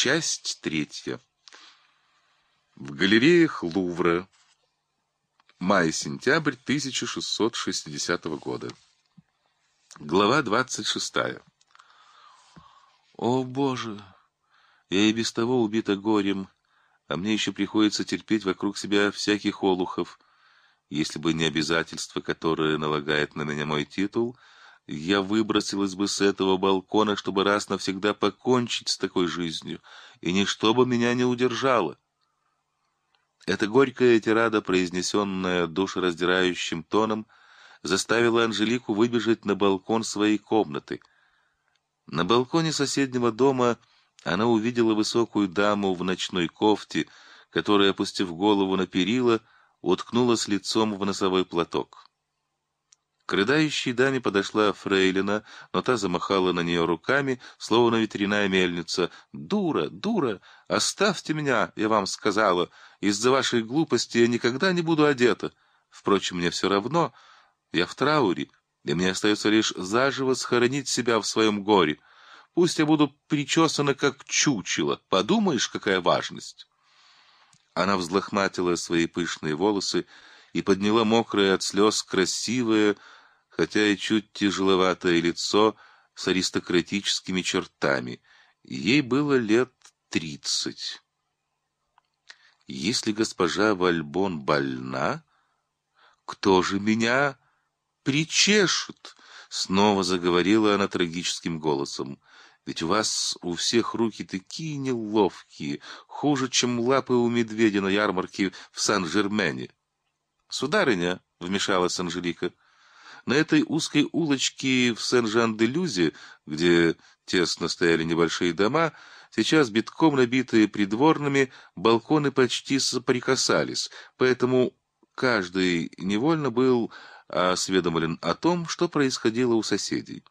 Часть третья. В галереях Лувра. Май-сентябрь 1660 года. Глава 26. О, Боже! Я и без того убита горем, а мне еще приходится терпеть вокруг себя всяких олухов. Если бы не обязательство, которое налагает на меня мой титул — я выбросилась бы с этого балкона, чтобы раз навсегда покончить с такой жизнью, и ничто бы меня не удержало. Эта горькая тирада, произнесенная душераздирающим тоном, заставила Анжелику выбежать на балкон своей комнаты. На балконе соседнего дома она увидела высокую даму в ночной кофте, которая, опустив голову на перила, уткнулась лицом в носовой платок. К рыдающей даме подошла фрейлина, но та замахала на нее руками, словно ветряная мельница. «Дура, дура! Оставьте меня, я вам сказала! Из-за вашей глупости я никогда не буду одета. Впрочем, мне все равно. Я в трауре, и мне остается лишь заживо схоронить себя в своем горе. Пусть я буду причесана, как чучело. Подумаешь, какая важность!» Она взлохматила свои пышные волосы и подняла мокрое от слез красивое, хотя и чуть тяжеловатое лицо с аристократическими чертами. Ей было лет тридцать. Если госпожа Вальбон больна, кто же меня причешет? Снова заговорила она трагическим голосом. Ведь у вас у всех руки такие неловкие, хуже, чем лапы у медведя на ярмарке в Сан-Жермене. Сударыня, вмешалась Анжелика, — на этой узкой улочке в Сен-Жан-де-Люзе, где тесно стояли небольшие дома, сейчас битком набитые придворными, балконы почти соприкасались, поэтому каждый невольно был осведомлен о том, что происходило у соседей.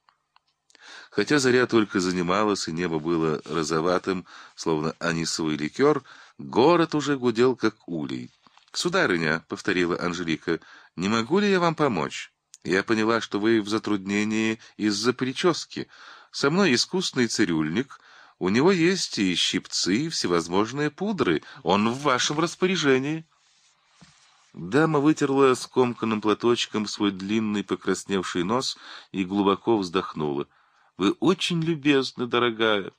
Хотя заря только занималась, и небо было розоватым, словно анисовый ликер, город уже гудел, как улей. «Сударыня», — повторила Анжелика, — «не могу ли я вам помочь?» Я поняла, что вы в затруднении из-за прически. Со мной искусный цирюльник. У него есть и щипцы, и всевозможные пудры. Он в вашем распоряжении. Дама вытерла скомканным платочком свой длинный покрасневший нос и глубоко вздохнула. Вы очень любезны, дорогая.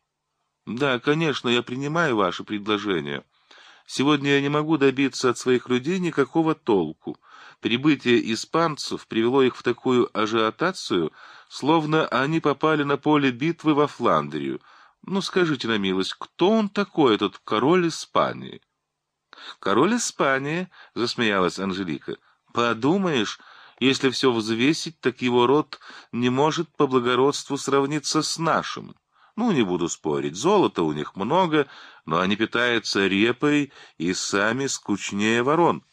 Да, конечно, я принимаю ваше предложение. Сегодня я не могу добиться от своих людей никакого толку. Прибытие испанцев привело их в такую ажиотацию, словно они попали на поле битвы во Фландрию. Ну, скажите на милость, кто он такой, этот король Испании? Король Испании, засмеялась Анжелика. Подумаешь, если все взвесить, так его род не может по благородству сравниться с нашим. Ну, не буду спорить, золота у них много, но они питаются репой и сами скучнее ворон.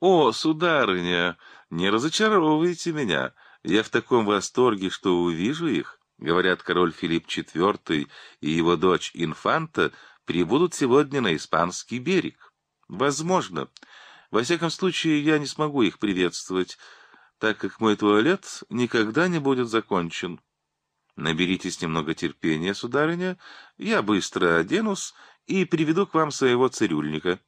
«О, сударыня, не разочаровывайте меня. Я в таком восторге, что увижу их. Говорят, король Филипп IV и его дочь Инфанта прибудут сегодня на испанский берег. Возможно. Во всяком случае, я не смогу их приветствовать, так как мой туалет никогда не будет закончен. Наберитесь немного терпения, сударыня, я быстро оденусь и приведу к вам своего цирюльника».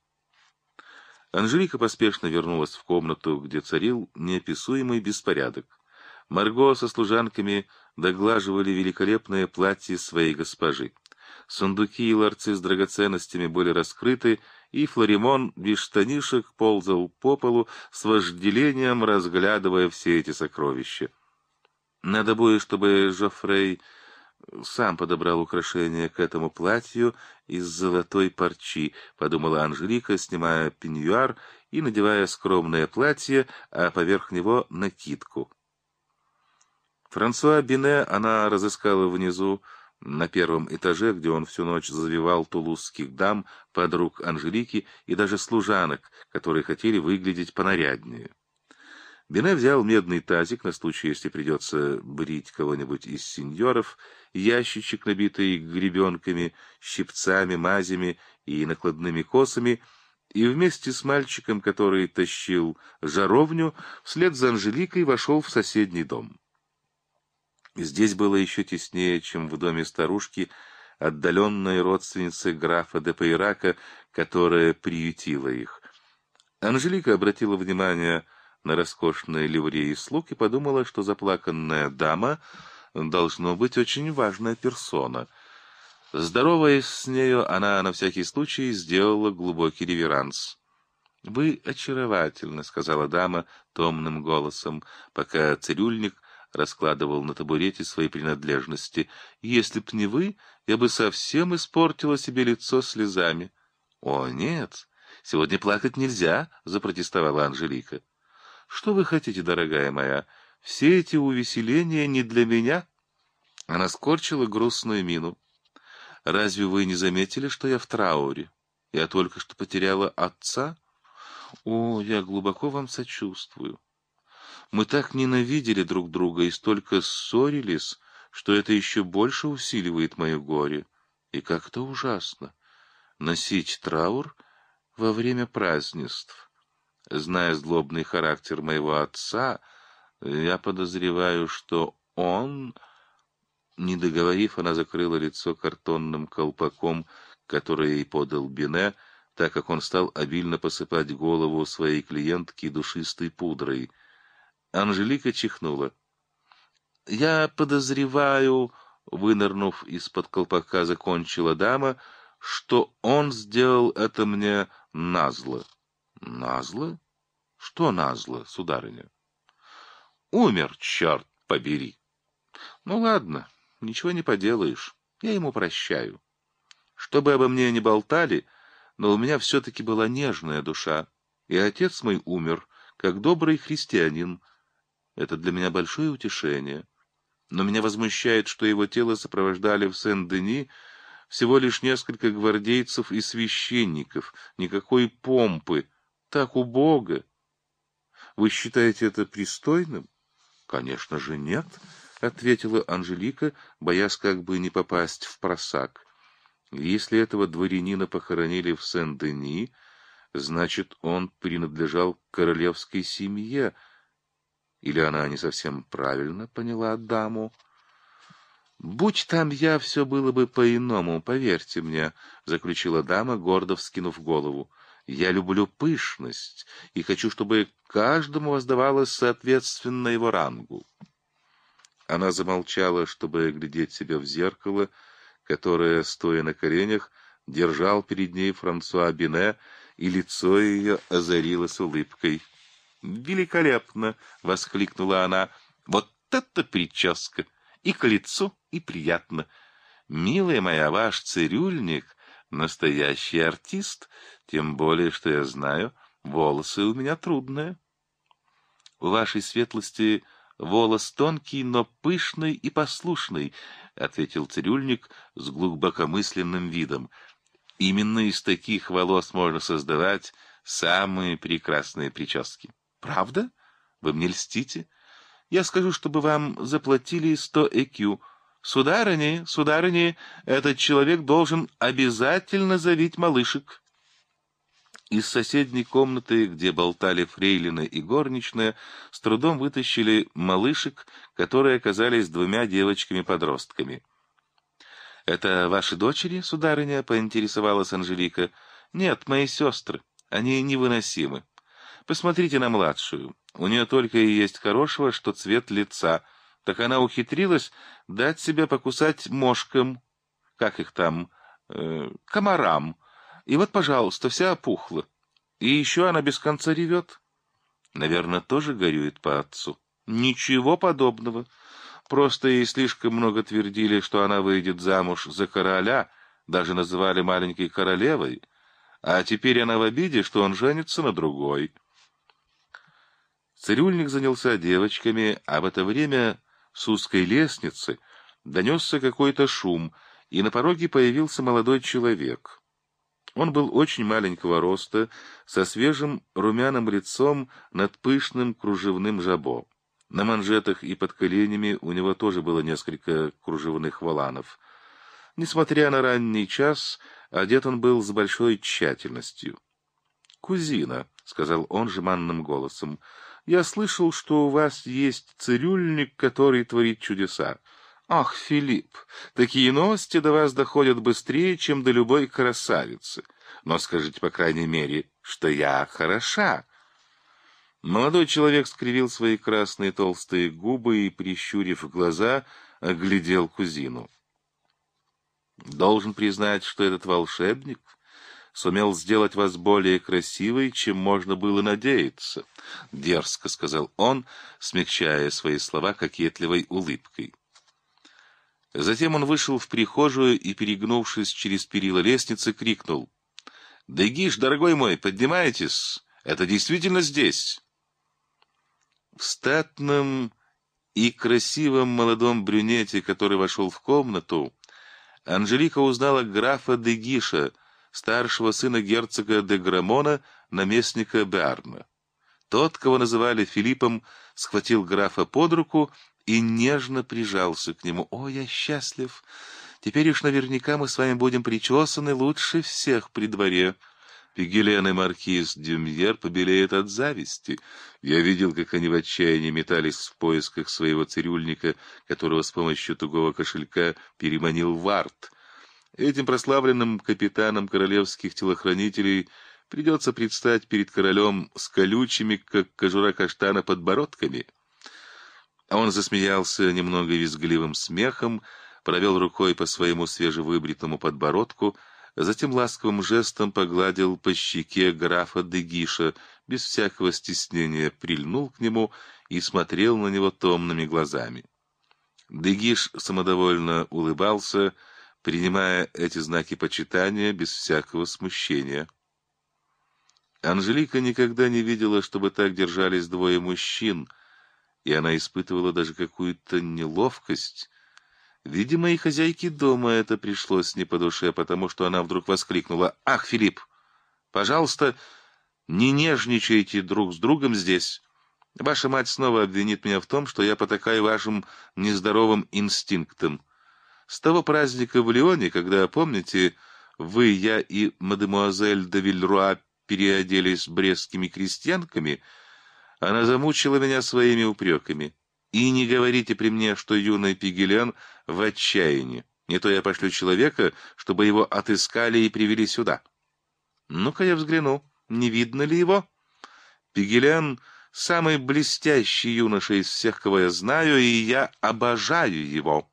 Анжелика поспешно вернулась в комнату, где царил неописуемый беспорядок. Марго со служанками доглаживали великолепное платье своей госпожи. Сундуки и ларцы с драгоценностями были раскрыты, и Флоримон без штанишек ползал по полу с вожделением, разглядывая все эти сокровища. Надо будет, чтобы Жофрей сам подобрал украшение к этому платью из золотой парчи, подумала Анжелика, снимая пеньюар и надевая скромное платье, а поверх него накидку. Франсуа Бине она разыскала внизу, на первом этаже, где он всю ночь завивал тулузских дам, подруг Анжелики и даже служанок, которые хотели выглядеть понаряднее. Бине взял медный тазик на случай, если придется брить кого-нибудь из сеньоров, ящичек, набитый гребенками, щипцами, мазями и накладными косами, и вместе с мальчиком, который тащил жаровню, вслед за Анжеликой вошел в соседний дом. Здесь было еще теснее, чем в доме старушки, отдаленной родственницы графа де Пейрака, которая приютила их. Анжелика обратила внимание на роскошные ливреи слуг и подумала, что заплаканная дама должно быть очень важная персона. Здороваясь с нею, она на всякий случай сделала глубокий реверанс. — Вы очаровательны, — сказала дама томным голосом, пока цирюльник раскладывал на табурете свои принадлежности. — Если б не вы, я бы совсем испортила себе лицо слезами. — О, нет, сегодня плакать нельзя, — запротестовала Анжелика. — Что вы хотите, дорогая моя? Все эти увеселения не для меня? Она скорчила грустную мину. — Разве вы не заметили, что я в трауре? Я только что потеряла отца. О, я глубоко вам сочувствую. Мы так ненавидели друг друга и столько ссорились, что это еще больше усиливает мое горе. И как это ужасно — носить траур во время празднеств. Зная злобный характер моего отца, я подозреваю, что он... Не договорив, она закрыла лицо картонным колпаком, который ей подал Бине, так как он стал обильно посыпать голову своей клиентки душистой пудрой. Анжелика чихнула. — Я подозреваю, — вынырнув из-под колпака, закончила дама, — что он сделал это мне назло. — Назло? Что назло, сударыня? — Умер, черт побери. — Ну, ладно, ничего не поделаешь, я ему прощаю. Чтобы обо мне не болтали, но у меня все-таки была нежная душа, и отец мой умер, как добрый христианин. Это для меня большое утешение. Но меня возмущает, что его тело сопровождали в Сен-Дени всего лишь несколько гвардейцев и священников, никакой помпы, так убого. Вы считаете это пристойным? Конечно же, нет. — ответила Анжелика, боясь как бы не попасть в просак. «Если этого дворянина похоронили в Сен-Дени, значит, он принадлежал королевской семье. Или она не совсем правильно поняла даму?» «Будь там я, все было бы по-иному, поверьте мне», — заключила дама, гордо вскинув голову. «Я люблю пышность и хочу, чтобы каждому воздавалось соответственно его рангу». Она замолчала, чтобы глядеть себя в зеркало, которое, стоя на коленях, держал перед ней Франсуа Бине, и лицо ее озарилось улыбкой. «Великолепно!» — воскликнула она. «Вот это прическа! И к лицу, и приятно! Милая моя, ваш цирюльник — настоящий артист, тем более, что я знаю, волосы у меня трудные. У вашей светлости волос тонкий, но пышный и послушный, — ответил цирюльник с глубокомысленным видом. Именно из таких волос можно создавать самые прекрасные прически. Правда? Вы мне льстите? Я скажу, чтобы вам заплатили сто экю. Сударыня, сударыня, этот человек должен обязательно завить малышек. Из соседней комнаты, где болтали фрейлина и горничная, с трудом вытащили малышек, которые оказались двумя девочками-подростками. — Это ваши дочери, сударыня? — поинтересовалась Анжелика. — Нет, мои сестры. Они невыносимы. Посмотрите на младшую. У нее только и есть хорошего, что цвет лица. Так она ухитрилась дать себя покусать мошкам. Как их там? Э, комарам. И вот, пожалуйста, вся опухла. И еще она без конца ревет. Наверное, тоже горюет по отцу. Ничего подобного. Просто ей слишком много твердили, что она выйдет замуж за короля, даже называли маленькой королевой. А теперь она в обиде, что он женится на другой. Цирюльник занялся девочками, а в это время с узкой лестницы донесся какой-то шум, и на пороге появился молодой человек. Он был очень маленького роста, со свежим румяным лицом над пышным кружевным жабо. На манжетах и под коленями у него тоже было несколько кружевных воланов. Несмотря на ранний час, одет он был с большой тщательностью. «Кузина», — сказал он жеманным голосом, — «я слышал, что у вас есть цирюльник, который творит чудеса. Ах, Филипп, такие новости до вас доходят быстрее, чем до любой красавицы. Но скажите, по крайней мере, что я хороша. Молодой человек скривил свои красные толстые губы и, прищурив глаза, оглядел кузину. Должен признать, что этот волшебник сумел сделать вас более красивой, чем можно было надеяться, — дерзко сказал он, смягчая свои слова кокетливой улыбкой. Затем он вышел в прихожую и, перегнувшись через перила лестницы, крикнул. — Дегиш, дорогой мой, поднимайтесь! Это действительно здесь! В статном и красивом молодом брюнете, который вошел в комнату, Анжелика узнала графа Дегиша, старшего сына герцога де Грамона, наместника Берна. Тот, кого называли Филиппом, схватил графа под руку и нежно прижался к нему. «О, я счастлив! Теперь уж наверняка мы с вами будем причесаны лучше всех при дворе». Пигелен и маркиз Дюмьер побелеют от зависти. Я видел, как они в отчаянии метались в поисках своего цирюльника, которого с помощью тугого кошелька переманил в арт. Этим прославленным капитанам королевских телохранителей придется предстать перед королем с колючими, как кожура каштана, подбородками. А он засмеялся немного визгливым смехом, провел рукой по своему свежевыбритому подбородку — затем ласковым жестом погладил по щеке графа Дегиша, без всякого стеснения прильнул к нему и смотрел на него томными глазами. Дегиш самодовольно улыбался, принимая эти знаки почитания без всякого смущения. Анжелика никогда не видела, чтобы так держались двое мужчин, и она испытывала даже какую-то неловкость, Видимо, и хозяйке дома это пришлось не по душе, потому что она вдруг воскликнула. «Ах, Филипп, пожалуйста, не нежничайте друг с другом здесь. Ваша мать снова обвинит меня в том, что я потакаю вашим нездоровым инстинктам. С того праздника в Лионе, когда, помните, вы, я и мадемуазель де Вильруа переоделись брестскими крестьянками, она замучила меня своими упреками». И не говорите при мне, что юный Пигелян в отчаянии. Не то я пошлю человека, чтобы его отыскали и привели сюда. Ну-ка я взгляну, не видно ли его? Пигелян — самый блестящий юноша из всех, кого я знаю, и я обожаю его.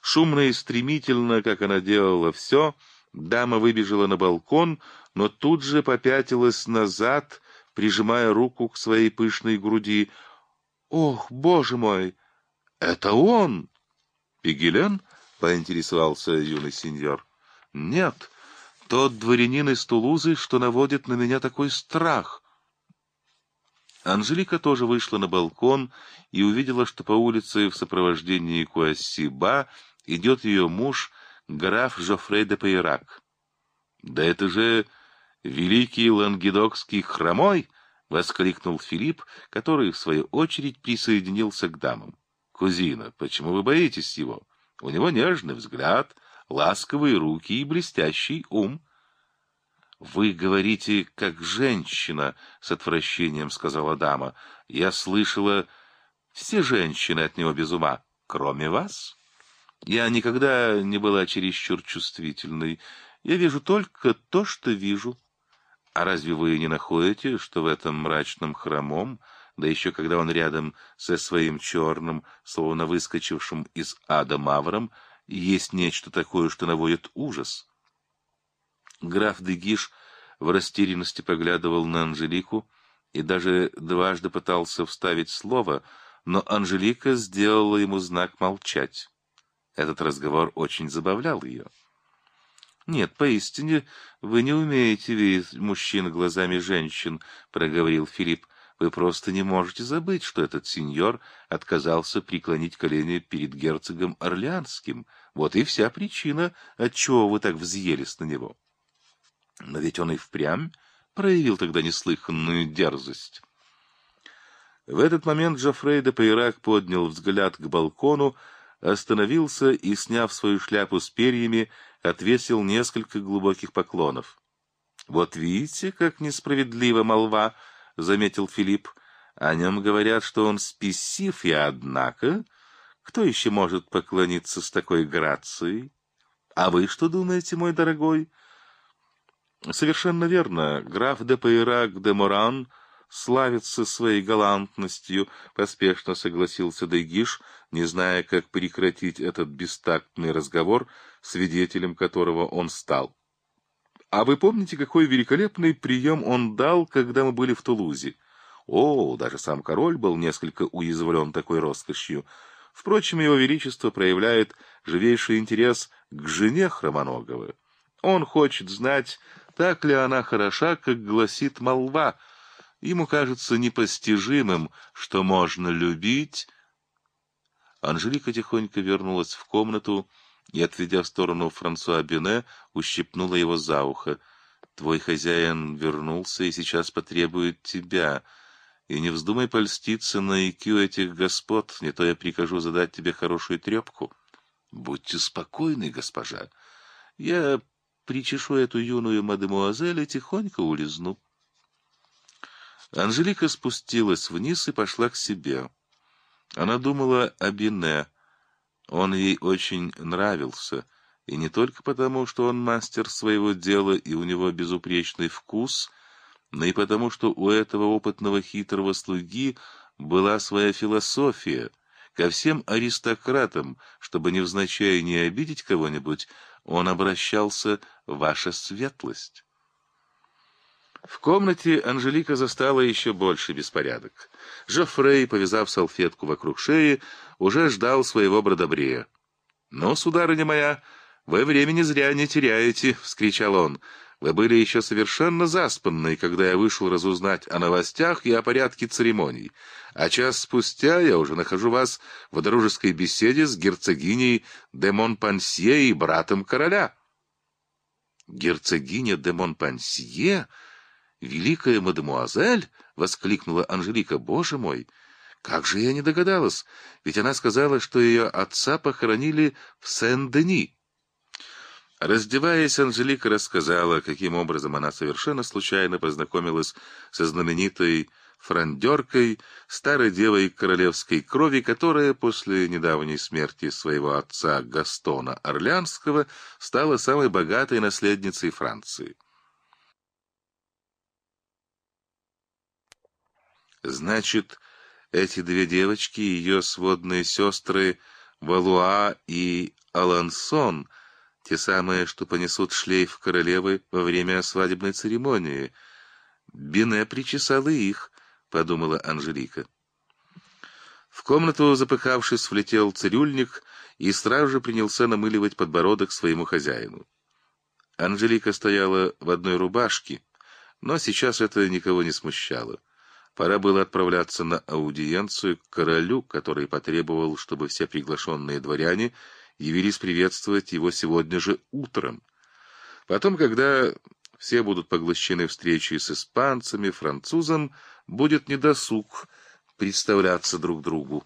Шумно и стремительно, как она делала все, дама выбежала на балкон, но тут же попятилась назад, прижимая руку к своей пышной груди — «Ох, боже мой! Это он!» «Пигелен?» — поинтересовался юный сеньор. «Нет, тот дворянин из Тулузы, что наводит на меня такой страх». Анжелика тоже вышла на балкон и увидела, что по улице в сопровождении Куассиба идет ее муж, граф Жофрей де Пейрак. «Да это же великий лангедокский хромой!» — воскликнул Филипп, который, в свою очередь, присоединился к дамам. — Кузина, почему вы боитесь его? У него нежный взгляд, ласковые руки и блестящий ум. — Вы говорите, как женщина, — с отвращением сказала дама. — Я слышала, все женщины от него без ума, кроме вас. Я никогда не была чересчур чувствительной. Я вижу только то, что вижу. — а разве вы не находите, что в этом мрачном хромом, да еще когда он рядом со своим черным, словно выскочившим из ада мавром, есть нечто такое, что наводит ужас? Граф Дегиш в растерянности поглядывал на Анжелику и даже дважды пытался вставить слово, но Анжелика сделала ему знак молчать. Этот разговор очень забавлял ее. «Нет, поистине, вы не умеете видеть мужчин глазами женщин», — проговорил Филипп. «Вы просто не можете забыть, что этот сеньор отказался преклонить колени перед герцогом Орлеанским. Вот и вся причина, отчего вы так взъелись на него». Но ведь он и впрямь проявил тогда неслыханную дерзость. В этот момент Джофрей де Пейрак поднял взгляд к балкону, остановился и, сняв свою шляпу с перьями, отвесил несколько глубоких поклонов. «Вот видите, как несправедлива молва», — заметил Филипп. «О нем говорят, что он спесив, и однако, Кто еще может поклониться с такой грацией? А вы что думаете, мой дорогой? Совершенно верно. Граф де Пейрак де Моран славится своей галантностью, поспешно согласился Дегиш, не зная, как прекратить этот бестактный разговор, свидетелем которого он стал. А вы помните, какой великолепный прием он дал, когда мы были в Тулузе? О, даже сам король был несколько уязвлен такой роскошью. Впрочем, его величество проявляет живейший интерес к жене Хромоногова. Он хочет знать, так ли она хороша, как гласит молва. Ему кажется непостижимым, что можно любить. Анжелика тихонько вернулась в комнату, и, отведя в сторону Франсуа Бюне, ущипнула его за ухо. «Твой хозяин вернулся и сейчас потребует тебя. И не вздумай польститься на икю этих господ, не то я прикажу задать тебе хорошую трепку». «Будьте спокойны, госпожа. Я причешу эту юную мадемуазель и тихонько улизну». Анжелика спустилась вниз и пошла к себе. Она думала о Бине, он ей очень нравился, и не только потому, что он мастер своего дела и у него безупречный вкус, но и потому, что у этого опытного хитрого слуги была своя философия. Ко всем аристократам, чтобы невзначай не обидеть кого-нибудь, он обращался «Ваша светлость». В комнате Анжелика застала еще больше беспорядок. Жофрей, повязав салфетку вокруг шеи, уже ждал своего бродобрея. — Ну, сударыня моя, вы времени зря не теряете, — вскричал он. — Вы были еще совершенно заспанны, когда я вышел разузнать о новостях и о порядке церемоний. А час спустя я уже нахожу вас в дружеской беседе с герцогиней де Монпансье и братом короля. — Герцогиня де Монпансье? «Великая мадемуазель!» — воскликнула Анжелика. «Боже мой! Как же я не догадалась! Ведь она сказала, что ее отца похоронили в Сен-Дени». Раздеваясь, Анжелика рассказала, каким образом она совершенно случайно познакомилась со знаменитой франдеркой, старой девой королевской крови, которая после недавней смерти своего отца Гастона Орлеанского стала самой богатой наследницей Франции. Значит, эти две девочки, ее сводные сестры Валуа и Алансон, те самые, что понесут шлейф королевы во время свадебной церемонии. Бине причесала их, — подумала Анжелика. В комнату, запыхавшись, влетел цирюльник и сразу же принялся намыливать подбородок своему хозяину. Анжелика стояла в одной рубашке, но сейчас это никого не смущало. Пора было отправляться на аудиенцию к королю, который потребовал, чтобы все приглашенные дворяне явились приветствовать его сегодня же утром. Потом, когда все будут поглощены встречей с испанцами, французом, будет недосуг представляться друг другу.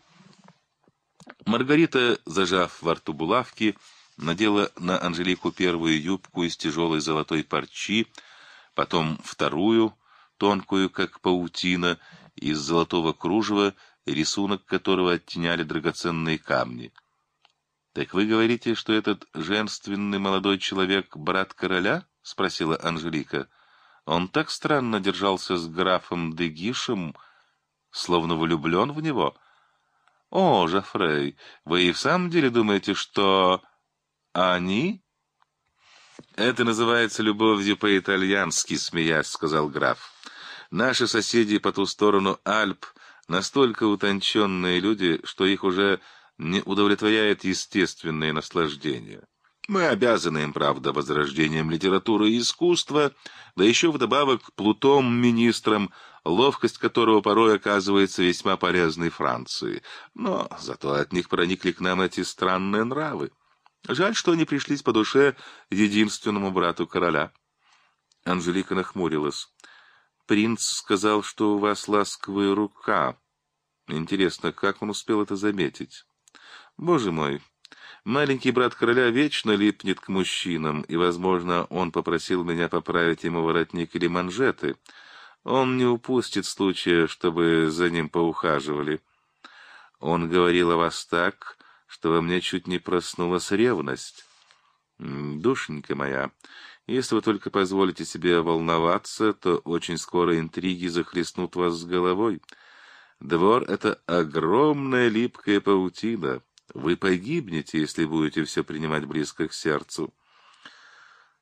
Маргарита, зажав во рту булавки, надела на Анжелику первую юбку из тяжелой золотой парчи, потом вторую — тонкую, как паутина, из золотого кружева, рисунок которого оттеняли драгоценные камни. — Так вы говорите, что этот женственный молодой человек — брат короля? — спросила Анжелика. — Он так странно держался с графом Дегишем, словно влюблен в него. — О, Жофрей, вы и в самом деле думаете, что... они... «Это называется любовью по-итальянски», — смеясь, сказал граф. «Наши соседи по ту сторону Альп настолько утонченные люди, что их уже не удовлетворяет естественное наслаждение. Мы обязаны им, правда, возрождением литературы и искусства, да еще вдобавок плутом министром, ловкость которого порой оказывается весьма полезной Франции. Но зато от них проникли к нам эти странные нравы. Жаль, что они пришлись по душе единственному брату короля. Анжелика нахмурилась. Принц сказал, что у вас ласковая рука. Интересно, как он успел это заметить? Боже мой, маленький брат короля вечно липнет к мужчинам, и, возможно, он попросил меня поправить ему воротник или манжеты. Он не упустит случая, чтобы за ним поухаживали. Он говорил о вас так что во мне чуть не проснулась ревность. Душенька моя, если вы только позволите себе волноваться, то очень скоро интриги захлестнут вас с головой. Двор — это огромная липкая паутина. Вы погибнете, если будете все принимать близко к сердцу.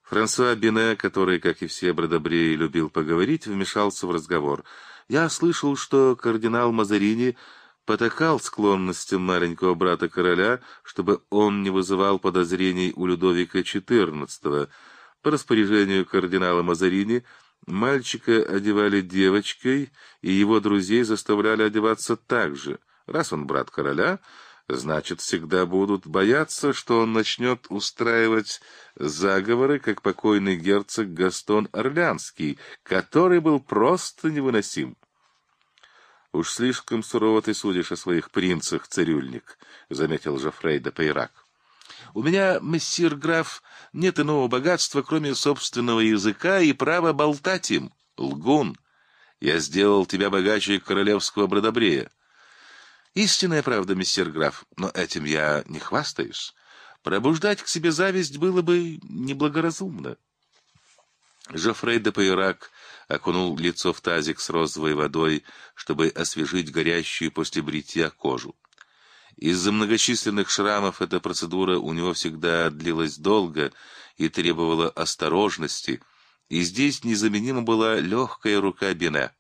Франсуа Бине, который, как и все бродобреи, любил поговорить, вмешался в разговор. «Я слышал, что кардинал Мазарини потакал склонностям маленького брата короля, чтобы он не вызывал подозрений у Людовика XIV. По распоряжению кардинала Мазарини мальчика одевали девочкой, и его друзей заставляли одеваться так же. Раз он брат короля, значит, всегда будут бояться, что он начнет устраивать заговоры, как покойный герцог Гастон Орлянский, который был просто невыносим. «Уж слишком сурово ты судишь о своих принцах, цирюльник», — заметил Жофрей де Пейрак. «У меня, мессир граф, нет иного богатства, кроме собственного языка и права болтать им. Лгун! Я сделал тебя богаче королевского бродобрея. Истинная правда, мессир граф, но этим я не хвастаюсь. Пробуждать к себе зависть было бы неблагоразумно». Жофрей де Пейрак окунул лицо в тазик с розовой водой, чтобы освежить горящую после бритья кожу. Из-за многочисленных шрамов эта процедура у него всегда длилась долго и требовала осторожности, и здесь незаменима была легкая рука Бене.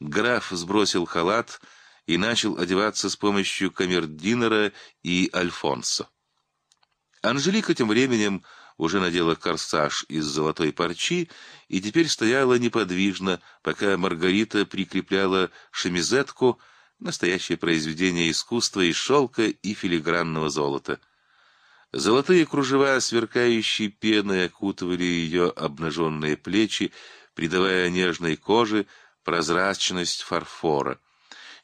Граф сбросил халат и начал одеваться с помощью камердинера и Альфонсо. Анжелика тем временем уже надела корсаж из золотой парчи и теперь стояла неподвижно, пока Маргарита прикрепляла шемизетку, настоящее произведение искусства из шелка и филигранного золота. Золотые кружева, сверкающие пеной, окутывали ее обнаженные плечи, придавая нежной коже прозрачность фарфора.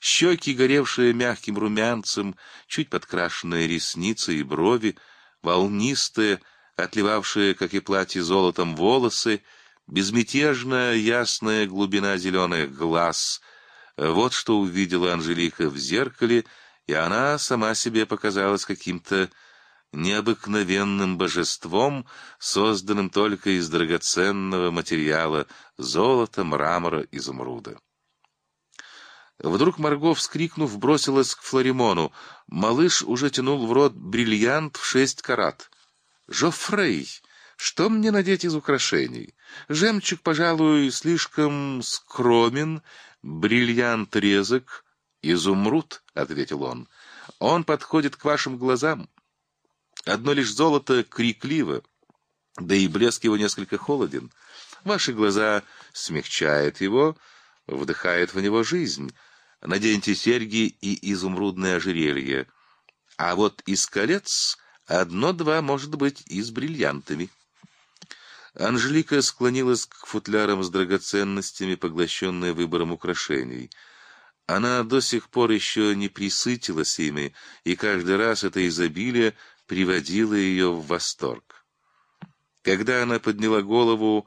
Щеки, горевшие мягким румянцем, чуть подкрашенные ресницы и брови, волнистые, отливавшие, как и платье, золотом волосы, безмятежная ясная глубина зеленых глаз. Вот что увидела Анжелика в зеркале, и она сама себе показалась каким-то необыкновенным божеством, созданным только из драгоценного материала золота, мрамора, изумруда. Вдруг Марго, вскрикнув, бросилась к Флоримону. Малыш уже тянул в рот бриллиант в шесть карат. «Жофрей, что мне надеть из украшений? Жемчуг, пожалуй, слишком скромен, бриллиант резок, изумруд», — ответил он. «Он подходит к вашим глазам. Одно лишь золото крикливо, да и блеск его несколько холоден. Ваши глаза смягчают его, вдыхают в него жизнь. Наденьте серьги и изумрудное ожерелье. А вот из колец Одно-два, может быть, и с бриллиантами. Анжелика склонилась к футлярам с драгоценностями, поглощенная выбором украшений. Она до сих пор еще не присытилась ими, и каждый раз это изобилие приводило ее в восторг. Когда она подняла голову,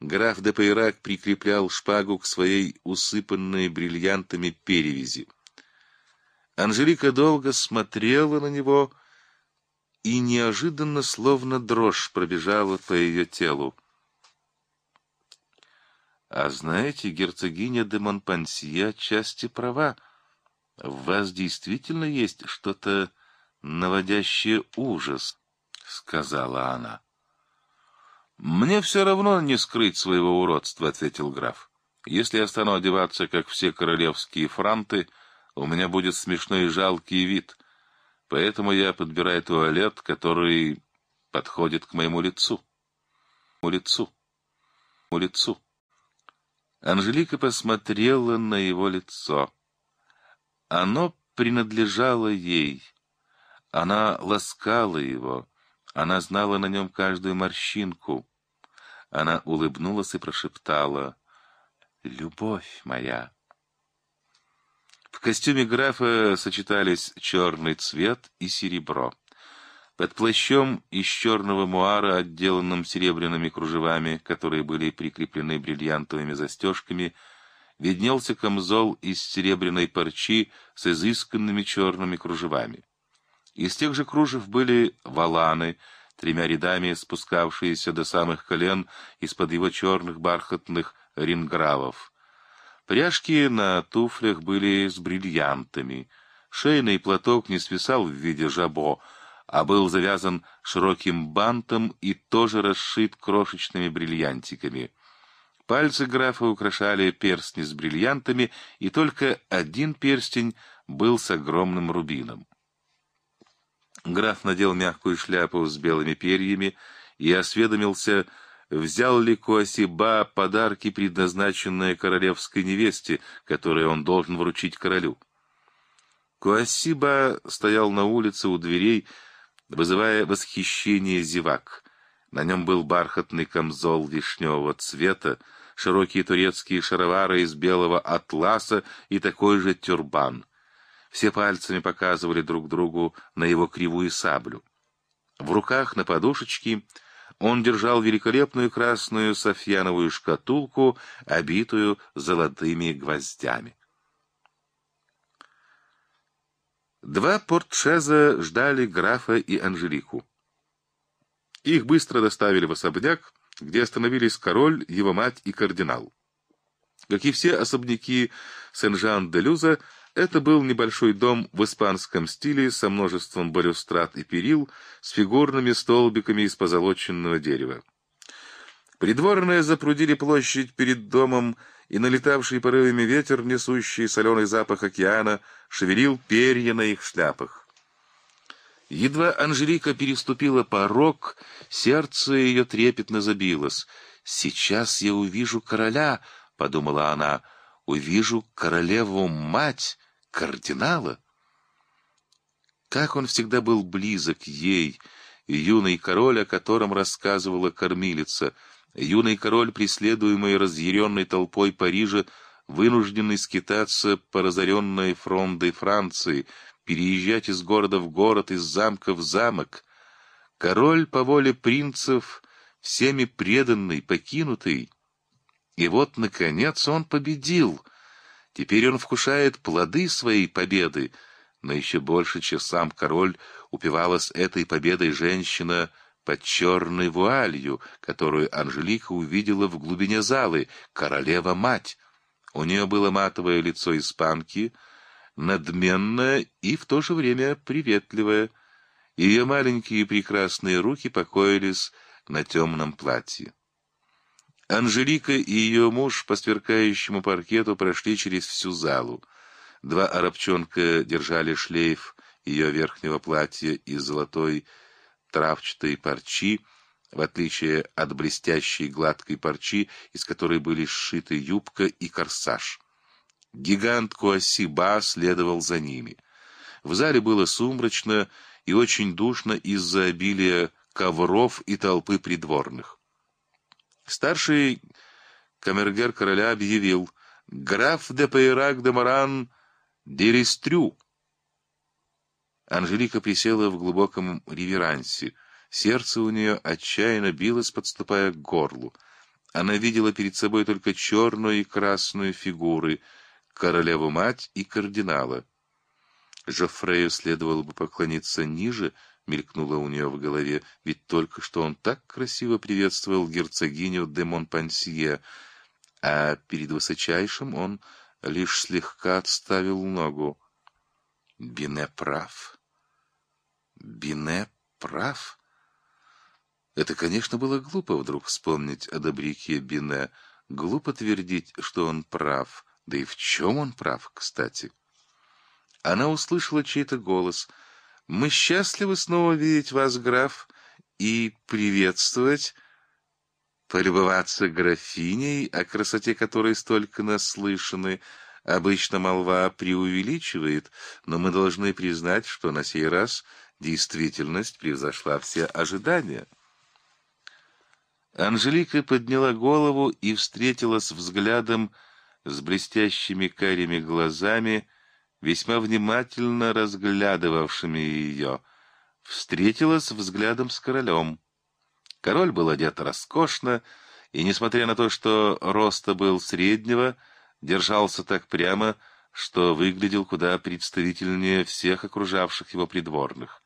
граф де Пейрак прикреплял шпагу к своей усыпанной бриллиантами перевязи. Анжелика долго смотрела на него, и неожиданно, словно дрожь, пробежала по ее телу. А знаете, герцогиня де Монпансье отчасти права. В вас действительно есть что-то наводящее ужас, — сказала она. «Мне все равно не скрыть своего уродства», — ответил граф. «Если я стану одеваться, как все королевские франты, у меня будет смешной и жалкий вид». Поэтому я подбираю туалет, который подходит к моему лицу. Моему лицу. Моему лицу. Анжелика посмотрела на его лицо. Оно принадлежало ей. Она ласкала его. Она знала на нем каждую морщинку. Она улыбнулась и прошептала «Любовь моя». В костюме графа сочетались черный цвет и серебро. Под плащом из черного муара, отделанным серебряными кружевами, которые были прикреплены бриллиантовыми застежками, виднелся камзол из серебряной парчи с изысканными черными кружевами. Из тех же кружев были валаны, тремя рядами спускавшиеся до самых колен из-под его черных бархатных рингравов. Пряжки на туфлях были с бриллиантами. Шейный платок не свисал в виде жабо, а был завязан широким бантом и тоже расшит крошечными бриллиантиками. Пальцы графа украшали перстни с бриллиантами, и только один перстень был с огромным рубином. Граф надел мягкую шляпу с белыми перьями и осведомился, взял ли Куасиба подарки, предназначенные королевской невесте, которые он должен вручить королю. Куасиба стоял на улице у дверей, вызывая восхищение зевак. На нем был бархатный камзол вишневого цвета, широкие турецкие шаровары из белого атласа и такой же тюрбан. Все пальцами показывали друг другу на его кривую саблю. В руках на подушечке он держал великолепную красную софьяновую шкатулку, обитую золотыми гвоздями. Два портшеза ждали графа и Анжелику. Их быстро доставили в особняк, где остановились король, его мать и кардинал. Как и все особняки Сен-Жан-де-Люза, это был небольшой дом в испанском стиле со множеством балюстрат и перил, с фигурными столбиками из позолоченного дерева. Придворные запрудили площадь перед домом, и налетавший порывами ветер, несущий соленый запах океана, шевелил перья на их шляпах. Едва Анжелика переступила порог, сердце ее трепетно забилось. «Сейчас я увижу короля», — подумала она, — «увижу королеву-мать кардинала». Как он всегда был близок ей, юный король, о котором рассказывала кормилица, юный король, преследуемый разъяренной толпой Парижа, вынужденный скитаться по разоренной фрондой Франции — переезжать из города в город, из замка в замок. Король по воле принцев, всеми преданный, покинутый. И вот, наконец, он победил. Теперь он вкушает плоды своей победы, но еще больше, чем сам король, упивалась этой победой женщина под черной вуалью, которую Анжелика увидела в глубине залы, королева-мать. У нее было матовое лицо испанки — надменная и в то же время приветливая. Ее маленькие прекрасные руки покоились на темном платье. Анжелика и ее муж по сверкающему паркету прошли через всю залу. Два арабчонка держали шлейф ее верхнего платья из золотой травчатой парчи, в отличие от блестящей гладкой парчи, из которой были сшиты юбка и корсаж. Гигант Куасиба следовал за ними. В зале было сумрачно и очень душно из-за обилия ковров и толпы придворных. Старший камергер короля объявил «Граф де Пейрак де Маран Дерестрю». Анжелика присела в глубоком реверансе. Сердце у нее отчаянно билось, подступая к горлу. Она видела перед собой только черную и красную фигуры — королеву-мать и кардинала. Жофрею следовало бы поклониться ниже, мелькнуло у нее в голове, ведь только что он так красиво приветствовал герцогиню де Монпансье, а перед высочайшим он лишь слегка отставил ногу. Бине прав. Бине прав. Это, конечно, было глупо вдруг вспомнить о добрике Бине, глупо твердить, что он прав — да и в чем он прав, кстати? Она услышала чей-то голос. «Мы счастливы снова видеть вас, граф, и приветствовать, полюбоваться графиней, о красоте которой столько наслышаны. Обычно молва преувеличивает, но мы должны признать, что на сей раз действительность превзошла все ожидания». Анжелика подняла голову и встретилась взглядом с блестящими карими глазами, весьма внимательно разглядывавшими ее, встретилась взглядом с королем. Король был одет роскошно, и, несмотря на то, что роста был среднего, держался так прямо, что выглядел куда представительнее всех окружавших его придворных.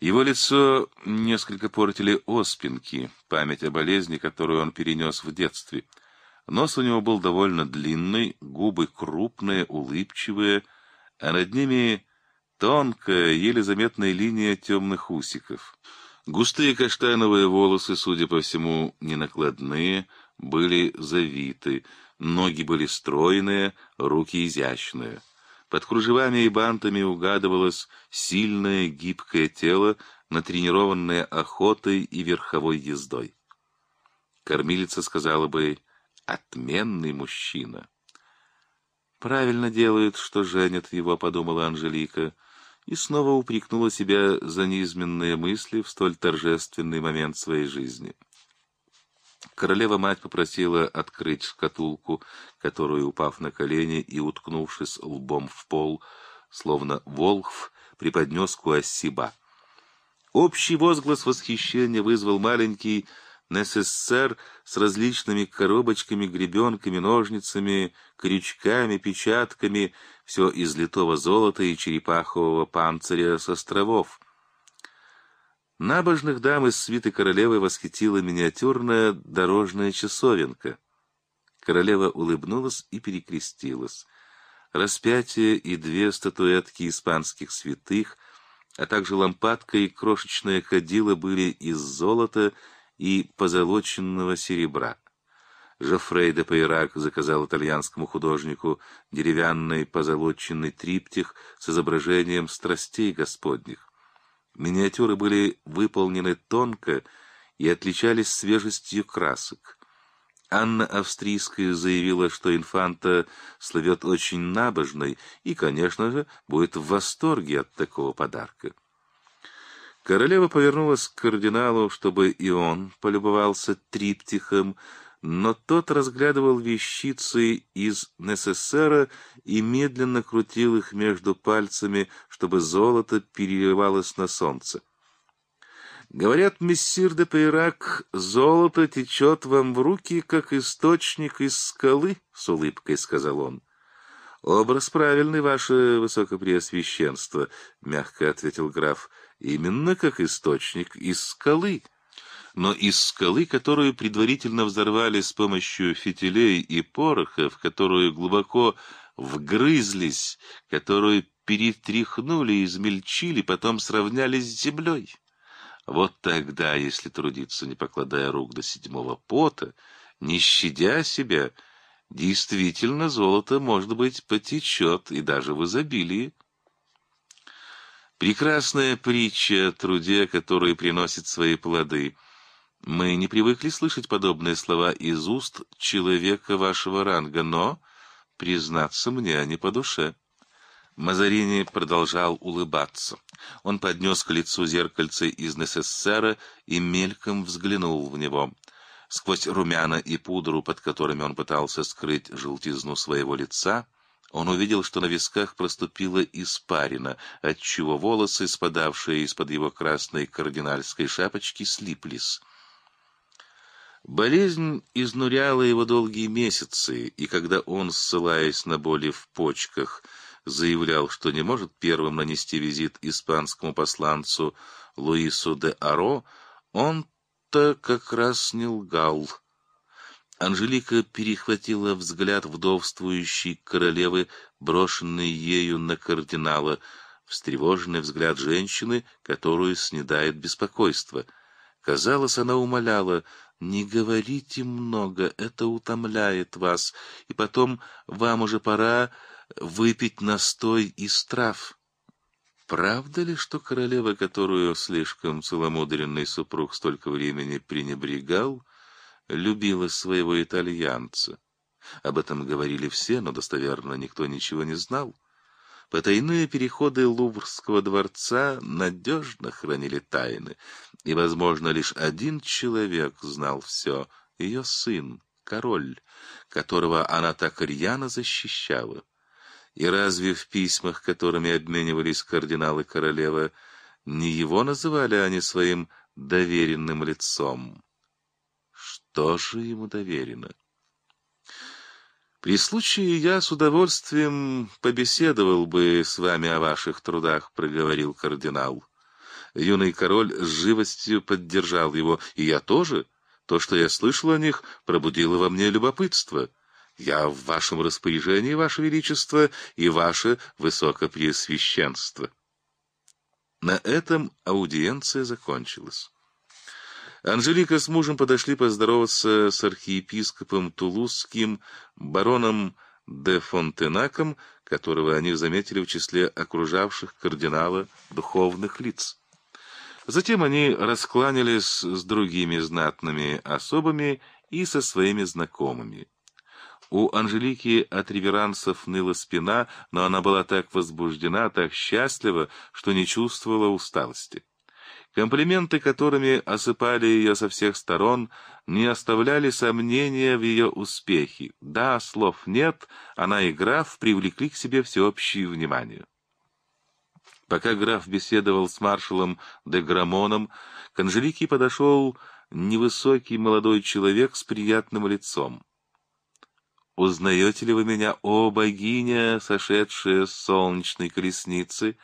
Его лицо несколько портили оспинки, память о болезни, которую он перенес в детстве. Нос у него был довольно длинный, губы крупные, улыбчивые, а над ними тонкая, еле заметная линия темных усиков. Густые каштановые волосы, судя по всему, ненакладные, были завиты, ноги были стройные, руки изящные. Под кружевами и бантами угадывалось сильное гибкое тело, натренированное охотой и верховой ездой. Кормилица сказала бы «отменный мужчина». «Правильно делают, что женят его», — подумала Анжелика, и снова упрекнула себя за неизменные мысли в столь торжественный момент своей жизни. Королева-мать попросила открыть шкатулку, которую, упав на колени и уткнувшись лбом в пол, словно волхв, преподнес к. Общий возглас восхищения вызвал маленький НССР с различными коробочками, гребенками, ножницами, крючками, печатками, все из литого золота и черепахового панциря с островов. Набожных дам из свиты королевы восхитила миниатюрная дорожная часовенка. Королева улыбнулась и перекрестилась. Распятие и две статуэтки испанских святых, а также лампадка и крошечная кадила были из золота и позолоченного серебра. Жофрей де Пейрак заказал итальянскому художнику деревянный позолоченный триптих с изображением страстей господних. Миниатюры были выполнены тонко и отличались свежестью красок. Анна Австрийская заявила, что инфанта слывет очень набожной и, конечно же, будет в восторге от такого подарка. Королева повернулась к кардиналу, чтобы и он полюбовался триптихом, но тот разглядывал вещицы из Несессера и медленно крутил их между пальцами, чтобы золото переливалось на солнце. «Говорят, мессир де Пейрак, золото течет вам в руки, как источник из скалы», — с улыбкой сказал он. «Образ правильный, ваше высокопреосвященство», — мягко ответил граф, — «именно как источник из скалы» но из скалы, которую предварительно взорвали с помощью фитилей и пороха, в которую глубоко вгрызлись, которую перетряхнули, измельчили, потом сравняли с землей. Вот тогда, если трудиться, не покладая рук до седьмого пота, не щадя себя, действительно золото, может быть, потечет и даже в изобилии. Прекрасная притча о труде, который приносит свои плоды — мы не привыкли слышать подобные слова из уст человека вашего ранга, но, признаться мне, они по душе. Мазарини продолжал улыбаться. Он поднес к лицу зеркальце из Несессера и мельком взглянул в него. Сквозь румяна и пудру, под которыми он пытался скрыть желтизну своего лица, он увидел, что на висках проступила испарина, отчего волосы, спадавшие из-под его красной кардинальской шапочки, слиплись. Болезнь изнуряла его долгие месяцы, и когда он, ссылаясь на боли в почках, заявлял, что не может первым нанести визит испанскому посланцу Луису де Аро, он-то как раз не лгал. Анжелика перехватила взгляд вдовствующей королевы, брошенный ею на кардинала, встревоженный взгляд женщины, которую снедает беспокойство. Казалось, она умоляла — не говорите много, это утомляет вас, и потом вам уже пора выпить настой из трав. Правда ли, что королева, которую слишком целомудренный супруг столько времени пренебрегал, любила своего итальянца? Об этом говорили все, но достоверно никто ничего не знал. Потайные переходы Луврского дворца надежно хранили тайны, и, возможно, лишь один человек знал все — ее сын, король, которого она так рьяно защищала. И разве в письмах, которыми обменивались кардиналы королева, не его называли они своим доверенным лицом? Что же ему доверено? При случае я с удовольствием побеседовал бы с вами о ваших трудах, проговорил кардинал. Юный король с живостью поддержал его, и я тоже. То, что я слышал о них, пробудило во мне любопытство. Я в вашем распоряжении, ваше величество, и ваше высокопреосвященство. На этом аудиенция закончилась. Анжелика с мужем подошли поздороваться с архиепископом Тулузским, бароном де Фонтенаком, которого они заметили в числе окружавших кардинала духовных лиц. Затем они раскланялись с другими знатными особами и со своими знакомыми. У Анжелики от реверансов ныла спина, но она была так возбуждена, так счастлива, что не чувствовала усталости. Комплименты, которыми осыпали ее со всех сторон, не оставляли сомнения в ее успехе. Да, слов нет, она и граф привлекли к себе всеобщее внимание. Пока граф беседовал с маршалом де Грамоном, к Анжелике подошел невысокий молодой человек с приятным лицом. «Узнаете ли вы меня, о богиня, сошедшая с солнечной колесницы?»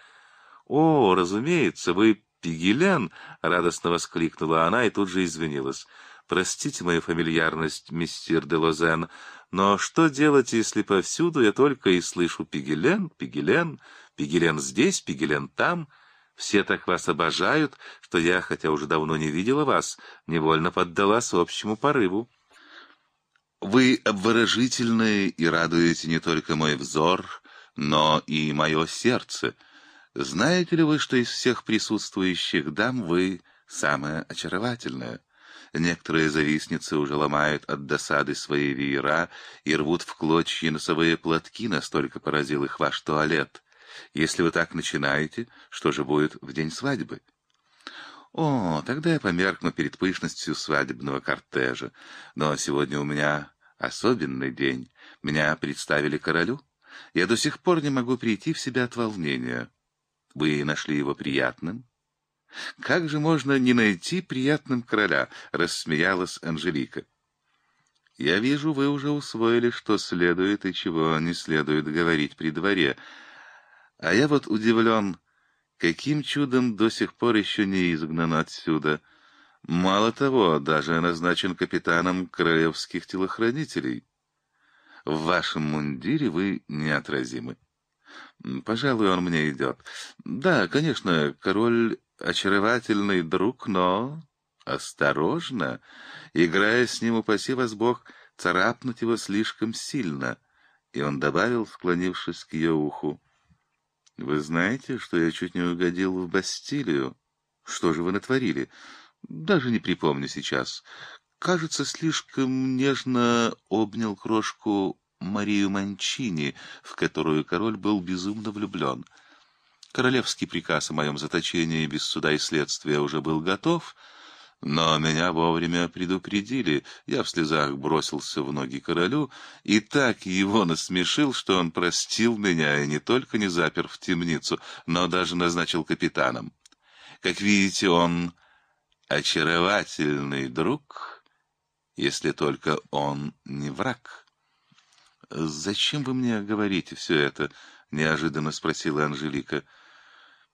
«О, разумеется, вы Пигелян!» — радостно воскликнула она и тут же извинилась. «Простите мою фамильярность, мистер де Лозен, но что делать, если повсюду я только и слышу Пигелен, Пигелен, Пигелен здесь, Пигелен там? Все так вас обожают, что я, хотя уже давно не видела вас, невольно поддалась общему порыву». «Вы обворожительны и радуете не только мой взор, но и мое сердце». Знаете ли вы, что из всех присутствующих дам вы самая очаровательная? Некоторые завистницы уже ломают от досады свои веера и рвут в клочья носовые платки, настолько поразил их ваш туалет. Если вы так начинаете, что же будет в день свадьбы? О, тогда я померкну перед пышностью свадебного кортежа. Но сегодня у меня особенный день. Меня представили королю. Я до сих пор не могу прийти в себя от волнения. Вы нашли его приятным? Как же можно не найти приятным короля? Рассмеялась Анжелика. Я вижу, вы уже усвоили, что следует и чего не следует говорить при дворе. А я вот удивлен, каким чудом до сих пор еще не изгнан отсюда. Мало того, даже назначен капитаном королевских телохранителей. В вашем мундире вы неотразимы. Пожалуй, он мне идет. Да, конечно, король очаровательный друг, но... Осторожно! Играя с ним, упаси вас Бог, царапнуть его слишком сильно. И он добавил, склонившись к ее уху. Вы знаете, что я чуть не угодил в Бастилию? Что же вы натворили? Даже не припомню сейчас. Кажется, слишком нежно обнял крошку Марию Манчини, в которую король был безумно влюблен. Королевский приказ о моем заточении без суда и следствия уже был готов, но меня вовремя предупредили. Я в слезах бросился в ноги королю и так его насмешил, что он простил меня и не только не запер в темницу, но даже назначил капитаном. Как видите, он очаровательный друг, если только он не враг. «Зачем вы мне говорите все это?» — неожиданно спросила Анжелика.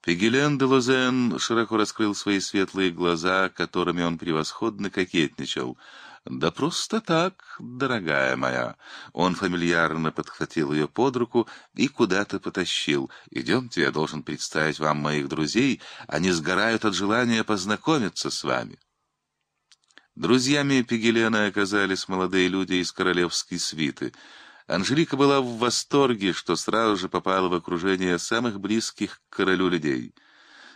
Пегелен де Лозен широко раскрыл свои светлые глаза, которыми он превосходно кокетничал. «Да просто так, дорогая моя». Он фамильярно подхватил ее под руку и куда-то потащил. «Идемте, я должен представить вам моих друзей. Они сгорают от желания познакомиться с вами». Друзьями Пегелена оказались молодые люди из королевской свиты — Анжелика была в восторге, что сразу же попала в окружение самых близких к королю людей.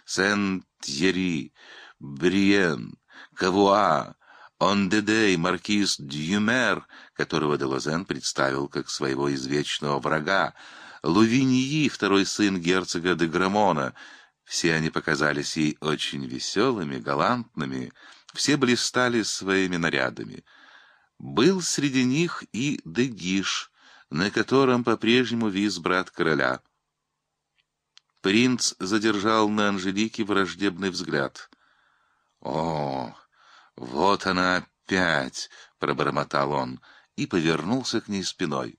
Сен-Тьери, Бриен, Кавуа, Ондедей, маркиз Дюмер, которого Делозен представил как своего извечного врага, Лувиньи, второй сын герцога де Грамона. Все они показались ей очень веселыми, галантными, все блистали своими нарядами. Был среди них и Дегиш, на котором по-прежнему вис брат короля. Принц задержал на Анжелике враждебный взгляд. «О, вот она опять!» — пробормотал он и повернулся к ней спиной.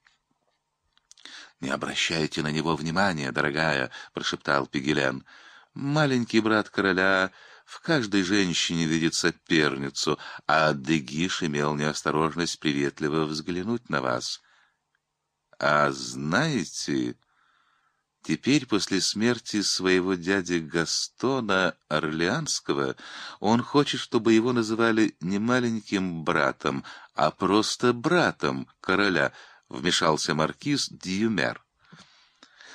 «Не обращайте на него внимания, дорогая», — прошептал Пигелен. Маленький брат короля в каждой женщине видит соперницу, а Дегиш имел неосторожность приветливо взглянуть на вас. А знаете, теперь после смерти своего дяди Гастона Орлеанского он хочет, чтобы его называли не маленьким братом, а просто братом короля, вмешался маркиз Дьюмер.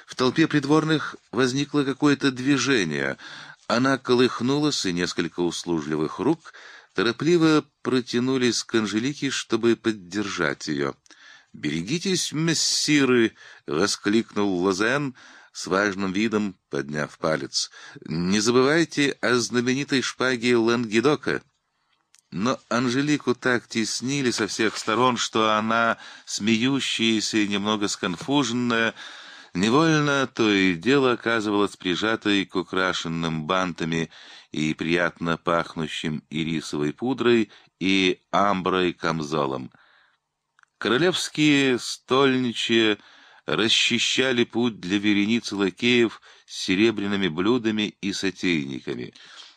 В толпе придворных возникло какое-то движение. Она колыхнулась, и несколько услужливых рук торопливо протянулись к Анжелике, чтобы поддержать ее. «Берегитесь, мессиры!» — воскликнул Лозен с важным видом, подняв палец. «Не забывайте о знаменитой шпаге Лангедока!» Но Анжелику так теснили со всех сторон, что она, смеющаяся и немного сконфуженная, Невольно то и дело оказывалось прижатой к украшенным бантами и приятно пахнущим ирисовой пудрой и амброй камзолом. Королевские стольничьи расчищали путь для вереницы лакеев с серебряными блюдами и сотейниками.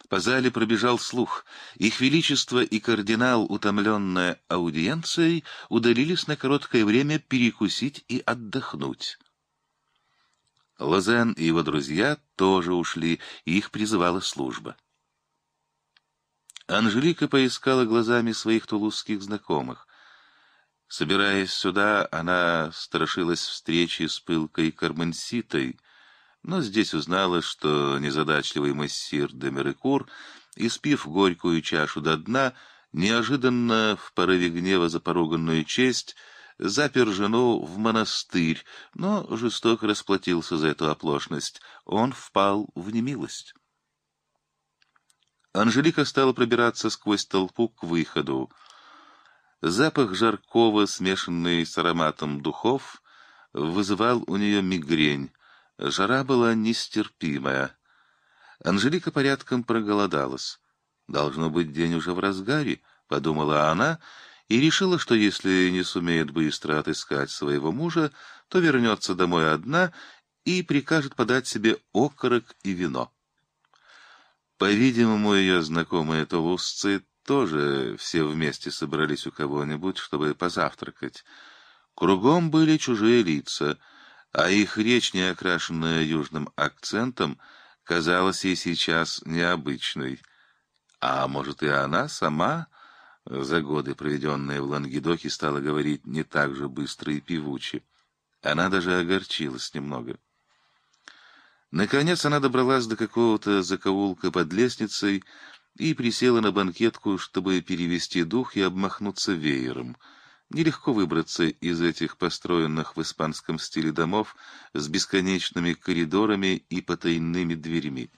По зале пробежал слух. Их Величество и кардинал, утомленные аудиенцией, удалились на короткое время перекусить и отдохнуть. Лозен и его друзья тоже ушли, и их призывала служба. Анжелика поискала глазами своих тулузских знакомых. Собираясь сюда, она страшилась встречи с пылкой Карменситой, но здесь узнала, что незадачливый мессир де Мерекур, испив горькую чашу до дна, неожиданно в порыве гнева за поруганную честь, запер жену в монастырь, но жестоко расплатился за эту оплошность. Он впал в немилость. Анжелика стала пробираться сквозь толпу к выходу. Запах жаркого, смешанный с ароматом духов, вызывал у нее мигрень. Жара была нестерпимая. Анжелика порядком проголодалась. «Должно быть, день уже в разгаре», — подумала она, — и решила, что если не сумеет быстро отыскать своего мужа, то вернется домой одна и прикажет подать себе окорок и вино. По-видимому, ее знакомые тулузцы тоже все вместе собрались у кого-нибудь, чтобы позавтракать. Кругом были чужие лица, а их речь, не окрашенная южным акцентом, казалась ей сейчас необычной. А может, и она сама за годы, проведенные в Лангедоке, стала говорить не так же быстро и певуче. Она даже огорчилась немного. Наконец она добралась до какого-то закоулка под лестницей и присела на банкетку, чтобы перевести дух и обмахнуться веером. Нелегко выбраться из этих построенных в испанском стиле домов с бесконечными коридорами и потайными дверями.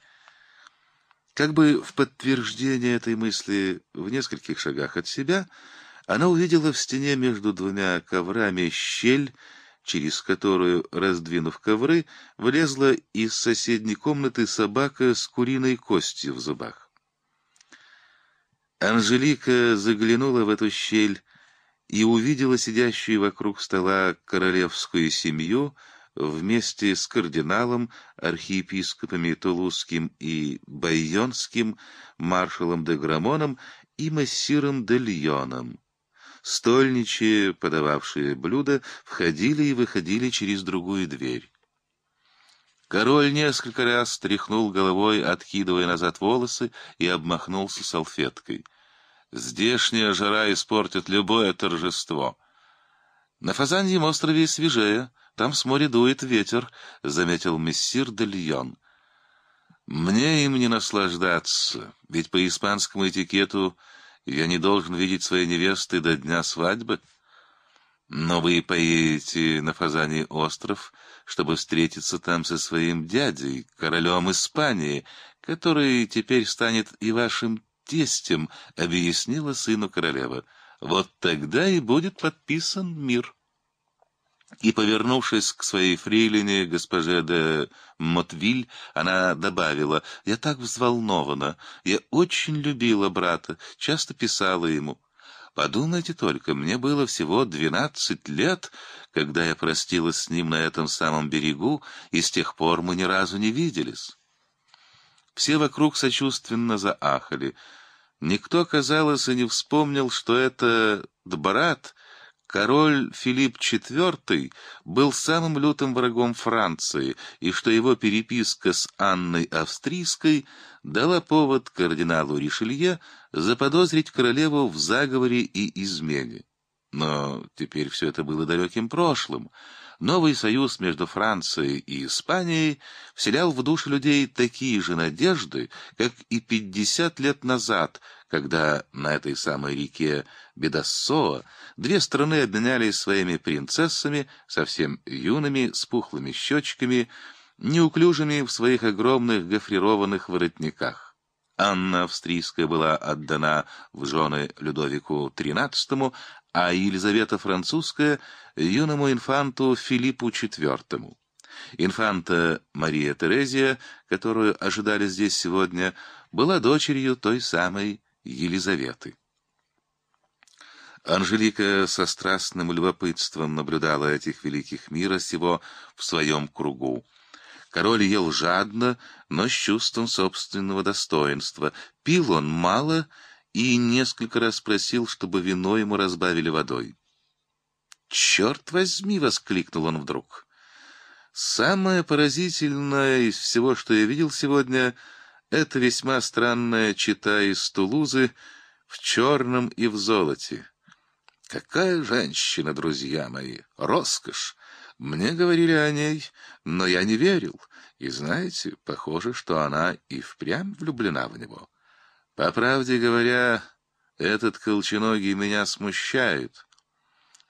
Как бы в подтверждение этой мысли в нескольких шагах от себя, она увидела в стене между двумя коврами щель, через которую, раздвинув ковры, влезла из соседней комнаты собака с куриной костью в зубах. Анжелика заглянула в эту щель и увидела сидящую вокруг стола королевскую семью — вместе с кардиналом, архиепископами Тулузским и Байонским, маршалом де Грамоном и массиром де Льоном. Стольничие, подававшие блюда, входили и выходили через другую дверь. Король несколько раз тряхнул головой, откидывая назад волосы, и обмахнулся салфеткой. Здешняя жара испортит любое торжество. На Фазаньем острове свежее, там с моря дует ветер, — заметил мессир де Льон. Мне им не наслаждаться, ведь по испанскому этикету я не должен видеть своей невесты до дня свадьбы. Но вы поедете на Фазаний остров, чтобы встретиться там со своим дядей, королем Испании, который теперь станет и вашим тестем, — объяснила сыну королева. Вот тогда и будет подписан мир. И, повернувшись к своей фрейлине, госпоже де Мотвиль, она добавила, «Я так взволнована, я очень любила брата, часто писала ему. Подумайте только, мне было всего двенадцать лет, когда я простилась с ним на этом самом берегу, и с тех пор мы ни разу не виделись». Все вокруг сочувственно заахали. Никто, казалось, и не вспомнил, что это брат, король Филипп IV, был самым лютым врагом Франции, и что его переписка с Анной Австрийской дала повод кардиналу Ришелье заподозрить королеву в заговоре и измене. Но теперь все это было далеким прошлым. Новый союз между Францией и Испанией вселял в души людей такие же надежды, как и пятьдесят лет назад, когда на этой самой реке Бедассоа две страны обменялись своими принцессами, совсем юными, с пухлыми щечками, неуклюжими в своих огромных гофрированных воротниках. Анна Австрийская была отдана в жены Людовику XIII, а Елизавета Французская — юному инфанту Филиппу IV. Инфанта Мария Терезия, которую ожидали здесь сегодня, была дочерью той самой Елизаветы. Анжелика со страстным любопытством наблюдала этих великих мира сего в своем кругу. Король ел жадно, но с чувством собственного достоинства. Пил он мало и несколько раз просил, чтобы вино ему разбавили водой. «Черт возьми!» — воскликнул он вдруг. «Самое поразительное из всего, что я видел сегодня, это весьма странная чита из Тулузы в черном и в золоте. Какая женщина, друзья мои! Роскошь! Мне говорили о ней, но я не верил. И знаете, похоже, что она и впрямь влюблена в него». По правде говоря, этот колченогий меня смущает.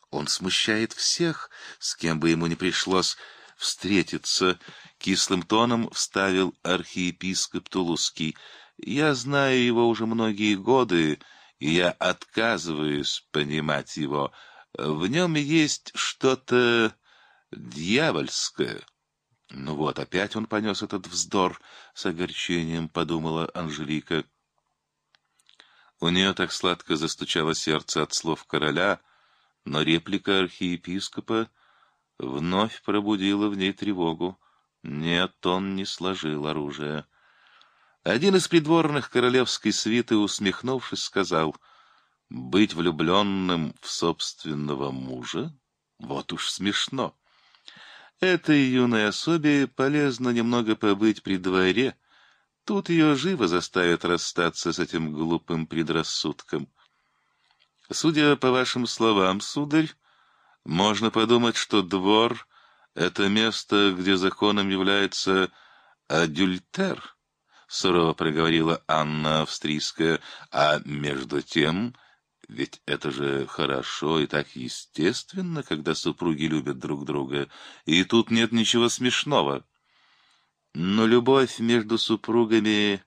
Он смущает всех, с кем бы ему ни пришлось встретиться, кислым тоном вставил архиепископ Тулузский. Я знаю его уже многие годы, и я отказываюсь понимать его. В нем есть что-то дьявольское. Ну вот, опять он понес этот вздор, с огорчением подумала Анжелика. У нее так сладко застучало сердце от слов короля, но реплика архиепископа вновь пробудила в ней тревогу. Нет, он не сложил оружие. Один из придворных королевской свиты, усмехнувшись, сказал, «Быть влюбленным в собственного мужа? Вот уж смешно. Этой юной особе полезно немного побыть при дворе, Тут ее живо заставят расстаться с этим глупым предрассудком. Судя по вашим словам, сударь, можно подумать, что двор — это место, где законом является адюльтер, — сурово проговорила Анна Австрийская, а между тем... Ведь это же хорошо и так естественно, когда супруги любят друг друга, и тут нет ничего смешного. Но любовь между супругами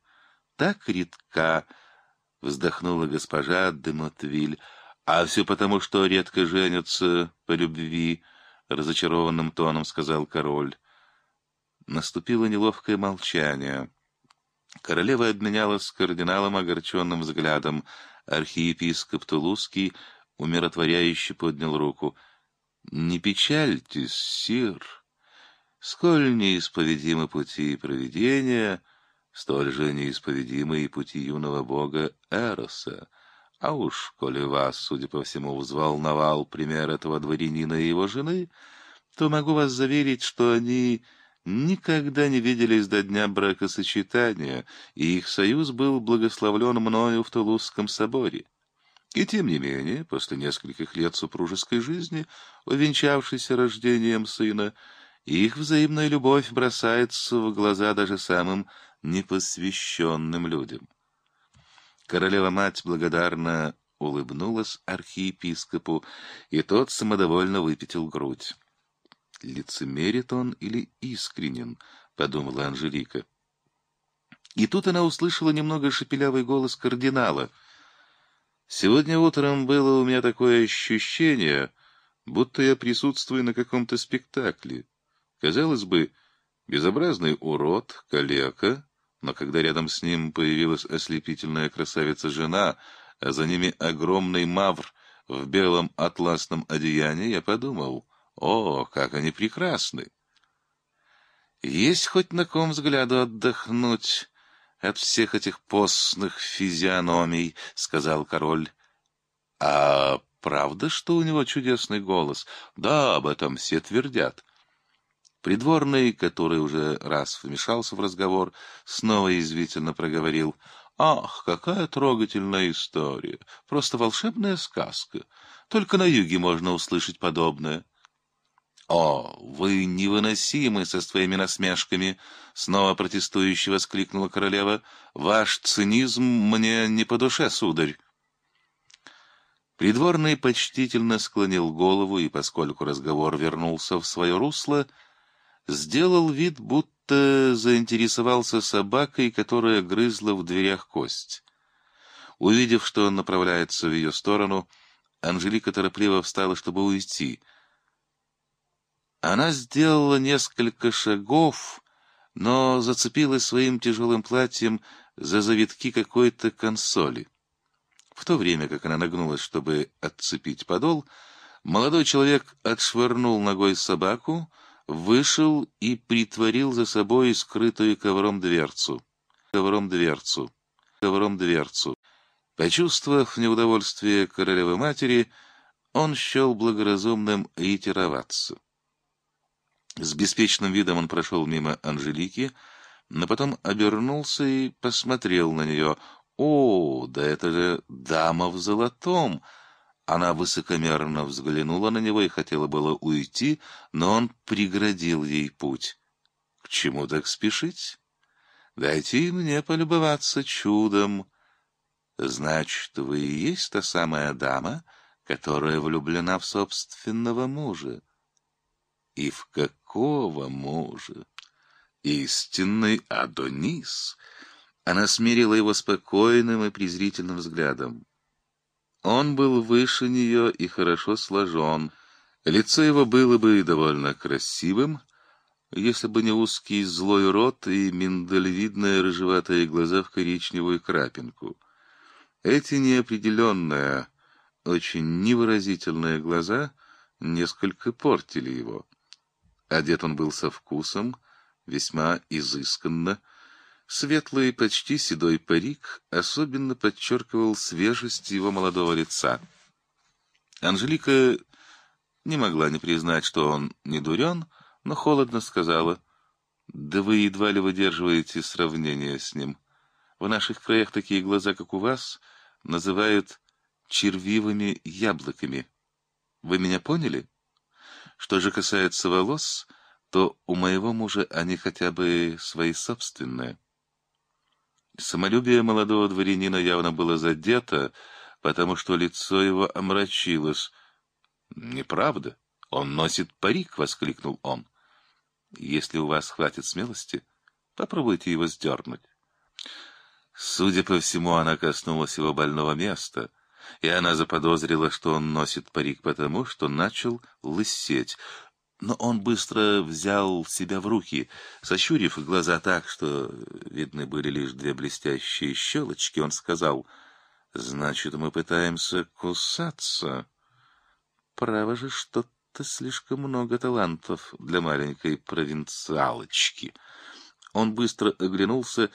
так редка, — вздохнула госпожа де Мотвиль, — а все потому, что редко женятся по любви, — разочарованным тоном сказал король. Наступило неловкое молчание. Королева обменялась с кардиналом огорченным взглядом. Архиепископ Тулузский умиротворяюще поднял руку. — Не печальтесь, сир. Сколь неисповедимы пути провидения, столь же неисповедимы и пути юного бога Эроса. А уж, коли вас, судя по всему, взволновал пример этого дворянина и его жены, то могу вас заверить, что они никогда не виделись до дня бракосочетания, и их союз был благословлен мною в Тулузском соборе. И тем не менее, после нескольких лет супружеской жизни, увенчавшейся рождением сына, их взаимная любовь бросается в глаза даже самым непосвященным людям. Королева-мать благодарно улыбнулась архиепископу, и тот самодовольно выпятил грудь. «Лицемерит он или искренен?» — подумала Анжелика. И тут она услышала немного шепелявый голос кардинала. «Сегодня утром было у меня такое ощущение, будто я присутствую на каком-то спектакле». Казалось бы, безобразный урод, калека, но когда рядом с ним появилась ослепительная красавица-жена, а за ними огромный мавр в белом атласном одеянии, я подумал, о, как они прекрасны! Есть хоть на ком взгляду отдохнуть от всех этих постных физиономий, — сказал король. — А правда, что у него чудесный голос? Да, об этом все твердят. Придворный, который уже раз вмешался в разговор, снова язвительно проговорил. «Ах, какая трогательная история! Просто волшебная сказка! Только на юге можно услышать подобное». «О, вы невыносимы со своими насмешками!» — снова протестующе воскликнула королева. «Ваш цинизм мне не по душе, сударь!» Придворный почтительно склонил голову, и, поскольку разговор вернулся в свое русло, сделал вид, будто заинтересовался собакой, которая грызла в дверях кость. Увидев, что он направляется в ее сторону, Анжелика торопливо встала, чтобы уйти — она сделала несколько шагов, но зацепилась своим тяжелым платьем за завитки какой-то консоли. В то время, как она нагнулась, чтобы отцепить подол, молодой человек отшвырнул ногой собаку, вышел и притворил за собой скрытую ковром дверцу. Ковром дверцу. Ковром дверцу. Почувствовав неудовольствие королевы-матери, он счел благоразумным ретироваться. С беспечным видом он прошел мимо Анжелики, но потом обернулся и посмотрел на нее. «О, да это же дама в золотом!» Она высокомерно взглянула на него и хотела было уйти, но он преградил ей путь. «К чему так спешить? Дайте мне полюбоваться чудом. Значит, вы и есть та самая дама, которая влюблена в собственного мужа. И в какого мужа? Истинный Адонис. Она смирила его спокойным и презрительным взглядом. Он был выше нее и хорошо сложен. Лицо его было бы довольно красивым, если бы не узкий злой рот и миндалевидные рыжеватые глаза в коричневую крапинку. Эти неопределенные, очень невыразительные глаза несколько портили его. Одет он был со вкусом, весьма изысканно. Светлый, почти седой парик особенно подчеркивал свежесть его молодого лица. Анжелика не могла не признать, что он не дурен, но холодно сказала, «Да вы едва ли выдерживаете сравнение с ним. В наших краях такие глаза, как у вас, называют червивыми яблоками. Вы меня поняли?» Что же касается волос, то у моего мужа они хотя бы свои собственные. Самолюбие молодого дворянина явно было задето, потому что лицо его омрачилось. «Неправда. Он носит парик!» — воскликнул он. «Если у вас хватит смелости, попробуйте его сдернуть». Судя по всему, она коснулась его больного места — и она заподозрила, что он носит парик потому, что начал лысеть. Но он быстро взял себя в руки, сощурив глаза так, что видны были лишь две блестящие щелочки, он сказал, «Значит, мы пытаемся кусаться. Право же, что-то слишком много талантов для маленькой провинциалочки». Он быстро оглянулся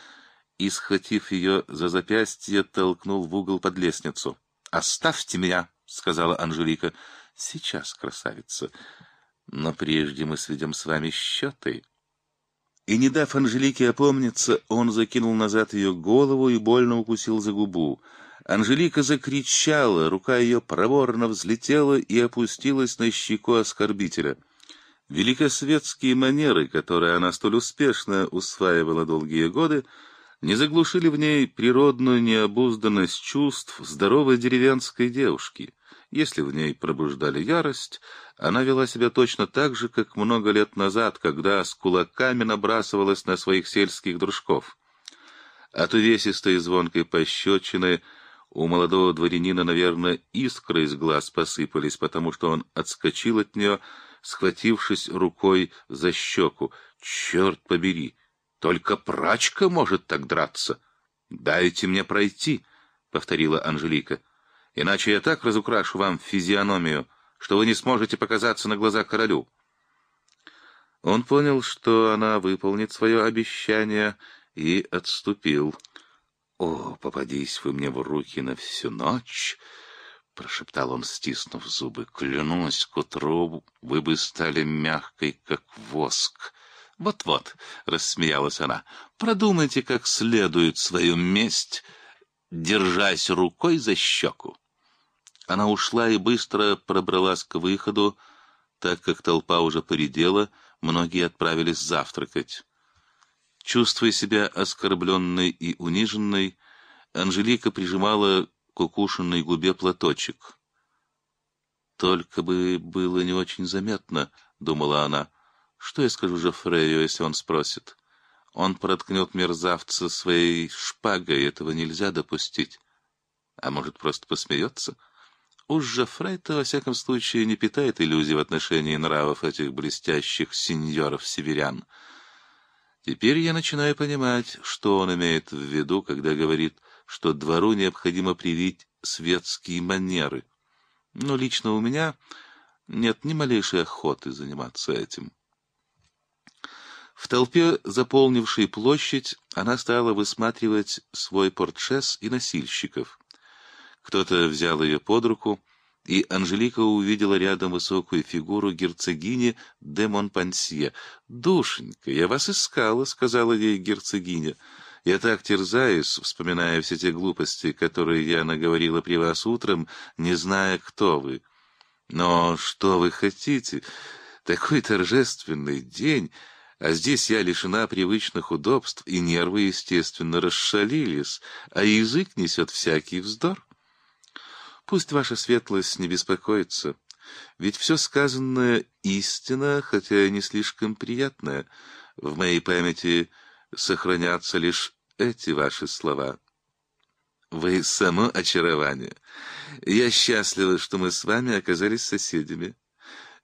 и, схватив ее за запястье, толкнул в угол под лестницу. «Оставьте меня», — сказала Анжелика. «Сейчас, красавица. Но прежде мы сведем с вами счеты». И, не дав Анжелике опомниться, он закинул назад ее голову и больно укусил за губу. Анжелика закричала, рука ее проворно взлетела и опустилась на щеку оскорбителя. Великосветские манеры, которые она столь успешно усваивала долгие годы, — не заглушили в ней природную необузданность чувств здоровой деревенской девушки. Если в ней пробуждали ярость, она вела себя точно так же, как много лет назад, когда с кулаками набрасывалась на своих сельских дружков. От увесистой звонкой пощечины у молодого дворянина, наверное, искры из глаз посыпались, потому что он отскочил от нее, схватившись рукой за щеку. «Черт побери!» Только прачка может так драться. Дайте мне пройти, — повторила Анжелика. Иначе я так разукрашу вам физиономию, что вы не сможете показаться на глаза королю. Он понял, что она выполнит свое обещание, и отступил. «О, попадись вы мне в руки на всю ночь!» — прошептал он, стиснув зубы. «Клянусь, к утру вы бы стали мягкой, как воск». «Вот-вот», — рассмеялась она, — «продумайте как следует свою месть, держась рукой за щеку». Она ушла и быстро пробралась к выходу, так как толпа уже поредела, многие отправились завтракать. Чувствуя себя оскорбленной и униженной, Анжелика прижимала к укушенной губе платочек. «Только бы было не очень заметно», — думала она, — что я скажу Жофрею, если он спросит? Он проткнет мерзавца своей шпагой, этого нельзя допустить. А может, просто посмеется? Уж Жофрей-то, во всяком случае, не питает иллюзий в отношении нравов этих блестящих сеньоров-северян. Теперь я начинаю понимать, что он имеет в виду, когда говорит, что двору необходимо привить светские манеры. Но лично у меня нет ни малейшей охоты заниматься этим. В толпе, заполнившей площадь, она стала высматривать свой портшес и носильщиков. Кто-то взял ее под руку, и Анжелика увидела рядом высокую фигуру герцогини де Монпансье. «Душенька, я вас искала», — сказала ей герцогиня. «Я так терзаюсь, вспоминая все те глупости, которые я наговорила при вас утром, не зная, кто вы. Но что вы хотите? Такой торжественный день...» А здесь я лишена привычных удобств, и нервы, естественно, расшалились, а язык несет всякий вздор. Пусть ваша светлость не беспокоится, ведь все сказанное истина, хотя и не слишком приятная. В моей памяти сохранятся лишь эти ваши слова. Вы само очарование. Я счастлива, что мы с вами оказались соседями.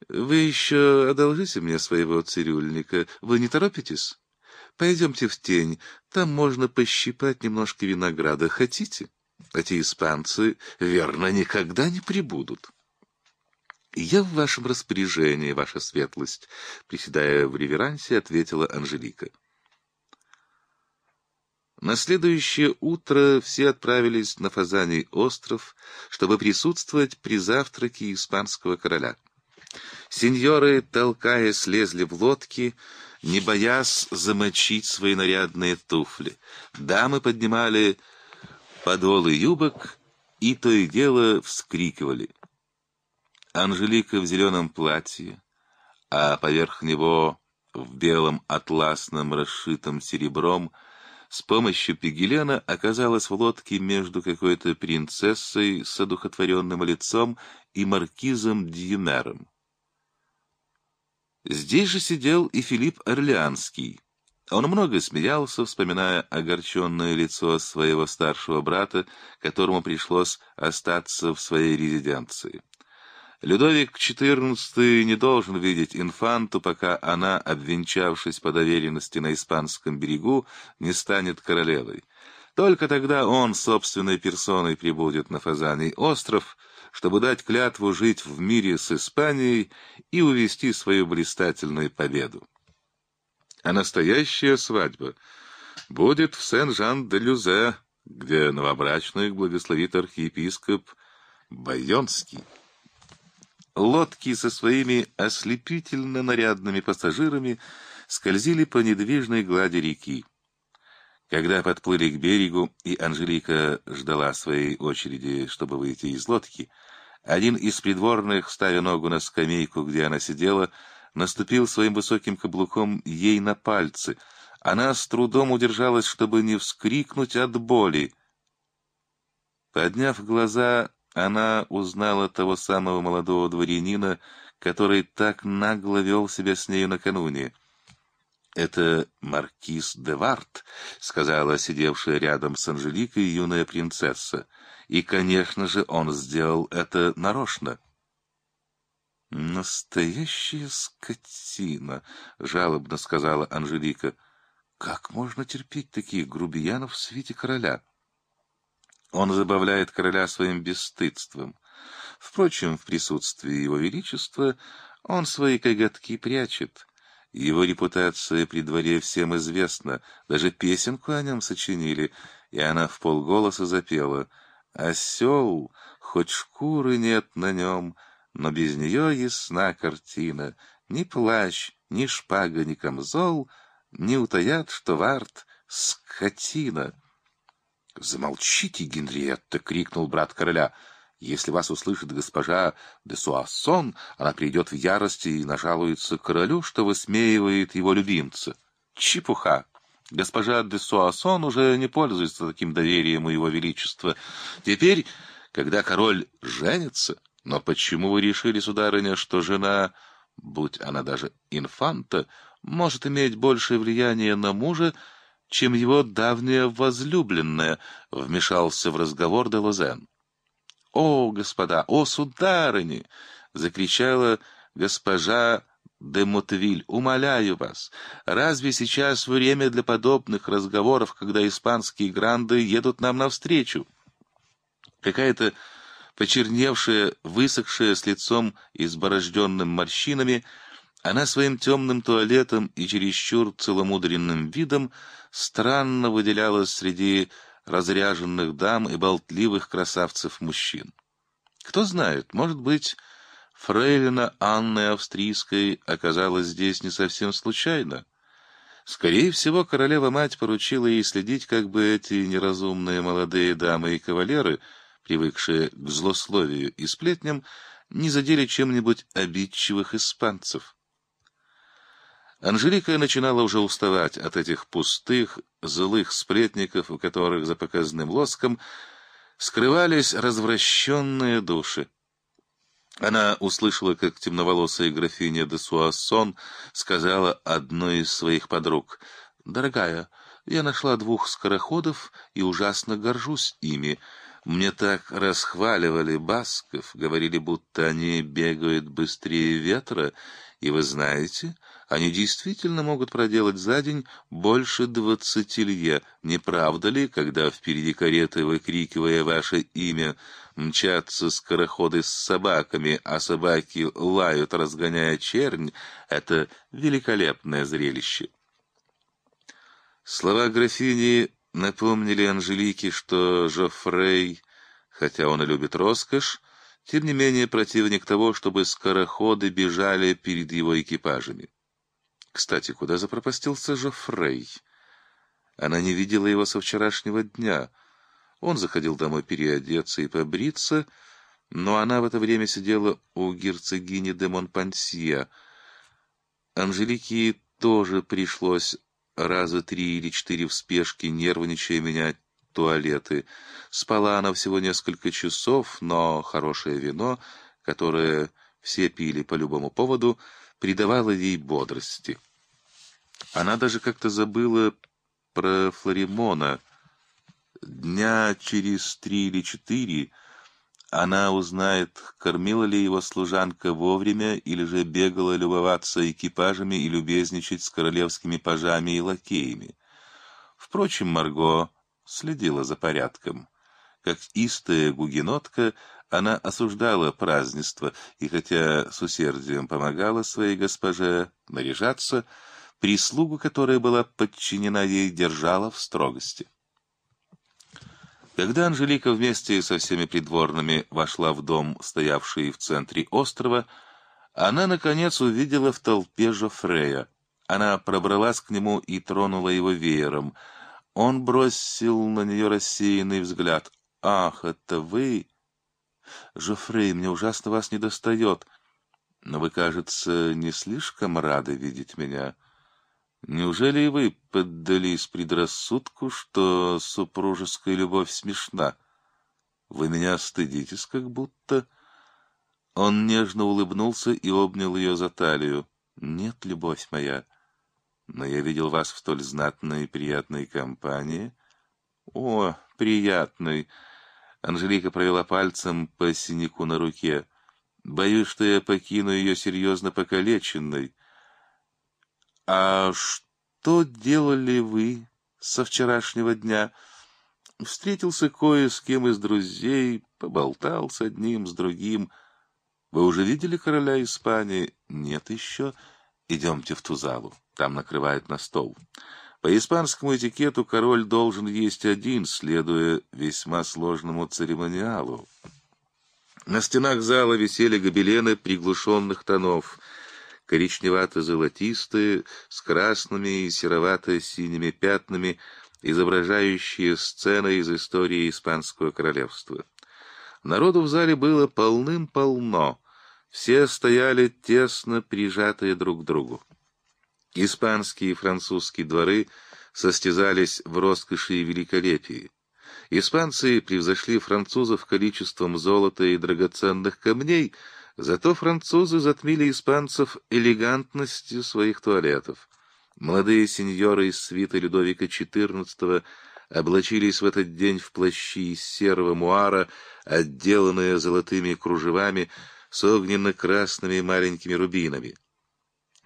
Вы еще одолжите мне своего цирюльника. Вы не торопитесь? Пойдемте в тень. Там можно пощипать немножко винограда. Хотите? Эти испанцы, верно, никогда не прибудут. «Я в вашем распоряжении, ваша светлость», — приседая в реверансе, ответила Анжелика. На следующее утро все отправились на Фазаний остров, чтобы присутствовать при завтраке испанского короля. Сеньоры, толкая, слезли в лодки, не боясь замочить свои нарядные туфли. Дамы поднимали подолы юбок и то и дело вскрикивали. Анжелика в зеленом платье, а поверх него в белом атласном расшитом серебром с помощью Пигелена оказалась в лодке между какой-то принцессой с одухотворенным лицом и маркизом Дьюмером. Здесь же сидел и Филипп Орлеанский. Он много смеялся, вспоминая огорченное лицо своего старшего брата, которому пришлось остаться в своей резиденции. Людовик XIV не должен видеть инфанту, пока она, обвенчавшись по доверенности на испанском берегу, не станет королевой. Только тогда он собственной персоной прибудет на Фазаний остров — чтобы дать клятву жить в мире с Испанией и увести свою блистательную победу. А настоящая свадьба будет в Сен-Жан-де-Люзе, где новобрачных благословит архиепископ Байонский. Лодки со своими ослепительно нарядными пассажирами скользили по недвижной глади реки. Когда подплыли к берегу, и Анжелика ждала своей очереди, чтобы выйти из лодки, один из придворных, ставя ногу на скамейку, где она сидела, наступил своим высоким каблуком ей на пальцы. Она с трудом удержалась, чтобы не вскрикнуть от боли. Подняв глаза, она узнала того самого молодого дворянина, который так нагло вел себя с нею накануне — «Это маркиз де Варт», — сказала сидевшая рядом с Анжеликой юная принцесса. «И, конечно же, он сделал это нарочно». «Настоящая скотина», — жалобно сказала Анжелика. «Как можно терпеть таких грубиянов в свете короля?» Он забавляет короля своим бесстыдством. Впрочем, в присутствии его величества он свои коготки прячет. Его репутация при дворе всем известна, даже песенку о нем сочинили, и она в полголоса запела «Осел, хоть шкуры нет на нем, но без нее ясна картина, ни плащ, ни шпага, ни камзол не утаят, что Варт — скотина». «Замолчите, Генриетта!» — крикнул брат короля — если вас услышит госпожа де Суассон, она придет в ярости и нажалуется королю, что высмеивает его любимца. Чепуха! Госпожа де Суассон уже не пользуется таким доверием у его величества. Теперь, когда король женится... Но почему вы решили, сударыня, что жена, будь она даже инфанта, может иметь большее влияние на мужа, чем его давняя возлюбленная, — вмешался в разговор де Лозен. «О, господа! О, сударыни!» — закричала госпожа де Мотвиль. «Умоляю вас, разве сейчас время для подобных разговоров, когда испанские гранды едут нам навстречу?» Какая-то почерневшая, высохшая с лицом изборожденным морщинами, она своим темным туалетом и чересчур целомудренным видом странно выделялась среди разряженных дам и болтливых красавцев-мужчин. Кто знает, может быть, фрейлина Анны Австрийской оказалась здесь не совсем случайно. Скорее всего, королева-мать поручила ей следить, как бы эти неразумные молодые дамы и кавалеры, привыкшие к злословию и сплетням, не задели чем-нибудь обидчивых испанцев. Анжелика начинала уже уставать от этих пустых, злых сплетников, у которых за показным лоском скрывались развращенные души. Она услышала, как темноволосая графиня де Суассон сказала одной из своих подруг, «Дорогая, я нашла двух скороходов и ужасно горжусь ими. Мне так расхваливали басков, говорили, будто они бегают быстрее ветра, и вы знаете, они действительно могут проделать за день больше двадцати лье. Не правда ли, когда впереди кареты, выкрикивая ваше имя, мчатся скороходы с собаками, а собаки лают, разгоняя чернь, это великолепное зрелище. Слова графини напомнили Анжелике, что Жофрей, хотя он и любит роскошь, тем не менее противник того, чтобы скороходы бежали перед его экипажами. Кстати, куда запропастился Жофрей? Она не видела его со вчерашнего дня. Он заходил домой переодеться и побриться, но она в это время сидела у герцогини де Монпансье. Анжелике тоже пришлось раза три или четыре в спешке, нервничая, менять туалеты. Спала она всего несколько часов, но хорошее вино, которое все пили по любому поводу, придавало ей бодрости. Она даже как-то забыла про Флоримона. Дня через три или четыре она узнает, кормила ли его служанка вовремя или же бегала любоваться экипажами и любезничать с королевскими пажами и лакеями. Впрочем, Марго следила за порядком. Как истая гугенотка, она осуждала празднество и, хотя с усердием помогала своей госпоже наряжаться, прислугу, которая была подчинена ей, держала в строгости. Когда Анжелика вместе со всеми придворными вошла в дом, стоявший в центре острова, она, наконец, увидела в толпе Жофрея. Она пробралась к нему и тронула его веером. Он бросил на нее рассеянный взгляд. «Ах, это вы!» «Жофрей, мне ужасно вас недостает, но вы, кажется, не слишком рады видеть меня». Неужели и вы поддались предрассудку, что супружеская любовь смешна? Вы меня стыдитесь, как будто...» Он нежно улыбнулся и обнял ее за талию. «Нет, любовь моя, но я видел вас в столь знатной и приятной компании». «О, приятной!» Анжелика провела пальцем по синяку на руке. «Боюсь, что я покину ее серьезно покалеченной». «А что делали вы со вчерашнего дня?» «Встретился кое с кем из друзей, поболтал с одним, с другим. Вы уже видели короля Испании?» «Нет еще. Идемте в ту залу, там накрывают на стол. По испанскому этикету король должен есть один, следуя весьма сложному церемониалу. На стенах зала висели гобелены приглушенных тонов, коричневато-золотистые, с красными и серовато-синими пятнами, изображающие сцены из истории Испанского королевства. Народу в зале было полным-полно, все стояли тесно прижатые друг к другу. Испанские и французские дворы состязались в роскоши и великолепии. Испанцы превзошли французов количеством золота и драгоценных камней, зато французы затмили испанцев элегантностью своих туалетов. Молодые сеньоры из свита Людовика XIV облачились в этот день в плащи из серого муара, отделанные золотыми кружевами с огненно-красными маленькими рубинами.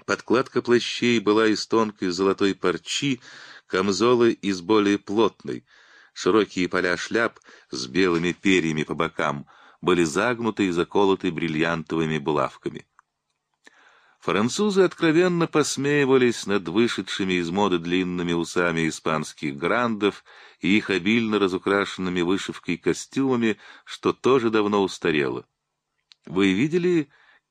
Подкладка плащей была из тонкой золотой парчи, камзолы из более плотной. Широкие поля шляп с белыми перьями по бокам были загнуты и заколоты бриллиантовыми булавками. Французы откровенно посмеивались над вышедшими из моды длинными усами испанских грандов и их обильно разукрашенными вышивкой костюмами, что тоже давно устарело. Вы видели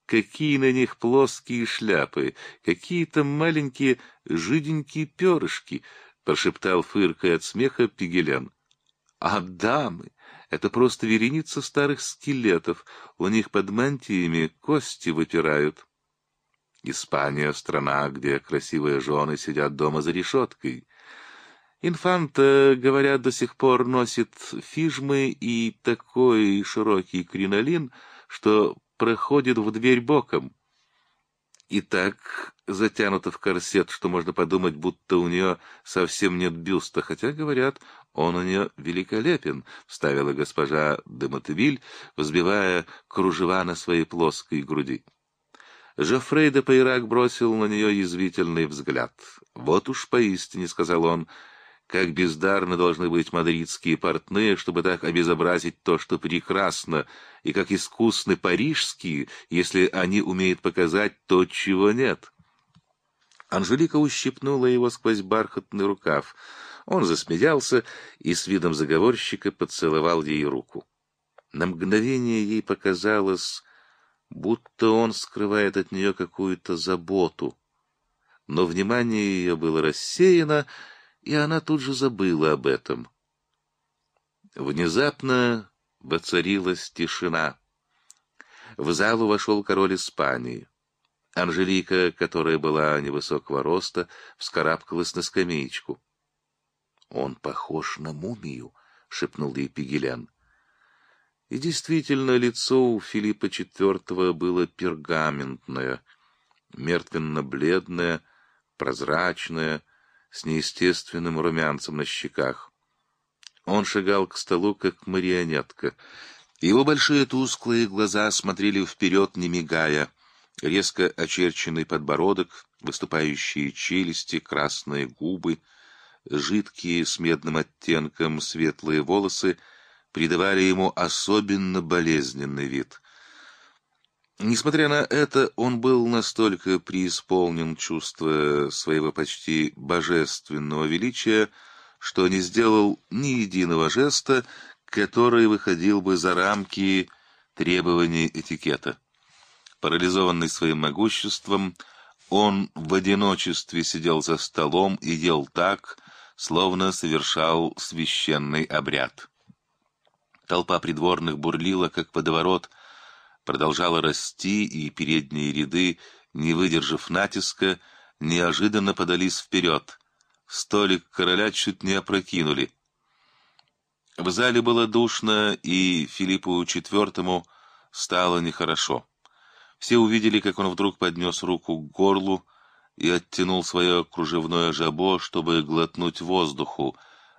какие на них плоские шляпы, какие-то маленькие жиденькие перышки, — прошептал, фыркая от смеха, Пигелян. — А дамы! Это просто вереница старых скелетов, у них под мантиями кости выпирают. Испания — страна, где красивые жены сидят дома за решеткой. Инфанта, говорят, до сих пор носит фижмы и такой широкий кринолин, что проходит в дверь боком. И так затянута в корсет, что можно подумать, будто у нее совсем нет бюста, хотя, говорят, он у нее великолепен, — вставила госпожа де Мотевиль, взбивая кружева на своей плоской груди. Жофрей де Пейрак бросил на нее язвительный взгляд. «Вот уж поистине», — сказал он, — как бездарны должны быть мадридские портные, чтобы так обезобразить то, что прекрасно, и как искусны парижские, если они умеют показать то, чего нет. Анжелика ущипнула его сквозь бархатный рукав. Он засмеялся и с видом заговорщика поцеловал ей руку. На мгновение ей показалось, будто он скрывает от нее какую-то заботу. Но внимание ее было рассеяно, и она тут же забыла об этом. Внезапно воцарилась тишина. В залу вошел король Испании. Анжелика, которая была невысокого роста, вскарабкалась на скамеечку. — Он похож на мумию, — шепнул ей Пигелян. И действительно, лицо у Филиппа IV было пергаментное, мертвенно-бледное, прозрачное, с неестественным румянцем на щеках. Он шагал к столу, как марионетка. Его большие тусклые глаза смотрели вперед, не мигая. Резко очерченный подбородок, выступающие челюсти, красные губы, жидкие с медным оттенком светлые волосы придавали ему особенно болезненный вид — Несмотря на это, он был настолько преисполнен чувства своего почти божественного величия, что не сделал ни единого жеста, который выходил бы за рамки требований этикета. Парализованный своим могуществом, он в одиночестве сидел за столом и ел так, словно совершал священный обряд. Толпа придворных бурлила, как водоворот, продолжала расти, и передние ряды, не выдержав натиска, неожиданно подались вперед. Столик короля чуть не опрокинули. В зале было душно, и Филиппу IV стало нехорошо. Все увидели, как он вдруг поднес руку к горлу и оттянул свое кружевное жабо, чтобы глотнуть воздуху,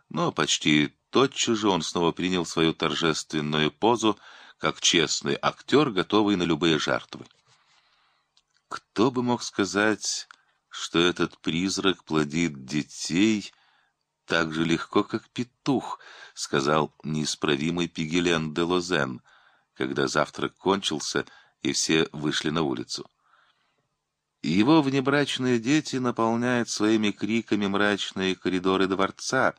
но почти тотчас же он снова принял свою торжественную позу, как честный актер, готовый на любые жертвы. Кто бы мог сказать, что этот призрак плодит детей так же легко, как петух, сказал неисправимый Пигелен де Лозен, когда завтрак кончился, и все вышли на улицу. Его внебрачные дети наполняют своими криками мрачные коридоры дворца,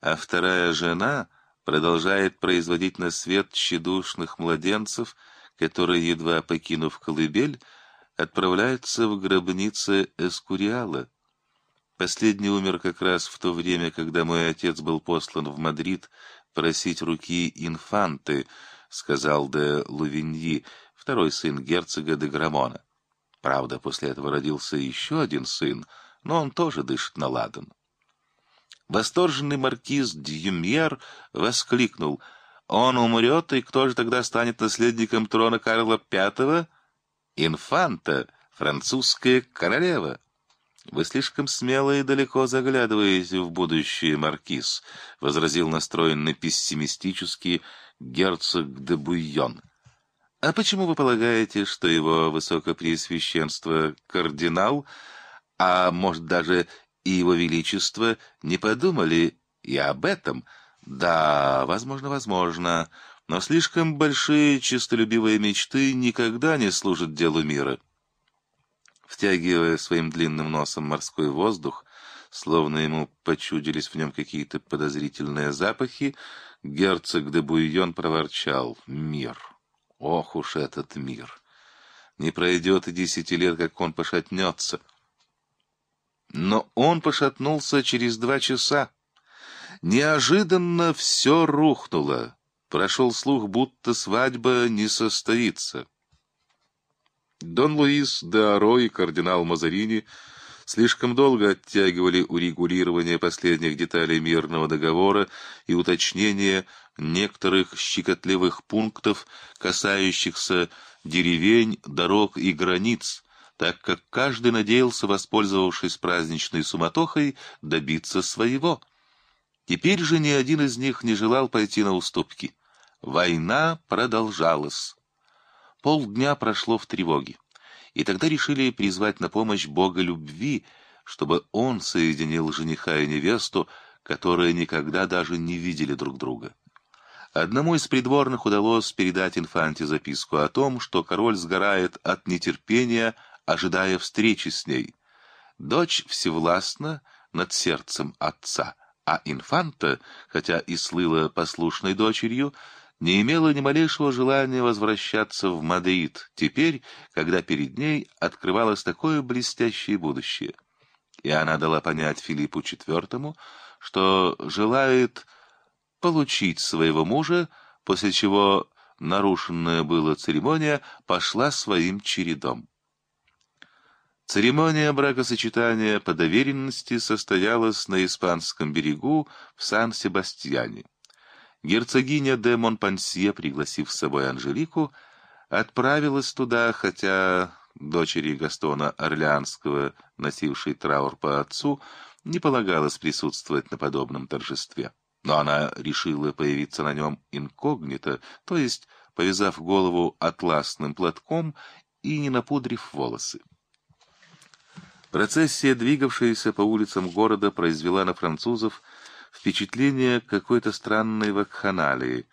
а вторая жена продолжает производить на свет тщедушных младенцев, которые, едва покинув колыбель, отправляются в гробницы Эскуриала. Последний умер как раз в то время, когда мой отец был послан в Мадрид просить руки инфанты, сказал де Лувиньи, второй сын герцога де Грамона. Правда, после этого родился еще один сын, но он тоже дышит на ладан. Восторженный маркиз Дюмьер воскликнул. «Он умрет, и кто же тогда станет наследником трона Карла V?» «Инфанта, французская королева». «Вы слишком смело и далеко заглядываете в будущее, маркиз», — возразил настроенный пессимистически герцог де Буйон. А почему вы полагаете, что его высокопреосвященство кардинал, а может даже и его величество не подумали и об этом? Да, возможно, возможно, но слишком большие честолюбивые мечты никогда не служат делу мира. Втягивая своим длинным носом морской воздух, словно ему почудились в нем какие-то подозрительные запахи, герцог де Буйон проворчал «Мир». Ох уж этот мир! Не пройдет и десяти лет, как он пошатнется. Но он пошатнулся через два часа. Неожиданно все рухнуло. Прошел слух, будто свадьба не состоится. Дон Луис де Аро и кардинал Мазарини слишком долго оттягивали урегулирование последних деталей мирного договора и уточнение некоторых щекотливых пунктов, касающихся деревень, дорог и границ, так как каждый надеялся, воспользовавшись праздничной суматохой, добиться своего. Теперь же ни один из них не желал пойти на уступки. Война продолжалась. Полдня прошло в тревоге, и тогда решили призвать на помощь Бога любви, чтобы он соединил жениха и невесту, которые никогда даже не видели друг друга. Одному из придворных удалось передать инфанте записку о том, что король сгорает от нетерпения, ожидая встречи с ней. Дочь всевластна над сердцем отца, а инфанта, хотя и слыла послушной дочерью, не имела ни малейшего желания возвращаться в Мадрид, теперь, когда перед ней открывалось такое блестящее будущее. И она дала понять Филиппу IV, что желает получить своего мужа, после чего нарушенная была церемония пошла своим чередом. Церемония бракосочетания по доверенности состоялась на испанском берегу в Сан-Себастьяне. Герцогиня де Монпансье, пригласив с собой Анжелику, отправилась туда, хотя дочери Гастона Орлеанского, носившей траур по отцу, не полагалось присутствовать на подобном торжестве но она решила появиться на нем инкогнито, то есть повязав голову атласным платком и не напудрив волосы. Процессия, двигавшаяся по улицам города, произвела на французов впечатление какой-то странной вакханалии.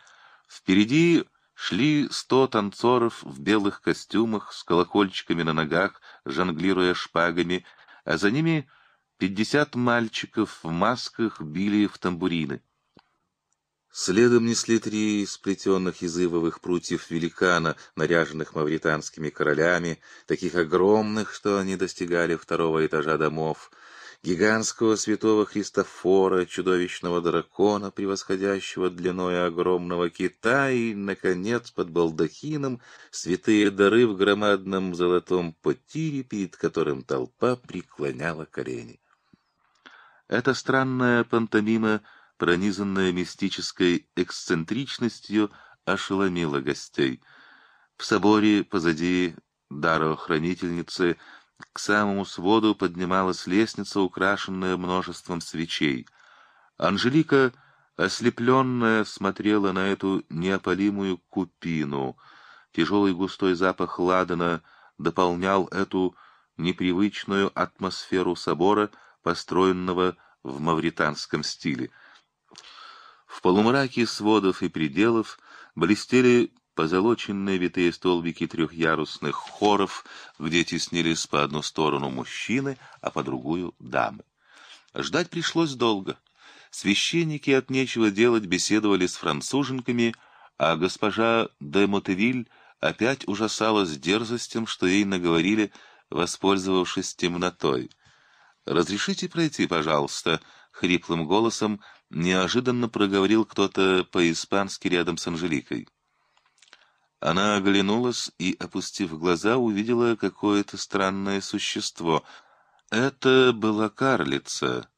Впереди шли сто танцоров в белых костюмах с колокольчиками на ногах, жонглируя шпагами, а за ними пятьдесят мальчиков в масках били в тамбурины. Следом несли три сплетенных из ивовых прутьев великана, наряженных мавританскими королями, таких огромных, что они достигали второго этажа домов, гигантского святого Христофора, чудовищного дракона, превосходящего длиной огромного кита, и, наконец, под балдахином святые дары в громадном золотом потире, перед которым толпа преклоняла колени. Эта странная пантомима пронизанная мистической эксцентричностью, ошеломила гостей. В соборе позади дарохранительницы к самому своду поднималась лестница, украшенная множеством свечей. Анжелика, ослепленная, смотрела на эту неопалимую купину. Тяжелый густой запах ладана дополнял эту непривычную атмосферу собора, построенного в мавританском стиле. В полумраке сводов и пределов блестели позолоченные витые столбики трехъярусных хоров, где теснились по одну сторону мужчины, а по другую — дамы. Ждать пришлось долго. Священники от нечего делать беседовали с француженками, а госпожа де Мотевиль опять ужасалась дерзостям, что ей наговорили, воспользовавшись темнотой. «Разрешите пройти, пожалуйста?» — хриплым голосом неожиданно проговорил кто-то по-испански рядом с Анжеликой. Она оглянулась и, опустив глаза, увидела какое-то странное существо. Это была карлица,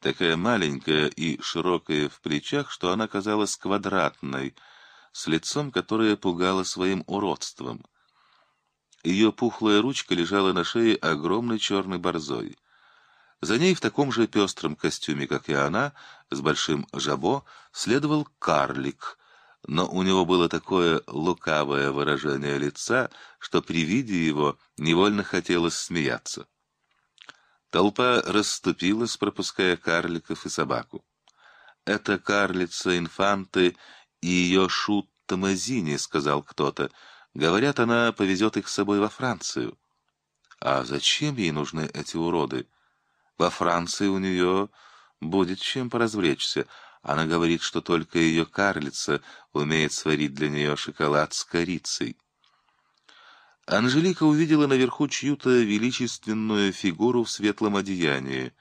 такая маленькая и широкая в плечах, что она казалась квадратной, с лицом, которое пугало своим уродством. Ее пухлая ручка лежала на шее огромной черной борзой. За ней в таком же пестром костюме, как и она, с большим жабо, следовал карлик, но у него было такое лукавое выражение лица, что при виде его невольно хотелось смеяться. Толпа расступилась, пропуская карликов и собаку. «Это карлица инфанты и ее шут Томазини», — сказал кто-то. «Говорят, она повезет их с собой во Францию». «А зачем ей нужны эти уроды?» Во Франции у нее будет чем поразвлечься. Она говорит, что только ее карлица умеет сварить для нее шоколад с корицей. Анжелика увидела наверху чью-то величественную фигуру в светлом одеянии.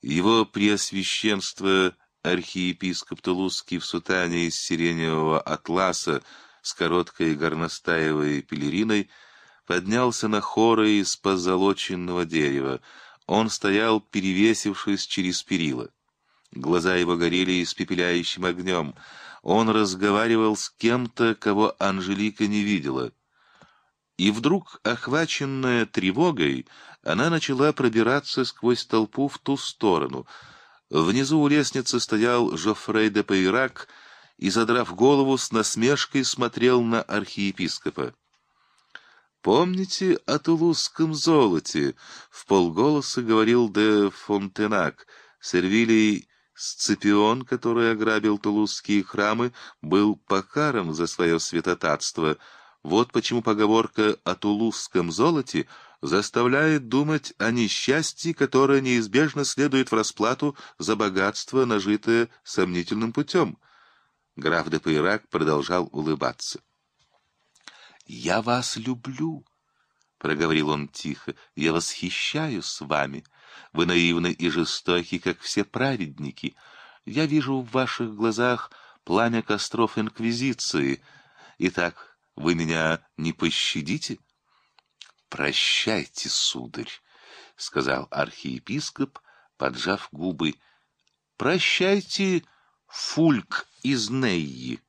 Его преосвященство архиепископ Тулузский в сутане из сиреневого атласа с короткой горностаевой пелериной поднялся на хоры из позолоченного дерева, он стоял, перевесившись через перила. Глаза его горели испепеляющим огнем. Он разговаривал с кем-то, кого Анжелика не видела. И вдруг, охваченная тревогой, она начала пробираться сквозь толпу в ту сторону. Внизу у лестницы стоял Жофрей де Пейрак и, задрав голову, с насмешкой смотрел на архиепископа. «Помните о тулузском золоте?» — в полголоса говорил де Фонтенак. Сервилий Сципион, который ограбил тулузские храмы, был покаром за свое святотатство. Вот почему поговорка о тулузском золоте заставляет думать о несчастье, которое неизбежно следует в расплату за богатство, нажитое сомнительным путем. Граф де Пейрак продолжал улыбаться. «Я вас люблю», — проговорил он тихо, — «я восхищаюсь вами. Вы наивны и жестоки, как все праведники. Я вижу в ваших глазах пламя костров Инквизиции. Итак, вы меня не пощадите?» «Прощайте, сударь», — сказал архиепископ, поджав губы. «Прощайте, фульк из Нейи».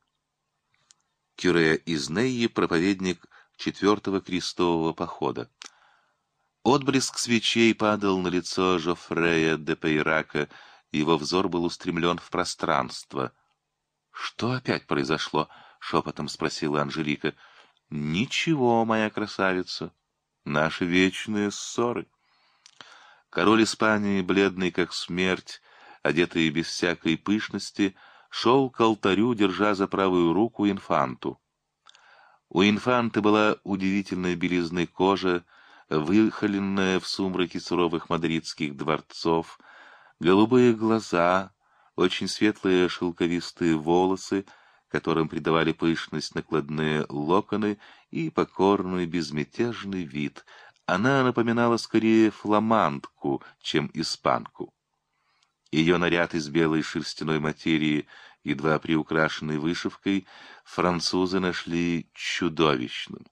Кюре из Нейи, проповедник четвертого крестового похода. Отблеск свечей падал на лицо Жофрея де Пейрака, его взор был устремлен в пространство. «Что опять произошло?» — шепотом спросила Анжелика. «Ничего, моя красавица. Наши вечные ссоры». Король Испании, бледный как смерть, одетый без всякой пышности, — шел к алтарю, держа за правую руку инфанту. У инфанты была удивительная белизны кожа, выхоленная в сумраке суровых мадридских дворцов, голубые глаза, очень светлые шелковистые волосы, которым придавали пышность накладные локоны и покорный безмятежный вид. Она напоминала скорее фламандку, чем испанку. Ее наряд из белой шерстяной материи, едва приукрашенной вышивкой, французы нашли чудовищным.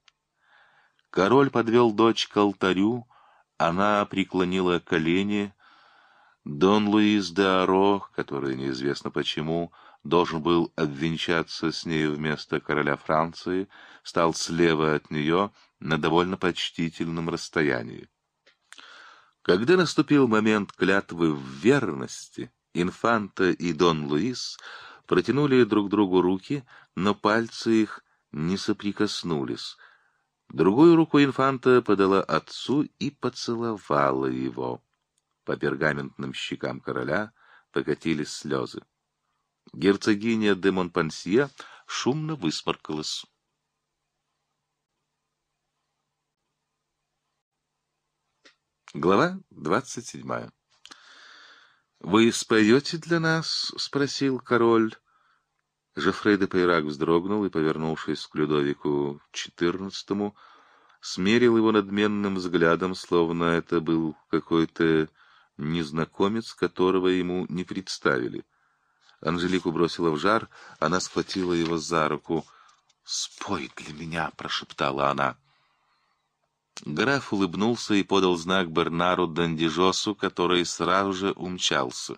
Король подвел дочь к алтарю, она преклонила колени. Дон Луис де Аро, который неизвестно почему, должен был обвенчаться с нею вместо короля Франции, стал слева от нее на довольно почтительном расстоянии. Когда наступил момент клятвы в верности, Инфанта и Дон Луис протянули друг другу руки, но пальцы их не соприкоснулись. Другую руку Инфанта подала отцу и поцеловала его. По пергаментным щекам короля покатились слезы. Герцогиня де Монпансье шумно высморкалась. Глава двадцать седьмая. «Вы споете для нас?» — спросил король. Жофрей де вздрогнул и, повернувшись к Людовику XIV, смерил его надменным взглядом, словно это был какой-то незнакомец, которого ему не представили. Анжелику бросила в жар, она схватила его за руку. «Спой для меня!» — прошептала она. Граф улыбнулся и подал знак Бернару Дандижосу, который сразу же умчался.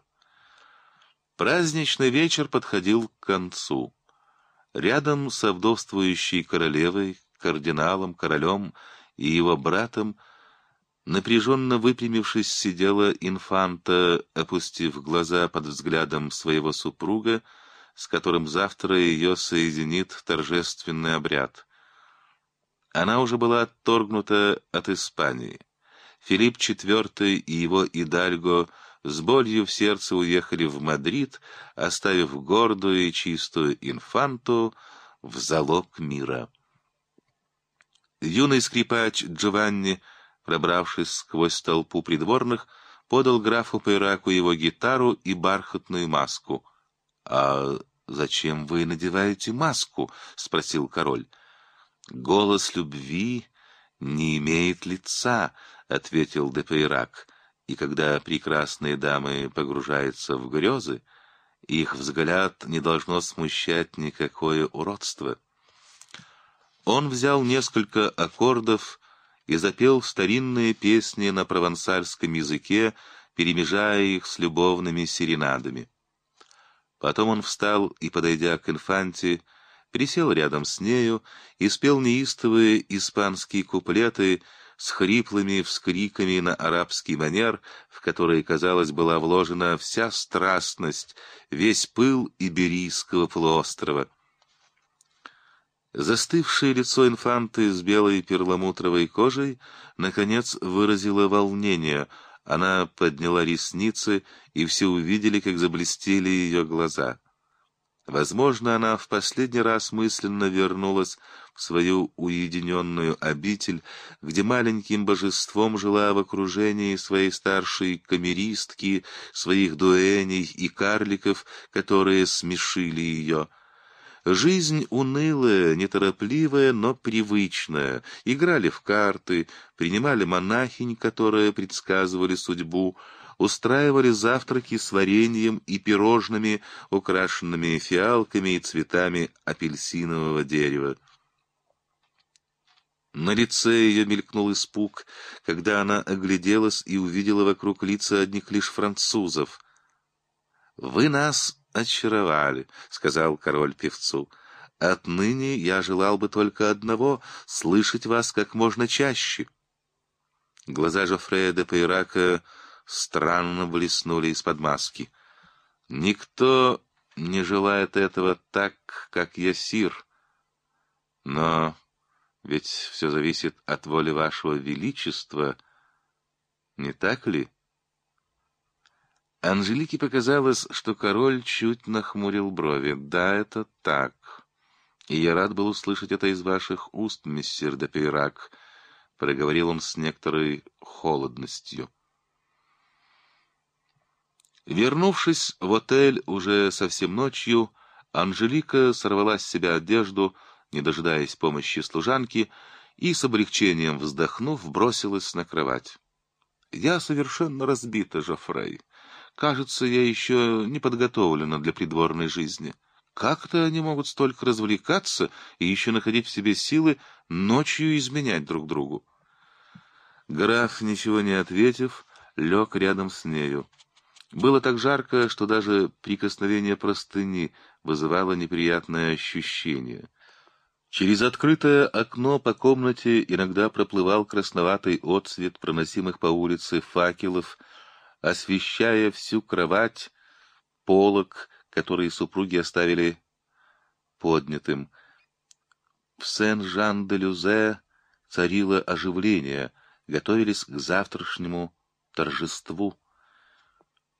Праздничный вечер подходил к концу. Рядом с вдовствующей королевой, кардиналом, королем и его братом, напряженно выпрямившись, сидела инфанта, опустив глаза под взглядом своего супруга, с которым завтра ее соединит торжественный обряд — она уже была отторгнута от Испании. Филипп IV и его Идальго с болью в сердце уехали в Мадрид, оставив гордую и чистую инфанту в залог мира. Юный скрипач Джованни, пробравшись сквозь толпу придворных, подал графу Пейраку его гитару и бархатную маску. — А зачем вы надеваете маску? — спросил король. «Голос любви не имеет лица», — ответил де Пейрак, и когда прекрасные дамы погружаются в грезы, их взгляд не должно смущать никакое уродство. Он взял несколько аккордов и запел старинные песни на провансальском языке, перемежая их с любовными серенадами. Потом он встал и, подойдя к инфанте, присел рядом с нею и спел неистовые испанские куплеты с хриплыми вскриками на арабский манер, в которые, казалось, была вложена вся страстность, весь пыл Иберийского полуострова. Застывшее лицо инфанты с белой перламутровой кожей наконец выразило волнение. Она подняла ресницы, и все увидели, как заблестели ее глаза. Возможно, она в последний раз мысленно вернулась в свою уединенную обитель, где маленьким божеством жила в окружении своей старшей камеристки, своих дуэней и карликов, которые смешили ее. Жизнь унылая, неторопливая, но привычная. Играли в карты, принимали монахинь, которые предсказывали судьбу, устраивали завтраки с вареньем и пирожными, украшенными фиалками и цветами апельсинового дерева. На лице ее мелькнул испуг, когда она огляделась и увидела вокруг лица одних лишь французов. «Вы нас очаровали», — сказал король певцу. «Отныне я желал бы только одного — слышать вас как можно чаще». Глаза Жофрея де Пейрака странно блеснули из-под маски. «Никто не желает этого так, как я, сир. Но ведь все зависит от воли вашего величества, не так ли?» Анжелике показалось, что король чуть нахмурил брови. «Да, это так. И я рад был услышать это из ваших уст, мессир де Пейрак», — проговорил он с некоторой холодностью. Вернувшись в отель уже совсем ночью, Анжелика сорвала с себя одежду, не дожидаясь помощи служанки, и с облегчением вздохнув, бросилась на кровать. «Я совершенно разбита, Жофрей. Кажется, я еще не подготовлена для придворной жизни. Как-то они могут столько развлекаться и еще находить в себе силы ночью изменять друг другу?» Граф, ничего не ответив, лег рядом с нею. Было так жарко, что даже прикосновение простыни вызывало неприятное ощущение. Через открытое окно по комнате иногда проплывал красноватый отсвет проносимых по улице факелов, освещая всю кровать, полок, который супруги оставили поднятым. В Сен-Жан-де-Люзе царило оживление, готовились к завтрашнему торжеству.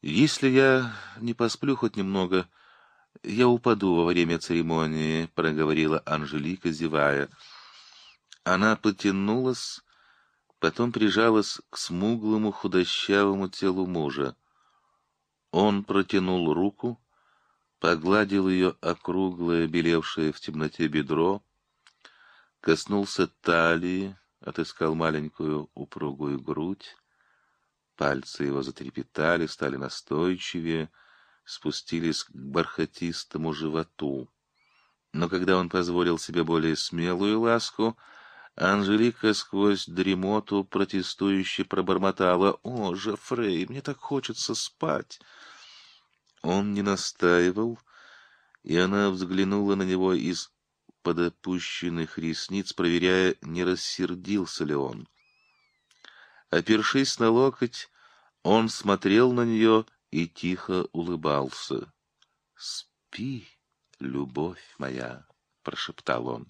«Если я не посплю хоть немного, я упаду во время церемонии», — проговорила Анжелика, зевая. Она потянулась, потом прижалась к смуглому худощавому телу мужа. Он протянул руку, погладил ее округлое, белевшее в темноте бедро, коснулся талии, отыскал маленькую упругую грудь. Пальцы его затрепетали, стали настойчивее, спустились к бархатистому животу. Но когда он позволил себе более смелую ласку, Анжелика сквозь дремоту протестующе пробормотала. «О, Жофрей, мне так хочется спать!» Он не настаивал, и она взглянула на него из под опущенных ресниц, проверяя, не рассердился ли он. Опершись на локоть, он смотрел на нее и тихо улыбался. «Спи, любовь моя!» — прошептал он.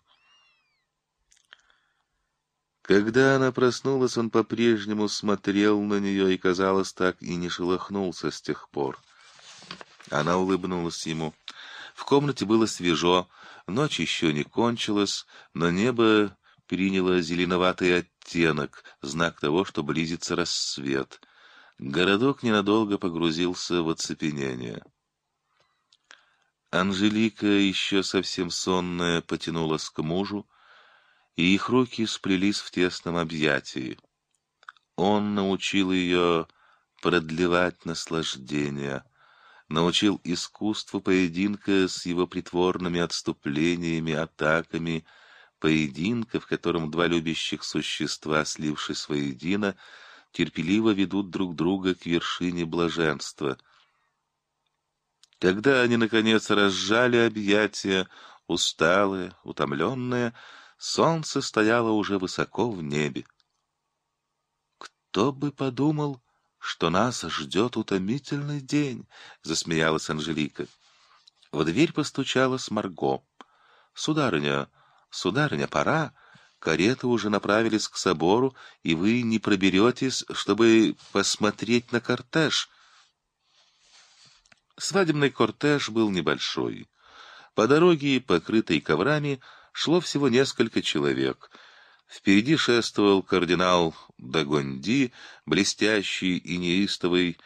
Когда она проснулась, он по-прежнему смотрел на нее и, казалось, так и не шелохнулся с тех пор. Она улыбнулась ему. В комнате было свежо, ночь еще не кончилась, но небо приняло зеленоватый оттенок, знак того, что близится рассвет. Городок ненадолго погрузился в оцепенение. Анжелика, еще совсем сонная, потянулась к мужу, и их руки сплелись в тесном объятии. Он научил ее продлевать наслаждение — научил искусству поединка с его притворными отступлениями, атаками, поединка, в котором два любящих существа, слившись воедино, терпеливо ведут друг друга к вершине блаженства. Когда они, наконец, разжали объятия, усталые, утомленные, солнце стояло уже высоко в небе. Кто бы подумал, что нас ждет утомительный день, — засмеялась Анжелика. В дверь постучалась Марго. — Сударыня, сударыня, пора. Кареты уже направились к собору, и вы не проберетесь, чтобы посмотреть на кортеж. Свадебный кортеж был небольшой. По дороге, покрытой коврами, шло всего несколько человек — Впереди шествовал кардинал Дагонди, блестящий и неистовый,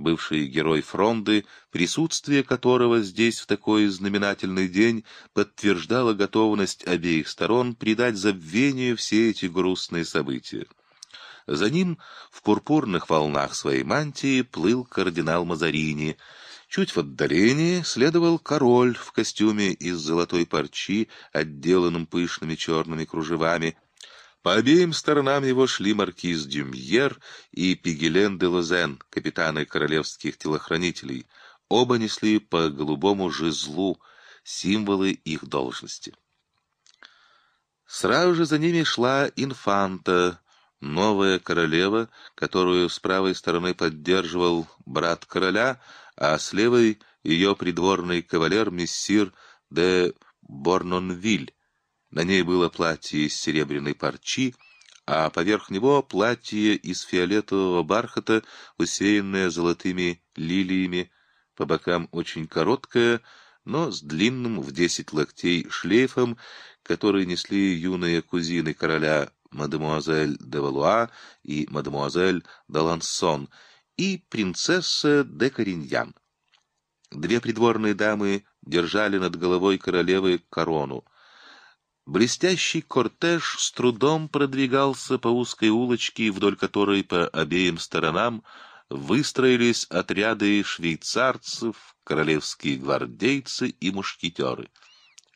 бывший герой фронды, присутствие которого здесь в такой знаменательный день подтверждало готовность обеих сторон придать забвению все эти грустные события. За ним в пурпурных волнах своей мантии плыл кардинал Мазарини. Чуть в отдалении следовал король в костюме из золотой парчи, отделанном пышными черными кружевами, по обеим сторонам его шли маркиз Дюмьер и Пигелен де Лозен, капитаны королевских телохранителей. Оба несли по голубому жезлу символы их должности. Сразу же за ними шла инфанта, новая королева, которую с правой стороны поддерживал брат короля, а с левой — ее придворный кавалер мессир де Борнонвиль, на ней было платье из серебряной парчи, а поверх него платье из фиолетового бархата, усеянное золотыми лилиями, по бокам очень короткое, но с длинным в десять локтей шлейфом, который несли юные кузины короля мадемуазель де Валуа и мадемуазель де Лансон и принцесса де Кориньян. Две придворные дамы держали над головой королевы корону. Блестящий кортеж с трудом продвигался по узкой улочке, вдоль которой по обеим сторонам выстроились отряды швейцарцев, королевские гвардейцы и мушкетеры.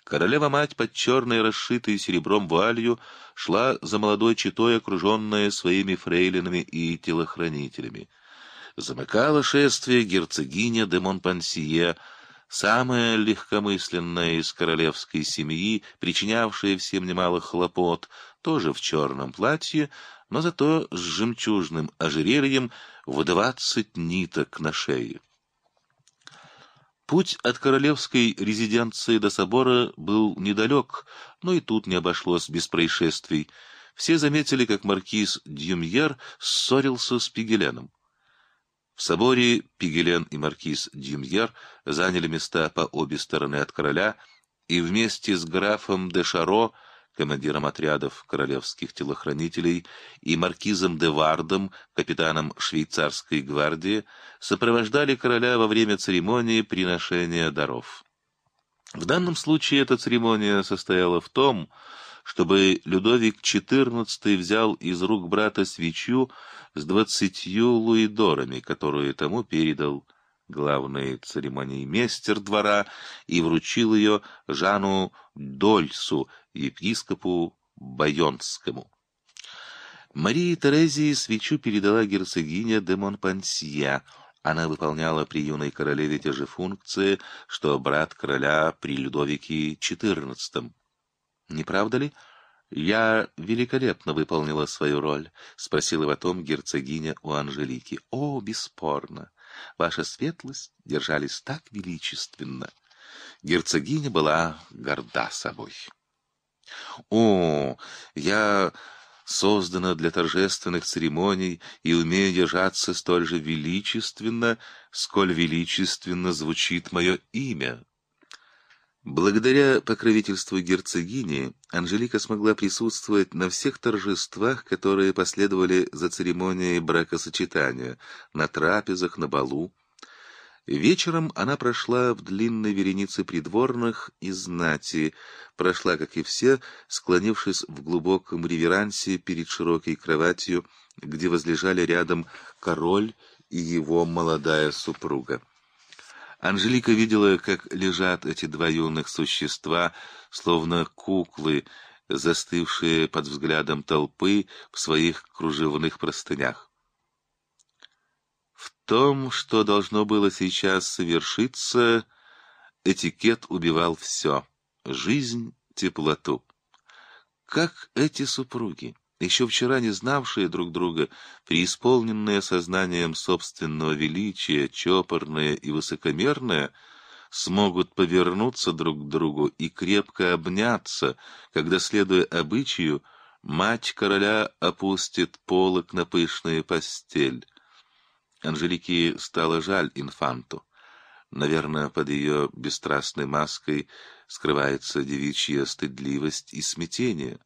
Королева-мать под черной, расшитой серебром вуалью, шла за молодой читой, окруженная своими фрейлинами и телохранителями. Замыкала шествие герцогиня де Монпансье, самая легкомысленная из королевской семьи, причинявшая всем немало хлопот, тоже в черном платье, но зато с жемчужным ожерельем в двадцать ниток на шее. Путь от королевской резиденции до собора был недалек, но и тут не обошлось без происшествий. Все заметили, как маркиз Дюмьер ссорился с Пигеленом. В соборе Пигелен и маркиз Дюмьер заняли места по обе стороны от короля и вместе с графом де Шаро, командиром отрядов королевских телохранителей, и маркизом де Вардом, капитаном швейцарской гвардии, сопровождали короля во время церемонии приношения даров. В данном случае эта церемония состояла в том, чтобы Людовик XIV взял из рук брата свечу с двадцатью луидорами, которую тому передал главный церемониймейстер двора, и вручил ее Жану Дольсу, епископу Байонскому. Марии Терезии свечу передала герцогиня де Монпансье. Она выполняла при юной королеве те же функции, что брат короля при Людовике XIV. Не правда ли? «Я великолепно выполнила свою роль», — спросила потом герцогиня у Анжелики. «О, бесспорно! Ваша светлость держались так величественно». Герцогиня была горда собой. «О, я создана для торжественных церемоний и умею держаться столь же величественно, сколь величественно звучит мое имя», Благодаря покровительству герцогини Анжелика смогла присутствовать на всех торжествах, которые последовали за церемонией бракосочетания, на трапезах, на балу. Вечером она прошла в длинной веренице придворных и знати, прошла, как и все, склонившись в глубоком реверансе перед широкой кроватью, где возлежали рядом король и его молодая супруга. Анжелика видела, как лежат эти два юных существа, словно куклы, застывшие под взглядом толпы в своих кружевных простынях. В том, что должно было сейчас совершиться, этикет убивал все — жизнь, теплоту. Как эти супруги? Еще вчера не знавшие друг друга, преисполненные сознанием собственного величия, чопорные и высокомерные, смогут повернуться друг к другу и крепко обняться, когда, следуя обычаю, мать короля опустит полок на пышную постель. Анжелике стало жаль инфанту. Наверное, под ее бесстрастной маской скрывается девичья стыдливость и смятение.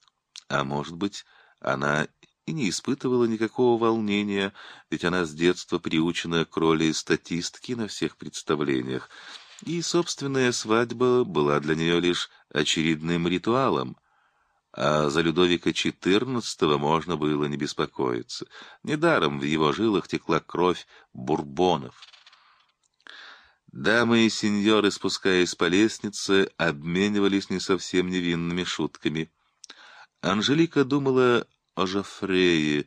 А может быть, она и не испытывала никакого волнения, ведь она с детства приучена к роли статистки на всех представлениях, и собственная свадьба была для нее лишь очередным ритуалом. А за Людовика XIV можно было не беспокоиться. Недаром в его жилах текла кровь бурбонов. Дамы и сеньоры, спускаясь по лестнице, обменивались не совсем невинными шутками — Анжелика думала о Жофрее,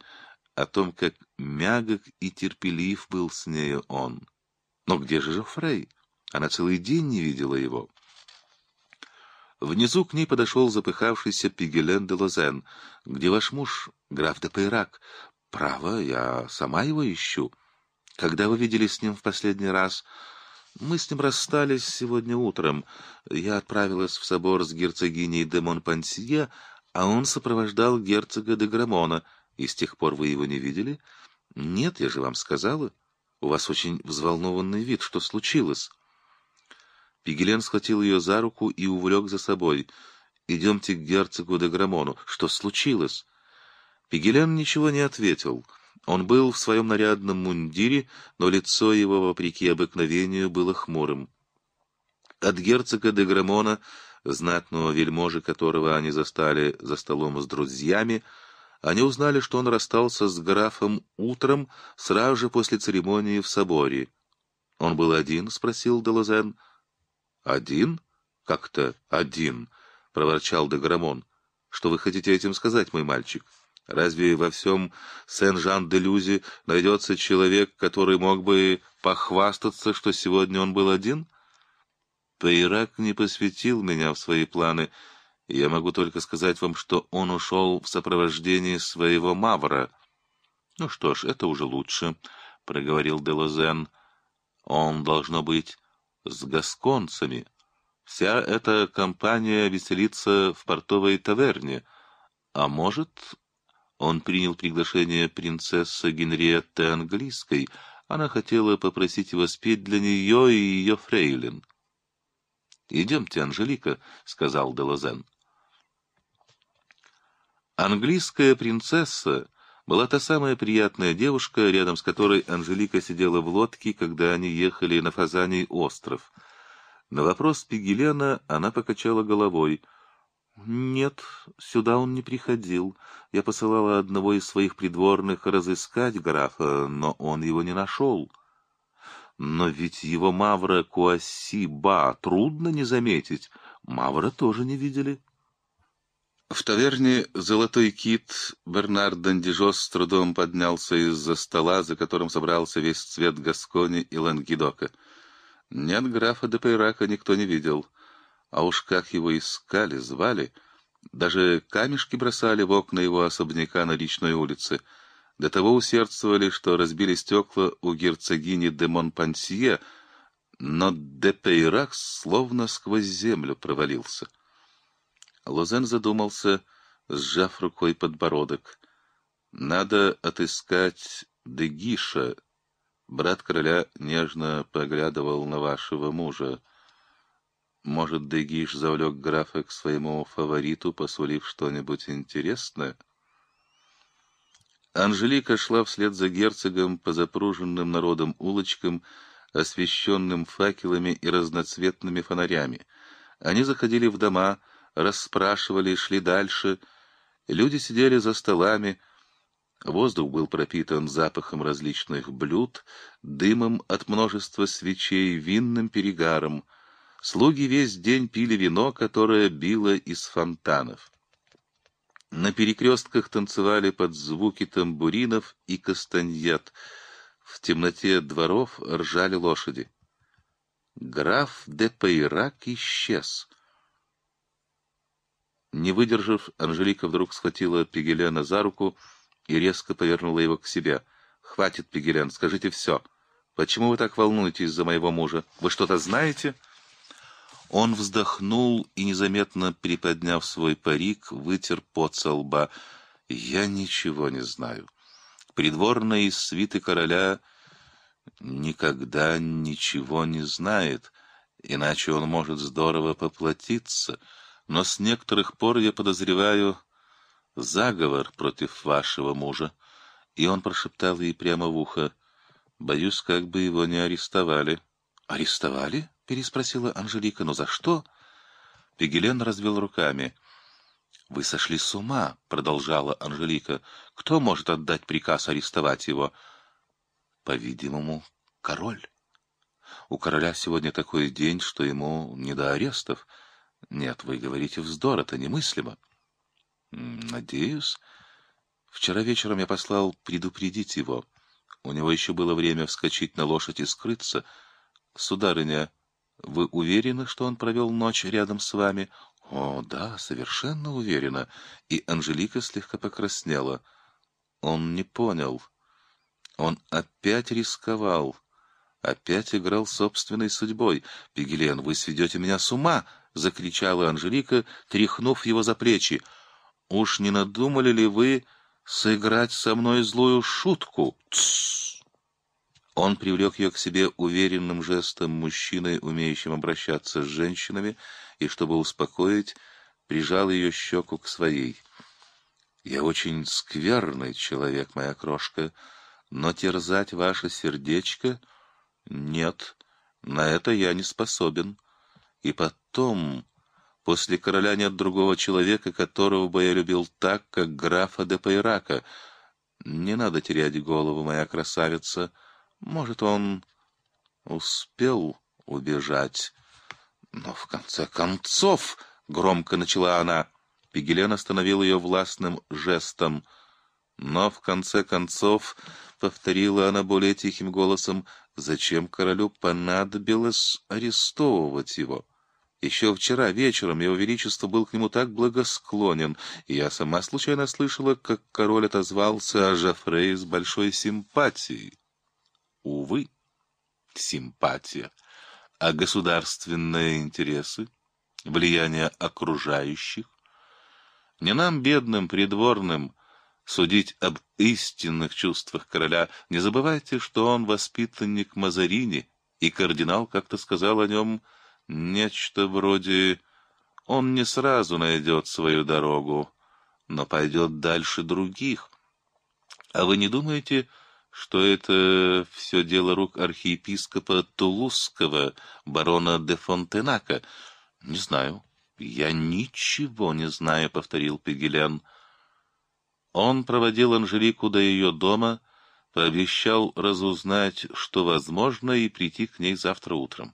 о том, как мягок и терпелив был с нею он. Но где же Жофрей? Она целый день не видела его. Внизу к ней подошел запыхавшийся Пигелен де Лозен. «Где ваш муж, граф де Пейрак?» «Право, я сама его ищу. Когда вы виделись с ним в последний раз?» «Мы с ним расстались сегодня утром. Я отправилась в собор с герцогиней де Монпансье, а он сопровождал герцога де Грамона. И с тех пор вы его не видели? Нет, я же вам сказала. У вас очень взволнованный вид. Что случилось? Пигелен схватил ее за руку и увлек за собой. «Идемте к герцогу де Грамону. Что случилось?» Пигелен ничего не ответил. Он был в своем нарядном мундире, но лицо его, вопреки обыкновению, было хмурым. От герцога де Грамона знатного вельможи, которого они застали за столом с друзьями, они узнали, что он расстался с графом утром, сразу же после церемонии в соборе. «Он был один?» — спросил Делозен. «Один? Как-то один?» — проворчал Деграмон. «Что вы хотите этим сказать, мой мальчик? Разве во всем Сен-Жан-де-Люзе найдется человек, который мог бы похвастаться, что сегодня он был один?» Пейрак не посвятил меня в свои планы, я могу только сказать вам, что он ушел в сопровождении своего мавра. — Ну что ж, это уже лучше, — проговорил Делозен. — Он, должно быть, с гасконцами. Вся эта компания веселится в портовой таверне. А может, он принял приглашение принцессы Генриетты Английской. Она хотела попросить его спеть для нее и ее фрейлин. «Идемте, Анжелика», — сказал Делозен. Английская принцесса была та самая приятная девушка, рядом с которой Анжелика сидела в лодке, когда они ехали на Фазаний остров. На вопрос Пигелена она покачала головой. «Нет, сюда он не приходил. Я посылала одного из своих придворных разыскать графа, но он его не нашел». «Но ведь его Мавра Куаси-Ба трудно не заметить. Мавра тоже не видели». В таверне «Золотой кит» Бернард Дандижос с трудом поднялся из-за стола, за которым собрался весь цвет Гаскони и Лангедока. Нет, графа де Пейрака никто не видел. А уж как его искали, звали. Даже камешки бросали в окна его особняка на речной улице. До того усердствовали, что разбили стекла у герцогини де Монпансье, но де Пейрак словно сквозь землю провалился. Лозен задумался, сжав рукой подбородок. «Надо отыскать Дегиша». Брат короля нежно поглядывал на вашего мужа. Может, Дегиш завлек графа к своему фавориту, посулив что-нибудь интересное? Анжелика шла вслед за герцогом по запруженным народом улочкам, освещенным факелами и разноцветными фонарями. Они заходили в дома, расспрашивали, шли дальше. Люди сидели за столами. Воздух был пропитан запахом различных блюд, дымом от множества свечей, винным перегаром. Слуги весь день пили вино, которое било из фонтанов. На перекрестках танцевали под звуки тамбуринов и кастаньет. В темноте дворов ржали лошади. Граф де Пейрак исчез — не выдержав, Анжелика вдруг схватила Пигеляна за руку и резко повернула его к себе. «Хватит, Пигелян, скажите все. Почему вы так волнуетесь за моего мужа? Вы что-то знаете?» Он вздохнул и, незаметно приподняв свой парик, вытер пот со лба. «Я ничего не знаю. Придворная из свиты короля никогда ничего не знает, иначе он может здорово поплатиться» но с некоторых пор я подозреваю заговор против вашего мужа. И он прошептал ей прямо в ухо. Боюсь, как бы его не арестовали. Арестовали? Переспросила Анжелика. Но за что? Пигелен развел руками. Вы сошли с ума, продолжала Анжелика. Кто может отдать приказ арестовать его? По-видимому, король. У короля сегодня такой день, что ему не до арестов. Нет, вы говорите вздор, это немыслимо. Надеюсь. Вчера вечером я послал предупредить его. У него еще было время вскочить на лошадь и скрыться. Сударыня, вы уверены, что он провел ночь рядом с вами? О, да, совершенно уверена. И Анжелика слегка покраснела. Он не понял. Он опять рисковал. Опять играл собственной судьбой. Пигелен, вы сведете меня с ума! — закричала Анжелика, тряхнув его за плечи. «Уж не надумали ли вы сыграть со мной злую шутку?» Тссс! Он привлек ее к себе уверенным жестом мужчины, умеющим обращаться с женщинами, и, чтобы успокоить, прижал ее щеку к своей. «Я очень скверный человек, моя крошка, но терзать ваше сердечко... Нет, на это я не способен». И потом, после короля нет другого человека, которого бы я любил так, как графа де Пейрака. Не надо терять голову, моя красавица. Может, он успел убежать. Но в конце концов, — громко начала она, — Пигелен остановил ее властным жестом. Но в конце концов, — повторила она более тихим голосом, — зачем королю понадобилось арестовывать его? — еще вчера вечером его величество был к нему так благосклонен, и я сама случайно слышала, как король отозвался о Жофрее с большой симпатией. Увы, симпатия. А государственные интересы, влияние окружающих? Не нам, бедным, придворным, судить об истинных чувствах короля. Не забывайте, что он воспитанник Мазарини, и кардинал как-то сказал о нем Нечто вроде «он не сразу найдет свою дорогу, но пойдет дальше других. А вы не думаете, что это все дело рук архиепископа Тулузского, барона де Фонтенака? Не знаю. Я ничего не знаю, повторил Пегелян. Он проводил Анжелику до ее дома, пообещал разузнать, что возможно, и прийти к ней завтра утром.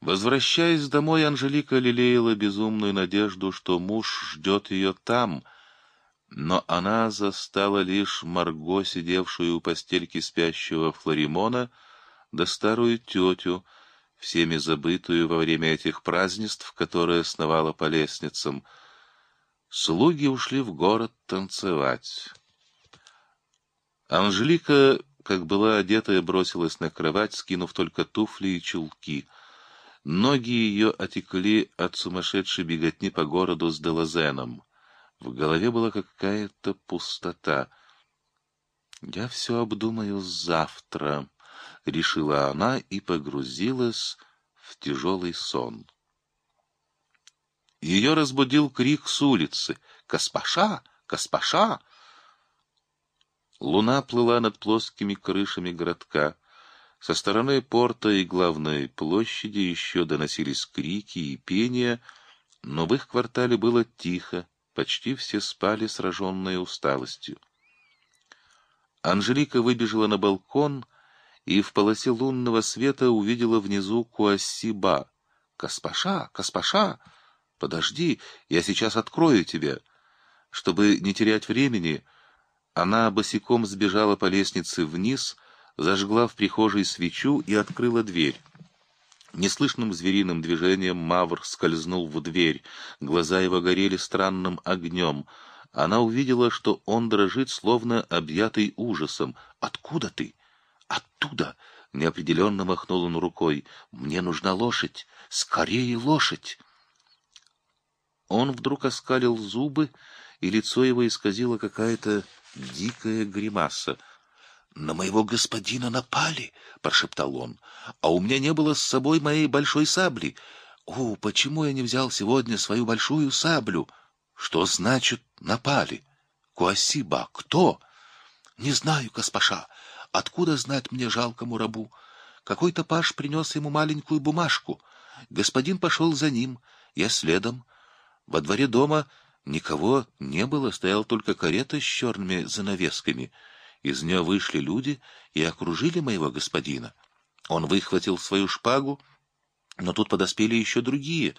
Возвращаясь домой, Анжелика лелеяла безумную надежду, что муж ждет ее там, но она застала лишь Марго, сидевшую у постельки спящего Флоримона, да старую тетю, всеми забытую во время этих празднеств, которая сновала по лестницам. Слуги ушли в город танцевать. Анжелика, как была одетая, бросилась на кровать, скинув только туфли и чулки — Ноги ее отекли от сумасшедшей беготни по городу с Делазеном. В голове была какая-то пустота. «Я все обдумаю завтра», — решила она и погрузилась в тяжелый сон. Ее разбудил крик с улицы. «Каспаша! Каспаша!» Луна плыла над плоскими крышами городка. Со стороны порта и главной площади еще доносились крики и пения, но в их квартале было тихо, почти все спали, сраженные усталостью. Анжелика выбежала на балкон и в полосе лунного света увидела внизу Куассиба. «Каспаша! Каспаша! Подожди, я сейчас открою тебя!» Чтобы не терять времени, она босиком сбежала по лестнице вниз — зажгла в прихожей свечу и открыла дверь. Неслышным звериным движением Мавр скользнул в дверь. Глаза его горели странным огнем. Она увидела, что он дрожит, словно объятый ужасом. «Откуда ты?» «Оттуда!» — неопределенно махнул он рукой. «Мне нужна лошадь! Скорее лошадь!» Он вдруг оскалил зубы, и лицо его исказило какая-то дикая гримаса. «На моего господина напали!» — прошептал он. «А у меня не было с собой моей большой сабли. О, почему я не взял сегодня свою большую саблю? Что значит «напали»? Куасиба, кто?» «Не знаю, госпожа. Откуда знать мне жалкому рабу? Какой-то паш принес ему маленькую бумажку. Господин пошел за ним, я следом. Во дворе дома никого не было, стоял только карета с черными занавесками». Из нее вышли люди и окружили моего господина. Он выхватил свою шпагу, но тут подоспели еще другие.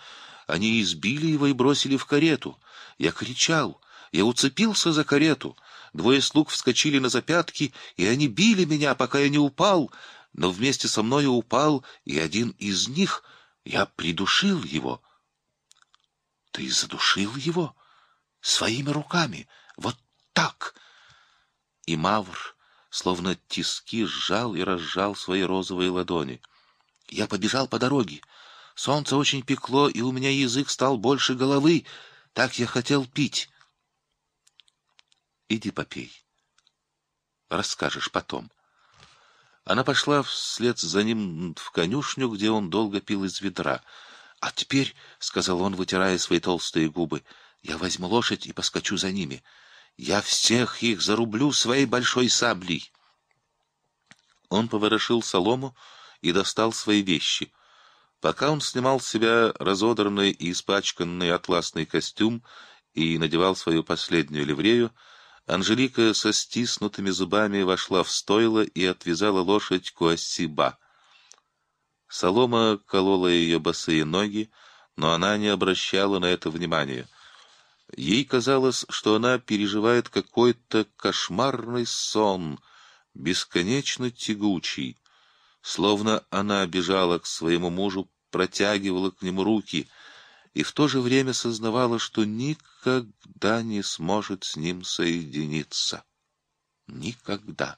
Они избили его и бросили в карету. Я кричал, я уцепился за карету. Двое слуг вскочили на запятки, и они били меня, пока я не упал. Но вместе со мной упал и один из них. Я придушил его. Ты задушил его? Своими руками? Вот так? И Мавр, словно тиски, сжал и разжал свои розовые ладони. Я побежал по дороге. Солнце очень пекло, и у меня язык стал больше головы. Так я хотел пить. Иди попей. Расскажешь потом. Она пошла вслед за ним в конюшню, где он долго пил из ведра. — А теперь, — сказал он, вытирая свои толстые губы, — я возьму лошадь и поскочу за ними. — я всех их зарублю своей большой саблей. Он поворошил солому и достал свои вещи. Пока он снимал с себя разодранный и испачканный атласный костюм и надевал свою последнюю ливрею, Анжелика со стиснутыми зубами вошла в стойло и отвязала лошадь Куассиба. Солома колола ее босые ноги, но она не обращала на это внимания — Ей казалось, что она переживает какой-то кошмарный сон, бесконечно тягучий. Словно она бежала к своему мужу, протягивала к нему руки и в то же время сознавала, что никогда не сможет с ним соединиться. Никогда.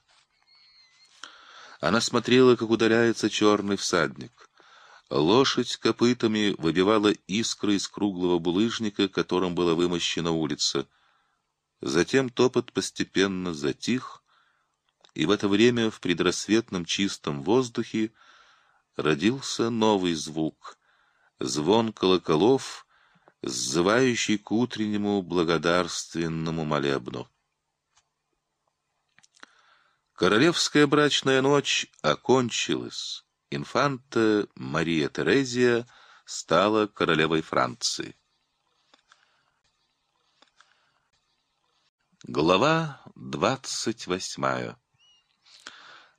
Она смотрела, как удаляется черный всадник. Лошадь копытами выбивала искры из круглого булыжника, которым была вымощена улица. Затем топот постепенно затих, и в это время в предрассветном чистом воздухе родился новый звук — звон колоколов, сзывающий к утреннему благодарственному молебну. Королевская брачная ночь окончилась. Инфанта Мария Терезия стала королевой Франции. Глава двадцать восьмая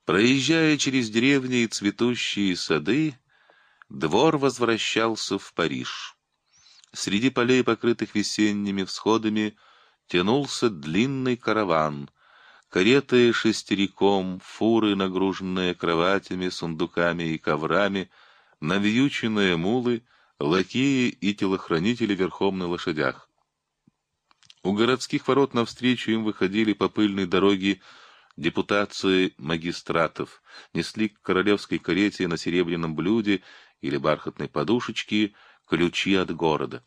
Проезжая через деревни и цветущие сады, двор возвращался в Париж. Среди полей, покрытых весенними всходами, тянулся длинный караван. Кареты шестериком, фуры, нагруженные кроватями, сундуками и коврами, навьюченные мулы, лакеи и телохранители верхом на лошадях. У городских ворот навстречу им выходили по пыльной дороге депутации магистратов, несли к королевской карете на серебряном блюде или бархатной подушечке ключи от города.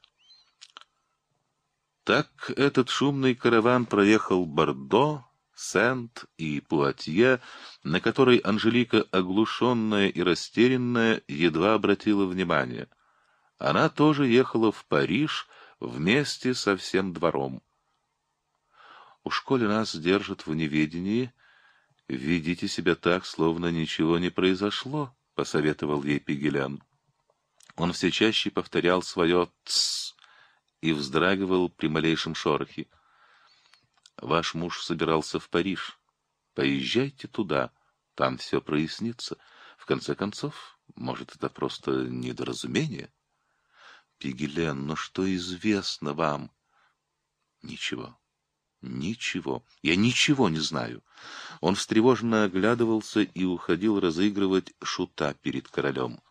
Так этот шумный караван проехал Бордо, Сент и Пуатье, на который Анжелика, оглушенная и растерянная, едва обратила внимание. Она тоже ехала в Париж вместе со всем двором. Уж коли нас держат в неведении, ведите себя так, словно ничего не произошло, — посоветовал ей Пигелян. Он все чаще повторял свое «тсс» и вздрагивал при малейшем шорохе. «Ваш муж собирался в Париж. Поезжайте туда, там все прояснится. В конце концов, может, это просто недоразумение?» «Пигелен, но что известно вам?» «Ничего». Ничего. Я ничего не знаю. Он встревоженно оглядывался и уходил разыгрывать шута перед королем.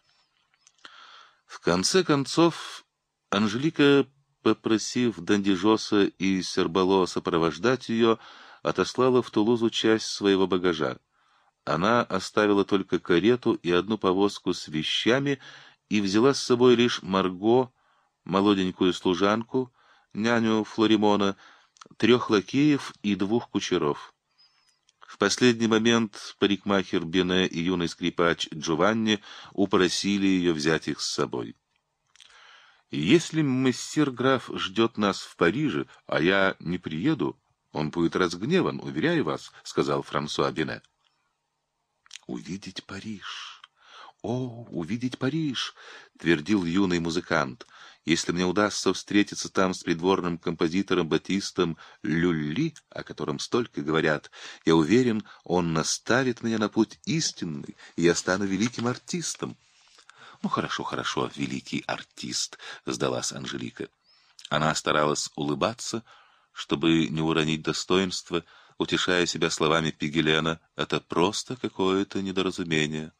В конце концов, Анжелика, попросив Дандижоса и Сербало сопровождать ее, отослала в Тулузу часть своего багажа. Она оставила только карету и одну повозку с вещами и взяла с собой лишь Марго, молоденькую служанку, няню Флоримона, трех лакеев и двух кучеров. В последний момент парикмахер Бене и юный скрипач Джованни упросили ее взять их с собой. «Если мессир граф ждет нас в Париже, а я не приеду, он будет разгневан, уверяю вас», — сказал Франсуа Бене. «Увидеть Париж! О, увидеть Париж!» — твердил юный музыкант. Если мне удастся встретиться там с придворным композитором Батистом Люлли, о котором столько говорят, я уверен, он наставит меня на путь истинный, и я стану великим артистом. Ну, хорошо, хорошо, великий артист, сдалась Анжелика. Она старалась улыбаться, чтобы не уронить достоинство, утешая себя словами Пигелена, это просто какое-то недоразумение.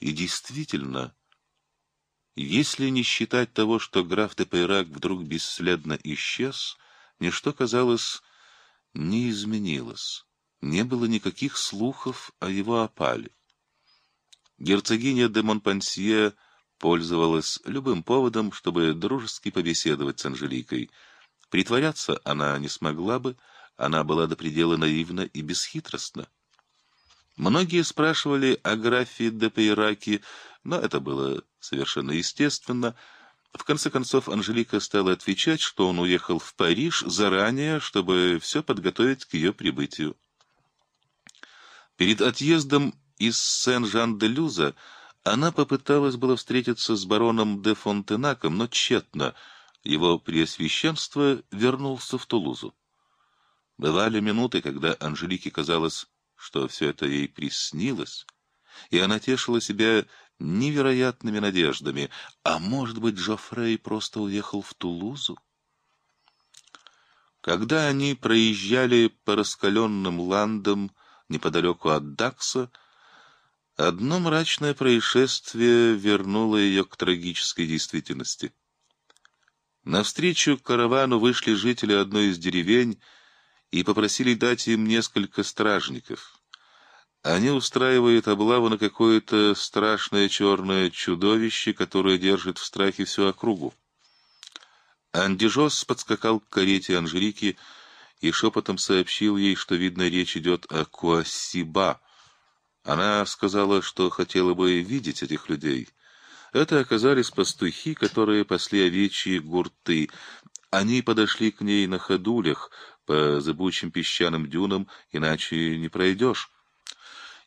И действительно, если не считать того, что граф де Пейрак вдруг бесследно исчез, ничто, казалось, не изменилось. Не было никаких слухов о его опале. Герцогиня де Монпансье пользовалась любым поводом, чтобы дружески побеседовать с Анжеликой. Притворяться она не смогла бы, она была до предела наивна и бесхитростна. Многие спрашивали о графе де Пейраке, но это было совершенно естественно. В конце концов, Анжелика стала отвечать, что он уехал в Париж заранее, чтобы все подготовить к ее прибытию. Перед отъездом из Сен-Жан-де-Люза она попыталась было встретиться с бароном де Фонтенаком, но тщетно. Его преосвященство вернулся в Тулузу. Бывали минуты, когда Анжелике казалось, что все это ей приснилось, и она тешила себя невероятными надеждами. А может быть, Жофрей просто уехал в Тулузу? Когда они проезжали по раскаленным ландам неподалеку от Дакса, одно мрачное происшествие вернуло ее к трагической действительности. Навстречу каравану вышли жители одной из деревень и попросили дать им несколько стражников. Они устраивают облаву на какое-то страшное черное чудовище, которое держит в страхе всю округу. Андижос подскакал к карете Анжелики и шепотом сообщил ей, что, видно, речь идет о Куасиба. Она сказала, что хотела бы видеть этих людей. Это оказались пастухи, которые пасли овечьи гурты. Они подошли к ней на ходулях по зыбучим песчаным дюнам, иначе не пройдешь.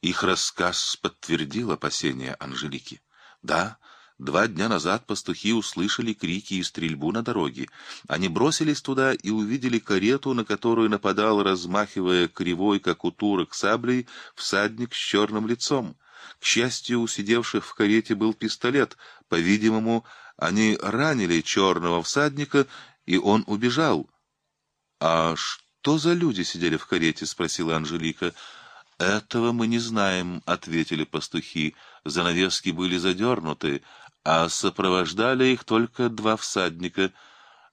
Их рассказ подтвердил опасения Анжелики. Да, Два дня назад пастухи услышали крики и стрельбу на дороге. Они бросились туда и увидели карету, на которую нападал, размахивая кривой, как у турок, саблей, всадник с черным лицом. К счастью, у сидевших в карете был пистолет. По-видимому, они ранили черного всадника, и он убежал. — А что за люди сидели в карете? — спросила Анжелика. — Этого мы не знаем, — ответили пастухи. Занавески были задернуты, а сопровождали их только два всадника.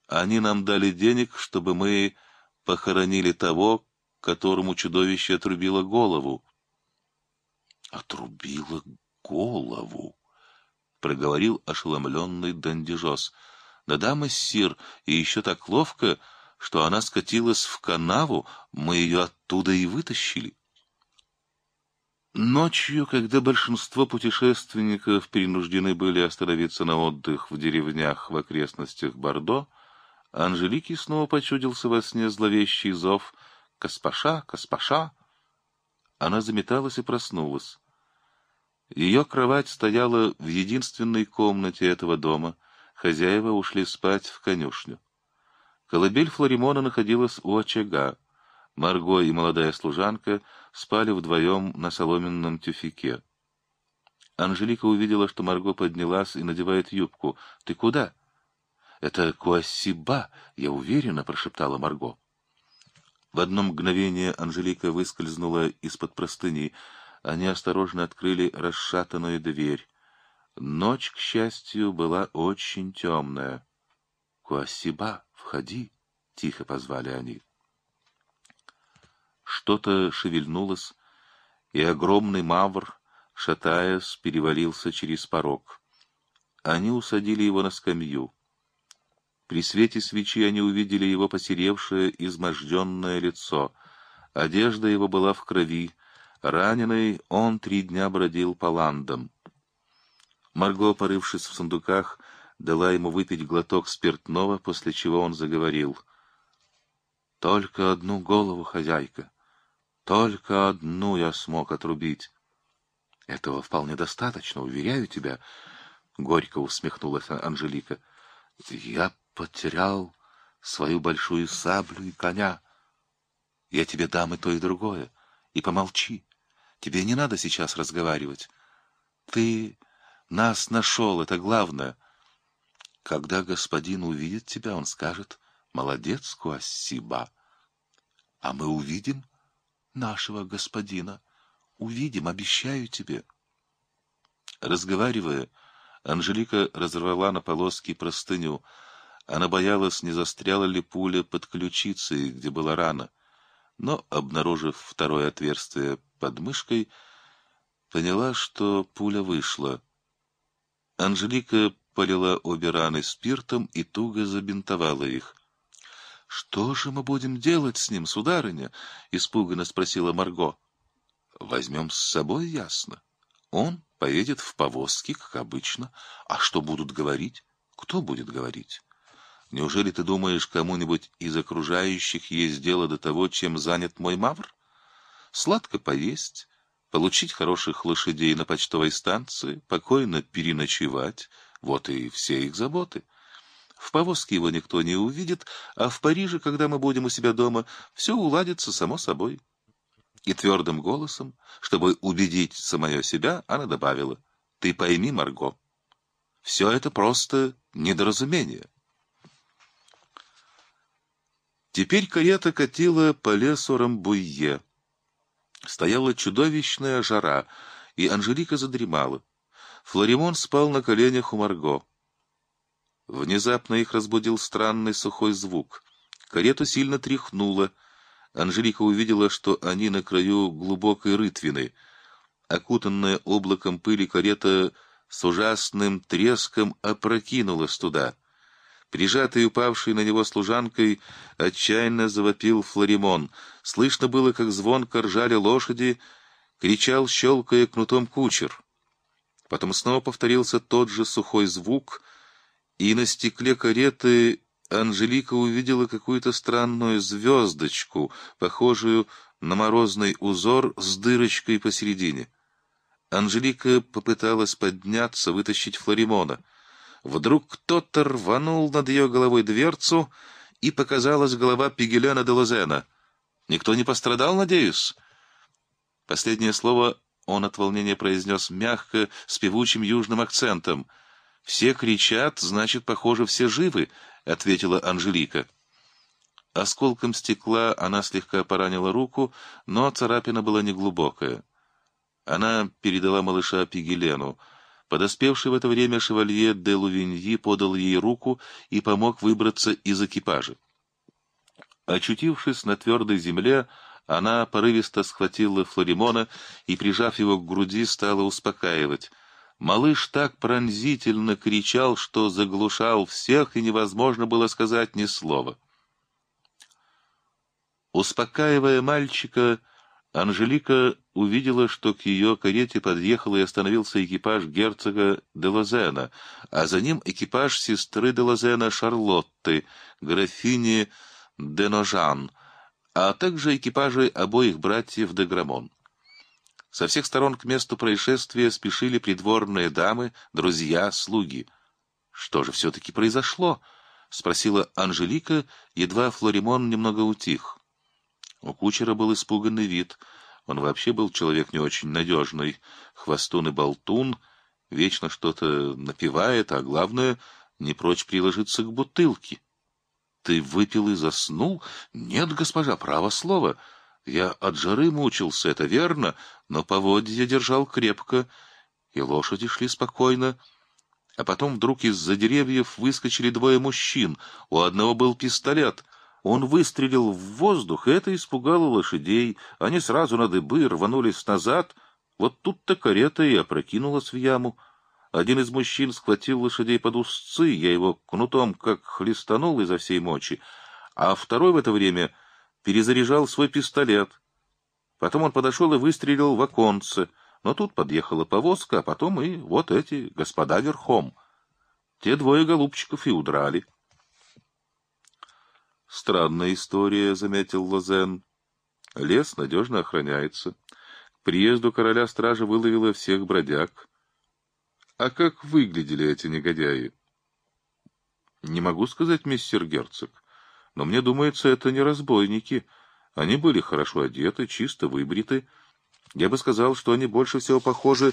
Они нам дали денег, чтобы мы похоронили того, которому чудовище отрубило голову. — Отрубило голову? — проговорил ошеломленный Дандижос. — Да-да, мессир, и еще так ловко, что она скатилась в канаву, мы ее оттуда и вытащили. Ночью, когда большинство путешественников принуждены были остановиться на отдых в деревнях в окрестностях Бордо, Анжелике снова почудился во сне зловещий зов «Каспаша! Каспаша!». Она заметалась и проснулась. Ее кровать стояла в единственной комнате этого дома, хозяева ушли спать в конюшню. Колыбель Флоримона находилась у очага. Марго и молодая служанка спали вдвоем на соломенном тюфике. Анжелика увидела, что Марго поднялась и надевает юбку. — Ты куда? — Это Куассиба, я уверена, — прошептала Марго. В одно мгновение Анжелика выскользнула из-под простыни. Они осторожно открыли расшатанную дверь. Ночь, к счастью, была очень темная. — Куассиба, входи, — тихо позвали они. Что-то шевельнулось, и огромный мавр, шатаясь, перевалился через порог. Они усадили его на скамью. При свете свечи они увидели его посеревшее, изможденное лицо. Одежда его была в крови. Раненый, он три дня бродил по ландам. Марго, порывшись в сундуках, дала ему выпить глоток спиртного, после чего он заговорил. «Только одну голову, хозяйка. Только одну я смог отрубить. Этого вполне достаточно, уверяю тебя, — горько усмехнулась Анжелика. Я потерял свою большую саблю и коня. Я тебе дам и то, и другое. И помолчи. Тебе не надо сейчас разговаривать. Ты нас нашел, это главное. Когда господин увидит тебя, он скажет «Молодец, Куассиба». А мы увидим, нашего господина. Увидим, обещаю тебе. Разговаривая, Анжелика разорвала на полоски простыню. Она боялась, не застряла ли пуля под ключицей, где была рана. Но, обнаружив второе отверстие под мышкой, поняла, что пуля вышла. Анжелика полила обе раны спиртом и туго забинтовала их. — Что же мы будем делать с ним, сударыня? — испуганно спросила Марго. — Возьмем с собой, ясно. Он поедет в повозке, как обычно. А что будут говорить? Кто будет говорить? Неужели ты думаешь, кому-нибудь из окружающих есть дело до того, чем занят мой мавр? Сладко поесть, получить хороших лошадей на почтовой станции, покойно переночевать — вот и все их заботы. В повозке его никто не увидит, а в Париже, когда мы будем у себя дома, все уладится само собой. И твердым голосом, чтобы убедить самое себя, она добавила, «Ты пойми, Марго, все это просто недоразумение». Теперь карета катила по лесу Рамбуйе. Стояла чудовищная жара, и Анжелика задремала. Флоримон спал на коленях у Марго. Внезапно их разбудил странный сухой звук. Карету сильно тряхнуло. Анжелика увидела, что они на краю глубокой рытвины. Окутанная облаком пыли карета с ужасным треском опрокинулась туда. Прижатый упавший на него служанкой, отчаянно завопил Флоримон. Слышно было, как звонко ржали лошади, кричал, щелкая кнутом кучер. Потом снова повторился тот же сухой звук, и на стекле кареты Анжелика увидела какую-то странную звездочку, похожую на морозный узор с дырочкой посередине. Анжелика попыталась подняться, вытащить Флоримона. Вдруг кто-то рванул над ее головой дверцу, и показалась голова Пигеляна де Лозена. «Никто не пострадал, надеюсь?» Последнее слово он от волнения произнес мягко, с певучим южным акцентом. «Все кричат, значит, похоже, все живы», — ответила Анжелика. Осколком стекла она слегка поранила руку, но царапина была неглубокая. Она передала малыша Пигелену. Подоспевший в это время шевалье де Лувиньи подал ей руку и помог выбраться из экипажа. Очутившись на твердой земле, она порывисто схватила Флоримона и, прижав его к груди, стала успокаивать. Малыш так пронзительно кричал, что заглушал всех, и невозможно было сказать ни слова. Успокаивая мальчика, Анжелика увидела, что к ее карете подъехал и остановился экипаж герцога де Лозена, а за ним экипаж сестры де Лозена Шарлотты, графини де Ножан, а также экипажи обоих братьев де Грамон. Со всех сторон к месту происшествия спешили придворные дамы, друзья, слуги. «Что же все-таки произошло?» — спросила Анжелика, едва Флоримон немного утих. У кучера был испуганный вид. Он вообще был человек не очень надежный. Хвостун и болтун, вечно что-то напевает, а главное, не прочь приложиться к бутылке. «Ты выпил и заснул?» «Нет, госпожа, право слово. Я от жары мучился, это верно, но поводья держал крепко, и лошади шли спокойно». А потом вдруг из-за деревьев выскочили двое мужчин. У одного был пистолет — он выстрелил в воздух, и это испугало лошадей. Они сразу на дыбы рванулись назад. Вот тут-то карета и опрокинулась в яму. Один из мужчин схватил лошадей под узцы, я его кнутом как хлестанул изо всей мочи, а второй в это время перезаряжал свой пистолет. Потом он подошел и выстрелил в оконце, но тут подъехала повозка, а потом и вот эти господа верхом. Те двое голубчиков и удрали. Странная история, заметил Лозен. Лес надежно охраняется. К приезду короля стража выловила всех бродяг. А как выглядели эти негодяи? Не могу сказать, мистер герцог, но мне думается, это не разбойники. Они были хорошо одеты, чисто выбриты. Я бы сказал, что они больше всего похожи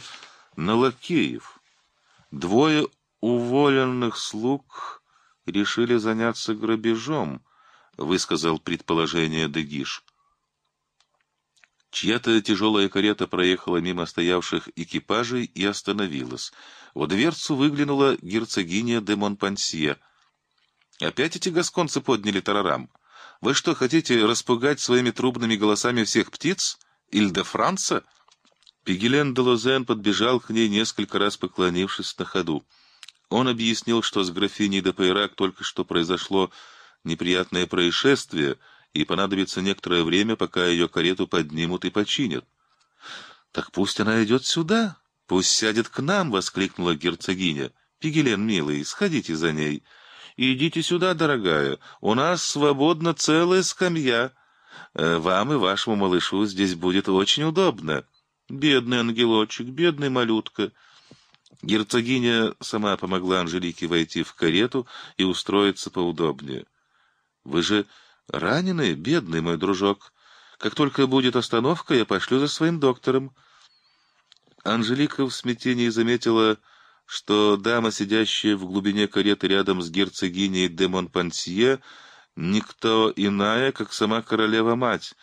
на лакеев. Двое уволенных слуг решили заняться грабежом — высказал предположение Дегиш. Чья-то тяжелая карета проехала мимо стоявших экипажей и остановилась. В дверцу выглянула герцогиня де Монпансье. «Опять эти гасконцы подняли тарарам? Вы что, хотите распугать своими трубными голосами всех птиц? Иль-де-Франца?» Пигелен де Лозен подбежал к ней, несколько раз поклонившись на ходу. Он объяснил, что с графиней де Пейрак только что произошло неприятное происшествие, и понадобится некоторое время, пока ее карету поднимут и починят. — Так пусть она идет сюда, пусть сядет к нам, — воскликнула герцогиня. — Пигелен, милый, сходите за ней. Идите сюда, дорогая, у нас свободна целая скамья. Э, вам и вашему малышу здесь будет очень удобно. Бедный ангелочек, бедный малютка. Герцогиня сама помогла Анжелике войти в карету и устроиться поудобнее. Вы же ранены, бедный мой дружок. Как только будет остановка, я пошлю за своим доктором. Анжелика в смятении заметила, что дама, сидящая в глубине кареты рядом с герцогиней де Монпансье, никто иная, как сама королева-мать.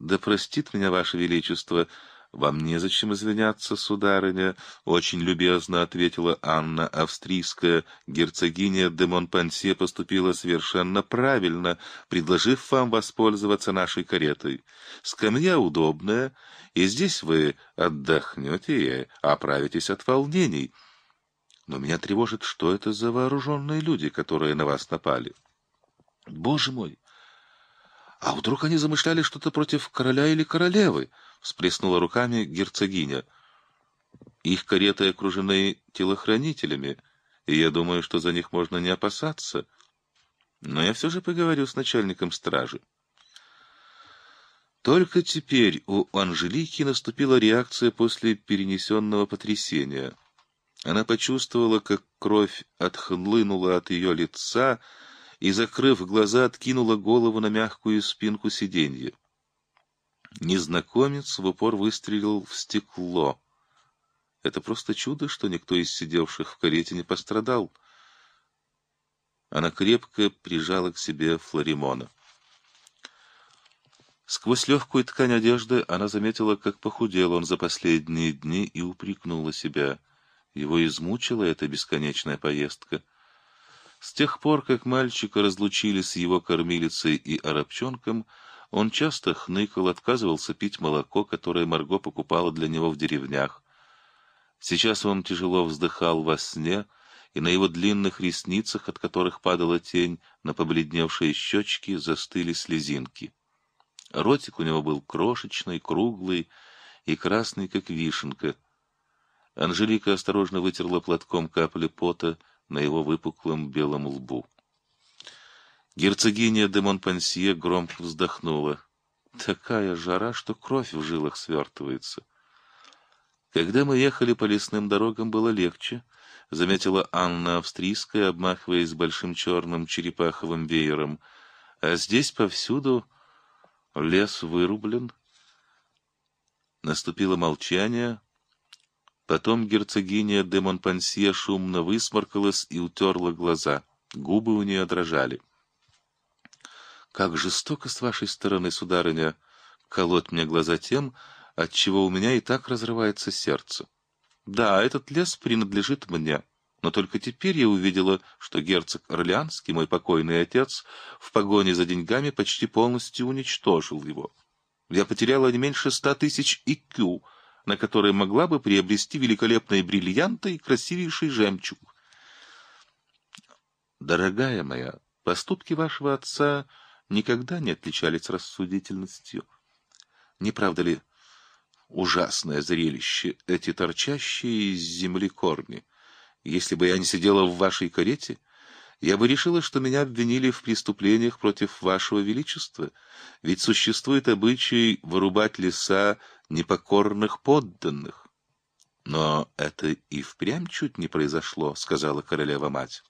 Да простит меня, ваше величество, — «Вам незачем извиняться, сударыня», — очень любезно ответила Анна Австрийская. «Герцогиня де Монпансье поступила совершенно правильно, предложив вам воспользоваться нашей каретой. Скамья удобная, и здесь вы отдохнете и оправитесь от волнений. Но меня тревожит, что это за вооруженные люди, которые на вас напали. Боже мой! А вдруг они замышляли что-то против короля или королевы?» — всплеснула руками герцогиня. Их кареты окружены телохранителями, и я думаю, что за них можно не опасаться. Но я все же поговорю с начальником стражи. Только теперь у Анжелики наступила реакция после перенесенного потрясения. Она почувствовала, как кровь отхлынула от ее лица и, закрыв глаза, откинула голову на мягкую спинку сиденья. Незнакомец в упор выстрелил в стекло. Это просто чудо, что никто из сидевших в карете не пострадал. Она крепко прижала к себе Флоримона. Сквозь легкую ткань одежды она заметила, как похудел он за последние дни и упрекнула себя. Его измучила эта бесконечная поездка. С тех пор, как мальчика разлучили с его кормилицей и арабчонком, он часто хныкал, отказывался пить молоко, которое Марго покупала для него в деревнях. Сейчас он тяжело вздыхал во сне, и на его длинных ресницах, от которых падала тень, на побледневшие щечки застыли слезинки. Ротик у него был крошечный, круглый и красный, как вишенка. Анжелика осторожно вытерла платком капли пота на его выпуклом белом лбу. Герцогиня де Монпансье громко вздохнула. Такая жара, что кровь в жилах свертывается. Когда мы ехали по лесным дорогам, было легче, — заметила Анна Австрийская, обмахиваясь большим черным черепаховым веером. А здесь повсюду лес вырублен. Наступило молчание. Потом герцогиня де Монпансье шумно высморкалась и утерла глаза. Губы у нее дрожали. «Как жестоко с вашей стороны, сударыня, колоть мне глаза тем, отчего у меня и так разрывается сердце. Да, этот лес принадлежит мне, но только теперь я увидела, что герцог Орлеанский, мой покойный отец, в погоне за деньгами почти полностью уничтожил его. Я потеряла не меньше ста тысяч икю, на которые могла бы приобрести великолепные бриллианты и красивейший жемчуг. Дорогая моя, поступки вашего отца никогда не отличались рассудительностью. Не правда ли, ужасное зрелище, эти торчащие из земли корни. Если бы я не сидела в вашей карете, я бы решила, что меня обвинили в преступлениях против вашего величества, ведь существует обычай вырубать леса непокорных подданных. Но это и впрямь чуть не произошло, — сказала королева-мать.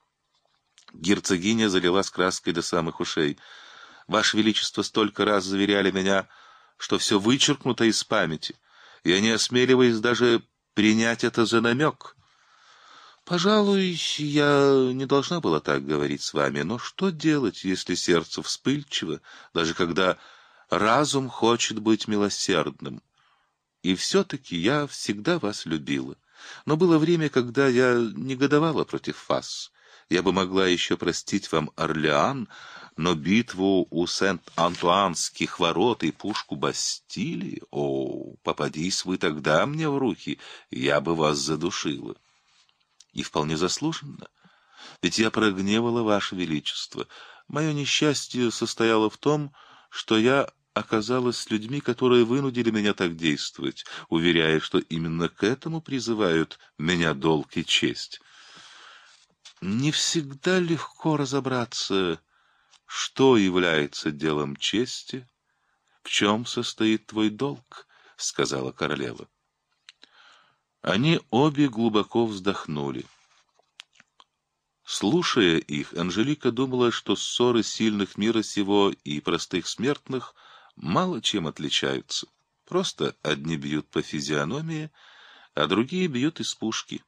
Герцогиня залилась краской до самых ушей. Ваше Величество столько раз заверяли меня, что все вычеркнуто из памяти — я не осмеливаюсь даже принять это за намек. Пожалуй, я не должна была так говорить с вами, но что делать, если сердце вспыльчиво, даже когда разум хочет быть милосердным? И все-таки я всегда вас любила. Но было время, когда я негодовала против вас. Я бы могла еще простить вам Орлеан, но битву у Сент-Антуанских ворот и пушку Бастилии, о, попадись вы тогда мне в руки, я бы вас задушила. И вполне заслуженно. Ведь я прогневала ваше величество. Мое несчастье состояло в том, что я оказалась с людьми, которые вынудили меня так действовать, уверяя, что именно к этому призывают меня долг и честь. Не всегда легко разобраться, что является делом чести, в чем состоит твой долг, — сказала королева. Они обе глубоко вздохнули. Слушая их, Анжелика думала, что ссоры сильных мира сего и простых смертных мало чем отличаются. Просто одни бьют по физиономии, а другие бьют из пушки.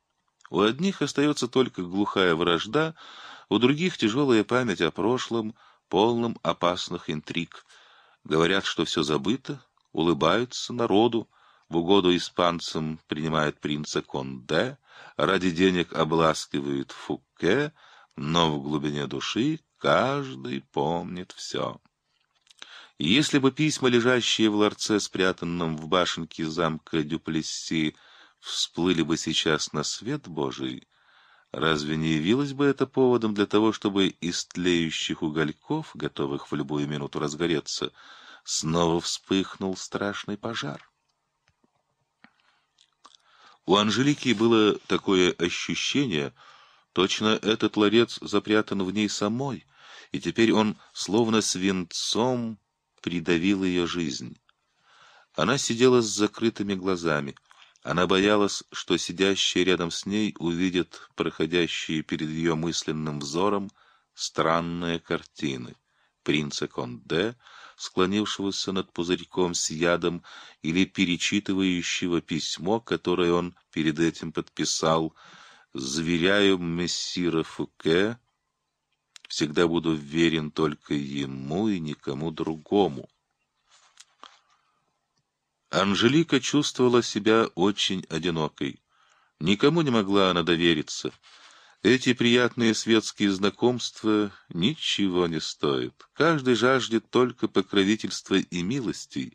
У одних остается только глухая вражда, у других тяжелая память о прошлом, полном опасных интриг. Говорят, что все забыто, улыбаются народу, в угоду испанцам принимают принца Конде, ради денег обласкивают Фуке, но в глубине души каждый помнит все. Если бы письма, лежащие в ларце, спрятанном в башенке замка Дюплесси, всплыли бы сейчас на свет Божий, разве не явилось бы это поводом для того, чтобы из тлеющих угольков, готовых в любую минуту разгореться, снова вспыхнул страшный пожар? У Анжелики было такое ощущение, точно этот ларец запрятан в ней самой, и теперь он словно свинцом придавил ее жизнь. Она сидела с закрытыми глазами. Она боялась, что сидящие рядом с ней увидят проходящие перед ее мысленным взором странные картины. Принца Конде, склонившегося над пузырьком с ядом, или перечитывающего письмо, которое он перед этим подписал «Заверяю мессира Фуке, всегда буду верен только ему и никому другому». Анжелика чувствовала себя очень одинокой. Никому не могла она довериться. Эти приятные светские знакомства ничего не стоят. Каждый жаждет только покровительства и милостей,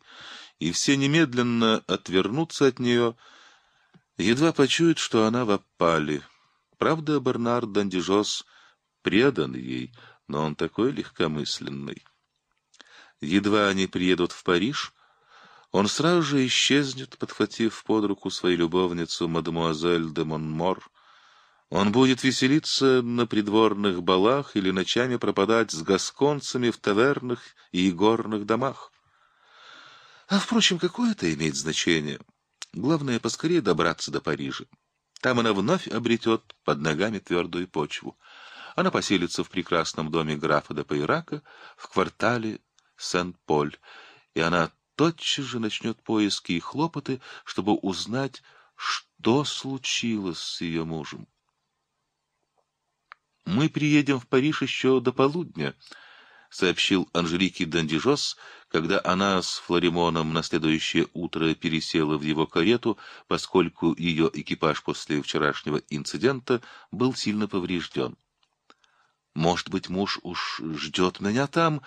и все немедленно отвернутся от нее, едва почуют, что она в опале. Правда, Бернард Дандижос предан ей, но он такой легкомысленный. Едва они приедут в Париж, он сразу же исчезнет, подхватив под руку свою любовницу, мадемуазель де Монмор. Он будет веселиться на придворных балах или ночами пропадать с гасконцами в тавернах и игорных домах. А, впрочем, какое это имеет значение? Главное, поскорее добраться до Парижа. Там она вновь обретет под ногами твердую почву. Она поселится в прекрасном доме графа де Пайрака в квартале Сен-Поль, и она тотчас же начнет поиски и хлопоты, чтобы узнать, что случилось с ее мужем. «Мы приедем в Париж еще до полудня», — сообщил Анжелике Дандижос, когда она с Флоримоном на следующее утро пересела в его карету, поскольку ее экипаж после вчерашнего инцидента был сильно поврежден. «Может быть, муж уж ждет меня там,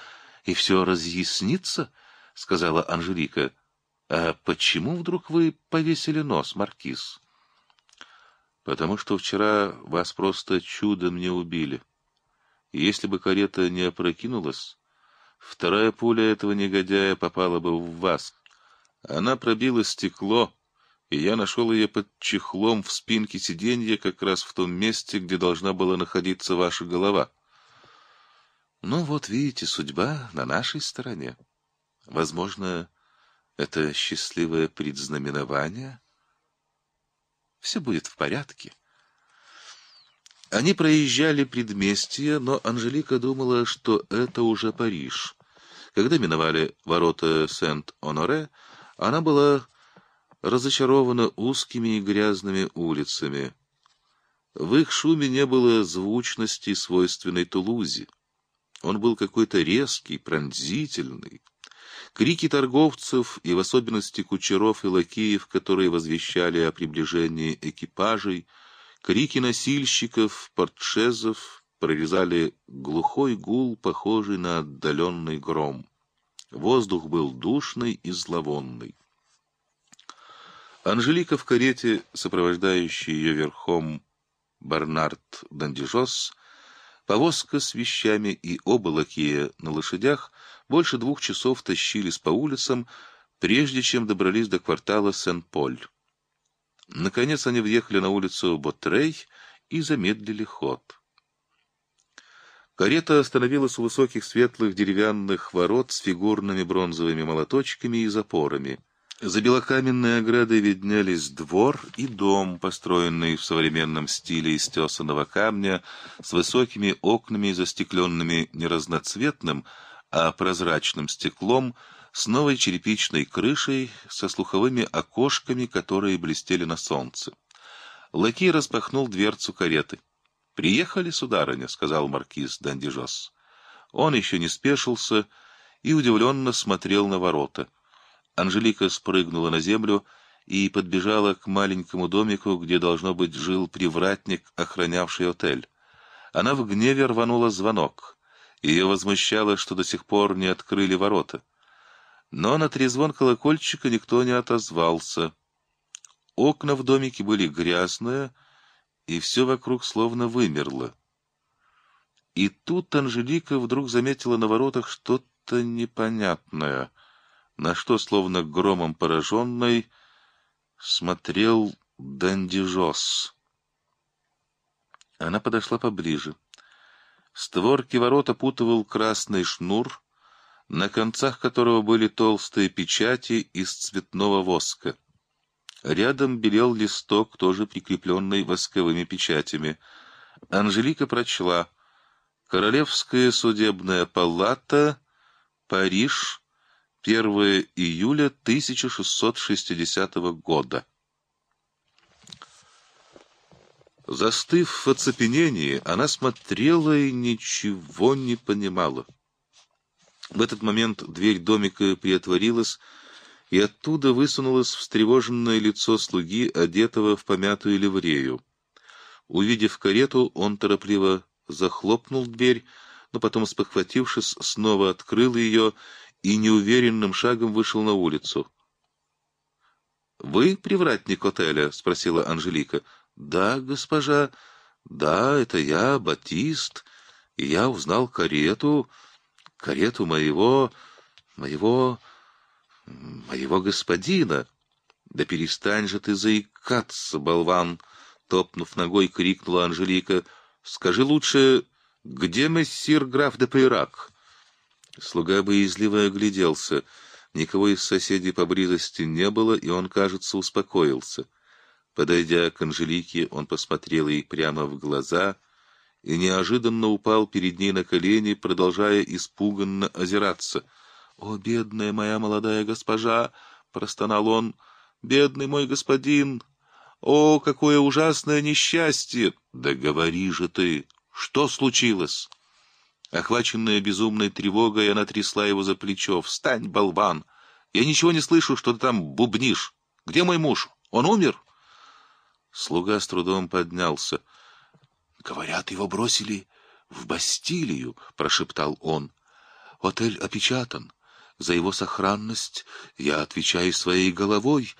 и все разъяснится?» — сказала Анжелика. — А почему вдруг вы повесили нос, Маркиз? — Потому что вчера вас просто чудом не убили. И если бы карета не опрокинулась, вторая пуля этого негодяя попала бы в вас. Она пробила стекло, и я нашел ее под чехлом в спинке сиденья как раз в том месте, где должна была находиться ваша голова. Ну вот, видите, судьба на нашей стороне. Возможно, это счастливое предзнаменование. Все будет в порядке. Они проезжали предместье, но Анжелика думала, что это уже Париж. Когда миновали ворота Сент-Оноре, она была разочарована узкими и грязными улицами. В их шуме не было звучности, свойственной Тулузе. Он был какой-то резкий, пронзительный. Крики торговцев и в особенности кучеров и лакеев, которые возвещали о приближении экипажей, крики носильщиков, портшезов прорезали глухой гул, похожий на отдаленный гром. Воздух был душный и зловонный. Анжелика в карете, сопровождающей ее верхом Барнард Дандижос, повозка с вещами и оба на лошадях больше двух часов тащились по улицам, прежде чем добрались до квартала Сен-Поль. Наконец они въехали на улицу Ботрей и замедлили ход. Карета остановилась у высоких светлых деревянных ворот с фигурными бронзовыми молоточками и запорами. За белокаменной оградой виднелись двор и дом, построенный в современном стиле из тесаного камня, с высокими окнами, застекленными не разноцветным, а прозрачным стеклом с новой черепичной крышей со слуховыми окошками, которые блестели на солнце. Лакей распахнул дверцу кареты. «Приехали, сударыня», — сказал маркиз Дандижос. Он еще не спешился и удивленно смотрел на ворота. Анжелика спрыгнула на землю и подбежала к маленькому домику, где, должно быть, жил привратник, охранявший отель. Она в гневе рванула звонок. Ее возмущало, что до сих пор не открыли ворота. Но на трезвон колокольчика никто не отозвался. Окна в домике были грязные, и все вокруг словно вымерло. И тут Анжелика вдруг заметила на воротах что-то непонятное, на что, словно громом пораженный, смотрел Дандижос. Она подошла поближе. Створки ворот опутывал красный шнур, на концах которого были толстые печати из цветного воска. Рядом белел листок, тоже прикрепленный восковыми печатями. Анжелика прочла «Королевская судебная палата, Париж, 1 июля 1660 года». Застыв в оцепенении, она смотрела и ничего не понимала. В этот момент дверь домика приотворилась, и оттуда высунулось встревоженное лицо слуги, одетого в помятую ливрею. Увидев карету, он торопливо захлопнул дверь, но потом, спохватившись, снова открыл ее и неуверенным шагом вышел на улицу. — Вы привратник отеля? — спросила Анжелика. — «Да, госпожа, да, это я, Батист, и я узнал карету, карету моего, моего, моего господина». «Да перестань же ты заикаться, болван!» Топнув ногой, крикнула Анжелика. «Скажи лучше, где мессир граф де Пейрак?» Слуга боязливо огляделся. Никого из соседей поблизости не было, и он, кажется, успокоился. Подойдя к Анжелике, он посмотрел ей прямо в глаза и неожиданно упал перед ней на колени, продолжая испуганно озираться. «О, бедная моя молодая госпожа!» — простонал он. «Бедный мой господин! О, какое ужасное несчастье! Да говори же ты! Что случилось?» Охваченная безумной тревогой, она трясла его за плечо. «Встань, болван! Я ничего не слышу, что ты там бубнишь. Где мой муж? Он умер?» Слуга с трудом поднялся. — Говорят, его бросили в Бастилию, — прошептал он. — Отель опечатан. За его сохранность я отвечаю своей головой.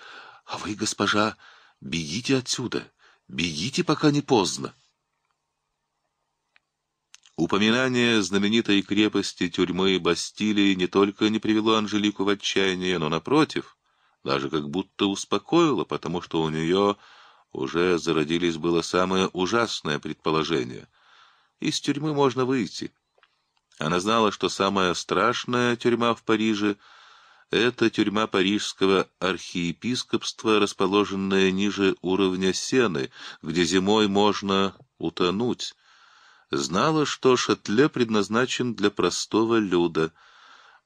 А вы, госпожа, бегите отсюда. Бегите, пока не поздно. Упоминание знаменитой крепости тюрьмы Бастилии не только не привело Анжелику в отчаяние, но, напротив, даже как будто успокоило, потому что у нее уже зародились было самое ужасное предположение. Из тюрьмы можно выйти. Она знала, что самая страшная тюрьма в Париже — это тюрьма парижского архиепископства, расположенная ниже уровня Сены, где зимой можно утонуть. Знала, что Шатле предназначен для простого люда —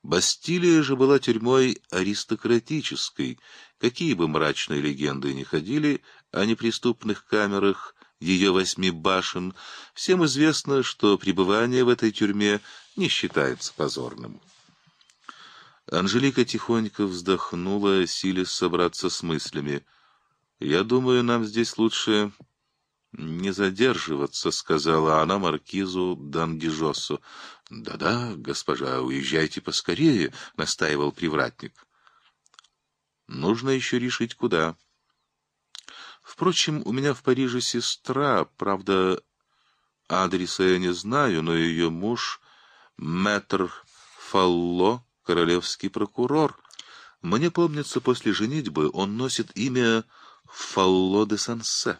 Бастилия же была тюрьмой аристократической. Какие бы мрачные легенды ни ходили о неприступных камерах ее восьми башен, всем известно, что пребывание в этой тюрьме не считается позорным. Анжелика тихонько вздохнула, силясь собраться с мыслями. «Я думаю, нам здесь лучше «Не задерживаться», — сказала она маркизу Дангижосу. «Да-да, госпожа, уезжайте поскорее», — настаивал привратник. «Нужно еще решить, куда». «Впрочем, у меня в Париже сестра, правда, адреса я не знаю, но ее муж — мэтр Фалло, королевский прокурор. Мне помнится, после женитьбы он носит имя Фалло де Сансе».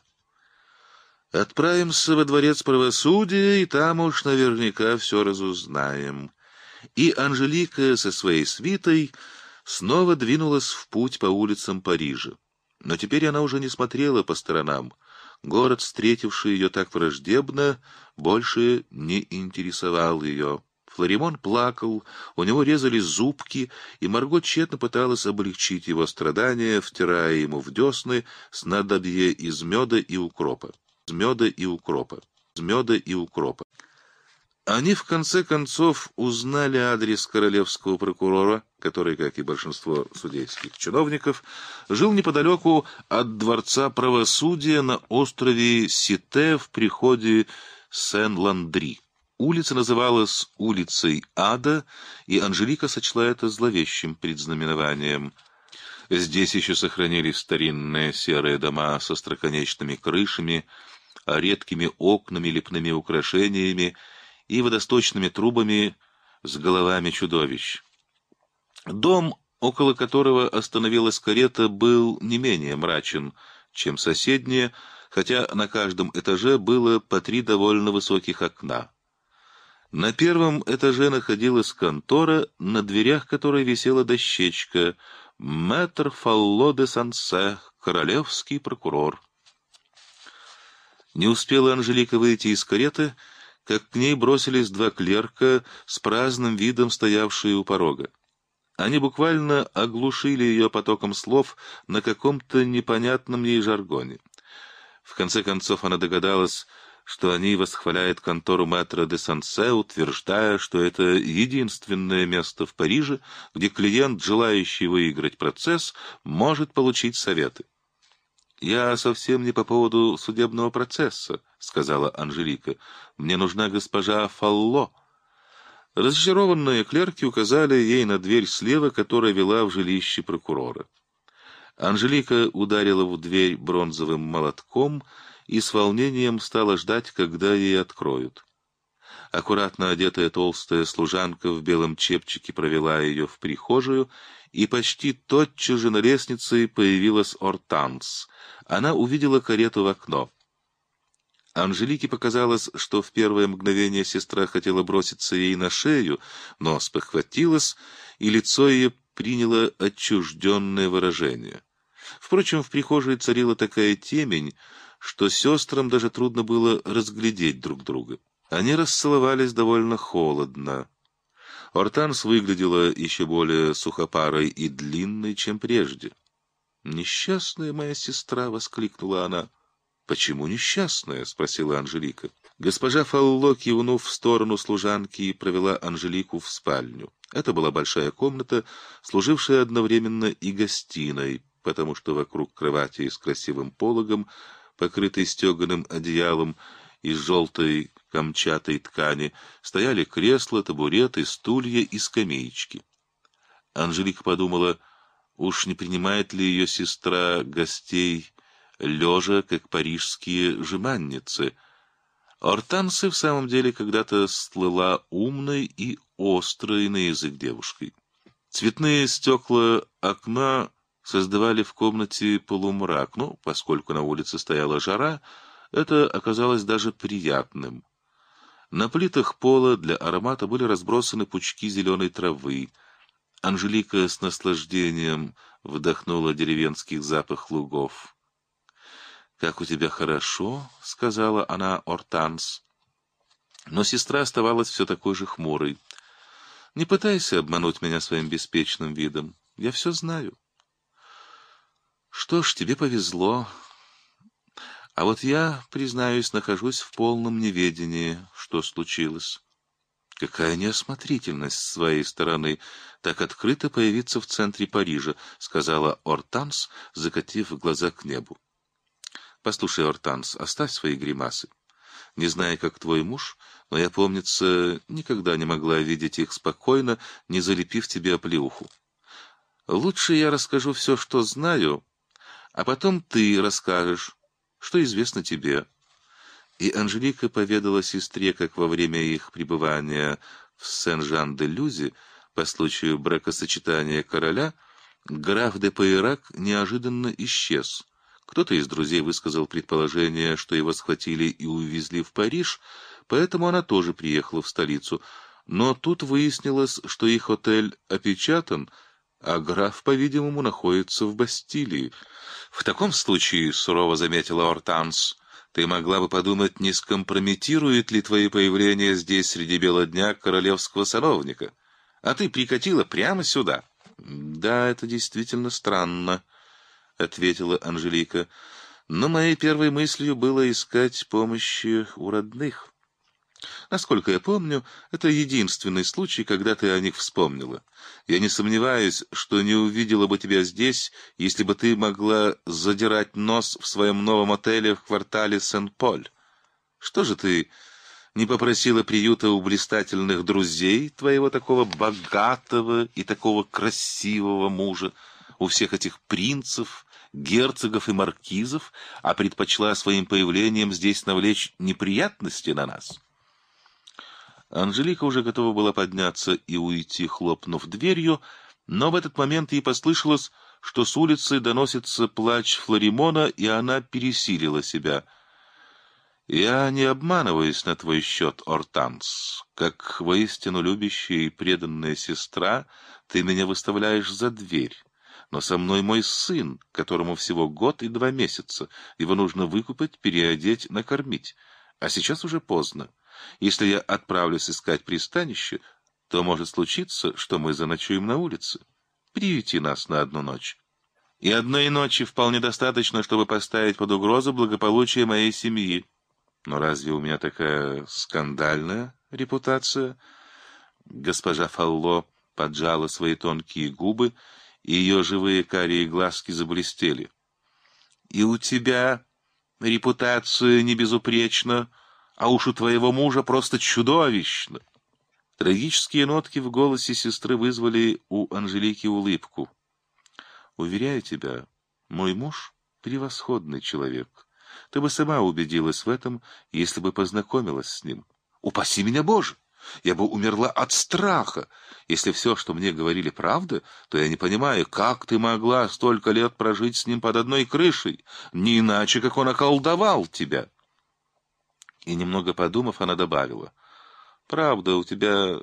Отправимся во дворец правосудия, и там уж наверняка все разузнаем. И Анжелика со своей свитой снова двинулась в путь по улицам Парижа. Но теперь она уже не смотрела по сторонам. Город, встретивший ее так враждебно, больше не интересовал ее. Флоримон плакал, у него резались зубки, и Марго тщетно пыталась облегчить его страдания, втирая ему в десны снадобье из меда и укропа из меда и укропа. Из меда и укропа. Они, в конце концов, узнали адрес королевского прокурора, который, как и большинство судейских чиновников, жил неподалеку от Дворца правосудия на острове Сите в приходе Сен-Ландри. Улица называлась улицей Ада, и Анжелика сочла это зловещим предзнаменованием. Здесь еще сохранились старинные серые дома со строконечными крышами, редкими окнами, лепными украшениями и водосточными трубами с головами чудовищ. Дом, около которого остановилась карета, был не менее мрачен, чем соседние, хотя на каждом этаже было по три довольно высоких окна. На первом этаже находилась контора, на дверях которой висела дощечка «Мэтр Фалло де Сансе, королевский прокурор». Не успела Анжелика выйти из кареты, как к ней бросились два клерка с праздным видом, стоявшие у порога. Они буквально оглушили ее потоком слов на каком-то непонятном ей жаргоне. В конце концов она догадалась, что они восхваляют контору мэтра де Сансе, утверждая, что это единственное место в Париже, где клиент, желающий выиграть процесс, может получить советы. «Я совсем не по поводу судебного процесса», — сказала Анжелика. «Мне нужна госпожа Фалло». Разочарованные клерки указали ей на дверь слева, которая вела в жилище прокурора. Анжелика ударила в дверь бронзовым молотком и с волнением стала ждать, когда ей откроют. Аккуратно одетая толстая служанка в белом чепчике провела ее в прихожую, и почти тотчас же на лестнице появилась Ортанс. Она увидела карету в окно. Анжелике показалось, что в первое мгновение сестра хотела броситься ей на шею, но спохватилась, и лицо ее приняло отчужденное выражение. Впрочем, в прихожей царила такая темень, что сестрам даже трудно было разглядеть друг друга. Они расцеловались довольно холодно. Ортанс выглядела еще более сухопарой и длинной, чем прежде. «Несчастная моя сестра!» — воскликнула она. «Почему несчастная?» — спросила Анжелика. Госпожа Фалло, кивнув в сторону служанки, провела Анжелику в спальню. Это была большая комната, служившая одновременно и гостиной, потому что вокруг кровати с красивым пологом, покрытой стеганым одеялом из желтой камчатой ткани, стояли кресла, табуреты, стулья и скамеечки. Анжелика подумала, уж не принимает ли ее сестра гостей лежа, как парижские жеманницы. Ортанцы в самом деле когда-то слыла умной и острой на язык девушкой. Цветные стекла окна создавали в комнате полумрак, но, поскольку на улице стояла жара, это оказалось даже приятным. На плитах пола для аромата были разбросаны пучки зеленой травы. Анжелика с наслаждением вдохнула деревенский запах лугов. «Как у тебя хорошо», — сказала она Ортанс. Но сестра оставалась все такой же хмурой. «Не пытайся обмануть меня своим беспечным видом. Я все знаю». «Что ж, тебе повезло. А вот я, признаюсь, нахожусь в полном неведении, что случилось. Какая неосмотрительность с своей стороны так открыто появиться в центре Парижа, сказала Ортанс, закатив глаза к небу. Послушай, Ортанс, оставь свои гримасы. Не знаю, как твой муж, но я, помнится, никогда не могла видеть их спокойно, не залепив тебе оплеуху. Лучше я расскажу все, что знаю, а потом ты расскажешь, что известно тебе. И Анжелика поведала сестре, как во время их пребывания в Сен-Жан-де-Люзе по случаю бракосочетания короля граф де Пейрак неожиданно исчез. Кто-то из друзей высказал предположение, что его схватили и увезли в Париж, поэтому она тоже приехала в столицу. Но тут выяснилось, что их отель опечатан, а граф, по-видимому, находится в Бастилии. В таком случае, — сурово заметила Ортанс, — ты могла бы подумать, не скомпрометирует ли твое появление здесь среди бела дня королевского сановника. А ты прикатила прямо сюда. — Да, это действительно странно, — ответила Анжелика. Но моей первой мыслью было искать помощи у родных. Насколько я помню, это единственный случай, когда ты о них вспомнила. Я не сомневаюсь, что не увидела бы тебя здесь, если бы ты могла задирать нос в своем новом отеле в квартале Сен-Поль. Что же ты не попросила приюта у блистательных друзей твоего такого богатого и такого красивого мужа, у всех этих принцев, герцогов и маркизов, а предпочла своим появлением здесь навлечь неприятности на нас?» Анжелика уже готова была подняться и уйти, хлопнув дверью, но в этот момент ей послышалось, что с улицы доносится плач Флоримона, и она пересилила себя. «Я не обманываюсь на твой счет, Ортанс. Как воистину любящая и преданная сестра, ты меня выставляешь за дверь. Но со мной мой сын, которому всего год и два месяца. Его нужно выкупать, переодеть, накормить. А сейчас уже поздно. Если я отправлюсь искать пристанище, то может случиться, что мы заночуем на улице. Приюти нас на одну ночь. И одной ночи вполне достаточно, чтобы поставить под угрозу благополучие моей семьи. Но разве у меня такая скандальная репутация? Госпожа Фалло поджала свои тонкие губы, и ее живые карие глазки заблестели. И у тебя репутация не безупречна, а уж у твоего мужа просто чудовищно. Трагические нотки в голосе сестры вызвали у Анжелики улыбку. «Уверяю тебя, мой муж — превосходный человек. Ты бы сама убедилась в этом, если бы познакомилась с ним. Упаси меня, Боже! Я бы умерла от страха. Если все, что мне говорили, правда, то я не понимаю, как ты могла столько лет прожить с ним под одной крышей, не иначе, как он околдовал тебя». И, немного подумав, она добавила — Правда, у тебя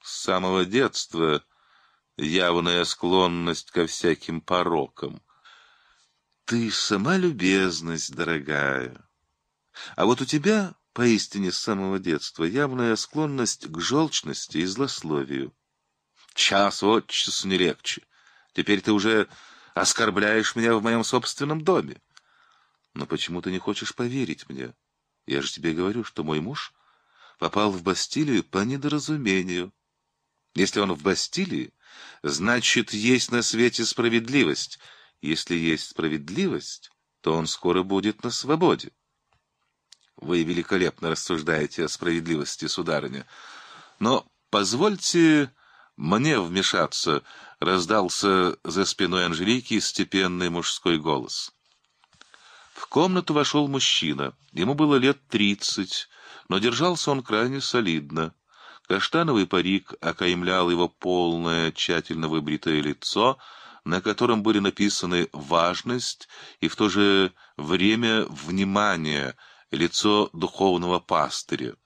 с самого детства явная склонность ко всяким порокам. Ты сама любезность, дорогая. А вот у тебя, поистине с самого детства, явная склонность к желчности и злословию. Час от часу не легче. Теперь ты уже оскорбляешь меня в моем собственном доме. Но почему ты не хочешь поверить мне? Я же тебе говорю, что мой муж попал в Бастилию по недоразумению. Если он в Бастилии, значит, есть на свете справедливость. Если есть справедливость, то он скоро будет на свободе. Вы великолепно рассуждаете о справедливости, сударыня. Но позвольте мне вмешаться, — раздался за спиной Анжелики степенный мужской голос. В комнату вошел мужчина. Ему было лет тридцать, но держался он крайне солидно. Каштановый парик окаймлял его полное, тщательно выбритое лицо, на котором были написаны «важность» и в то же время «внимание», лицо духовного пастыря.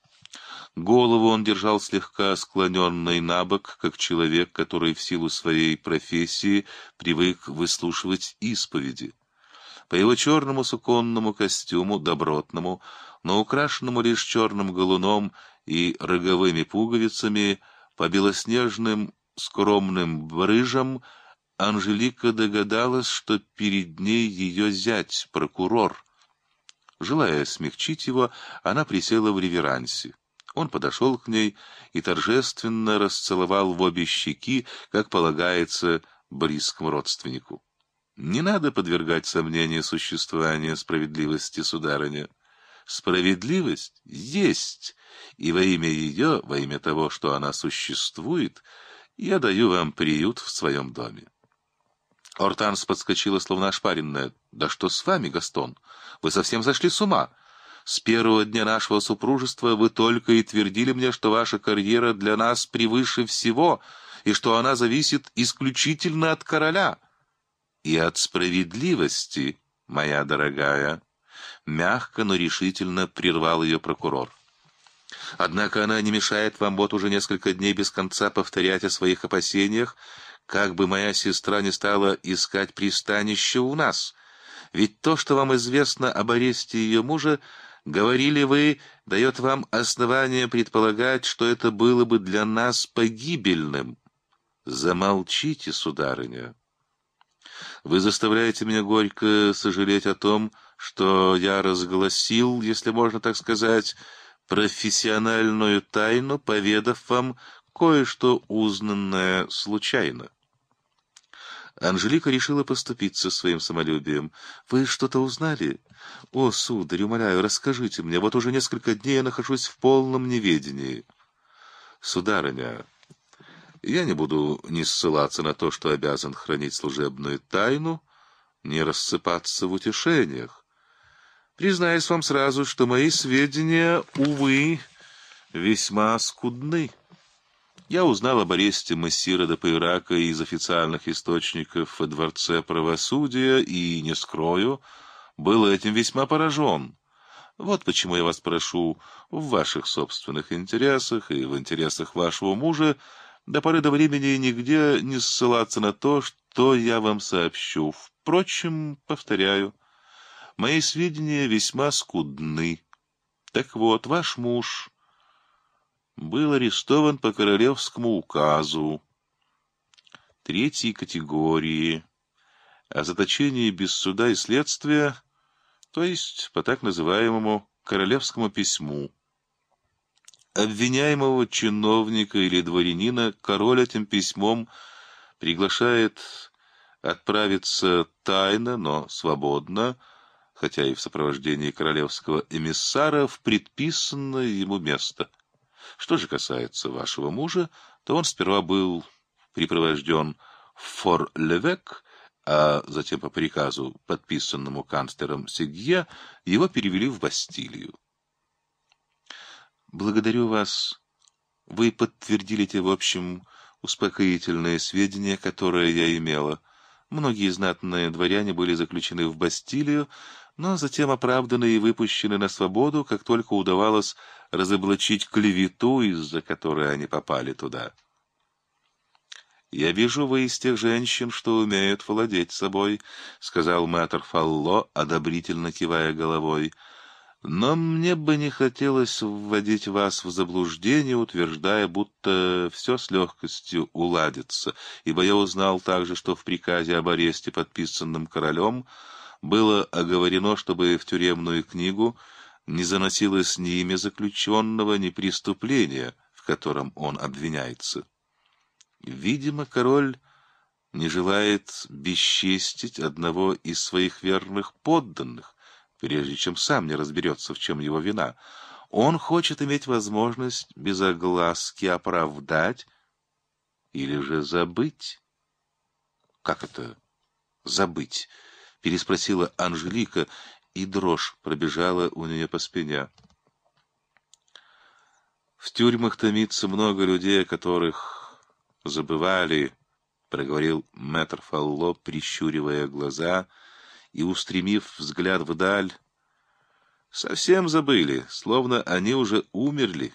Голову он держал слегка склоненной на бок, как человек, который в силу своей профессии привык выслушивать исповеди. По его черному суконному костюму, добротному, но украшенному лишь черным галуном и роговыми пуговицами, по белоснежным скромным брыжам, Анжелика догадалась, что перед ней ее зять, прокурор. Желая смягчить его, она присела в реверансе. Он подошел к ней и торжественно расцеловал в обе щеки, как полагается близкому родственнику. Не надо подвергать сомнению существование справедливости, сударыня. Справедливость есть, и во имя ее, во имя того, что она существует, я даю вам приют в своем доме. Ортанс подскочила, словно ошпаренная. «Да что с вами, Гастон? Вы совсем зашли с ума. С первого дня нашего супружества вы только и твердили мне, что ваша карьера для нас превыше всего, и что она зависит исключительно от короля. И от справедливости, моя дорогая» мягко, но решительно прервал ее прокурор. Однако она не мешает вам вот уже несколько дней без конца повторять о своих опасениях, как бы моя сестра не стала искать пристанище у нас. Ведь то, что вам известно об аресте ее мужа, говорили вы, дает вам основание предполагать, что это было бы для нас погибельным. Замолчите, сударыня. Вы заставляете меня горько сожалеть о том, что я разгласил, если можно так сказать, профессиональную тайну, поведав вам кое-что узнанное случайно. Анжелика решила поступиться своим самолюбием. «Вы что-то узнали? О, сударь, умоляю, расскажите мне. Вот уже несколько дней я нахожусь в полном неведении». «Сударыня, я не буду ни ссылаться на то, что обязан хранить служебную тайну, ни рассыпаться в утешениях. Признаюсь вам сразу, что мои сведения, увы, весьма скудны. Я узнал об аресте мессира де Пейрака из официальных источников во Дворце правосудия и, не скрою, был этим весьма поражен. Вот почему я вас прошу в ваших собственных интересах и в интересах вашего мужа до поры до времени нигде не ссылаться на то, что я вам сообщу. Впрочем, повторяю, мои сведения весьма скудны. Так вот, ваш муж был арестован по королевскому указу третьей категории о заточении без суда и следствия, то есть по так называемому королевскому письму. Обвиняемого чиновника или дворянина король этим письмом приглашает отправиться тайно, но свободно, хотя и в сопровождении королевского эмиссара, в предписанное ему место — что же касается вашего мужа, то он сперва был припровожден в Фор-Левек, а затем по приказу, подписанному канцлером Сегье, его перевели в Бастилию. Благодарю вас. Вы подтвердили те, в общем, успокоительные сведения, которые я имела. Многие знатные дворяне были заключены в Бастилию, но затем оправданы и выпущены на свободу, как только удавалось разоблачить клевету, из-за которой они попали туда. «Я вижу, вы из тех женщин, что умеют владеть собой», — сказал мэтр Фалло, одобрительно кивая головой. «Но мне бы не хотелось вводить вас в заблуждение, утверждая, будто все с легкостью уладится, ибо я узнал также, что в приказе об аресте, подписанном королем, было оговорено, чтобы в тюремную книгу не заносилось ни имя заключенного, ни преступления, в котором он обвиняется. Видимо, король не желает бесчестить одного из своих верных подданных, прежде чем сам не разберется, в чем его вина. Он хочет иметь возможность без огласки оправдать или же забыть. Как это забыть? переспросила Анжелика, и дрожь пробежала у нее по спине. В тюрьмах томится много людей, которых забывали, проговорил мэтр Фалло, прищуривая глаза и устремив взгляд вдаль. Совсем забыли, словно они уже умерли.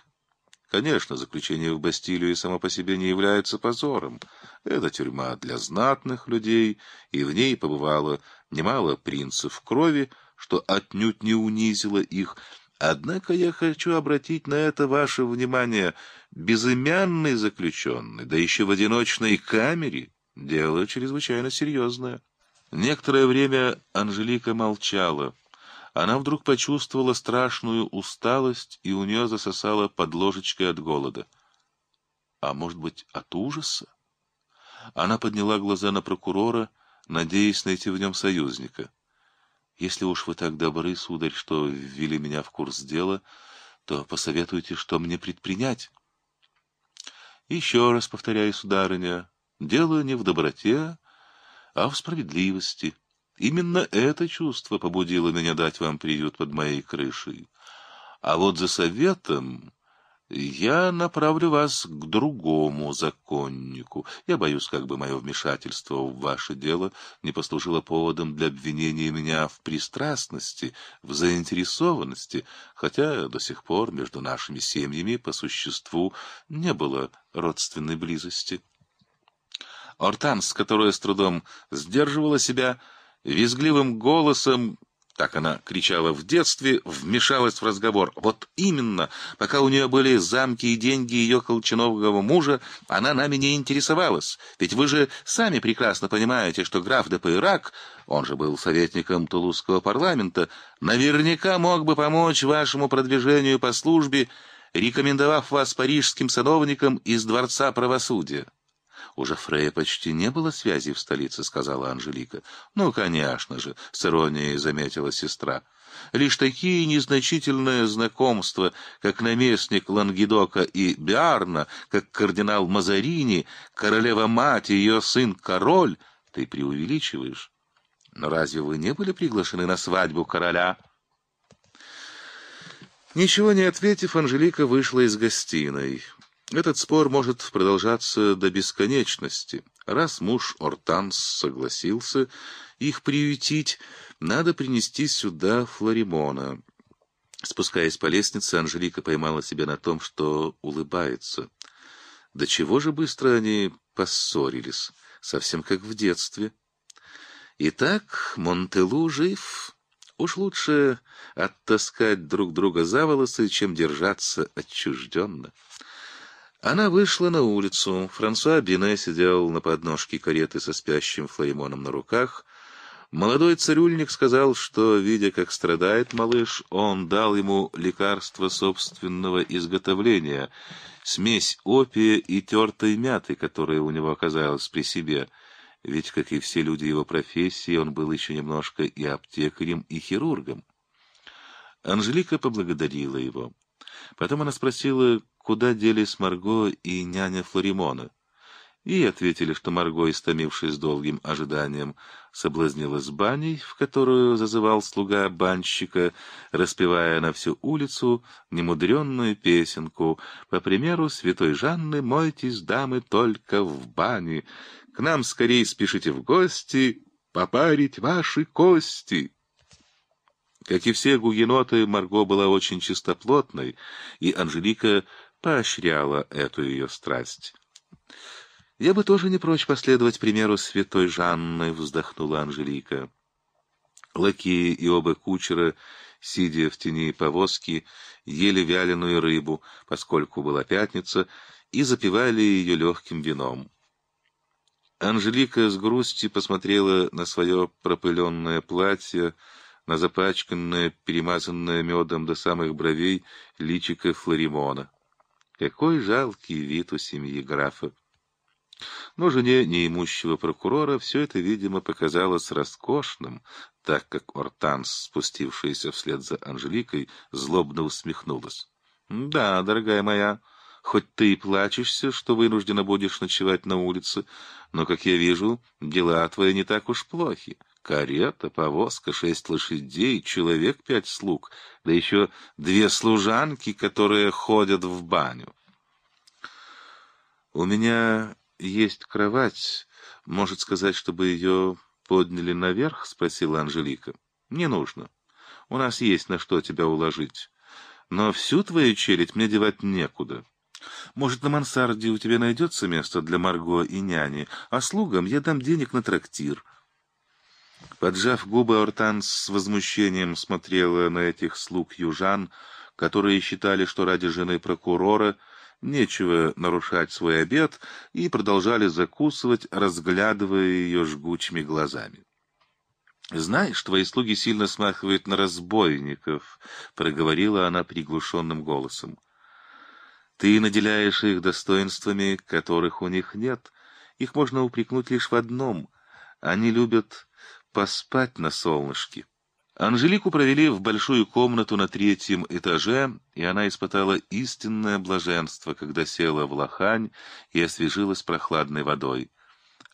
Конечно, заключение в Бастилию само по себе не является позором. Это тюрьма для знатных людей, и в ней побывало немало принцев крови, что отнюдь не унизило их. Однако я хочу обратить на это ваше внимание. Безымянный заключенный, да еще в одиночной камере, дело чрезвычайно серьезное. Некоторое время Анжелика молчала. Она вдруг почувствовала страшную усталость, и у нее засосало под ложечкой от голода. А может быть, от ужаса? Она подняла глаза на прокурора, надеясь найти в нем союзника. Если уж вы так добры, сударь, что ввели меня в курс дела, то посоветуйте, что мне предпринять. Еще раз повторяю, сударыня, дело не в доброте, а в справедливости. Именно это чувство побудило меня дать вам приют под моей крышей. А вот за советом я направлю вас к другому законнику. Я боюсь, как бы мое вмешательство в ваше дело не послужило поводом для обвинения меня в пристрастности, в заинтересованности, хотя до сих пор между нашими семьями по существу не было родственной близости. Ортанс, которая с трудом сдерживала себя, визгливым голосом, так она кричала в детстве, вмешалась в разговор. Вот именно, пока у нее были замки и деньги ее колчанового мужа, она нами не интересовалась. Ведь вы же сами прекрасно понимаете, что граф де Пейрак, он же был советником Тулузского парламента, наверняка мог бы помочь вашему продвижению по службе, рекомендовав вас парижским сановникам из Дворца правосудия. У Жофрея почти не было связей в столице, сказала Анжелика. Ну, конечно же, с иронией заметила сестра. Лишь такие незначительные знакомства, как наместник Лангедока и Биарна, как кардинал Мазарини, королева-мать и ее сын-король, ты преувеличиваешь. Но разве вы не были приглашены на свадьбу короля? Ничего не ответив, Анжелика вышла из гостиной. Этот спор может продолжаться до бесконечности. Раз муж Ортанс согласился их приютить, надо принести сюда Флоримона. Спускаясь по лестнице, Анжелика поймала себя на том, что улыбается. До чего же быстро они поссорились, совсем как в детстве. Итак, Монтелу жив. Уж лучше оттаскать друг друга за волосы, чем держаться отчужденно. Она вышла на улицу. Франсуа Бине сидел на подножке кареты со спящим Флоримоном на руках. Молодой цирюльник сказал, что, видя, как страдает малыш, он дал ему лекарство собственного изготовления, смесь опия и тертой мяты, которая у него оказалась при себе, ведь, как и все люди его профессии, он был еще немножко и аптекарем, и хирургом. Анжелика поблагодарила его. Потом она спросила, куда делись Марго и няня Флоримона. И ответили, что Марго, истомившись долгим ожиданием, соблазнилась баней, в которую зазывал слуга банщика, распевая на всю улицу немудренную песенку, по примеру святой Жанны «Мойтесь, дамы, только в бане, к нам скорей спешите в гости, попарить ваши кости». Как и все гугеноты, Марго была очень чистоплотной, и Анжелика поощряла эту ее страсть. «Я бы тоже не прочь последовать примеру святой Жанны», — вздохнула Анжелика. Лакеи и оба кучера, сидя в тени повозки, ели вяленую рыбу, поскольку была пятница, и запивали ее легким вином. Анжелика с грустью посмотрела на свое пропыленное платье, на запачканное, перемазанное медом до самых бровей личико Флоримона. Какой жалкий вид у семьи графа! Но жене неимущего прокурора все это, видимо, показалось роскошным, так как Ортанс, спустившаяся вслед за Анжеликой, злобно усмехнулась. — Да, дорогая моя, хоть ты и плачешься, что вынуждена будешь ночевать на улице, но, как я вижу, дела твои не так уж плохи. Карета, повозка, шесть лошадей, человек пять слуг, да еще две служанки, которые ходят в баню. У меня есть кровать. Может сказать, чтобы ее подняли наверх? — спросила Анжелика. — Не нужно. У нас есть на что тебя уложить. Но всю твою челядь мне девать некуда. Может, на мансарде у тебя найдется место для Марго и няни, а слугам я дам денег на трактир — Поджав губы, Ортан с возмущением смотрела на этих слуг южан, которые считали, что ради жены прокурора нечего нарушать свой обед, и продолжали закусывать, разглядывая ее жгучими глазами. «Знаешь, твои слуги сильно смахивают на разбойников», — проговорила она приглушенным голосом. «Ты наделяешь их достоинствами, которых у них нет. Их можно упрекнуть лишь в одном — они любят поспать на солнышке. Анжелику провели в большую комнату на третьем этаже, и она испытала истинное блаженство, когда села в лохань и освежилась прохладной водой.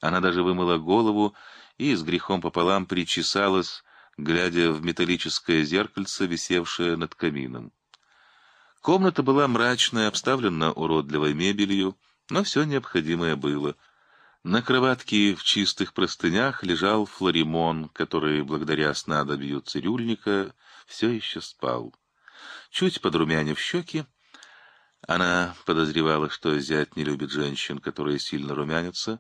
Она даже вымыла голову и с грехом пополам причесалась, глядя в металлическое зеркальце, висевшее над камином. Комната была мрачная, обставлена уродливой мебелью, но все необходимое было — на кроватке в чистых простынях лежал Флоримон, который, благодаря снадобью цирюльника, все еще спал. Чуть подрумянив щеки, она подозревала, что зять не любит женщин, которые сильно румянятся,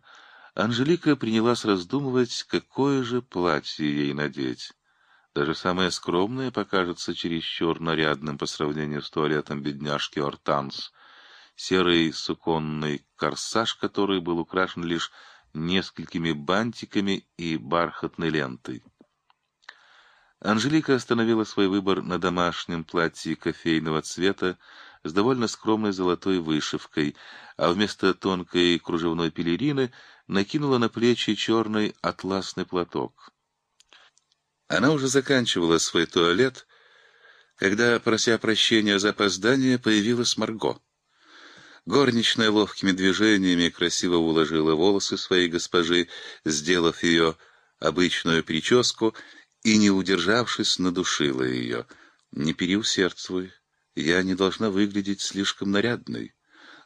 Анжелика принялась раздумывать, какое же платье ей надеть. Даже самое скромное покажется чересчур нарядным по сравнению с туалетом бедняжки Ортанс — серый суконный корсаж, который был украшен лишь несколькими бантиками и бархатной лентой. Анжелика остановила свой выбор на домашнем платье кофейного цвета с довольно скромной золотой вышивкой, а вместо тонкой кружевной пелерины накинула на плечи черный атласный платок. Она уже заканчивала свой туалет, когда, прося прощения за опоздание, появилась Марго. Горничная ловкими движениями красиво уложила волосы своей госпожи, сделав ее обычную прическу, и, не удержавшись, надушила ее. «Не переусердствуй, я не должна выглядеть слишком нарядной.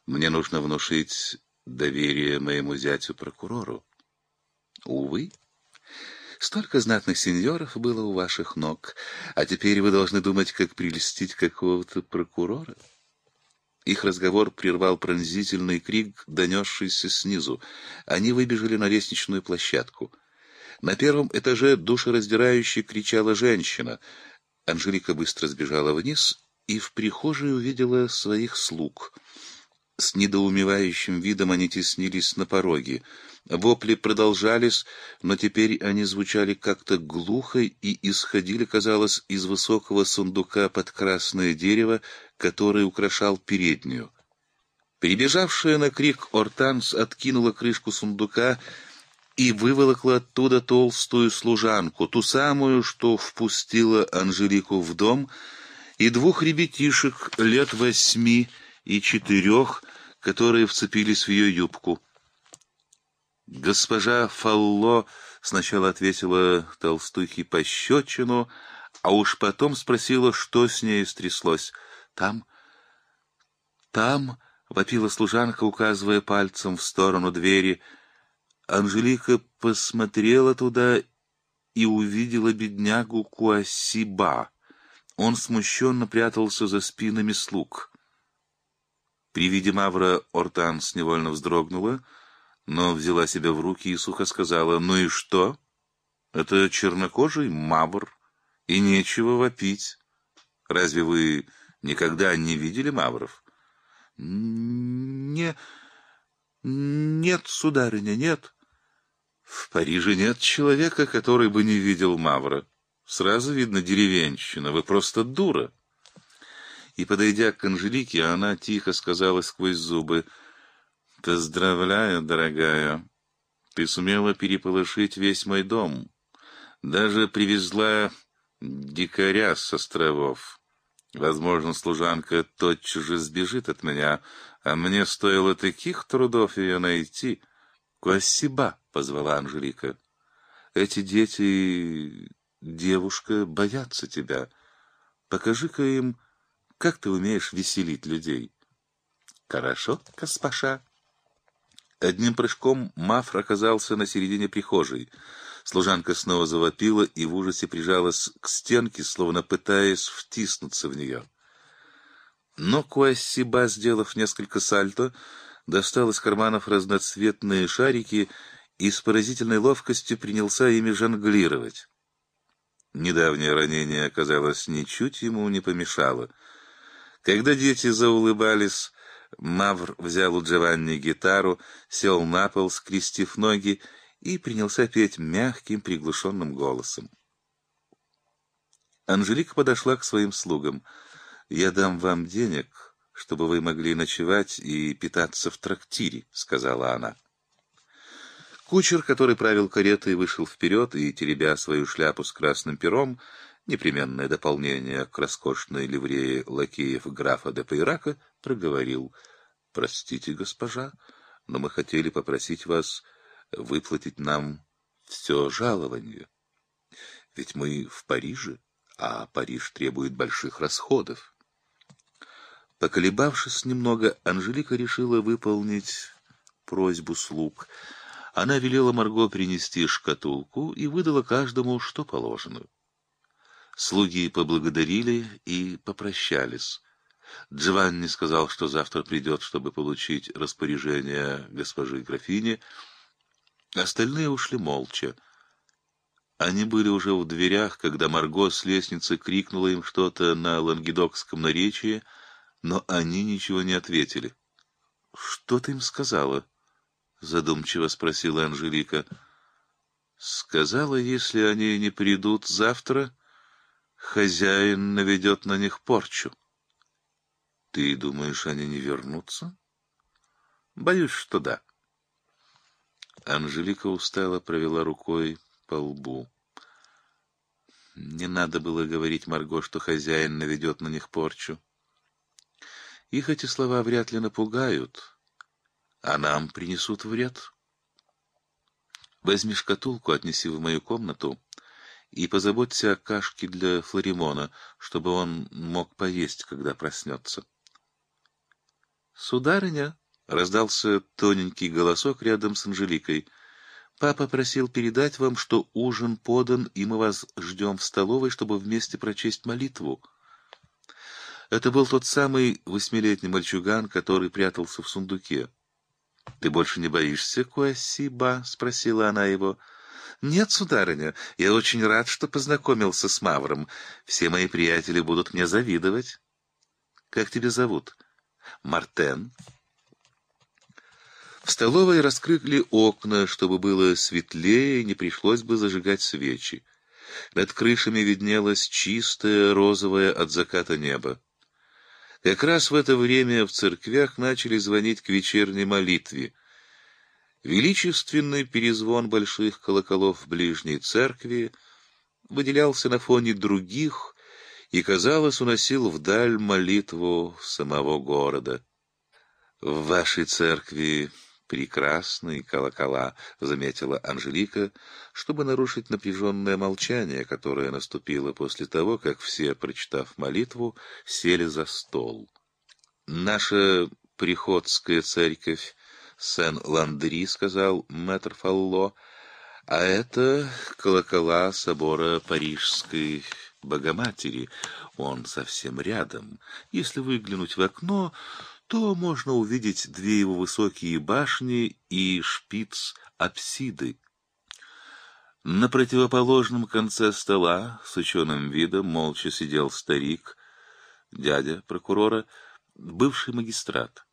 Мне нужно внушить доверие моему зятю-прокурору. Увы, столько знатных сеньоров было у ваших ног, а теперь вы должны думать, как прелестить какого-то прокурора. Их разговор прервал пронзительный крик, донесшийся снизу. Они выбежали на лестничную площадку. На первом этаже душераздирающе кричала женщина. Анжелика быстро сбежала вниз и в прихожей увидела своих слуг — с недоумевающим видом они теснились на пороге. Вопли продолжались, но теперь они звучали как-то глухо и исходили, казалось, из высокого сундука под красное дерево, который украшал переднюю. Прибежавшая на крик Ортанс откинула крышку сундука и выволокла оттуда толстую служанку, ту самую, что впустила Анжелику в дом, и двух ребятишек лет восьми и четырех, которые вцепились в ее юбку. Госпожа Фалло сначала ответила толстухе пощечину, а уж потом спросила, что с ней стряслось. «Там, там...» — вопила служанка, указывая пальцем в сторону двери. Анжелика посмотрела туда и увидела беднягу Куасиба. Он смущенно прятался за спинами слуг. При виде Мавра Ортанс невольно вздрогнула, но взяла себя в руки и сухо сказала, «Ну и что? Это чернокожий Мавр, и нечего вопить. Разве вы никогда не видели Мавров?» «Не... нет, сударыня, нет. В Париже нет человека, который бы не видел Мавра. Сразу видно деревенщина, вы просто дура» и, подойдя к Анжелике, она тихо сказала сквозь зубы, «Поздравляю, дорогая, ты сумела переполошить весь мой дом, даже привезла дикаря с островов. Возможно, служанка тотчас же сбежит от меня, а мне стоило таких трудов ее найти». «Куассиба!» — позвала Анжелика. «Эти дети, девушка, боятся тебя. Покажи-ка им...» Как ты умеешь веселить людей? Хорошо, Каспаша. Одним прыжком Мафр оказался на середине прихожей. Служанка снова завопила и в ужасе прижалась к стенке, словно пытаясь втиснуться в нее. Но Куассиба, сделав несколько сальто, достал из карманов разноцветные шарики и с поразительной ловкостью принялся ими жонглировать. Недавнее ранение, оказалось, ничуть ему не помешало — когда дети заулыбались, Мавр взял у Джованни гитару, сел на пол, скрестив ноги, и принялся петь мягким, приглушенным голосом. Анжелика подошла к своим слугам. «Я дам вам денег, чтобы вы могли ночевать и питаться в трактире», — сказала она. Кучер, который правил каретой, вышел вперед и, теребя свою шляпу с красным пером, непременное дополнение к роскошной ливрее лакеев графа де Пейрака, проговорил «Простите, госпожа, но мы хотели попросить вас выплатить нам все жалование. Ведь мы в Париже, а Париж требует больших расходов». Поколебавшись немного, Анжелика решила выполнить просьбу слуг. Она велела Марго принести шкатулку и выдала каждому, что положено. Слуги поблагодарили и попрощались. Джованни сказал, что завтра придет, чтобы получить распоряжение госпожи графини. Остальные ушли молча. Они были уже в дверях, когда Марго с лестницы крикнула им что-то на лангедокском наречии, но они ничего не ответили. — Что ты им сказала? — задумчиво спросила Анжелика. — Сказала, если они не придут завтра хозяин наведет на них порчу. Ты думаешь, они не вернутся? Боюсь, что да. Анжелика устало провела рукой по лбу. Не надо было говорить Марго, что хозяин наведет на них порчу. Их эти слова вряд ли напугают, а нам принесут вред. Возьми шкатулку, отнеси в мою комнату и позаботься о кашке для Флоримона, чтобы он мог поесть, когда проснется. «Сударыня!» — раздался тоненький голосок рядом с Анжеликой. «Папа просил передать вам, что ужин подан, и мы вас ждем в столовой, чтобы вместе прочесть молитву». Это был тот самый восьмилетний мальчуган, который прятался в сундуке. «Ты больше не боишься, Куассиба?» — спросила она его. «Нет, сударыня, я очень рад, что познакомился с Мавром. Все мои приятели будут мне завидовать». «Как тебя зовут?» «Мартен». В столовой раскрыли окна, чтобы было светлее и не пришлось бы зажигать свечи. Над крышами виднелось чистое розовое от заката небо. Как раз в это время в церквях начали звонить к вечерней молитве. Величественный перезвон больших колоколов в ближней церкви выделялся на фоне других и, казалось, уносил вдаль молитву самого города. В вашей церкви прекрасные колокола, — заметила Анжелика, чтобы нарушить напряженное молчание, которое наступило после того, как все, прочитав молитву, сели за стол. Наша приходская церковь Сен-Ландри, — сказал мэтр Фалло, — а это колокола собора Парижской Богоматери. Он совсем рядом. Если выглянуть в окно, то можно увидеть две его высокие башни и шпиц апсиды. На противоположном конце стола с ученым видом молча сидел старик, дядя прокурора, бывший магистрат.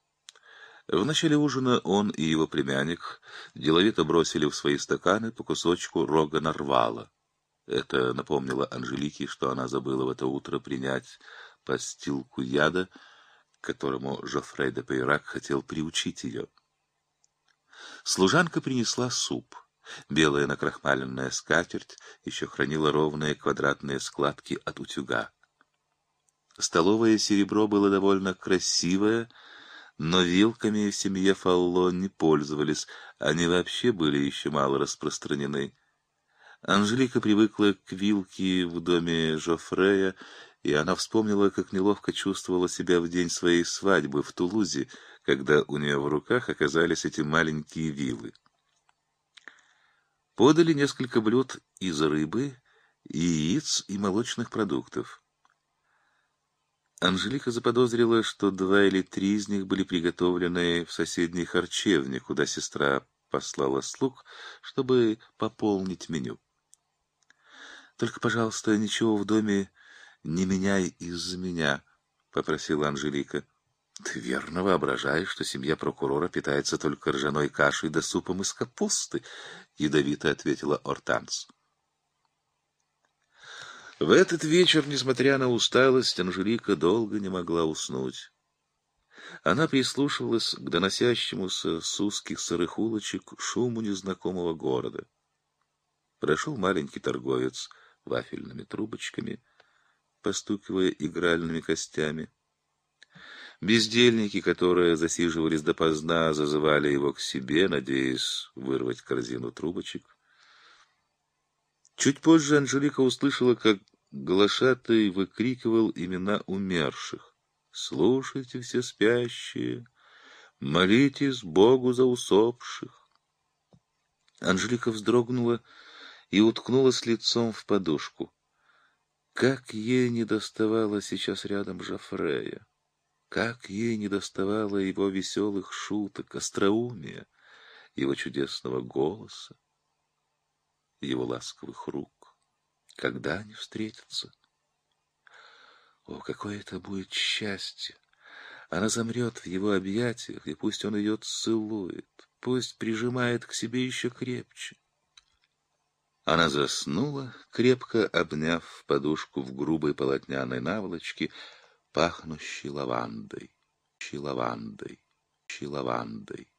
В начале ужина он и его племянник деловито бросили в свои стаканы по кусочку рога нарвала. Это напомнило Анжелике, что она забыла в это утро принять постилку яда, которому Жофре де Пейрак хотел приучить ее. Служанка принесла суп. Белая накрахмаленная скатерть еще хранила ровные квадратные складки от утюга. Столовое серебро было довольно красивое, но вилками в семье Фалло не пользовались, они вообще были еще мало распространены. Анжелика привыкла к вилке в доме Жофрея и она вспомнила, как неловко чувствовала себя в день своей свадьбы в Тулузе, когда у нее в руках оказались эти маленькие вилы. Подали несколько блюд из рыбы, яиц и молочных продуктов. Анжелика заподозрила, что два или три из них были приготовлены в соседней харчевне, куда сестра послала слуг, чтобы пополнить меню. «Только, пожалуйста, ничего в доме не меняй из-за меня, — попросила Анжелика. — Ты верно воображаешь, что семья прокурора питается только ржаной кашей да супом из капусты, — ядовито ответила Ортанс. В этот вечер, несмотря на усталость, Анжелика долго не могла уснуть. Она прислушивалась к доносящемуся с узких сырых улочек шуму незнакомого города. Прошел маленький торговец вафельными трубочками — постукивая игральными костями. Бездельники, которые засиживались допоздна, зазывали его к себе, надеясь вырвать корзину трубочек. Чуть позже Анжелика услышала, как глашатый выкрикивал имена умерших. «Слушайте все спящие, молитесь Богу за усопших». Анжелика вздрогнула и уткнулась лицом в подушку. Как ей не доставало сейчас рядом Жафрея! Как ей не доставало его веселых шуток, остроумия, его чудесного голоса, его ласковых рук! Когда они встретятся? О, какое это будет счастье! Она замрет в его объятиях, и пусть он ее целует, пусть прижимает к себе еще крепче. Она заснула, крепко обняв подушку в грубой полотняной наволочке, пахнущей лавандой, лавандой, лавандой.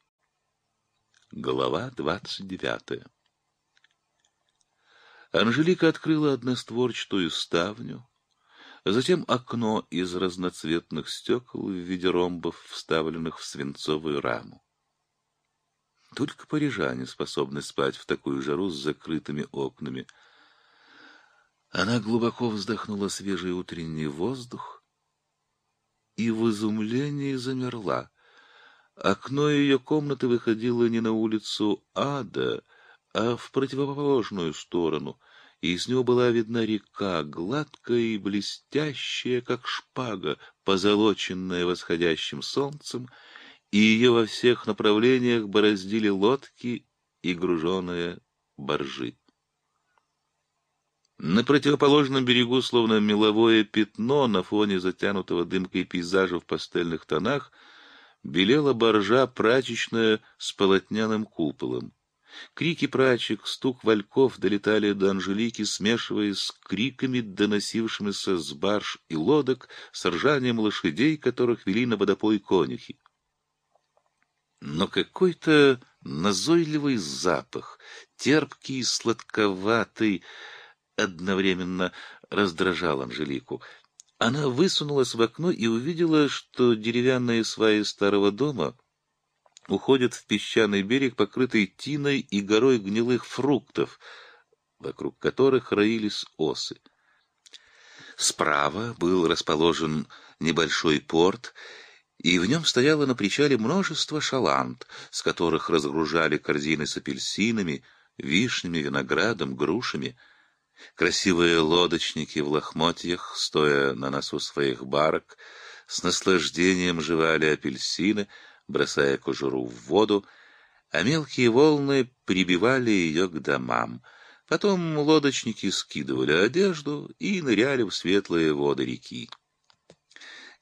Глава двадцать девятая Анжелика открыла одностворчатую ставню, затем окно из разноцветных стекол в виде ромбов, вставленных в свинцовую раму. Только парижане способны спать в такую жару с закрытыми окнами. Она глубоко вздохнула свежий утренний воздух и в изумлении замерла. Окно ее комнаты выходило не на улицу Ада, а в противоположную сторону, и из него была видна река, гладкая и блестящая, как шпага, позолоченная восходящим солнцем, и ее во всех направлениях бороздили лодки и груженые боржи. На противоположном берегу, словно меловое пятно на фоне затянутого дымкой пейзажа в пастельных тонах, белела боржа прачечная с полотняным куполом. Крики прачек, стук вальков долетали до Анжелики, смешиваясь с криками, доносившимися с барж и лодок, с ржанием лошадей, которых вели на водопой конюхи. Но какой-то назойливый запах, терпкий и сладковатый, одновременно раздражал Анжелику. Она высунулась в окно и увидела, что деревянные сваи старого дома уходят в песчаный берег, покрытый тиной и горой гнилых фруктов, вокруг которых роились осы. Справа был расположен небольшой порт, и в нем стояло на причале множество шаланд, с которых разгружали корзины с апельсинами, вишнями, виноградом, грушами — Красивые лодочники в лохмотьях, стоя на носу своих барок, с наслаждением жевали апельсины, бросая кожуру в воду, а мелкие волны прибивали ее к домам. Потом лодочники скидывали одежду и ныряли в светлые воды реки.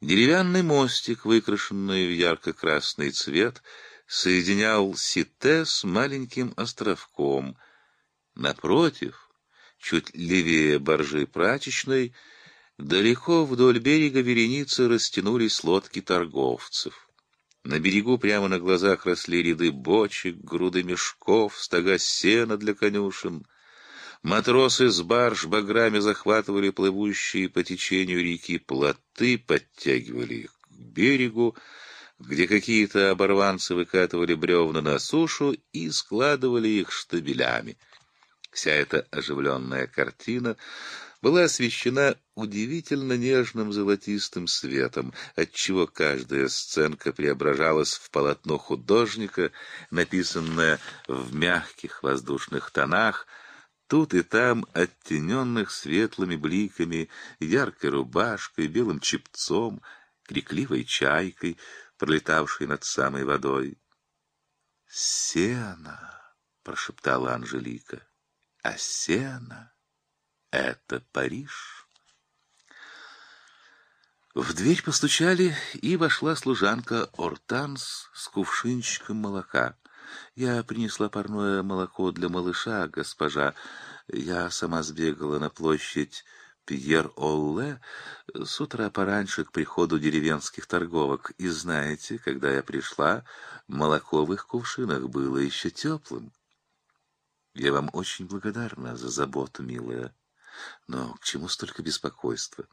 Деревянный мостик, выкрашенный в ярко-красный цвет, соединял Сите с маленьким островком. Напротив, чуть левее боржи прачечной, далеко вдоль берега вереницы растянулись лодки торговцев. На берегу прямо на глазах росли ряды бочек, груды мешков, стога сена для конюшен. Матросы с барж баграми захватывали плывущие по течению реки плоты, подтягивали их к берегу, где какие-то оборванцы выкатывали бревна на сушу и складывали их штабелями. Вся эта оживленная картина была освещена удивительно нежным золотистым светом, отчего каждая сценка преображалась в полотно художника, написанное в мягких воздушных тонах, тут и там оттененных светлыми бликами, яркой рубашкой, белым чепцом, крикливой чайкой, пролетавшей над самой водой. «Сено!» — прошептала Анжелика а сено — это Париж. В дверь постучали, и вошла служанка Ортанс с кувшинчиком молока. Я принесла парное молоко для малыша, госпожа. Я сама сбегала на площадь Пьер-Олле с утра пораньше к приходу деревенских торговок. И знаете, когда я пришла, молоко в их кувшинах было еще теплым. Я вам очень благодарна за заботу, милая. Но к чему столько беспокойства?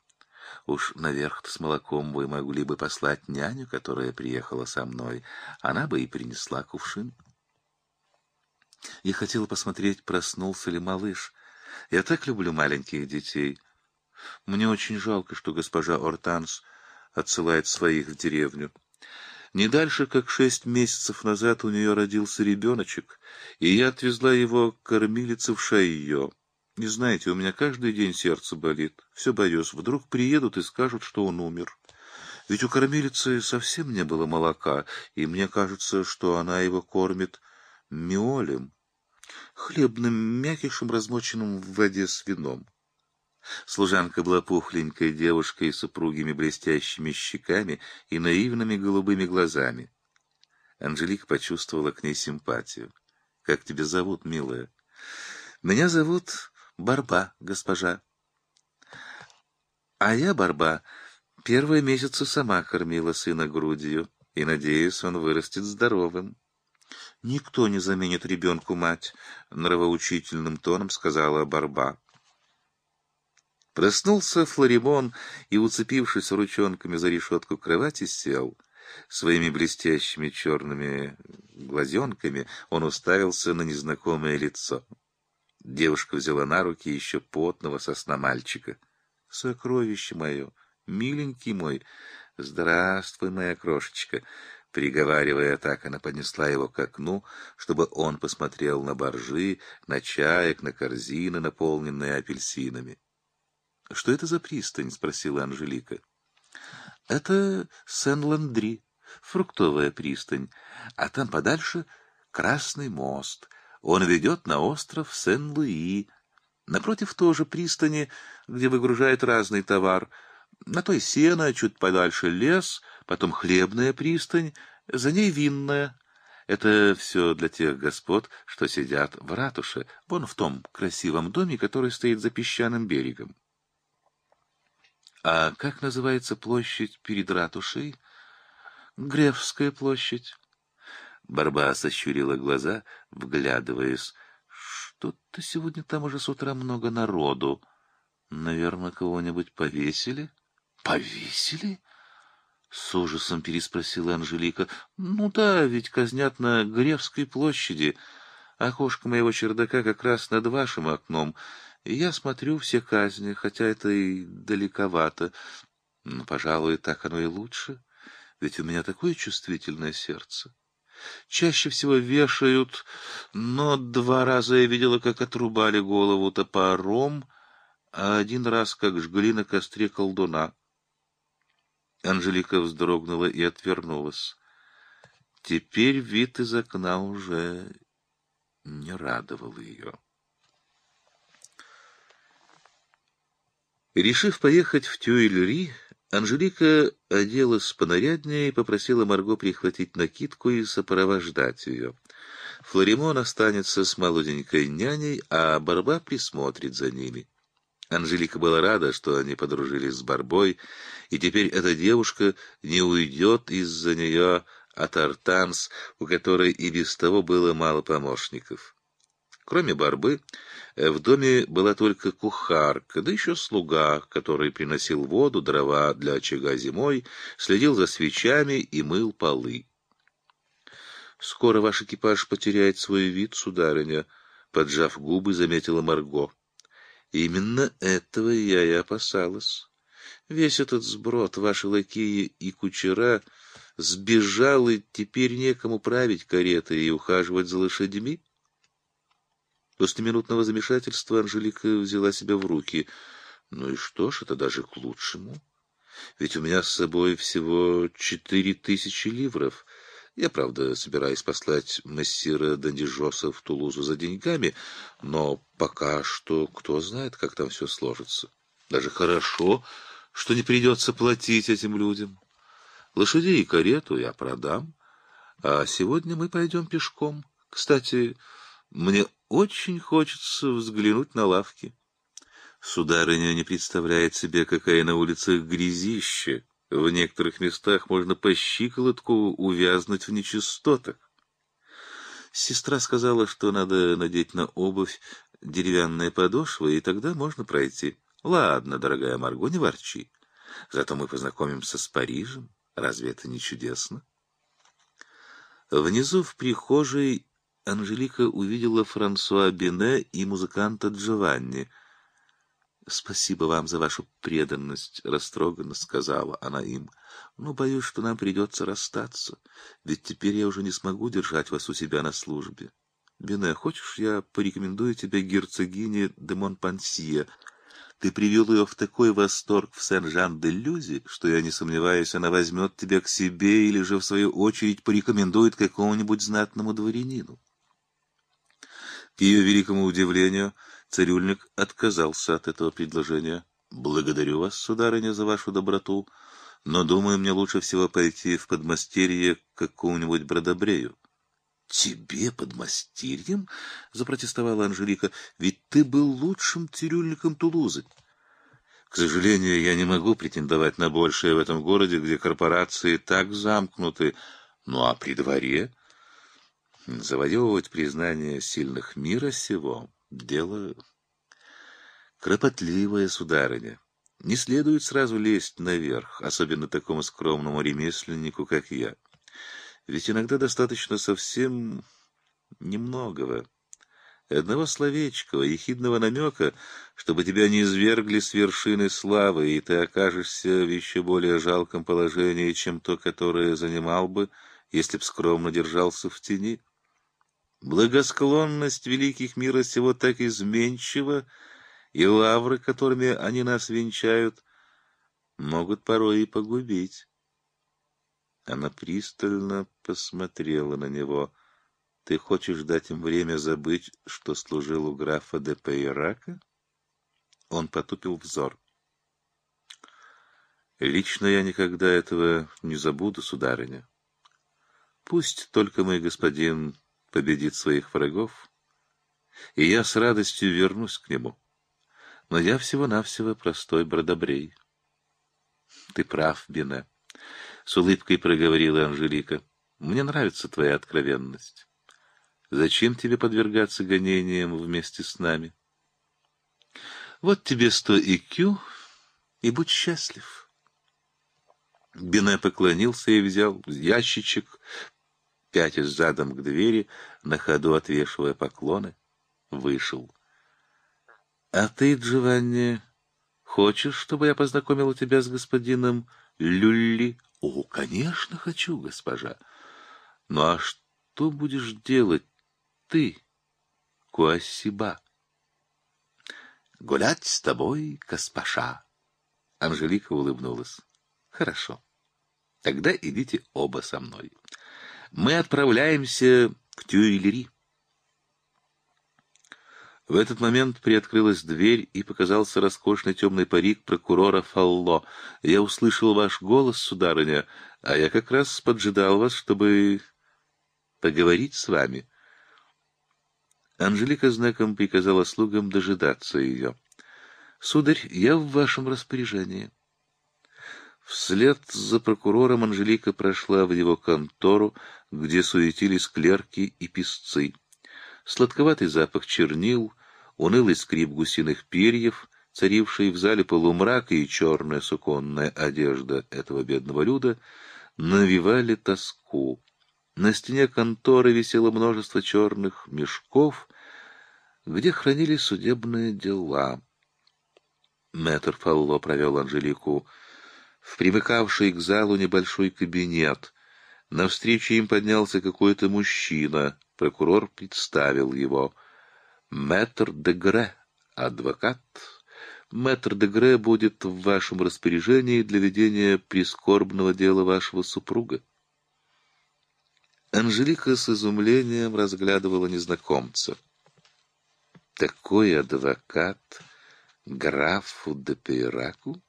Уж наверх с молоком вы могли бы послать няню, которая приехала со мной. Она бы и принесла кувшин. Я хотела посмотреть, проснулся ли малыш. Я так люблю маленьких детей. Мне очень жалко, что госпожа Ортанс отсылает своих в деревню. Не дальше, как шесть месяцев назад у нее родился ребеночек, и я отвезла его к кормилице в Шайо. Не знаете, у меня каждый день сердце болит. Все боюсь, вдруг приедут и скажут, что он умер. Ведь у кормилицы совсем не было молока, и мне кажется, что она его кормит миолем, хлебным мякишем, размоченным в воде с вином. Служанка была пухленькой девушкой с упругими блестящими щеками и наивными голубыми глазами. Анжелика почувствовала к ней симпатию. «Как тебя зовут, милая?» «Меня зовут Барба, госпожа». «А я, Барба, первые месяцы сама кормила сына грудью, и, надеюсь, он вырастет здоровым». «Никто не заменит ребенку мать», — нравоучительным тоном сказала Барба. Проснулся Флоримон и, уцепившись ручонками за решетку кровати, сел. Своими блестящими черными глазенками он уставился на незнакомое лицо. Девушка взяла на руки еще потного сосна мальчика. — Сокровище мое, миленький мой, здравствуй, моя крошечка. Приговаривая так, она поднесла его к окну, чтобы он посмотрел на боржи, на чаек, на корзины, наполненные апельсинами. — Что это за пристань? — спросила Анжелика. — Это Сен-Ландри, фруктовая пристань, а там подальше Красный мост. Он ведет на остров Сен-Луи. Напротив тоже пристани, где выгружают разный товар — на той сено, чуть подальше лес, потом хлебная пристань, за ней винная. Это все для тех господ, что сидят в ратуше, вон в том красивом доме, который стоит за песчаным берегом. А как называется площадь перед ратушей? Гревская площадь. Барба сощурила глаза, вглядываясь. Что-то сегодня там уже с утра много народу. Наверное, кого-нибудь повесили? — Повесили? С ужасом переспросила Анжелика. Ну да, ведь казнят на Гревской площади. Окошко моего чердака как раз над вашим окном. Я смотрю все казни, хотя это и далековато. Но, пожалуй, так оно и лучше. Ведь у меня такое чувствительное сердце. Чаще всего вешают, но два раза я видела, как отрубали голову топором, а один раз, как жгли на костре колдуна. Анжелика вздрогнула и отвернулась. Теперь вид из окна уже не радовал ее. Решив поехать в Тюильри, Анжелика оделась понаряднее и попросила Марго прихватить накидку и сопровождать ее. Флоримон останется с молоденькой няней, а Барба присмотрит за ними. Анжелика была рада, что они подружились с Барбой, и теперь эта девушка не уйдет из-за нее от Артанс, у которой и без того было мало помощников. Кроме Барбы, в доме была только кухарка, да еще слуга, который приносил воду, дрова для очага зимой, следил за свечами и мыл полы. «Скоро ваш экипаж потеряет свой вид, сударыня», — поджав губы, заметила Марго. Именно этого я и опасалась. Весь этот сброд, ваши лакеи и кучера, сбежал, и теперь некому править каретой и ухаживать за лошадьми? После минутного замешательства Анжелика взяла себя в руки. Ну и что ж, это даже к лучшему. Ведь у меня с собой всего четыре тысячи ливров — я, правда, собираюсь послать мессира Дандижоса в Тулузу за деньгами, но пока что кто знает, как там все сложится. Даже хорошо, что не придется платить этим людям. Лошадей и карету я продам, а сегодня мы пойдем пешком. Кстати, мне очень хочется взглянуть на лавки. Сударыня не представляет себе, какая на улицах грязище. В некоторых местах можно по щиколотку увязнуть в нечистотах. Сестра сказала, что надо надеть на обувь деревянные подошвы, и тогда можно пройти. Ладно, дорогая Марго, не ворчи. Зато мы познакомимся с Парижем. Разве это не чудесно? Внизу в прихожей Анжелика увидела Франсуа Бене и музыканта Джованни — «Спасибо вам за вашу преданность», — растроганно сказала она им. «Но боюсь, что нам придется расстаться, ведь теперь я уже не смогу держать вас у себя на службе. Бене, хочешь, я порекомендую тебе герцогине де Монпансье? Ты привел ее в такой восторг в Сен-Жан-де-Люзе, что я не сомневаюсь, она возьмет тебя к себе или же, в свою очередь, порекомендует какому-нибудь знатному дворянину». К ее великому удивлению, Цирюльник отказался от этого предложения. «Благодарю вас, сударыня, за вашу доброту, но, думаю, мне лучше всего пойти в подмастерье к какому-нибудь бродобрею». «Тебе подмастерьем?» — запротестовала Анжелика. «Ведь ты был лучшим цирюльником Тулузы». «К сожалению, я не могу претендовать на большее в этом городе, где корпорации так замкнуты. Ну а при дворе...» Завоевывать признание сильных мира сего Дело кропотливое, сударыня. Не следует сразу лезть наверх, особенно такому скромному ремесленнику, как я. Ведь иногда достаточно совсем немногого. Одного словечка, ехидного намека, чтобы тебя не извергли с вершины славы, и ты окажешься в еще более жалком положении, чем то, которое занимал бы, если б скромно держался в тени. Благосклонность великих мира сего так изменчива, и лавры, которыми они нас венчают, могут порой и погубить. Она пристально посмотрела на него. «Ты хочешь дать им время забыть, что служил у графа де Пейрака?» Он потупил взор. «Лично я никогда этого не забуду, сударыня. Пусть только мой господин победит своих врагов, и я с радостью вернусь к нему. Но я всего-навсего простой бродобрей». «Ты прав, Бине». — с улыбкой проговорила Анжелика. — Мне нравится твоя откровенность. Зачем тебе подвергаться гонениям вместе с нами? Вот тебе сто икю, и будь счастлив. Бине поклонился и взял ящичек, пятясь задом к двери, на ходу отвешивая поклоны, вышел. — А ты, Джованни, хочешь, чтобы я познакомила тебя с господином Люлли? О, конечно, хочу, госпожа. Ну а что будешь делать ты, Куассиба? Гулять с тобой, госпожа. Анжелика улыбнулась. Хорошо. Тогда идите оба со мной. Мы отправляемся к Тюильри. В этот момент приоткрылась дверь, и показался роскошный темный парик прокурора Фалло. «Я услышал ваш голос, сударыня, а я как раз поджидал вас, чтобы поговорить с вами». Анжелика знаком приказала слугам дожидаться ее. «Сударь, я в вашем распоряжении». Вслед за прокурором Анжелика прошла в его контору, где суетились клерки и писцы сладковатый запах чернил, унылый скрип гусиных перьев, царивший в зале полумрак и черная суконная одежда этого бедного люда, навевали тоску. На стене конторы висело множество черных мешков, где хранились судебные дела. Мэтр Фалло провел Анжелику в примыкавший к залу небольшой кабинет. Навстречу им поднялся какой-то мужчина, Прокурор представил его. Мэтр де Гре, адвокат. Мэтр де Гре будет в вашем распоряжении для ведения прискорбного дела вашего супруга. Анжелика с изумлением разглядывала незнакомца. Такой адвокат графу де Пейраку?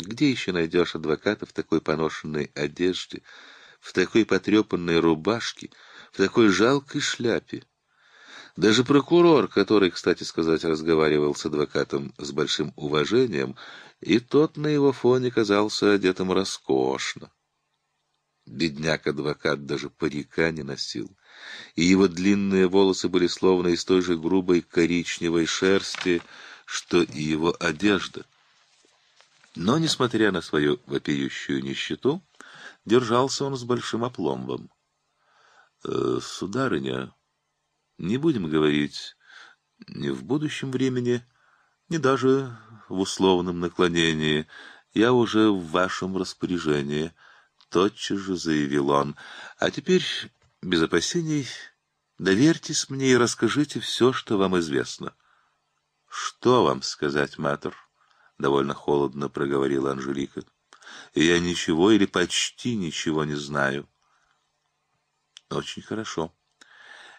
Где еще найдешь адвоката в такой поношенной одежде, в такой потрепанной рубашке, в такой жалкой шляпе. Даже прокурор, который, кстати сказать, разговаривал с адвокатом с большим уважением, и тот на его фоне казался одетым роскошно. Бедняк-адвокат даже парика не носил, и его длинные волосы были словно из той же грубой коричневой шерсти, что и его одежда. Но, несмотря на свою вопиющую нищету, держался он с большим опломбом. Э, сударыня, не будем говорить ни в будущем времени, ни даже в условном наклонении. Я уже в вашем распоряжении, — тотчас же заявил он. А теперь, без опасений, доверьтесь мне и расскажите все, что вам известно. — Что вам сказать, мэтр? — довольно холодно проговорила Анжелика. — Я ничего или почти ничего не знаю. — очень хорошо.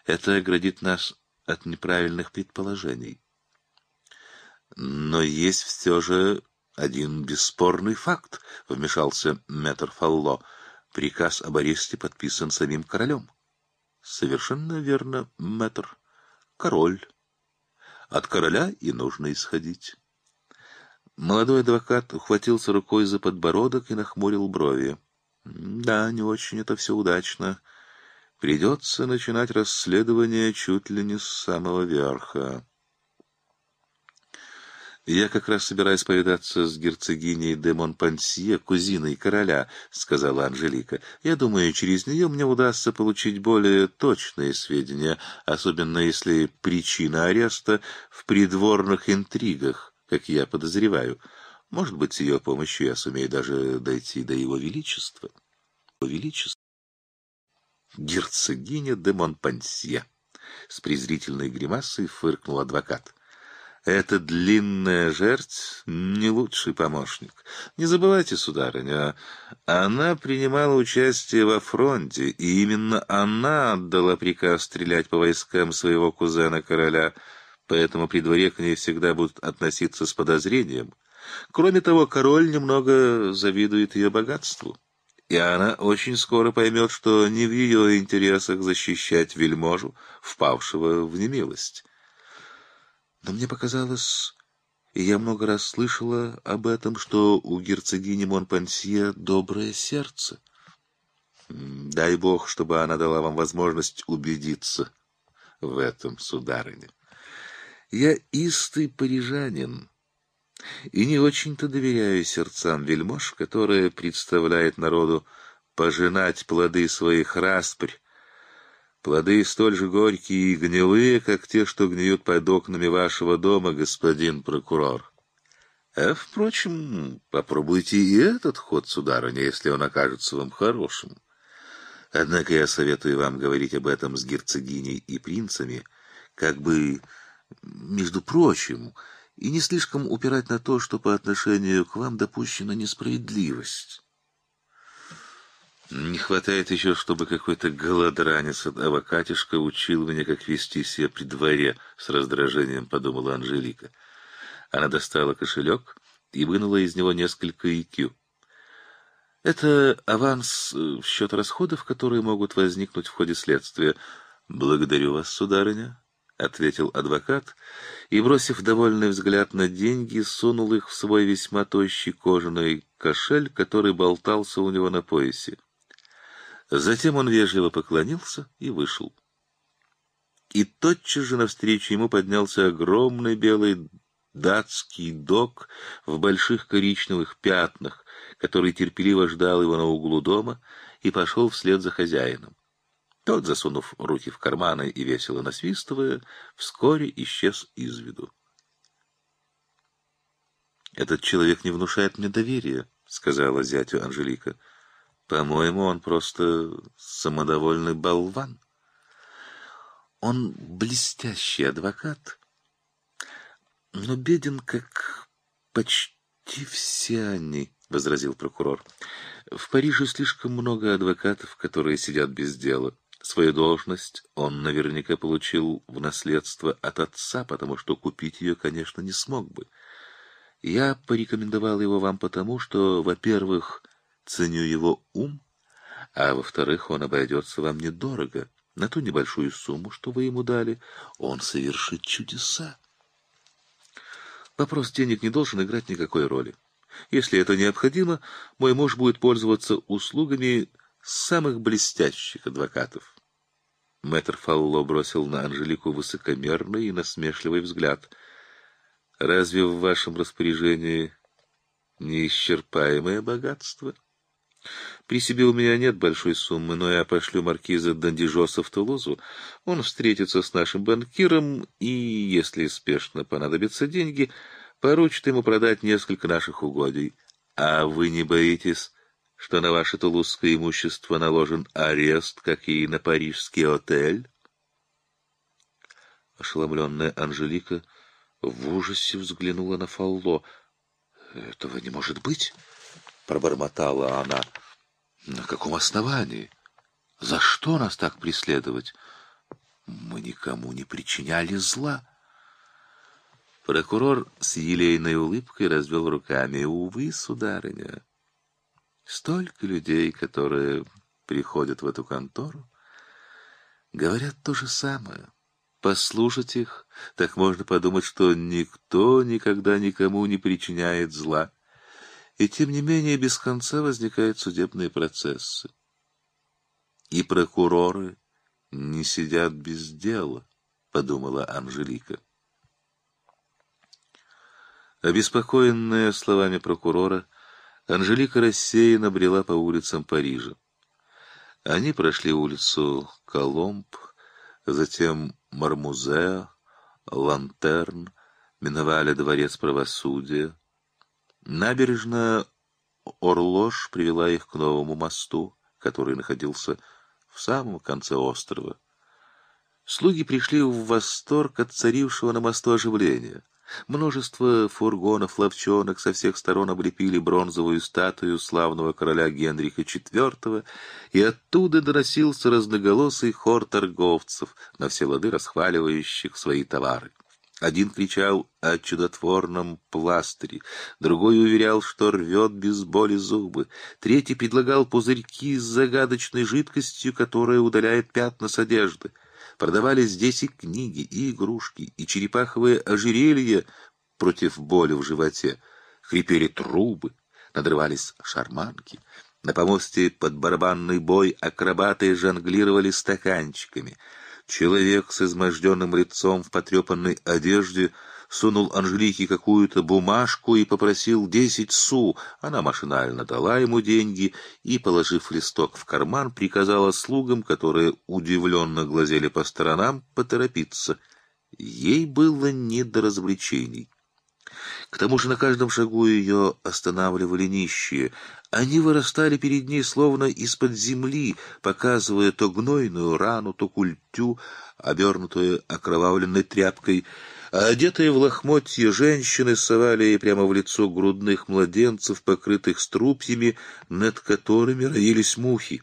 Это оградит нас от неправильных предположений. Но есть все же один бесспорный факт, — вмешался мэтр Фалло. Приказ об аресте подписан самим королем. Совершенно верно, мэтр. Король. От короля и нужно исходить. Молодой адвокат ухватился рукой за подбородок и нахмурил брови. Да, не очень это все удачно. Придется начинать расследование чуть ли не с самого верха. «Я как раз собираюсь повидаться с герцогиней де Монпансье, кузиной короля», — сказала Анжелика. «Я думаю, через нее мне удастся получить более точные сведения, особенно если причина ареста в придворных интригах, как я подозреваю. Может быть, с ее помощью я сумею даже дойти до его величества». «Величество». герцогиня де Монпансье. С презрительной гримасой фыркнул адвокат. Эта длинная жерть — не лучший помощник. Не забывайте, сударыня, она принимала участие во фронте, и именно она отдала приказ стрелять по войскам своего кузена-короля, поэтому при дворе к ней всегда будут относиться с подозрением. Кроме того, король немного завидует ее богатству, и она очень скоро поймет, что не в ее интересах защищать вельможу, впавшего в немилость. Но мне показалось, и я много раз слышала об этом, что у герцогини Монпансье доброе сердце. Дай бог, чтобы она дала вам возможность убедиться в этом, сударыня. Я истый парижанин и не очень-то доверяю сердцам вельмож, которые представляет народу пожинать плоды своих распрь, Плоды столь же горькие и гнилые, как те, что гниют под окнами вашего дома, господин прокурор. А, впрочем, попробуйте и этот ход, сударыня, если он окажется вам хорошим. Однако я советую вам говорить об этом с герцогиней и принцами, как бы, между прочим, и не слишком упирать на то, что по отношению к вам допущена несправедливость. Не хватает еще, чтобы какой-то голодранец от авокатишка учил меня, как вести себя при дворе, с раздражением подумала Анжелика. Она достала кошелек и вынула из него несколько икю. Это аванс в э, счет расходов, которые могут возникнуть в ходе следствия. Благодарю вас, сударыня, — ответил адвокат и, бросив довольный взгляд на деньги, сунул их в свой весьма тощий кожаный кошель, который болтался у него на поясе. Затем он вежливо поклонился и вышел. И тотчас же навстречу ему поднялся огромный белый датский док в больших коричневых пятнах, который терпеливо ждал его на углу дома и пошел вслед за хозяином. Тот, засунув руки в карманы и весело насвистывая, вскоре исчез из виду. «Этот человек не внушает мне доверия», — сказала зятю Анжелика. По-моему, он просто самодовольный болван. Он блестящий адвокат, но беден, как почти все они, — возразил прокурор. В Париже слишком много адвокатов, которые сидят без дела. Свою должность он наверняка получил в наследство от отца, потому что купить ее, конечно, не смог бы. Я порекомендовал его вам потому, что, во-первых, ценю его ум, а во-вторых, он обойдется вам недорого. На ту небольшую сумму, что вы ему дали, он совершит чудеса. Вопрос денег не должен играть никакой роли. Если это необходимо, мой муж будет пользоваться услугами самых блестящих адвокатов. Мэтр Фалло бросил на Анжелику высокомерный и насмешливый взгляд. «Разве в вашем распоряжении неисчерпаемое богатство?» При себе у меня нет большой суммы, но я пошлю маркиза Дандижоса в Тулузу. Он встретится с нашим банкиром и, если спешно понадобятся деньги, поручит ему продать несколько наших угодий. А вы не боитесь, что на ваше тулузское имущество наложен арест, как и на парижский отель? Ошеломленная Анжелика в ужасе взглянула на Фалло. «Этого не может быть!» — пробормотала она. «На каком основании? За что нас так преследовать? Мы никому не причиняли зла». Прокурор с елейной улыбкой развел руками. «Увы, сударыня, столько людей, которые приходят в эту контору, говорят то же самое. Послушать их, так можно подумать, что никто никогда никому не причиняет зла». И тем не менее без конца возникают судебные процессы. И прокуроры не сидят без дела, подумала Анжелика. Обеспокоенная словами прокурора, Анжелика рассеянно брела по улицам Парижа. Они прошли улицу Коломб, затем Мармузе, Лантерн, миновали дворец правосудия, Набережная Орлош привела их к новому мосту, который находился в самом конце острова. Слуги пришли в восторг от царившего на мосту оживления. Множество фургонов, ловчонок со всех сторон облепили бронзовую статую славного короля Генриха IV, и оттуда доносился разноголосый хор торговцев, на все лады расхваливающих свои товары. Один кричал о чудотворном пластыре, другой уверял, что рвет без боли зубы, третий предлагал пузырьки с загадочной жидкостью, которая удаляет пятна с одежды. Продавались здесь и книги, и игрушки, и черепаховые ожерелья против боли в животе. Хрипели трубы, надрывались шарманки. На помосте под барабанный бой акробаты жонглировали стаканчиками — Человек с изможденным лицом в потрепанной одежде сунул Анжелике какую-то бумажку и попросил десять су. Она машинально дала ему деньги и, положив листок в карман, приказала слугам, которые удивленно глазели по сторонам, поторопиться. Ей было не до развлечений. К тому же на каждом шагу ее останавливали нищие. Они вырастали перед ней словно из-под земли, показывая то гнойную рану, то культю, обернутую окровавленной тряпкой, а одетые в лохмотье женщины совали ей прямо в лицо грудных младенцев, покрытых струпьями, над которыми роились мухи.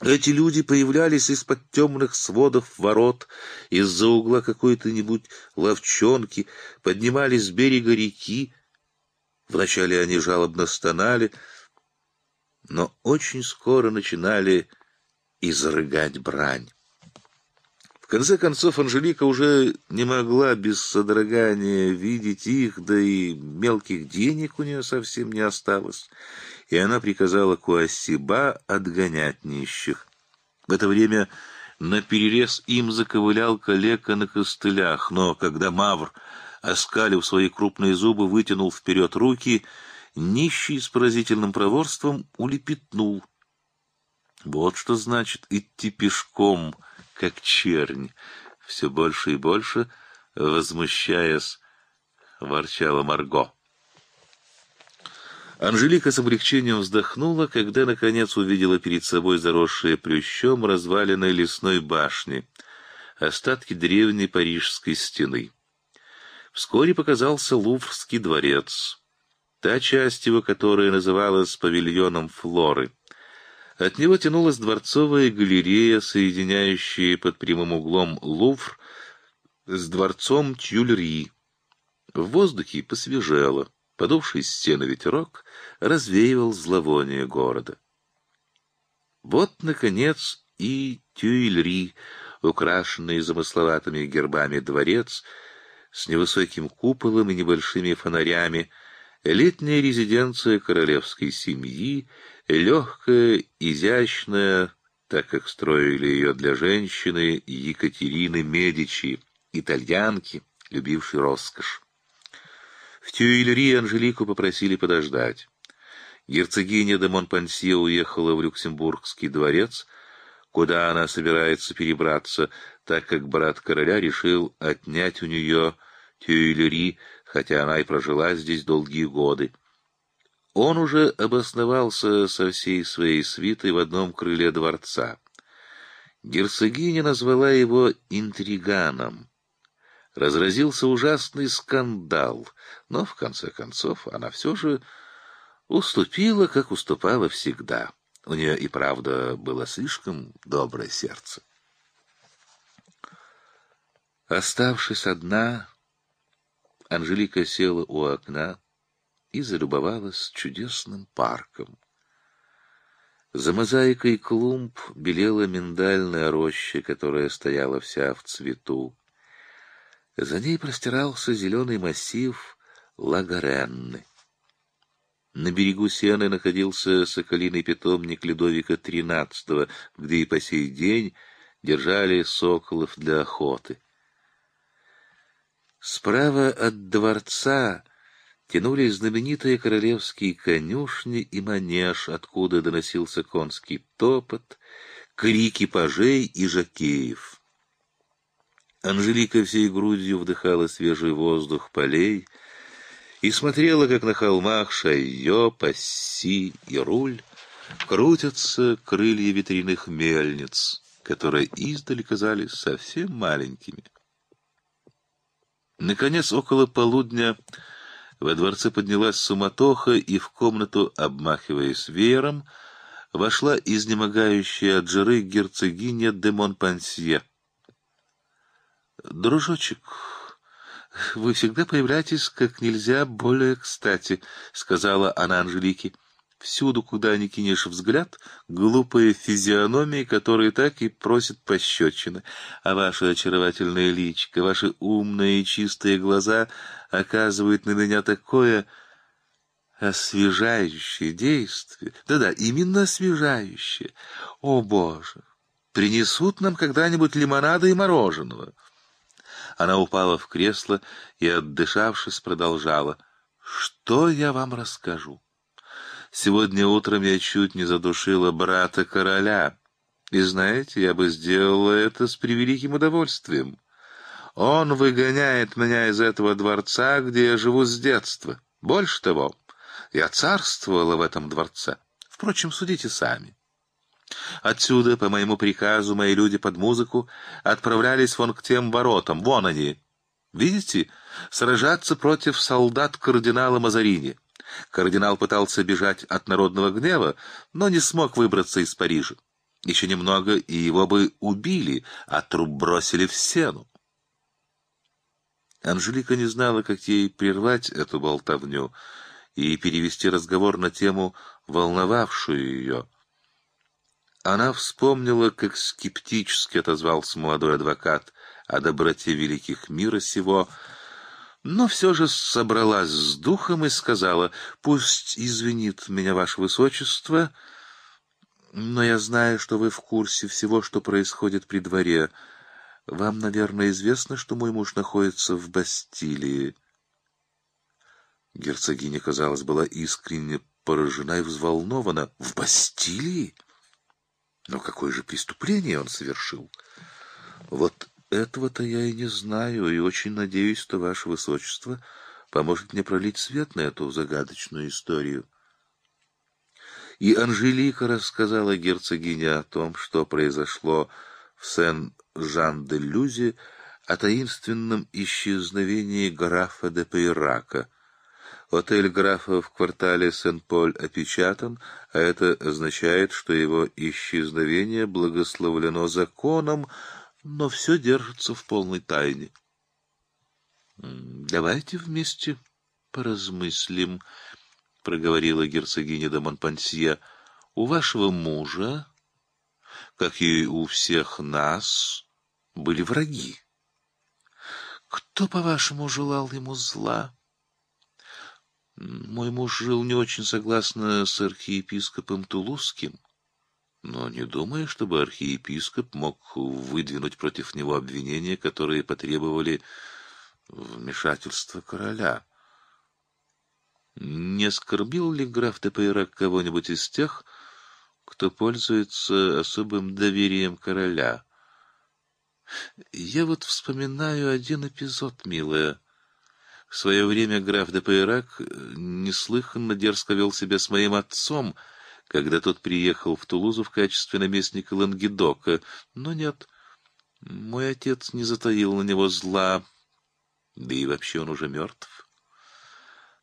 Эти люди появлялись из-под темных сводов ворот, из-за угла какой-то-нибудь ловчонки, поднимались с берега реки. Вначале они жалобно стонали, но очень скоро начинали изрыгать брань. В конце концов, Анжелика уже не могла без содрогания видеть их, да и мелких денег у нее совсем не осталось и она приказала Куассиба отгонять нищих. В это время на перерез им заковылял калека на костылях, но когда Мавр, оскалив свои крупные зубы, вытянул вперед руки, нищий с поразительным проворством улепетнул. Вот что значит идти пешком, как чернь. Все больше и больше, возмущаясь, ворчала Марго. Анжелика с облегчением вздохнула, когда, наконец, увидела перед собой заросшие плющом развалины лесной башни, остатки древней парижской стены. Вскоре показался Луврский дворец, та часть его, которая называлась павильоном Флоры. От него тянулась дворцовая галерея, соединяющая под прямым углом Лувр с дворцом Тюльри. В воздухе посвежело. Подувший с стены ветерок развеивал зловоние города. Вот, наконец, и Тюильри, украшенный замысловатыми гербами дворец, с невысоким куполом и небольшими фонарями, летняя резиденция королевской семьи, легкая, изящная, так как строили ее для женщины Екатерины Медичи, итальянки, любившей роскошь. В Тюильри Анжелику попросили подождать. Герцогиня де Монпансье уехала в Люксембургский дворец, куда она собирается перебраться, так как брат короля решил отнять у нее Тюильри, хотя она и прожила здесь долгие годы. Он уже обосновался со всей своей свитой в одном крыле дворца. Герцогиня назвала его интриганом разразился ужасный скандал, но, в конце концов, она все же уступила, как уступала всегда. У нее и правда было слишком доброе сердце. Оставшись одна, Анжелика села у окна и залюбовалась чудесным парком. За мозаикой клумб белела миндальная роща, которая стояла вся в цвету. За ней простирался зеленый массив Лагаренны. На берегу Сены находился соколиный питомник Людовика XIII, где и по сей день держали соколов для охоты. Справа от дворца тянулись знаменитые королевские конюшни и манеж, откуда доносился конский топот, крики пажей и жакеев. Анжелика всей грудью вдыхала свежий воздух полей и смотрела, как на холмах Шайо, Пасси и Руль крутятся крылья ветряных мельниц, которые издали казались совсем маленькими. Наконец, около полудня во дворце поднялась суматоха, и в комнату, обмахиваясь веером, вошла изнемогающая от жары герцогиня де Монпансье. «Дружочек, вы всегда появляетесь как нельзя более кстати», — сказала она Анжелике. Всюду, куда ни кинешь взгляд, глупые физиономии, которые так и просят пощечины. А ваша очаровательная личка, ваши умные и чистые глаза оказывают на меня такое освежающее действие. Да-да, именно освежающее. О, Боже! Принесут нам когда-нибудь лимонада и мороженого. Она упала в кресло и, отдышавшись, продолжала. Что я вам расскажу? Сегодня утром я чуть не задушила брата короля. И знаете, я бы сделала это с превеликим удовольствием. Он выгоняет меня из этого дворца, где я живу с детства. Больше того, я царствовала в этом дворце. Впрочем, судите сами. Отсюда, по моему приказу, мои люди под музыку отправлялись вон к тем воротам. Вон они. Видите? Сражаться против солдат кардинала Мазарини. Кардинал пытался бежать от народного гнева, но не смог выбраться из Парижа. Еще немного, и его бы убили, а труп бросили в сену. Анжелика не знала, как ей прервать эту болтовню и перевести разговор на тему, волновавшую ее. Она вспомнила, как скептически отозвался молодой адвокат о доброте великих мира сего, но все же собралась с духом и сказала, «Пусть извинит меня ваше высочество, но я знаю, что вы в курсе всего, что происходит при дворе. Вам, наверное, известно, что мой муж находится в Бастилии». Герцогиня, казалось, была искренне поражена и взволнована. «В Бастилии? Но какое же преступление он совершил?» «Вот этого-то я и не знаю, и очень надеюсь, что ваше высочество поможет мне пролить свет на эту загадочную историю. И Анжелика рассказала герцогине о том, что произошло в Сен-Жан-де-Люзе, о таинственном исчезновении графа де Пейрака. Отель графа в квартале Сен-Поль опечатан, а это означает, что его исчезновение благословлено законом, но все держится в полной тайне. «Давайте вместе поразмыслим», — проговорила герцогиня де Монпансье. «У вашего мужа, как и у всех нас, были враги. Кто, по-вашему, желал ему зла?» «Мой муж жил не очень согласно с архиепископом Тулузским» но не думая, чтобы архиепископ мог выдвинуть против него обвинения, которые потребовали вмешательства короля. Не оскорбил ли граф де Пейрак кого-нибудь из тех, кто пользуется особым доверием короля? Я вот вспоминаю один эпизод, милая. В свое время граф де Пейрак неслыханно дерзко вел себя с моим отцом — когда тот приехал в Тулузу в качестве наместника Лангедока. Но нет, мой отец не затаил на него зла, да и вообще он уже мертв.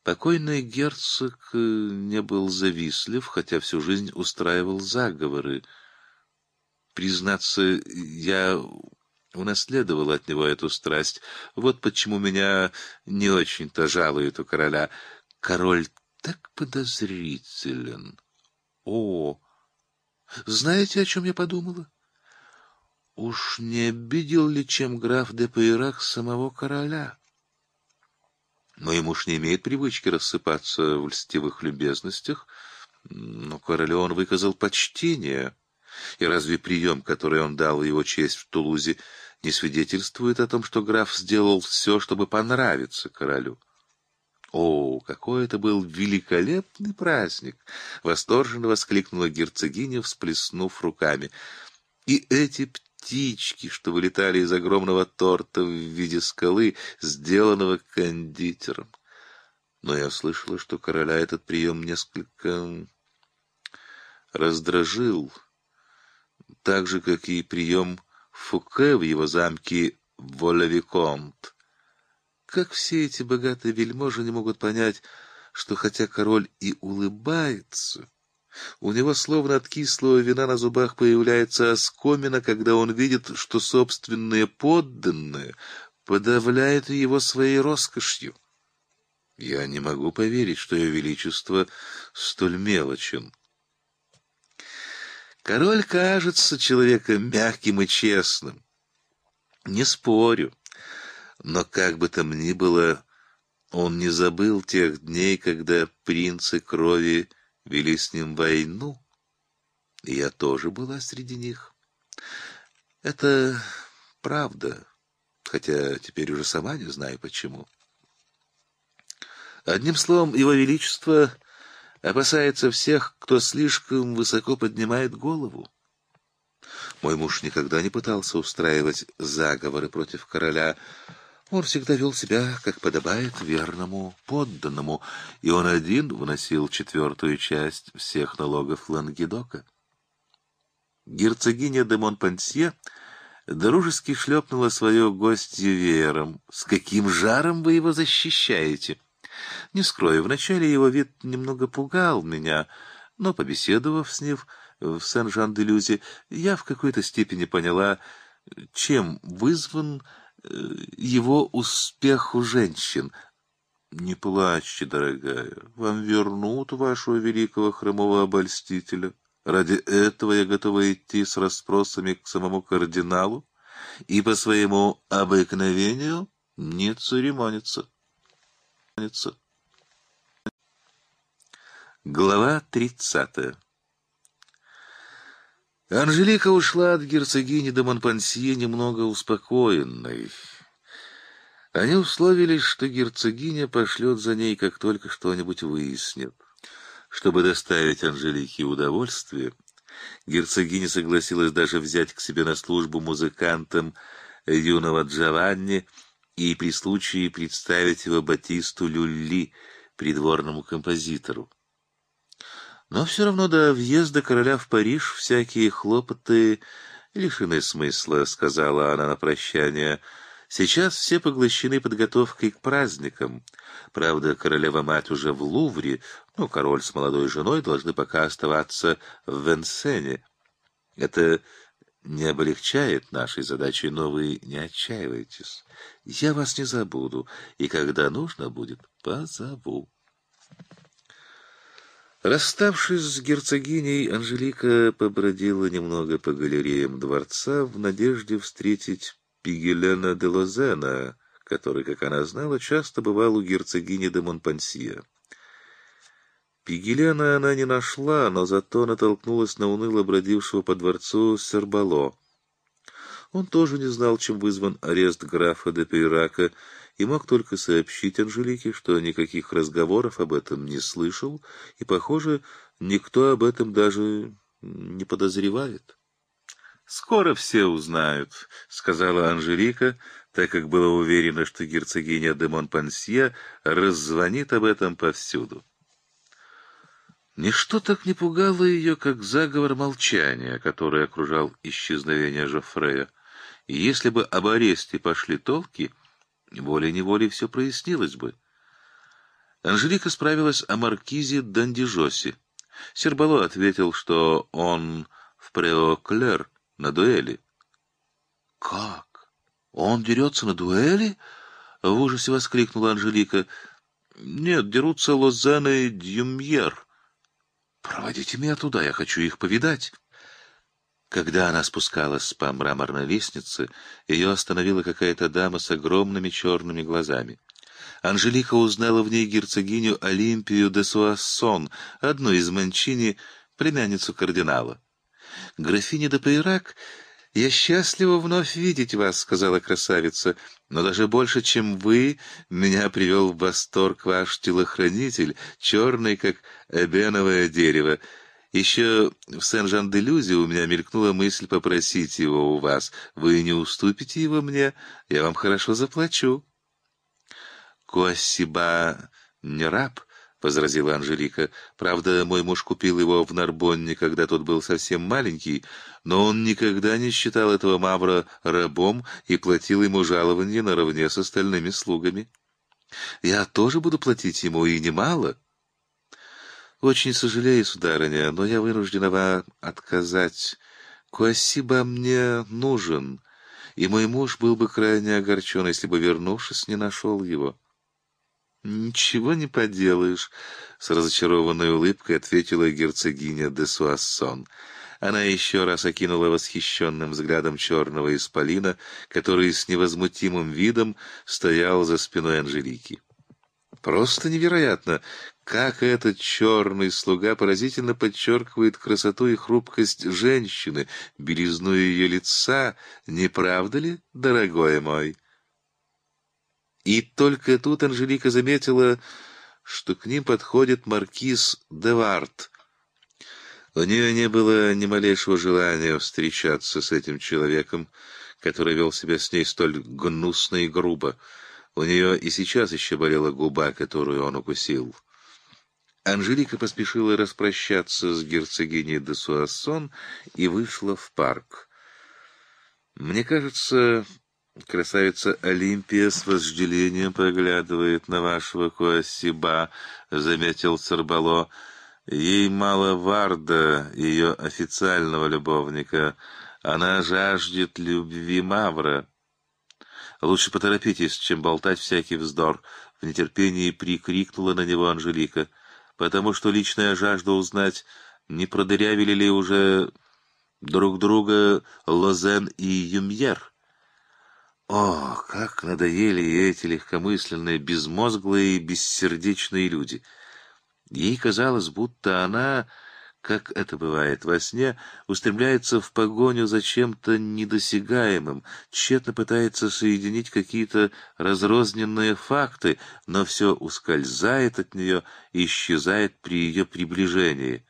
Покойный герцог э, не был завистлив, хотя всю жизнь устраивал заговоры. Признаться, я унаследовал от него эту страсть. Вот почему меня не очень-то жалует у короля. Король так подозрителен. О, знаете, о чем я подумала? Уж не обидел ли чем граф де Пейрак самого короля? Мой муж не имеет привычки рассыпаться в льстивых любезностях, но королю он выказал почтение. И разве прием, который он дал его честь в Тулузе, не свидетельствует о том, что граф сделал все, чтобы понравиться королю? О, какой это был великолепный праздник! Восторженно воскликнула герцогиня, всплеснув руками. И эти птички, что вылетали из огромного торта в виде скалы, сделанного кондитером. Но я слышала, что короля этот прием несколько раздражил, так же, как и прием Фуке в его замке Волавиконт. Как все эти богатые вельможи не могут понять, что хотя король и улыбается, у него словно от кислого вина на зубах появляется оскомина, когда он видит, что собственные подданные подавляют его своей роскошью. Я не могу поверить, что ее величество столь мелочен. Король кажется человеком мягким и честным. Не спорю. Но как бы там ни было, он не забыл тех дней, когда принцы крови вели с ним войну. И я тоже была среди них. Это правда, хотя теперь уже сама не знаю почему. Одним словом, его величество опасается всех, кто слишком высоко поднимает голову. Мой муж никогда не пытался устраивать заговоры против короля. Он всегда вел себя, как подобает, верному подданному, и он один вносил четвертую часть всех налогов Лангедока. Герцогиня де Монпансье дружески шлепнула свое гостье веером. «С каким жаром вы его защищаете?» Не скрою, вначале его вид немного пугал меня, но, побеседовав с ним в Сен-Жан-де-Люзе, я в какой-то степени поняла, чем вызван его успех у женщин. Не плачьте, дорогая, вам вернут вашего великого хромого обольстителя. Ради этого я готова идти с расспросами к самому кардиналу и по своему обыкновению не церемониться. Глава тридцатая Анжелика ушла от герцогини де Монпансье немного успокоенной. Они условились, что герцогиня пошлет за ней, как только что-нибудь выяснит. Чтобы доставить Анжелике удовольствие, герцогиня согласилась даже взять к себе на службу музыкантом юного Джованни, и при случае представить его Батисту Люлли, придворному композитору. Но все равно до въезда короля в Париж всякие хлопоты лишены смысла, — сказала она на прощание. Сейчас все поглощены подготовкой к праздникам. Правда, королева-мать уже в Лувре, но король с молодой женой должны пока оставаться в Венсене. Это не облегчает нашей задачи, но вы не отчаивайтесь. Я вас не забуду, и когда нужно будет, позову. Расставшись с герцогиней, Анжелика побродила немного по галереям дворца в надежде встретить Пигелена де Лозена, который, как она знала, часто бывал у герцогини де Монпансье. Пигелена она не нашла, но зато натолкнулась на уныло бродившего по дворцу Сербало. Он тоже не знал, чем вызван арест графа де Пейрака, и мог только сообщить Анжелике, что никаких разговоров об этом не слышал, и, похоже, никто об этом даже не подозревает. «Скоро все узнают», — сказала Анжелика, так как была уверена, что герцогиня де Монпансье раззвонит об этом повсюду. Ничто так не пугало ее, как заговор молчания, который окружал исчезновение Жофрея. Если бы об аресте пошли толки, волей-неволей все прояснилось бы. Анжелика справилась о маркизе Дандижосе. Сербало ответил, что он в Преоклер на дуэли. «Как? Он дерется на дуэли?» — в ужасе воскликнула Анжелика. «Нет, дерутся Лозанна и Дюмьер». «Проводите меня туда, я хочу их повидать». Когда она спускалась по мраморной лестнице, ее остановила какая-то дама с огромными черными глазами. Анжелика узнала в ней герцогиню Олимпию де Суассон, одну из Манчини, племянницу кардинала. «Графиня де Пейрак, я счастлива вновь видеть вас», — сказала красавица, «но даже больше, чем вы, меня привел в восторг ваш телохранитель, черный, как эбеновое дерево». Еще в Сен-Жан-де-Люзе у меня мелькнула мысль попросить его у вас. Вы не уступите его мне? Я вам хорошо заплачу. Куассиба не раб, возразила Анжелика. «Правда, мой муж купил его в Нарбонне, когда тот был совсем маленький, но он никогда не считал этого Мавра рабом и платил ему жалование наравне с остальными слугами. Я тоже буду платить ему, и немало». «Очень сожалею, сударыня, но я вынуждена вам отказать. Куасиба мне нужен, и мой муж был бы крайне огорчен, если бы, вернувшись, не нашел его». «Ничего не поделаешь», — с разочарованной улыбкой ответила герцогиня де Суассон. Она еще раз окинула восхищенным взглядом черного исполина, который с невозмутимым видом стоял за спиной Анжелики. Просто невероятно, как этот черный слуга поразительно подчеркивает красоту и хрупкость женщины, белизну ее лица, не правда ли, дорогой мой? И только тут Анжелика заметила, что к ним подходит маркиз Девард. У нее не было ни малейшего желания встречаться с этим человеком, который вел себя с ней столь гнусно и грубо. У нее и сейчас еще болела губа, которую он укусил. Анжелика поспешила распрощаться с герцогиней де Суассон и вышла в парк. Мне кажется, Красавица Олимпия с вожделением поглядывает на вашего Куасиба, — заметил Цербало. Ей мало Варда, ее официального любовника. Она жаждет любви Мавра. Лучше поторопитесь, чем болтать всякий вздор. В нетерпении прикрикнула на него Анжелика, потому что личная жажда узнать, не продырявили ли уже друг друга Лозен и Юмьер. О, как надоели эти легкомысленные, безмозглые и бессердечные люди! Ей казалось, будто она, как это бывает во сне, устремляется в погоню за чем-то недосягаемым, тщетно пытается соединить какие-то разрозненные факты, но все ускользает от нее и исчезает при ее приближении.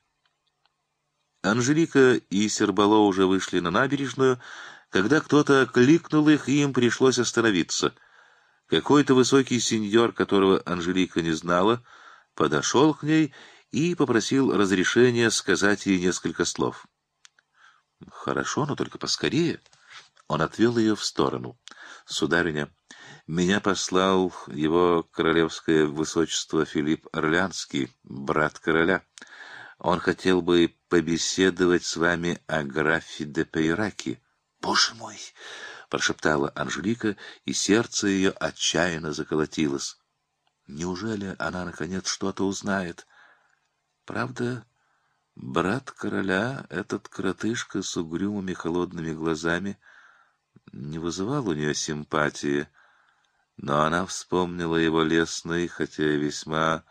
Анжелика и Сербало уже вышли на набережную, когда кто-то кликнул их, и им пришлось остановиться. Какой-то высокий сеньор, которого Анжелика не знала, подошел к ней и попросил разрешения сказать ей несколько слов. «Хорошо, но только поскорее». Он отвел ее в сторону. «Сударыня, меня послал его королевское высочество Филипп Орлянский, брат короля. Он хотел бы побеседовать с вами о графе де Пейраки». «Боже мой!» — прошептала Анжелика, и сердце ее отчаянно заколотилось. Неужели она, наконец, что-то узнает? Правда, брат короля, этот коротышка с угрюмыми холодными глазами, не вызывал у нее симпатии, но она вспомнила его лесный, хотя и весьма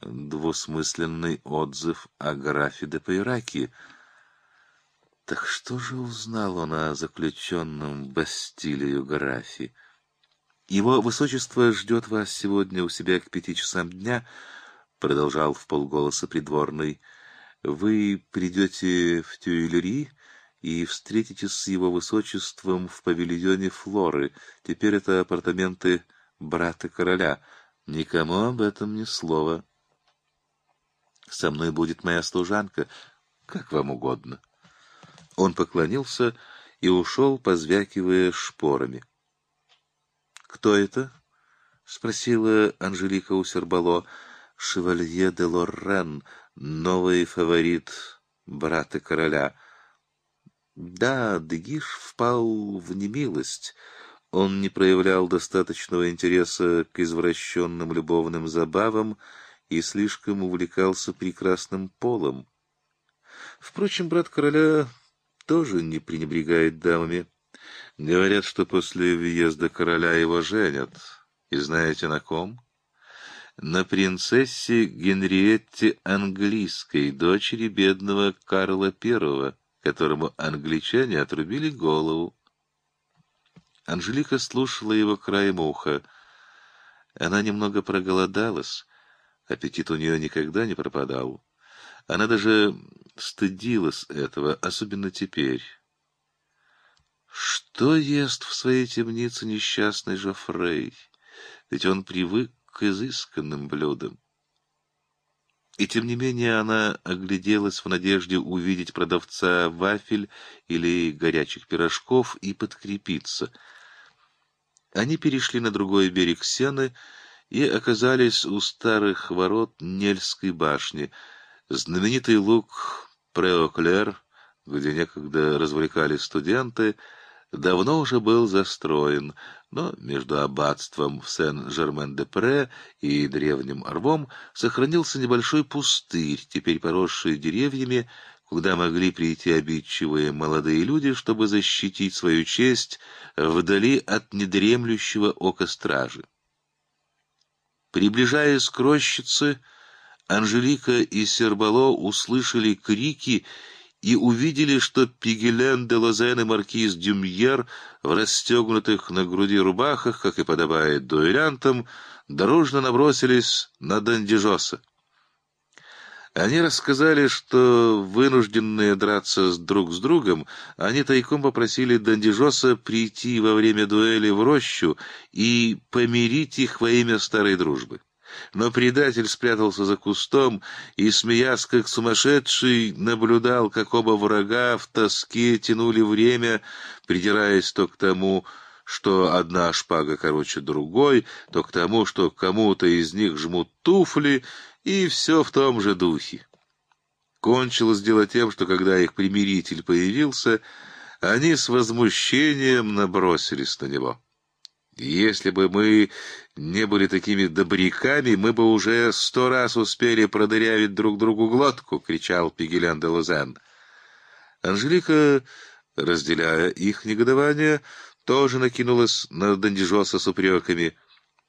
двусмысленный отзыв о графе де Пейраки — так что же узнал он о заключенном Бастилию графе? Его высочество ждет вас сегодня у себя к пяти часам дня, продолжал в полголоса придворный. Вы придете в Тюильри и встретитесь с его высочеством в павильоне Флоры. Теперь это апартаменты брата короля. Никому об этом ни слова. Со мной будет моя служанка, как вам угодно. Он поклонился и ушел, позвякивая шпорами. «Кто это?» — спросила Анжелика у Сербало. «Шевалье де Лоррен, новый фаворит брата короля». Да, Дегиш впал в немилость. Он не проявлял достаточного интереса к извращенным любовным забавам и слишком увлекался прекрасным полом. Впрочем, брат короля тоже не пренебрегает дамами. Говорят, что после въезда короля его женят. И знаете на ком? На принцессе Генриетте Английской, дочери бедного Карла I, которому англичане отрубили голову. Анжелика слушала его краем уха. Она немного проголодалась, аппетит у нее никогда не пропадал. Она даже стыдилась этого, особенно теперь. Что ест в своей темнице несчастный Жофрей? Ведь он привык к изысканным блюдам. И тем не менее она огляделась в надежде увидеть продавца вафель или горячих пирожков и подкрепиться. Они перешли на другой берег Сены и оказались у старых ворот Нельской башни. Знаменитый луг Преоклер, где некогда развлекались студенты, давно уже был застроен, но между аббатством в Сен-Жермен-де-Пре и древним Орвом сохранился небольшой пустырь, теперь поросший деревьями, куда могли прийти обидчивые молодые люди, чтобы защитить свою честь вдали от недремлющего ока стражи. Приближаясь к рощице, Анжелика и Сербало услышали крики и увидели, что Пигелен де Лозен и маркиз Дюмьер в расстегнутых на груди рубахах, как и подобает дуэлянтам, дорожно набросились на Дандижоса. Они рассказали, что, вынужденные драться друг с другом, они тайком попросили Дандижоса прийти во время дуэли в рощу и помирить их во имя старой дружбы. Но предатель спрятался за кустом и, смеясь как сумасшедший, наблюдал, как оба врага в тоске тянули время, придираясь то к тому, что одна шпага короче другой, то к тому, что кому-то из них жмут туфли, и все в том же духе. Кончилось дело тем, что когда их примиритель появился, они с возмущением набросились на него. Если бы мы не были такими добряками, мы бы уже сто раз успели продырявить друг другу глотку, — кричал Пигелян де Лозен. Анжелика, разделяя их негодование, тоже накинулась на Дандижоса с упреками.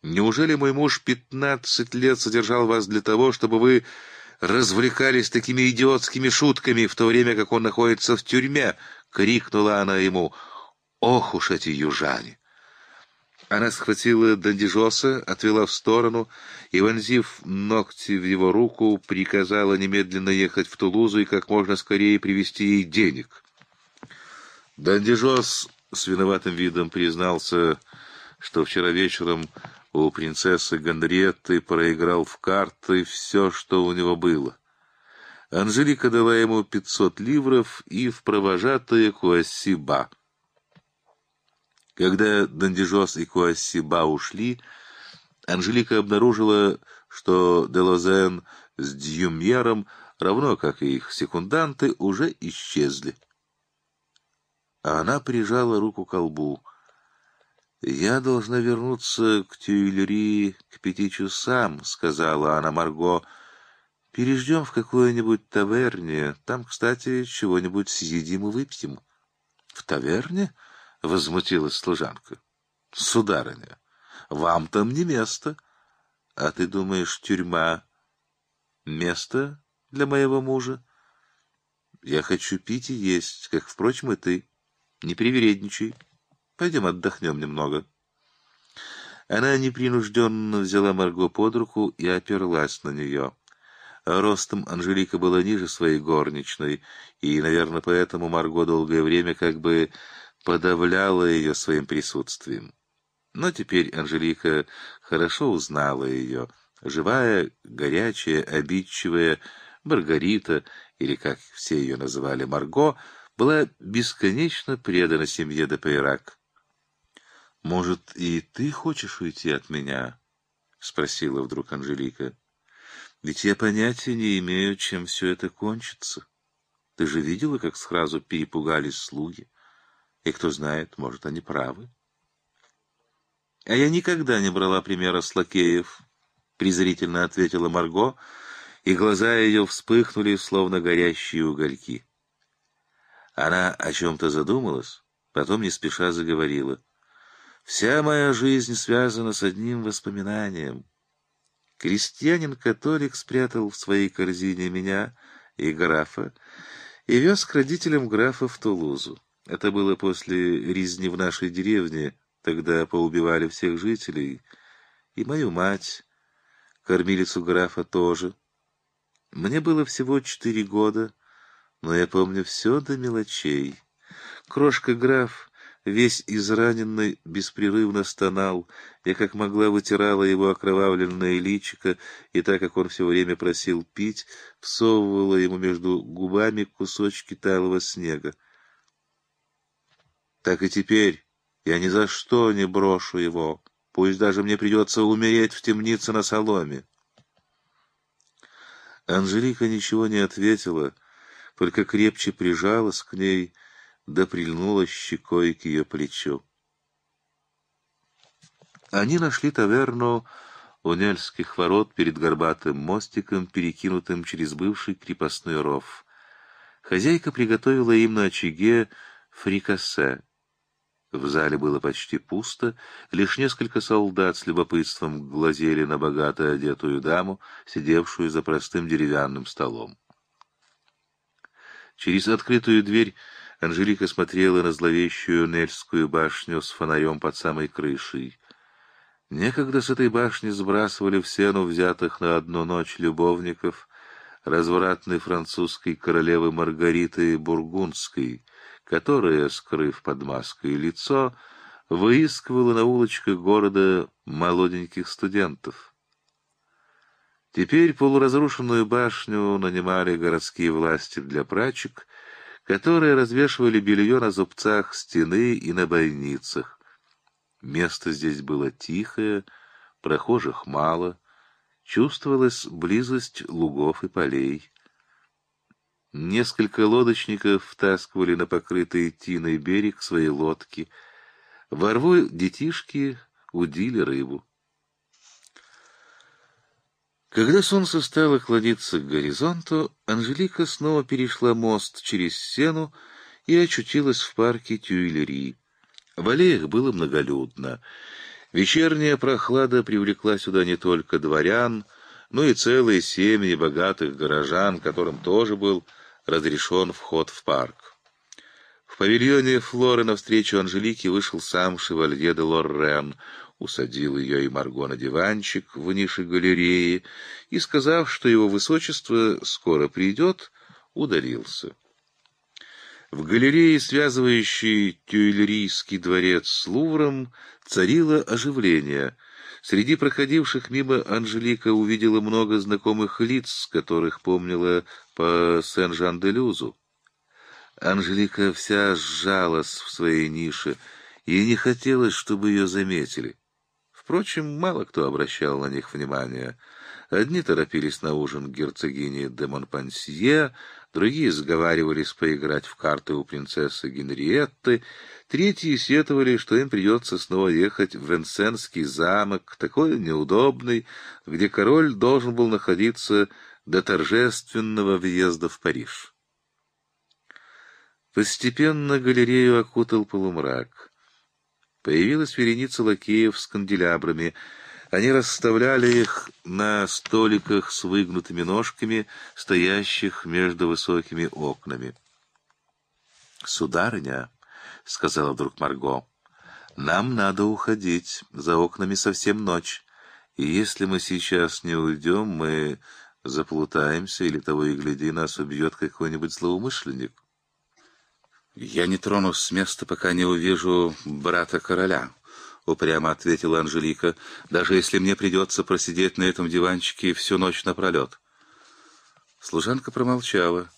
«Неужели мой муж пятнадцать лет содержал вас для того, чтобы вы развлекались такими идиотскими шутками, в то время как он находится в тюрьме?» — крикнула она ему. «Ох уж эти южане!» Она схватила Дандижоса, отвела в сторону и, вонзив ногти в его руку, приказала немедленно ехать в Тулузу и как можно скорее привезти ей денег. Дандижос с виноватым видом признался, что вчера вечером у принцессы Гонретты проиграл в карты все, что у него было. Анжелика дала ему пятьсот ливров и в провожатые Куассиба. Когда Дандижос и Куассиба ушли, Анжелика обнаружила, что Делозен с Дьюмьером, равно как и их секунданты, уже исчезли. А она прижала руку к колбу. «Я должна вернуться к Тюильри к пяти часам», — сказала она Марго. «Переждем в какой-нибудь таверне. Там, кстати, чего-нибудь съедим и выпьем». «В таверне?» — возмутилась служанка. — Сударыня, вам там не место. А ты думаешь, тюрьма — место для моего мужа? Я хочу пить и есть, как, впрочем, и ты. Не привередничай. Пойдем отдохнем немного. Она непринужденно взяла Марго под руку и оперлась на нее. Ростом Анжелика была ниже своей горничной, и, наверное, поэтому Марго долгое время как бы подавляла ее своим присутствием. Но теперь Анжелика хорошо узнала ее. Живая, горячая, обидчивая Маргарита, или, как все ее называли, Марго, была бесконечно предана семье де. «Может, и ты хочешь уйти от меня?» — спросила вдруг Анжелика. «Ведь я понятия не имею, чем все это кончится. Ты же видела, как сразу перепугались слуги?» И кто знает, может, они правы. А я никогда не брала примера с лакеев, презрительно ответила Марго, и глаза ее вспыхнули, словно горящие угольки. Она о чем-то задумалась, потом не спеша заговорила. Вся моя жизнь связана с одним воспоминанием. Крестьянин-католик спрятал в своей корзине меня и графа и вез к родителям графа в Тулузу. Это было после резни в нашей деревне, тогда поубивали всех жителей, и мою мать, кормилицу графа тоже. Мне было всего четыре года, но я помню все до мелочей. Крошка-граф весь израненный, беспрерывно стонал. Я как могла вытирала его окровавленное личико, и так как он все время просил пить, всовывала ему между губами кусочки талого снега. Так и теперь я ни за что не брошу его, пусть даже мне придется умереть в темнице на соломе. Анжелика ничего не ответила, только крепче прижалась к ней, да прильнула щекой к ее плечу. Они нашли таверну у Нельских ворот перед горбатым мостиком, перекинутым через бывший крепостной ров. Хозяйка приготовила им на очаге фрикасе. В зале было почти пусто, лишь несколько солдат с любопытством глазели на богато одетую даму, сидевшую за простым деревянным столом. Через открытую дверь Анжелика смотрела на зловещую Нельскую башню с фонарем под самой крышей. Некогда с этой башни сбрасывали в сену взятых на одну ночь любовников развратной французской королевы Маргариты Бургундской, которая, скрыв под маской лицо, выискивала на улочках города молоденьких студентов. Теперь полуразрушенную башню нанимали городские власти для прачек — которые развешивали белье на зубцах стены и на бойницах. Место здесь было тихое, прохожих мало, чувствовалась близость лугов и полей. Несколько лодочников втаскивали на покрытый тиной берег свои лодки. Во рву детишки удили рыбу. Когда солнце стало клониться к горизонту, Анжелика снова перешла мост через Сену и очутилась в парке Тюильри. В аллеях было многолюдно. Вечерняя прохлада привлекла сюда не только дворян, но и целые семьи богатых горожан, которым тоже был разрешен вход в парк. В павильоне Флоры навстречу Анжелике вышел сам шевалье де Лоррен — усадил ее и Марго на диванчик в нише галереи и, сказав, что его высочество скоро придет, удалился. В галерее, связывающей Тюильрийский дворец с Лувром, царило оживление. Среди проходивших мимо Анжелика увидела много знакомых лиц, которых помнила по Сен-Жан-де-Люзу. Анжелика вся сжалась в своей нише, и не хотелось, чтобы ее заметили. Впрочем, мало кто обращал на них внимание. Одни торопились на ужин к герцогине де Монпансье, другие сговаривались поиграть в карты у принцессы Генриетты, третьи сетовали, что им придется снова ехать в Венсенский замок, такой неудобный, где король должен был находиться до торжественного въезда в Париж. Постепенно галерею окутал полумрак. Появилась вереница лакеев с канделябрами. Они расставляли их на столиках с выгнутыми ножками, стоящих между высокими окнами. «Сударыня», — сказала вдруг Марго, — «нам надо уходить, за окнами совсем ночь, и если мы сейчас не уйдем, мы заплутаемся, или того и гляди, нас убьет какой-нибудь злоумышленник». «Я не тронусь с места, пока не увижу брата короля», — упрямо ответила Анжелика, «даже если мне придется просидеть на этом диванчике всю ночь напролет». Служанка промолчала,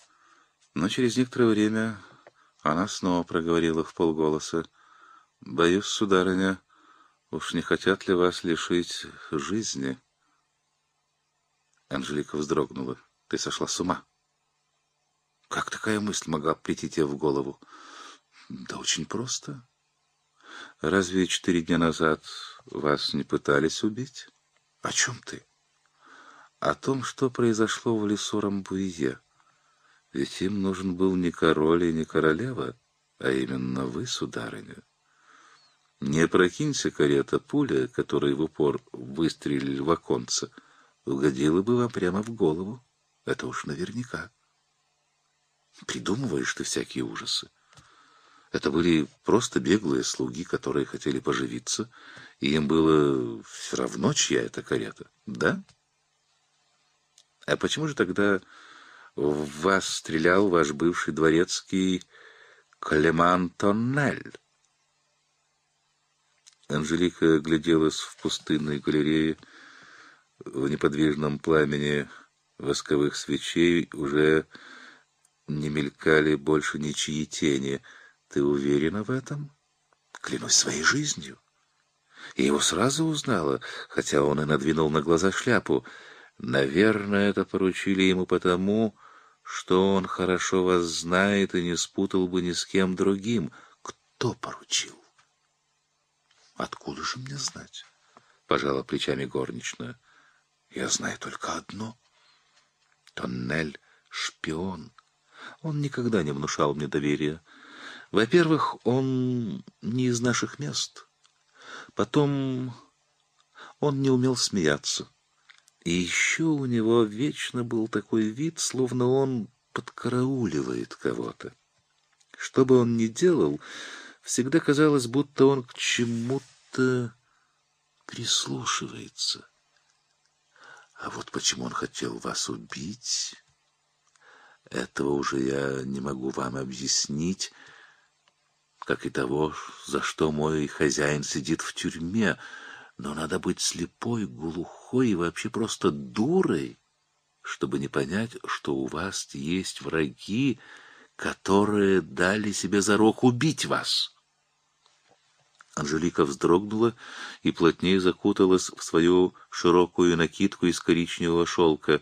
но через некоторое время она снова проговорила в полголоса. «Боюсь, сударыня, уж не хотят ли вас лишить жизни?» Анжелика вздрогнула. «Ты сошла с ума?» Как такая мысль могла прийти тебе в голову? Да очень просто. Разве четыре дня назад вас не пытались убить? О чем ты? О том, что произошло в лесу Рамбуие. Ведь им нужен был не король и не королева, а именно вы, сударыня. Не прокинься карета пуля, которая в упор выстрелили в оконце, угодила бы вам прямо в голову. Это уж наверняка. Придумываешь ты всякие ужасы. Это были просто беглые слуги, которые хотели поживиться, и им было все равно, чья это карета, да? А почему же тогда в вас стрелял ваш бывший дворецкий Клеман Тоннель? Анжелика гляделась в пустынной галерее, в неподвижном пламени восковых свечей уже не мелькали больше ничьи тени. Ты уверена в этом? Клянусь своей жизнью. И его сразу узнала, хотя он и надвинул на глаза шляпу. Наверное, это поручили ему потому, что он хорошо вас знает и не спутал бы ни с кем другим. Кто поручил? Откуда же мне знать? Пожала плечами горничная. Я знаю только одно. Тоннель — шпион. Он никогда не внушал мне доверия. Во-первых, он не из наших мест. Потом он не умел смеяться. И еще у него вечно был такой вид, словно он подкарауливает кого-то. Что бы он ни делал, всегда казалось, будто он к чему-то прислушивается. А вот почему он хотел вас убить, этого уже я не могу вам объяснить, как и того, за что мой хозяин сидит в тюрьме, но надо быть слепой, глухой и вообще просто дурой, чтобы не понять, что у вас есть враги, которые дали себе зарок убить вас. Анжелика вздрогнула и плотнее закуталась в свою широкую накидку из коричневого шелка.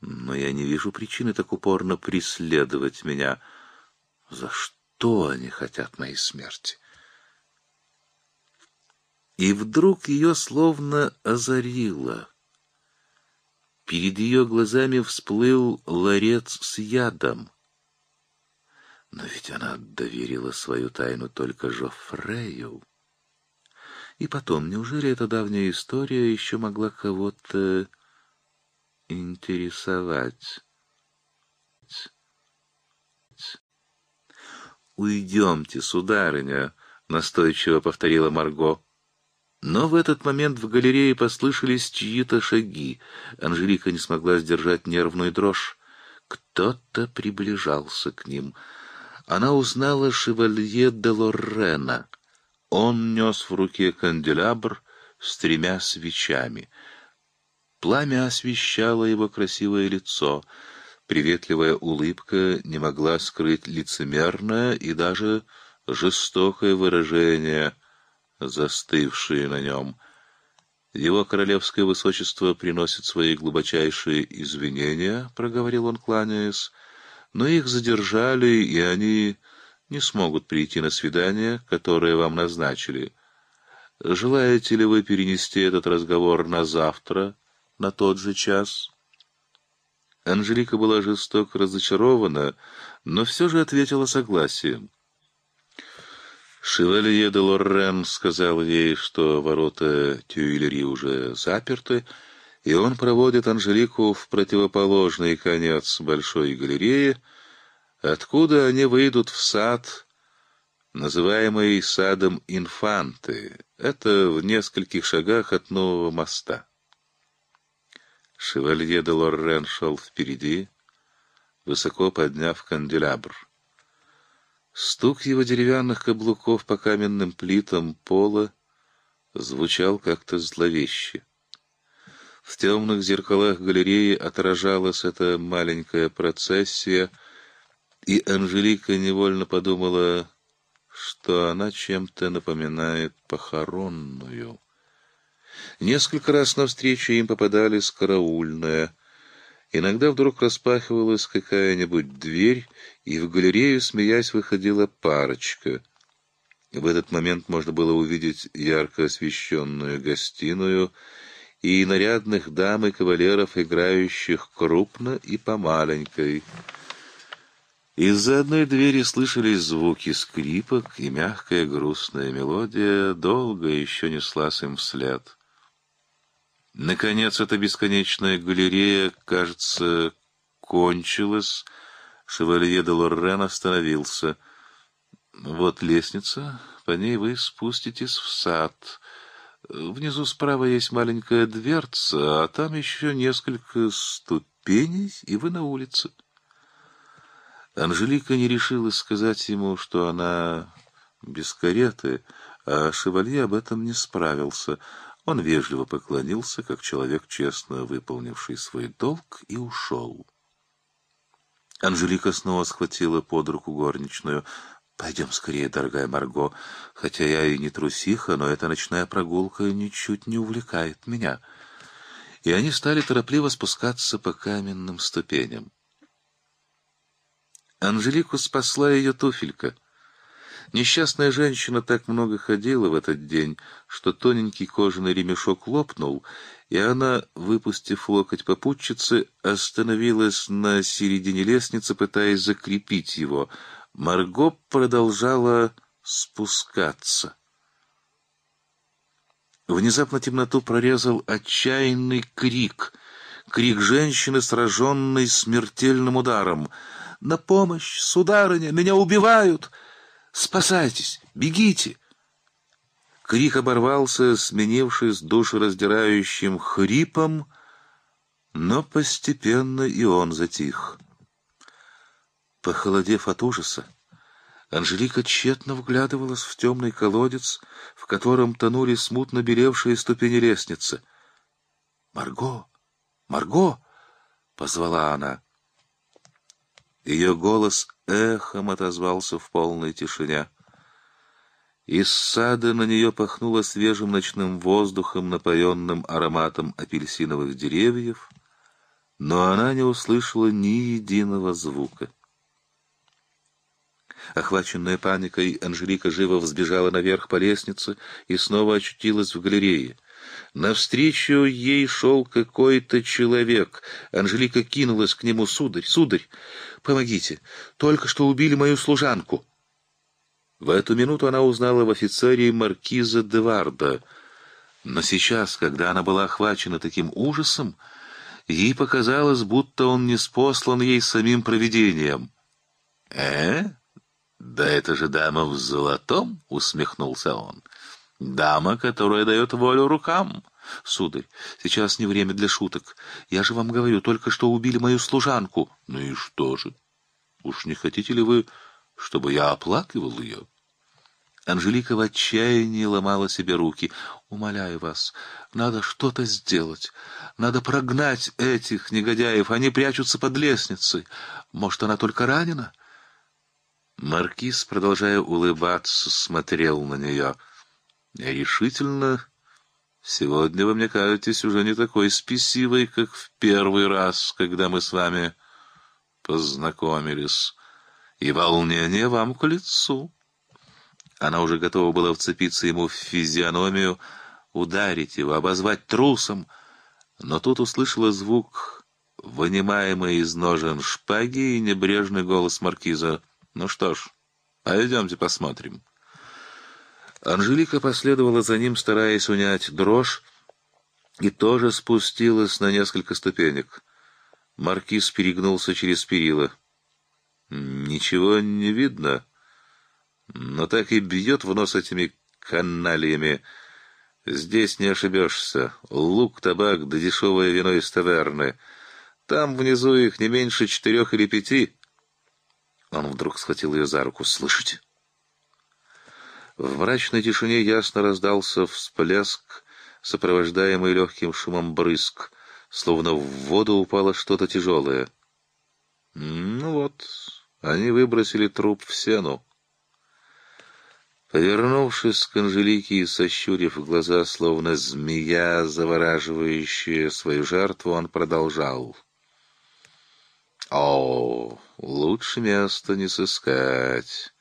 Но я не вижу причины так упорно преследовать меня. За что они хотят моей смерти? И вдруг ее словно озарило. Перед ее глазами всплыл ларец с ядом. Но ведь она доверила свою тайну только Жофрею. И потом, неужели эта давняя история еще могла кого-то интересовать? «Уйдемте, сударыня», — настойчиво повторила Марго. Но в этот момент в галерее послышались чьи-то шаги. Анжелика не смогла сдержать нервную дрожь. Кто-то приближался к ним. Она узнала шевалье де Лоррена. Он нес в руке канделябр с тремя свечами. Пламя освещало его красивое лицо. Приветливая улыбка не могла скрыть лицемерное и даже жестокое выражение — застывшие на нем. «Его королевское высочество приносит свои глубочайшие извинения», — проговорил он, кланяясь, — «но их задержали, и они не смогут прийти на свидание, которое вам назначили. Желаете ли вы перенести этот разговор на завтра, на тот же час?» Анжелика была жестоко разочарована, но все же ответила согласием. Шевалье де Лоррен сказал ей, что ворота Тюильри уже заперты, и он проводит Анжелику в противоположный конец большой галереи, откуда они выйдут в сад, называемый садом Инфанты. Это в нескольких шагах от нового моста. Шевалье де Лоррен шел впереди, высоко подняв канделябр. Стук его деревянных каблуков по каменным плитам пола звучал как-то зловеще. В темных зеркалах галереи отражалась эта маленькая процессия, и Анжелика невольно подумала, что она чем-то напоминает похоронную. Несколько раз навстречу им попадались караульная — Иногда вдруг распахивалась какая-нибудь дверь, и в галерею, смеясь, выходила парочка. В этот момент можно было увидеть ярко освещенную гостиную и нарядных дам и кавалеров, играющих крупно и помаленькой. Из-за одной двери слышались звуки скрипок, и мягкая грустная мелодия долго еще неслась им вслед. Наконец, эта бесконечная галерея, кажется, кончилась. Шевалье де Лоррен остановился. Вот лестница, по ней вы спуститесь в сад. Внизу справа есть маленькая дверца, а там еще несколько ступеней, и вы на улице. Анжелика не решилась сказать ему, что она без кареты, а шевалье об этом не справился. Он вежливо поклонился, как человек, честно выполнивший свой долг, и ушел. Анжелика снова схватила под руку горничную. «Пойдем скорее, дорогая Марго. Хотя я и не трусиха, но эта ночная прогулка ничуть не увлекает меня». И они стали торопливо спускаться по каменным ступеням. Анжелику спасла ее туфелька — Несчастная женщина так много ходила в этот день, что тоненький кожаный ремешок лопнул, и она, выпустив локоть попутчицы, остановилась на середине лестницы, пытаясь закрепить его. Марго продолжала спускаться. Внезапно темноту прорезал отчаянный крик. Крик женщины, сраженной смертельным ударом. «На помощь, сударыня! Меня убивают!» Спасайтесь! Бегите!» Крик оборвался, сменившись душераздирающим хрипом, но постепенно и он затих. Похолодев от ужаса, Анжелика тщетно вглядывалась в темный колодец, в котором тонули смутно белевшие ступени лестницы. «Марго! Марго!» — позвала она. Ее голос эхом отозвался в полной тишине. Из сада на нее пахнуло свежим ночным воздухом, напоенным ароматом апельсиновых деревьев, но она не услышала ни единого звука. Охваченная паникой, Анжелика живо взбежала наверх по лестнице и снова очутилась в галерее. Навстречу ей шел какой-то человек. Анжелика кинулась к нему. «Сударь, сударь, помогите! Только что убили мою служанку!» В эту минуту она узнала в офицере маркиза Деварда. Но сейчас, когда она была охвачена таким ужасом, ей показалось, будто он не спослан ей самим провидением. «Э? Да это же дама в золотом!» — усмехнулся он. Дама, которая дает волю рукам. Сударь, сейчас не время для шуток. Я же вам говорю, только что убили мою служанку. Ну и что же? Уж не хотите ли вы, чтобы я оплакивал ее? Анжелика в отчаянии ломала себе руки. «Умоляю вас, надо что-то сделать. Надо прогнать этих негодяев. Они прячутся под лестницей. Может, она только ранена?» Маркиз, продолжая улыбаться, смотрел на нее — решительно, сегодня вы мне кажетесь уже не такой спесивой, как в первый раз, когда мы с вами познакомились, и волнение вам к лицу. Она уже готова была вцепиться ему в физиономию, ударить его, обозвать трусом, но тут услышала звук, вынимаемый из ножен шпаги и небрежный голос маркиза. «Ну что ж, пойдемте посмотрим». Анжелика последовала за ним, стараясь унять дрожь, и тоже спустилась на несколько ступенек. Маркиз перегнулся через перила. «Ничего не видно, но так и бьет в нос этими каналиями. Здесь не ошибешься. Лук, табак да дешевое вино из таверны. Там внизу их не меньше четырех или пяти». Он вдруг схватил ее за руку. «Слышите?» В мрачной тишине ясно раздался всплеск, сопровождаемый легким шумом брызг, словно в воду упало что-то тяжелое. Ну вот, они выбросили труп в сену. Повернувшись к Анжелике и сощурив глаза, словно змея, завораживающая свою жертву, он продолжал. «О, лучше места не сыскать».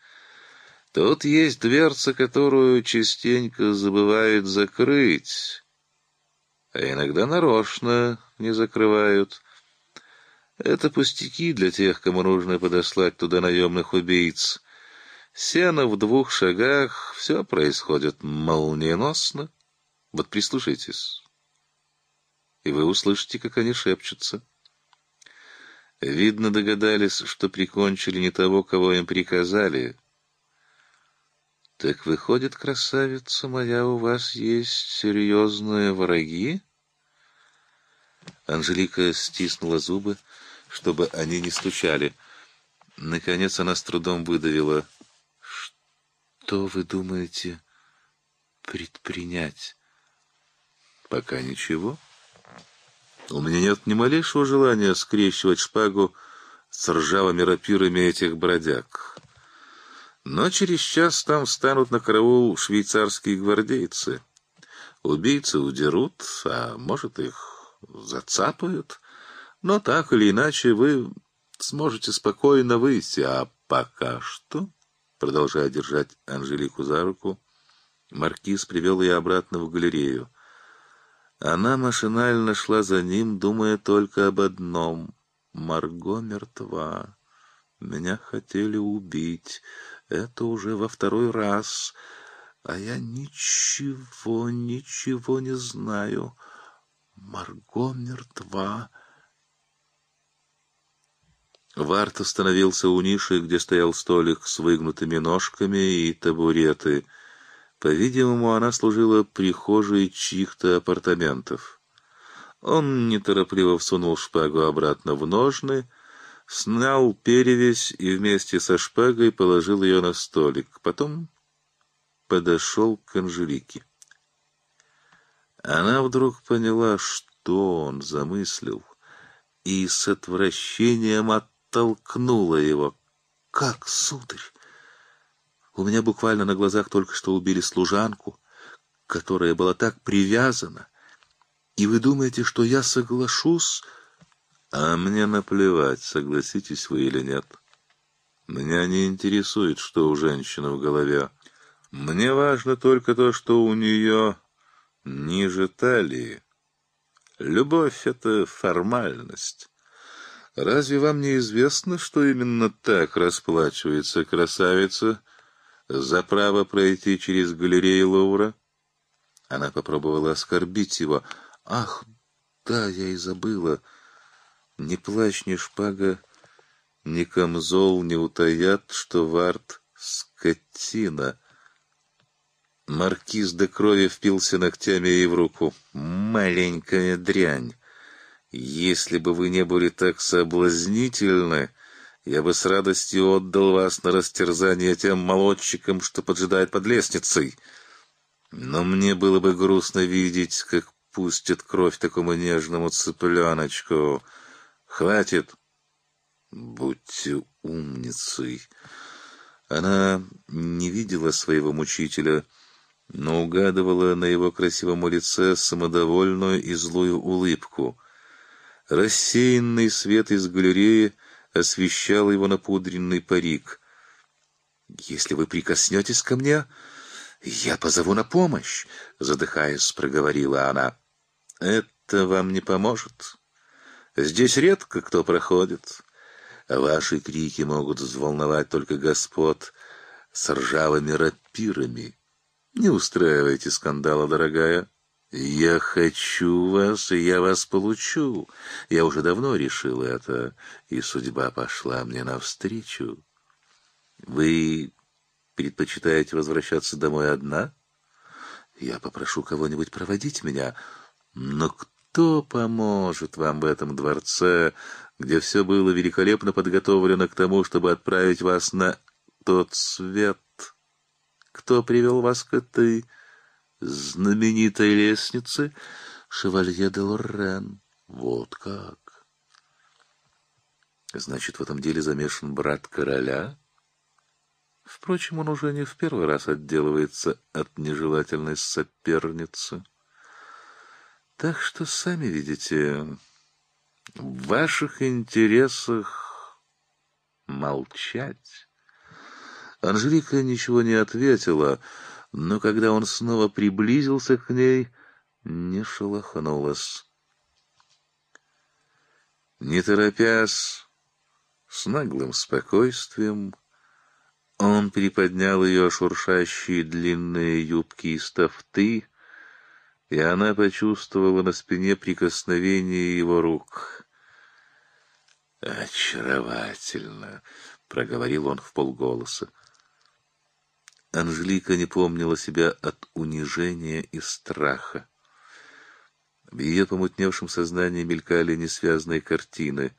Тут есть дверца, которую частенько забывают закрыть, а иногда нарочно не закрывают. Это пустяки для тех, кому нужно подослать туда наемных убийц. Сено в двух шагах, все происходит молниеносно. Вот прислушайтесь, и вы услышите, как они шепчутся. Видно, догадались, что прикончили не того, кого им приказали — так выходит, красавица моя, у вас есть серьезные враги? Анжелика стиснула зубы, чтобы они не стучали. Наконец она с трудом выдавила. Что вы думаете, предпринять? Пока ничего. У меня нет ни малейшего желания скрещивать шпагу с ржавыми рапирами этих бродяг. Но через час там встанут на караул швейцарские гвардейцы. Убийцы удерут, а может их зацапают. Но так или иначе вы сможете спокойно выйти. А пока что, продолжая держать Анжелику за руку, маркиз привел ее обратно в галерею. Она машинально шла за ним, думая только об одном — Марго мертва. Меня хотели убить. Это уже во второй раз. А я ничего, ничего не знаю. Марго мертва. Варт остановился у ниши, где стоял столик с выгнутыми ножками и табуреты. По-видимому, она служила прихожей чьих-то апартаментов. Он неторопливо всунул шпагу обратно в ножны, снял перевязь и вместе со шпагой положил ее на столик. Потом подошел к Анжелике. Она вдруг поняла, что он замыслил, и с отвращением оттолкнула его. «Как, сударь? У меня буквально на глазах только что убили служанку, которая была так привязана, и вы думаете, что я соглашусь?» А мне наплевать, согласитесь вы или нет. Меня не интересует, что у женщины в голове. Мне важно только то, что у нее ниже талии. Любовь — это формальность. Разве вам не известно, что именно так расплачивается красавица за право пройти через галерею Лувра? Она попробовала оскорбить его. «Ах, да, я и забыла». Ни плащ, ни шпага, ни камзол не утаят, что Варт — скотина. Маркиз до крови впился ногтями ей в руку. «Маленькая дрянь! Если бы вы не были так соблазнительны, я бы с радостью отдал вас на растерзание тем молодчикам, что поджидает под лестницей. Но мне было бы грустно видеть, как пустит кровь такому нежному цыпленочку». Хватит. Будьте умницей. Она не видела своего мучителя, но угадывала на его красивом лице самодовольную и злую улыбку. Рассеянный свет из галереи освещал его напудренный парик. «Если вы прикоснетесь ко мне, я позову на помощь», — задыхаясь, проговорила она. «Это вам не поможет». Здесь редко кто проходит. Ваши крики могут взволновать только господ с ржавыми рапирами. Не устраивайте скандала, дорогая. Я хочу вас, и я вас получу. Я уже давно решил это, и судьба пошла мне навстречу. Вы предпочитаете возвращаться домой одна? Я попрошу кого-нибудь проводить меня, но кто кто поможет вам в этом дворце, где все было великолепно подготовлено к тому, чтобы отправить вас на тот свет? Кто привел вас к этой знаменитой лестнице? Шевалье де Лорен. Вот как. Значит, в этом деле замешан брат короля? Впрочем, он уже не в первый раз отделывается от нежелательной соперницы. Так что, сами видите, в ваших интересах молчать. Анжелика ничего не ответила, но когда он снова приблизился к ней, не шелохнулась. Не торопясь, с наглым спокойствием, он приподнял ее шуршащие длинные юбки из тафты, и она почувствовала на спине прикосновение его рук. «Очаровательно!» — проговорил он в полголоса. Анжелика не помнила себя от унижения и страха. В ее помутневшем сознании мелькали несвязные картины.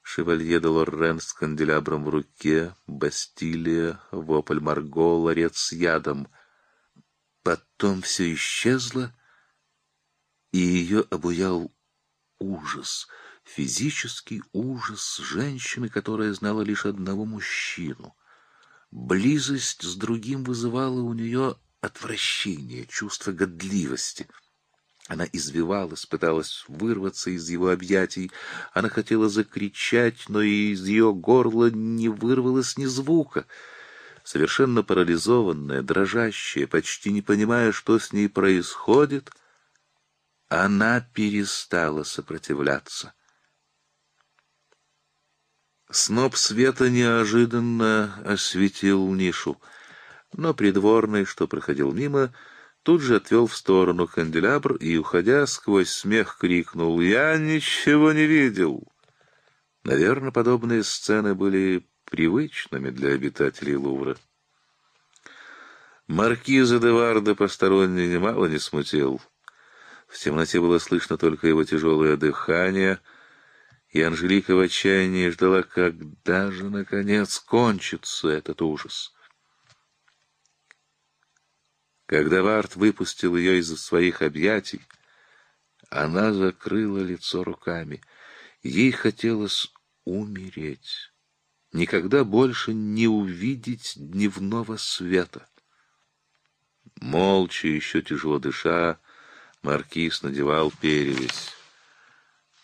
Шевалье де Лоррен с канделябром в руке, Бастилия, вопль Марго, ларец с ядом. Потом все исчезло, и ее обуял ужас, физический ужас женщины, которая знала лишь одного мужчину. Близость с другим вызывала у нее отвращение, чувство годливости. Она извивалась, пыталась вырваться из его объятий. Она хотела закричать, но из ее горла не вырвалось ни звука. Совершенно парализованная, дрожащая, почти не понимая, что с ней происходит, она перестала сопротивляться. Сноп света неожиданно осветил нишу, но придворный, что проходил мимо, тут же отвел в сторону канделябр и, уходя, сквозь смех крикнул «Я ничего не видел!». Наверное, подобные сцены были привычными для обитателей Лувра. Маркиза де Варда посторонний немало не смутил. В темноте было слышно только его тяжелое дыхание, и Анжелика в отчаянии ждала, когда же, наконец, кончится этот ужас. Когда Вард выпустил ее из своих объятий, она закрыла лицо руками. Ей хотелось умереть, никогда больше не увидеть дневного света. Молча, еще тяжело дыша, маркиз надевал перевязь.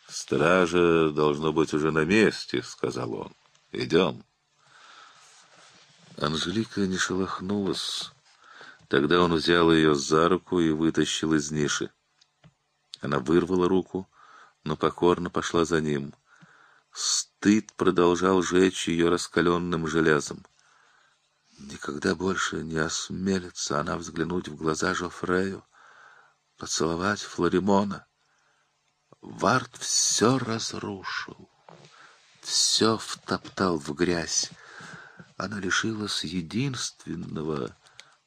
«Стража должно быть уже на месте», — сказал он. «Идем». Анжелика не шелохнулась. Тогда он взял ее за руку и вытащил из ниши. Она вырвала руку, но покорно пошла за ним. Стыд продолжал жечь ее раскаленным железом. Никогда больше не осмелится она взглянуть в глаза Жофрею, поцеловать Флоримона. Вард все разрушил, все втоптал в грязь. Она лишилась единственного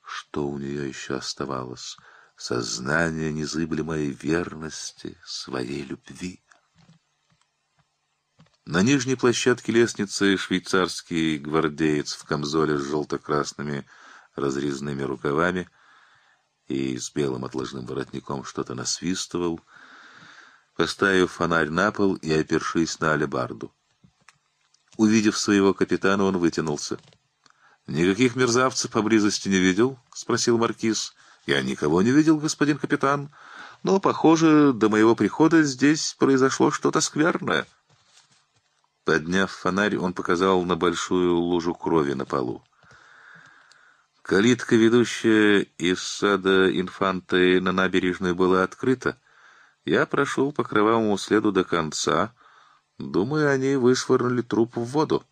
что у нее еще оставалось? Сознание незыблемой верности своей любви. На нижней площадке лестницы швейцарский гвардеец в камзоле с желто-красными разрезными рукавами и с белым отложным воротником что-то насвистывал, поставив фонарь на пол и опершись на алебарду. Увидев своего капитана, он вытянулся. «Никаких мерзавцев поблизости не видел?» — спросил маркиз. «Я никого не видел, господин капитан, но, похоже, до моего прихода здесь произошло что-то скверное». Подняв фонарь, он показал на большую лужу крови на полу. Калитка, ведущая из сада инфанты на набережную, была открыта. Я прошел по кровавому следу до конца. Думаю, они вышвырнули труп в воду.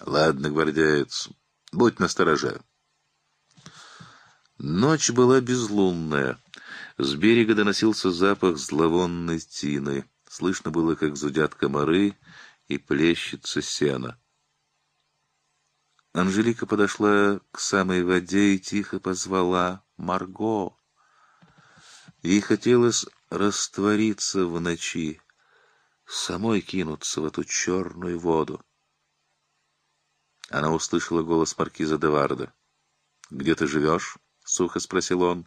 Ладно, гвардеец, будь настороже. Ночь была безлунная. С берега доносился запах зловонной тины. Слышно было, как зудят комары и плещется сено. Анжелика подошла к самой воде и тихо позвала «Марго». Ей хотелось раствориться в ночи, самой кинуться в эту черную воду. Она услышала голос маркиза де Варда. «Где ты живешь?» — сухо спросил он.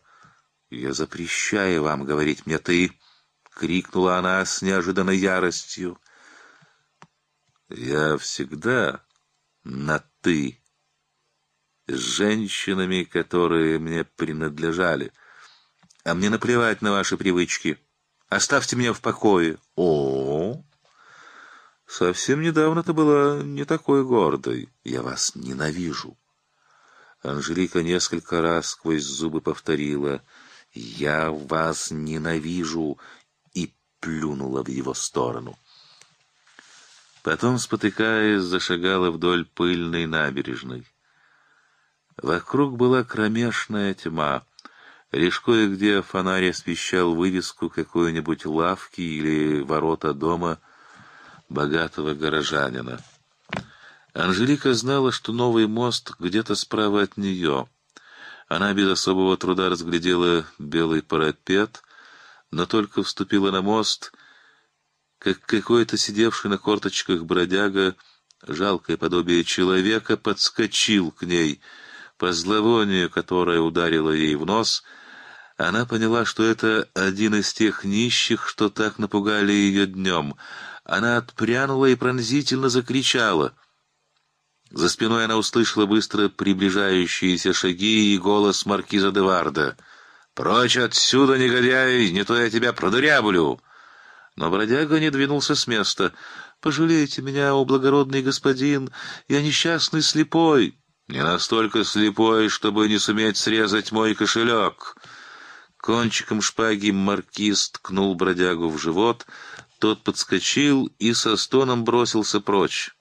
«Я запрещаю вам говорить мне «ты», — крикнула она с неожиданной яростью. «Я всегда на «ты» с женщинами, которые мне принадлежали. А мне наплевать на ваши привычки. Оставьте меня в покое». «О-о-о!» Совсем недавно ты была не такой гордой. Я вас ненавижу. Анжелика несколько раз сквозь зубы повторила «Я вас ненавижу» и плюнула в его сторону. Потом, спотыкаясь, зашагала вдоль пыльной набережной. Вокруг была кромешная тьма. Лишь кое-где фонарь освещал вывеску какой-нибудь лавки или ворота дома — богатого горожанина. Анжелика знала, что новый мост где-то справа от нее. Она без особого труда разглядела белый парапет, но только вступила на мост, как какой-то сидевший на корточках бродяга, жалкое подобие человека, подскочил к ней. По зловонию, которое ударило ей в нос, она поняла, что это один из тех нищих, что так напугали ее днем. Она отпрянула и пронзительно закричала. За спиной она услышала быстро приближающиеся шаги и голос маркиза де Варда. «Прочь отсюда, негодяй, не то я тебя продырявлю!» Но бродяга не двинулся с места. «Пожалейте меня, о благородный господин, я несчастный слепой!» «Не настолько слепой, чтобы не суметь срезать мой кошелек!» Кончиком шпаги маркиз ткнул бродягу в живот, тот подскочил и со стоном бросился прочь.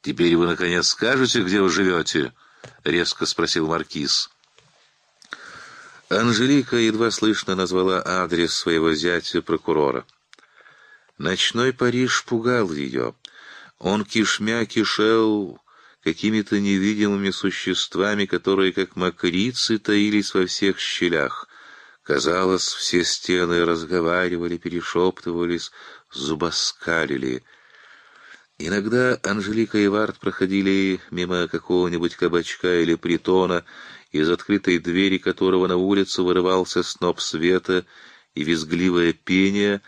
«Теперь вы, наконец, скажете, где вы живете?» — резко спросил маркиз. Анжелика едва слышно назвала адрес своего зятя-прокурора. Ночной Париж пугал ее. Он кишмя кишел какими-то невидимыми существами, которые, как мокрицы, таились во всех щелях. Казалось, все стены разговаривали, перешептывались, зубоскалили — Иногда Анжелика и Вард проходили мимо какого-нибудь кабачка или притона, из открытой двери которого на улицу вырывался сноп света и визгливое пение,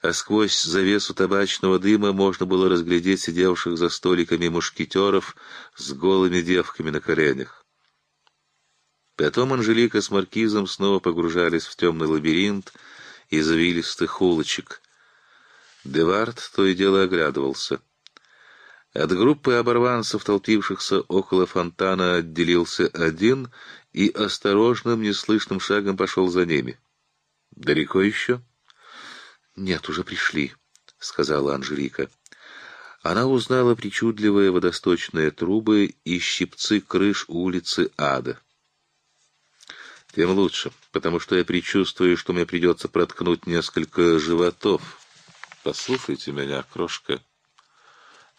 а сквозь завесу табачного дыма можно было разглядеть сидевших за столиками мушкетеров с голыми девками на коленях. Потом Анжелика с Маркизом снова погружались в темный лабиринт из завилистых улочек. Девард то и дело оглядывался — от группы оборванцев, толпившихся около фонтана, отделился один и осторожным, неслышным шагом пошел за ними. «Далеко еще?» «Нет, уже пришли», — сказала Анжелика. Она узнала причудливые водосточные трубы и щипцы крыш улицы Ада. «Тем лучше, потому что я предчувствую, что мне придется проткнуть несколько животов. Послушайте меня, крошка».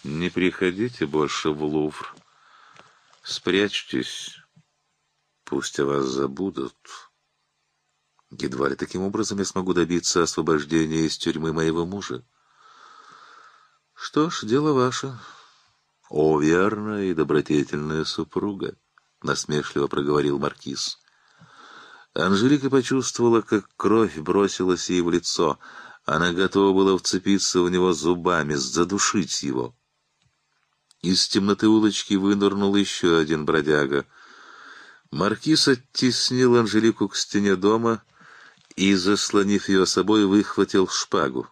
Не приходите больше в Лувр. Спрячьтесь. Пусть о вас забудут. Едва ли таким образом я смогу добиться освобождения из тюрьмы моего мужа. Что ж, дело ваше. О, верная и добродетельная супруга, насмешливо проговорил маркиз. Анжелика почувствовала, как кровь бросилась ей в лицо. Она готова была вцепиться в него зубами, задушить его. Из темноты улочки вынырнул еще один бродяга. Маркиз оттеснил Анжелику к стене дома и, заслонив ее собой, выхватил шпагу.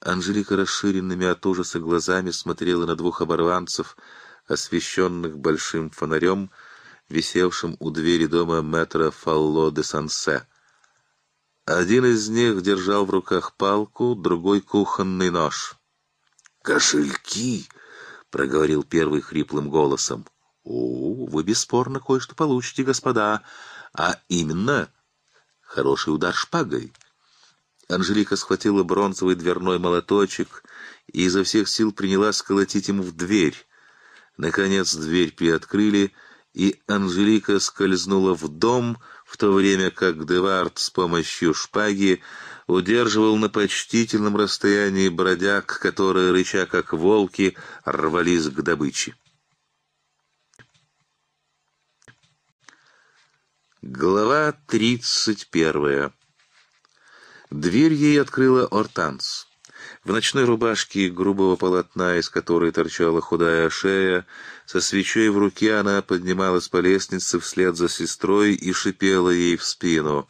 Анжелика расширенными от ужаса глазами смотрела на двух оборванцев, освещенных большим фонарем, висевшим у двери дома мэтра Фалло де Сансе. Один из них держал в руках палку, другой — кухонный нож. «Кошельки!» — проговорил первый хриплым голосом. — О, вы бесспорно кое-что получите, господа. А именно, хороший удар шпагой. Анжелика схватила бронзовый дверной молоточек и изо всех сил принялась сколотить ему в дверь. Наконец дверь приоткрыли, и Анжелика скользнула в дом, в то время как Девард с помощью шпаги удерживал на почтительном расстоянии бродяг, которые, рыча как волки, рвались к добыче. Глава тридцать первая. Дверь ей открыла Ортанс. В ночной рубашке грубого полотна, из которой торчала худая шея, со свечой в руке она поднималась по лестнице вслед за сестрой и шипела ей в спину.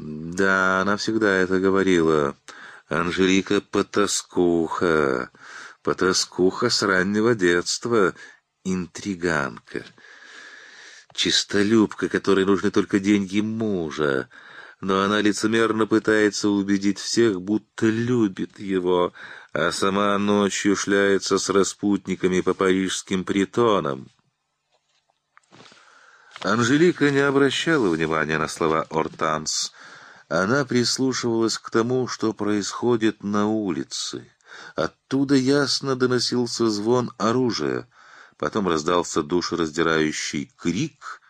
Да, она всегда это говорила. Анжелика потаскуха, потаскуха с раннего детства, интриганка, чистолюбка, которой нужны только деньги мужа, но она лицемерно пытается убедить всех, будто любит его, а сама ночью шляется с распутниками по парижским притонам. Анжелика не обращала внимания на слова Ортанс. Она прислушивалась к тому, что происходит на улице. Оттуда ясно доносился звон оружия. Потом раздался душераздирающий крик —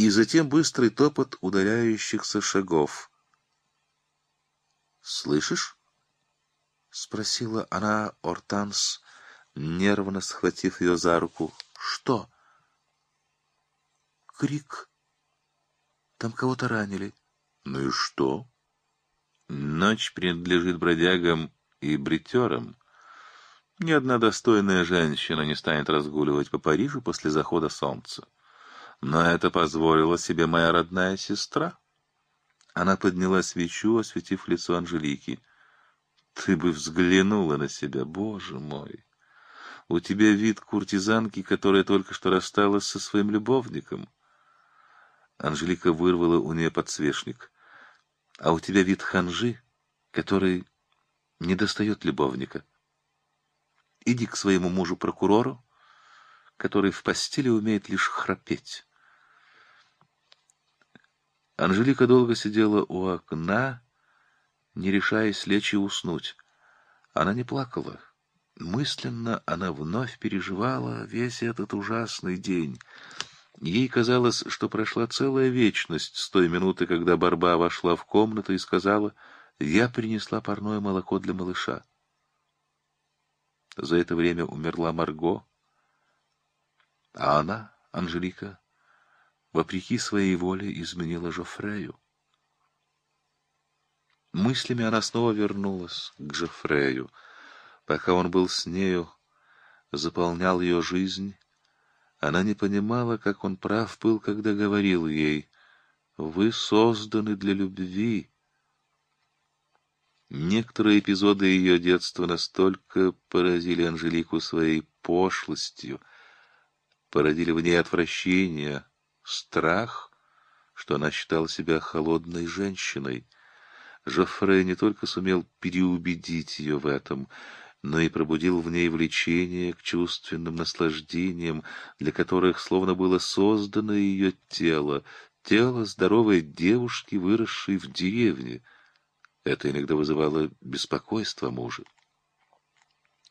и затем быстрый топот удаляющихся шагов. «Слышишь?» — спросила она Ортанс, нервно схватив ее за руку. Что? Крик. Там кого-то ранили. Ну и что? Ночь принадлежит бродягам и бритерам. Ни одна достойная женщина не станет разгуливать по Парижу после захода солнца. Но это позволила себе моя родная сестра. Она подняла свечу, осветив лицо Анжелики. Ты бы взглянула на себя, боже мой! У тебя вид куртизанки, которая только что рассталась со своим любовником. Анжелика вырвала у нее подсвечник. А у тебя вид ханжи, который не достает любовника. Иди к своему мужу-прокурору, который в постели умеет лишь храпеть. Анжелика долго сидела у окна, не решаясь лечь и уснуть. Она не плакала. Мысленно она вновь переживала весь этот ужасный день. Ей казалось, что прошла целая вечность с той минуты, когда Барба вошла в комнату и сказала, «Я принесла парное молоко для малыша». За это время умерла Марго, а она, Анжелика, вопреки своей воле, изменила Жофрею. Мыслями она снова вернулась к Жофрею. Пока он был с нею, заполнял ее жизнь, она не понимала, как он прав был, когда говорил ей, «Вы созданы для любви». Некоторые эпизоды ее детства настолько поразили Анжелику своей пошлостью, породили в ней отвращение, страх, что она считала себя холодной женщиной. Жофре не только сумел переубедить ее в этом, но и пробудил в ней влечение к чувственным наслаждениям, для которых словно было создано ее тело, тело здоровой девушки, выросшей в деревне. Это иногда вызывало беспокойство мужа.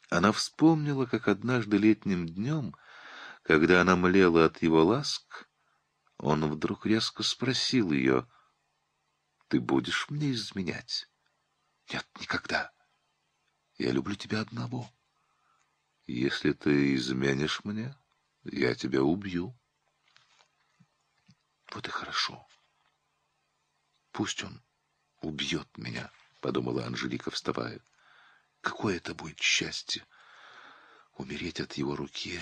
Она вспомнила, как однажды летним днем, когда она млела от его ласк, он вдруг резко спросил ее, «Ты будешь мне изменять?» «Нет, никогда. Я люблю тебя одного. Если ты изменишь мне, я тебя убью». «Вот и хорошо. Пусть он убьет меня», — подумала Анжелика, вставая. «Какое это будет счастье — умереть от его руки.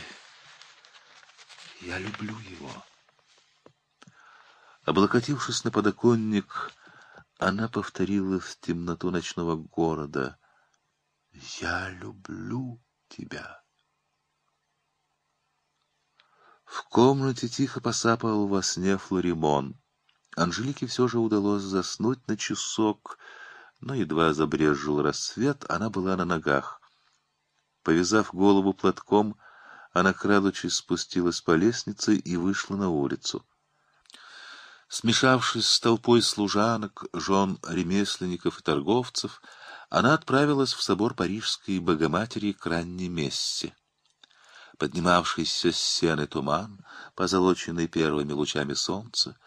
Я люблю его». Облокотившись на подоконник, она повторила в темноту ночного города «Я люблю тебя». В комнате тихо посапывал во сне Флоримон. Анжелике все же удалось заснуть на часок, но едва забрезжил рассвет, она была на ногах. Повязав голову платком, она, крадучись, спустилась по лестнице и вышла на улицу. Смешавшись с толпой служанок, жен ремесленников и торговцев, она отправилась в собор Парижской Богоматери к ранней мессе. Поднимавшийся с сены туман, позолоченный первыми лучами солнца,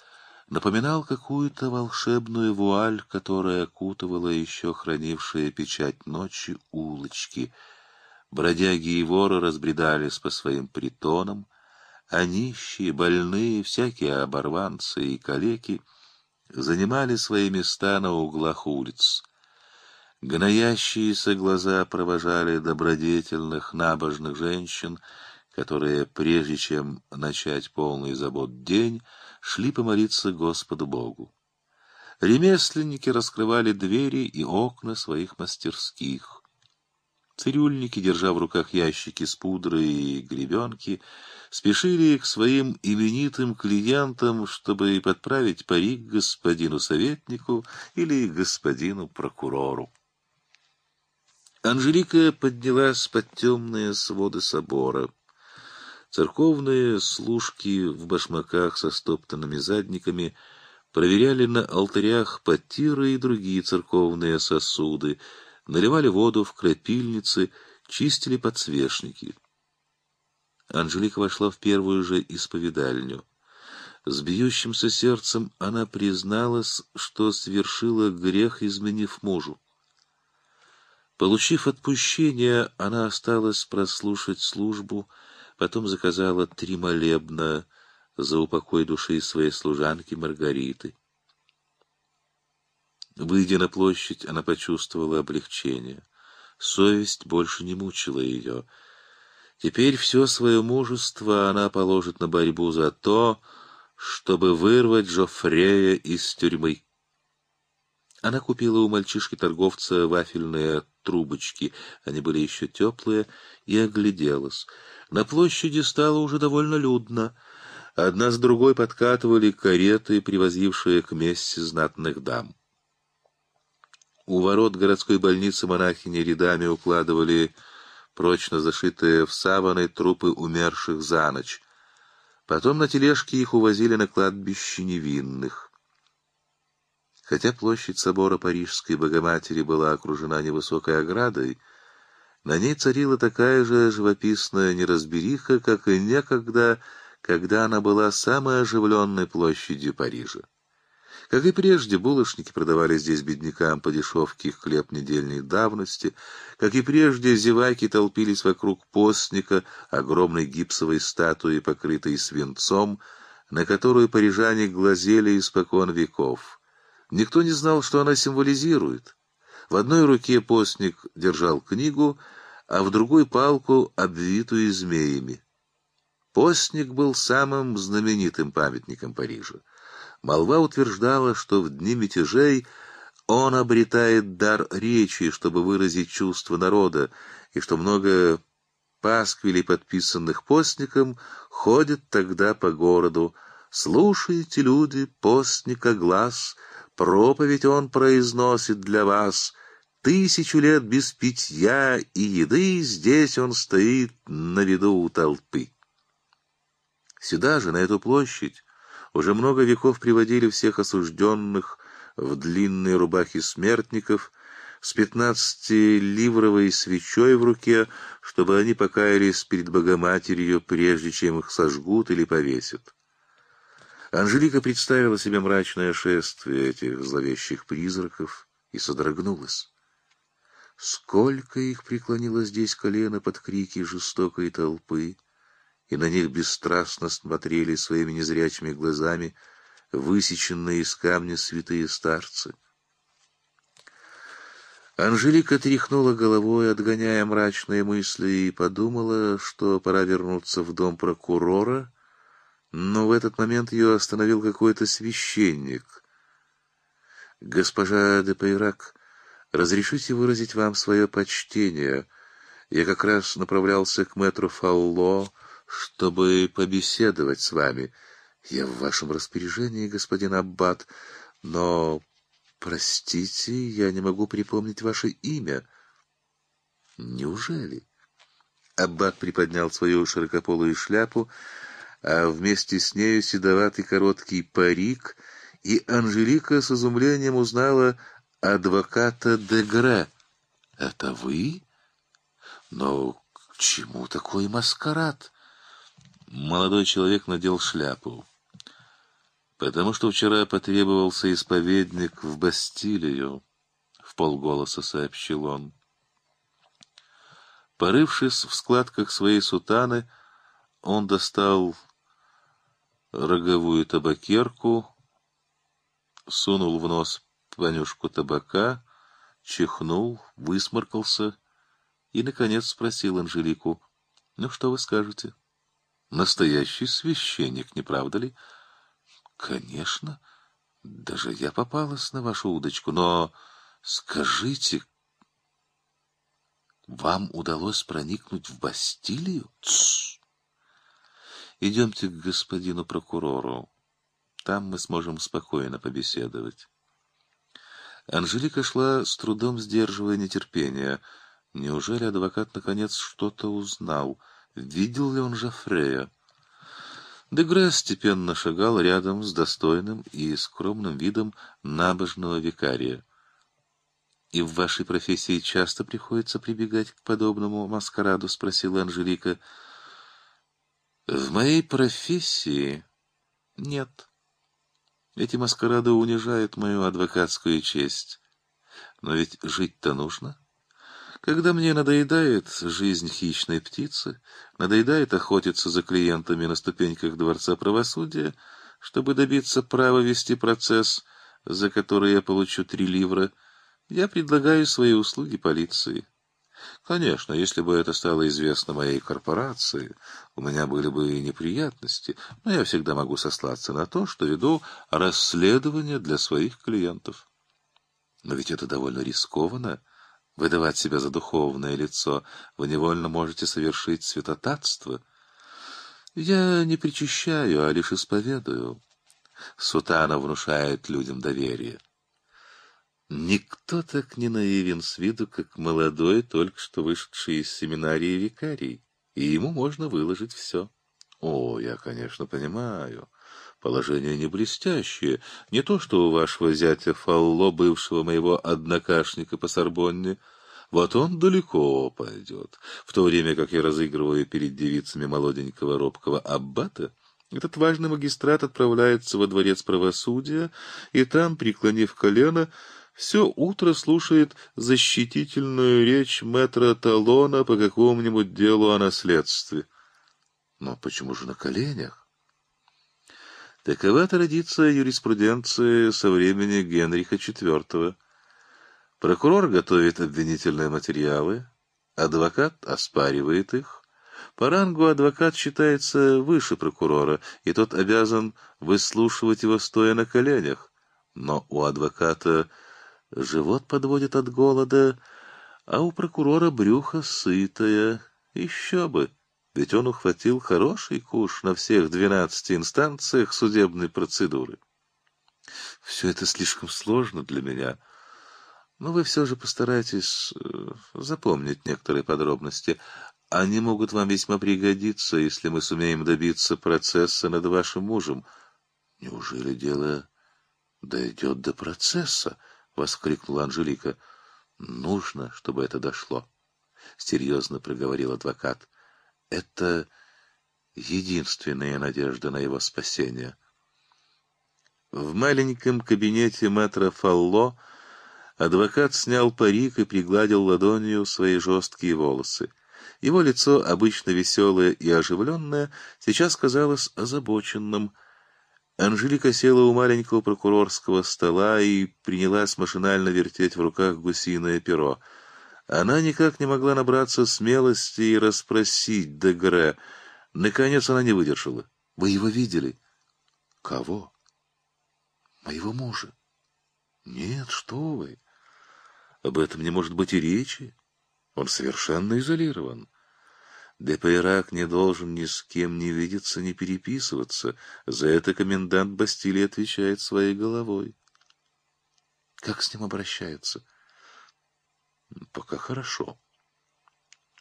напоминал какую-то волшебную вуаль, которая окутывала еще хранившая печать ночи улочки. Бродяги и воры разбредались по своим притонам, а нищие, больные, всякие оборванцы и калеки занимали свои места на углах улиц. Гноящиеся глаза провожали добродетельных, набожных женщин, которые, прежде чем начать полный забот день, шли помолиться Господу Богу. Ремесленники раскрывали двери и окна своих мастерских. Цирюльники, держа в руках ящики с пудрой и гребенки, спешили к своим именитым клиентам, чтобы подправить парик господину советнику или господину прокурору. Анжелика поднялась под темные своды собора. Церковные служки в башмаках со стоптанными задниками проверяли на алтарях потиры и другие церковные сосуды, наливали воду в крапильницы, чистили подсвечники. Анжелика вошла в первую же исповедальню. С бьющимся сердцем она призналась, что совершила грех, изменив мужу. Получив отпущение, она осталась прослушать службу, потом заказала три молебна за упокой души своей служанки Маргариты. Выйдя на площадь, она почувствовала облегчение. Совесть больше не мучила ее. Теперь все свое мужество она положит на борьбу за то, чтобы вырвать Жофрея из тюрьмы. Она купила у мальчишки-торговца вафельные трубочки, они были еще теплые, и огляделась. На площади стало уже довольно людно. Одна с другой подкатывали кареты, привозившие к месте знатных дам. У ворот городской больницы монахини рядами укладывали прочно зашитые в саваны трупы умерших за ночь. Потом на тележке их увозили на кладбище невинных. Хотя площадь собора Парижской Богоматери была окружена невысокой оградой, на ней царила такая же живописная неразбериха, как и некогда, когда она была самой оживленной площадью Парижа. Как и прежде, булочники продавали здесь беднякам по дешевке хлеб недельной давности. Как и прежде, зеваки толпились вокруг постника, огромной гипсовой статуи, покрытой свинцом, на которую парижане глазели испокон веков. Никто не знал, что она символизирует. В одной руке постник держал книгу, а в другой — палку, обвитую змеями. Постник был самым знаменитым памятником Парижа. Молва утверждала, что в дни мятежей он обретает дар речи, чтобы выразить чувства народа, и что много пасквилей, подписанных постником, ходят тогда по городу. «Слушайте, люди, постника глаз, проповедь он произносит для вас. Тысячу лет без питья и еды здесь он стоит на виду у толпы». Сюда же, на эту площадь, уже много веков приводили всех осужденных в длинные рубахи смертников с пятнадцатиливровой свечой в руке, чтобы они покаялись перед Богоматерью, прежде чем их сожгут или повесят. Анжелика представила себе мрачное шествие этих зловещих призраков и содрогнулась. Сколько их преклонило здесь колено под крики жестокой толпы! и на них бесстрастно смотрели своими незрячими глазами высеченные из камня святые старцы. Анжелика тряхнула головой, отгоняя мрачные мысли, и подумала, что пора вернуться в дом прокурора, но в этот момент ее остановил какой-то священник. «Госпожа де Пейрак, разрешите выразить вам свое почтение. Я как раз направлялся к мэтру Фауло, чтобы побеседовать с вами. Я в вашем распоряжении, господин Аббат, но, простите, я не могу припомнить ваше имя. Неужели? Аббат приподнял свою широкополую шляпу, а вместе с нею седоватый короткий парик, и Анжелика с изумлением узнала адвоката Дегре. «Это вы? Но к чему такой маскарад?» Молодой человек надел шляпу, потому что вчера потребовался исповедник в Бастилию, в полголоса сообщил он. Порывшись в складках своей сутаны, он достал роговую табакерку, сунул в нос понюшку табака, чихнул, высморкался и, наконец, спросил Анжелику, «Ну, что вы скажете?» Настоящий священник, не правда ли? Конечно. Даже я попалась на вашу удочку, но скажите, вам удалось проникнуть в Бастилию? Тссс. Идемте к господину прокурору. Там мы сможем спокойно побеседовать. Анжелика шла с трудом сдерживая нетерпение. Неужели адвокат наконец что-то узнал? видел ли он Жофрея. Дегре степенно шагал рядом с достойным и скромным видом набожного викария. «И в вашей профессии часто приходится прибегать к подобному маскараду?» — спросила Анжелика. «В моей профессии нет. Эти маскарады унижают мою адвокатскую честь. Но ведь жить-то нужно». Когда мне надоедает жизнь хищной птицы, надоедает охотиться за клиентами на ступеньках Дворца правосудия, чтобы добиться права вести процесс, за который я получу три ливра, я предлагаю свои услуги полиции. Конечно, если бы это стало известно моей корпорации, у меня были бы и неприятности, но я всегда могу сослаться на то, что веду расследование для своих клиентов. Но ведь это довольно рискованно — выдавать себя за духовное лицо. Вы невольно можете совершить святотатство. Я не причащаю, а лишь исповедую. Сутана внушает людям доверие. Никто так не наивен с виду, как молодой, только что вышедший из семинарии викарий, и ему можно выложить все. О, я, конечно, понимаю. Положение не блестящее, не то что у вашего зятя Фалло, бывшего моего однокашника по Сорбонне. Вот он далеко пойдет, в то время как я разыгрываю перед девицами молоденького робкого аббата, этот важный магистрат отправляется во дворец правосудия, и там, преклонив колено, все утро слушает защитительную речь мэтра Талона по какому-нибудь делу о наследстве. Но почему же на коленях? Такова традиция юриспруденции со времени Генриха IV. Прокурор готовит обвинительные материалы, адвокат оспаривает их. По рангу адвокат считается выше прокурора, и тот обязан выслушивать его стоя на коленях. Но у адвоката живот подводит от голода, а у прокурора брюхо сытое. Еще бы, ведь он ухватил хороший куш на всех двенадцати инстанциях судебной процедуры. Все это слишком сложно для меня, но вы все же постарайтесь э, запомнить некоторые подробности. Они могут вам весьма пригодиться, если мы сумеем добиться процесса над вашим мужем. Неужели дело дойдет до процесса? — воскликнула Анжелика. «Нужно, чтобы это дошло», — серьезно проговорил адвокат. «Это единственная надежда на его спасение». В маленьком кабинете мэтра Фалло адвокат снял парик и пригладил ладонью свои жесткие волосы. Его лицо, обычно веселое и оживленное, сейчас казалось озабоченным, Анжелика села у маленького прокурорского стола и принялась машинально вертеть в руках гусиное перо. Она никак не могла набраться смелости и расспросить Дегре. Наконец она не выдержала. — Вы его видели? — Кого? — Моего мужа. — Нет, что вы. Об этом не может быть и речи. Он совершенно изолирован. Депейрак не должен ни с кем не видеться, ни переписываться. За это комендант Бастилии отвечает своей головой. Как с ним обращаются? Пока хорошо.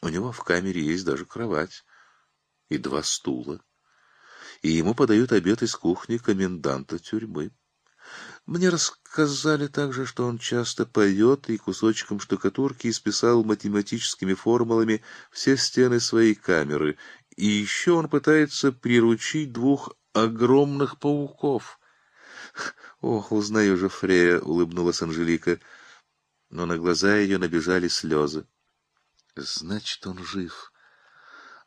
У него в камере есть даже кровать и два стула. И ему подают обед из кухни коменданта тюрьмы. Мне рассказали также, что он часто поет и кусочком штукатурки исписал математическими формулами все стены своей камеры, и еще он пытается приручить двух огромных пауков. — Ох, узнаю же Фрея, — улыбнулась Анжелика, но на глаза ее набежали слезы. — Значит, он жив.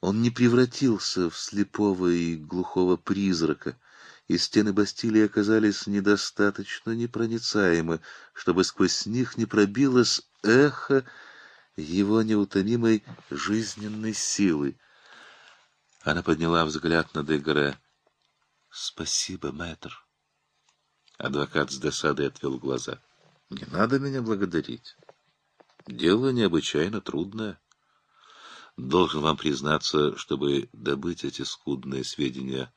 Он не превратился в слепого и глухого призрака и стены Бастилии оказались недостаточно непроницаемы, чтобы сквозь них не пробилось эхо его неутомимой жизненной силы. Она подняла взгляд на Дегре. — Спасибо, мэтр. Адвокат с досадой отвел глаза. — Не надо меня благодарить. Дело необычайно трудное. Должен вам признаться, чтобы добыть эти скудные сведения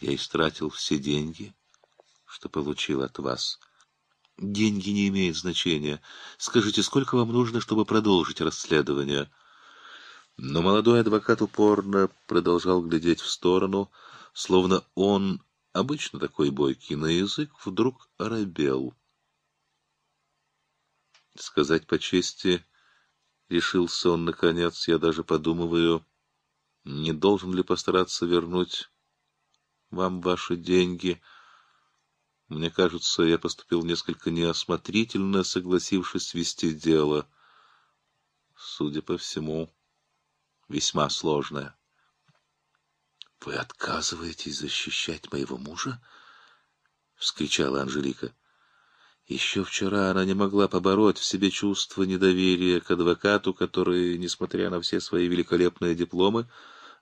я истратил все деньги, что получил от вас. Деньги не имеют значения. Скажите, сколько вам нужно, чтобы продолжить расследование? Но молодой адвокат упорно продолжал глядеть в сторону, словно он, обычно такой бойкий на язык, вдруг оробел. Сказать по чести, решился он наконец, я даже подумываю, не должен ли постараться вернуть вам ваши деньги. Мне кажется, я поступил несколько неосмотрительно, согласившись вести дело. судя по всему, весьма сложное. — Вы отказываетесь защищать моего мужа? — вскричала Анжелика. Еще вчера она не могла побороть в себе чувство недоверия к адвокату, который, несмотря на все свои великолепные дипломы,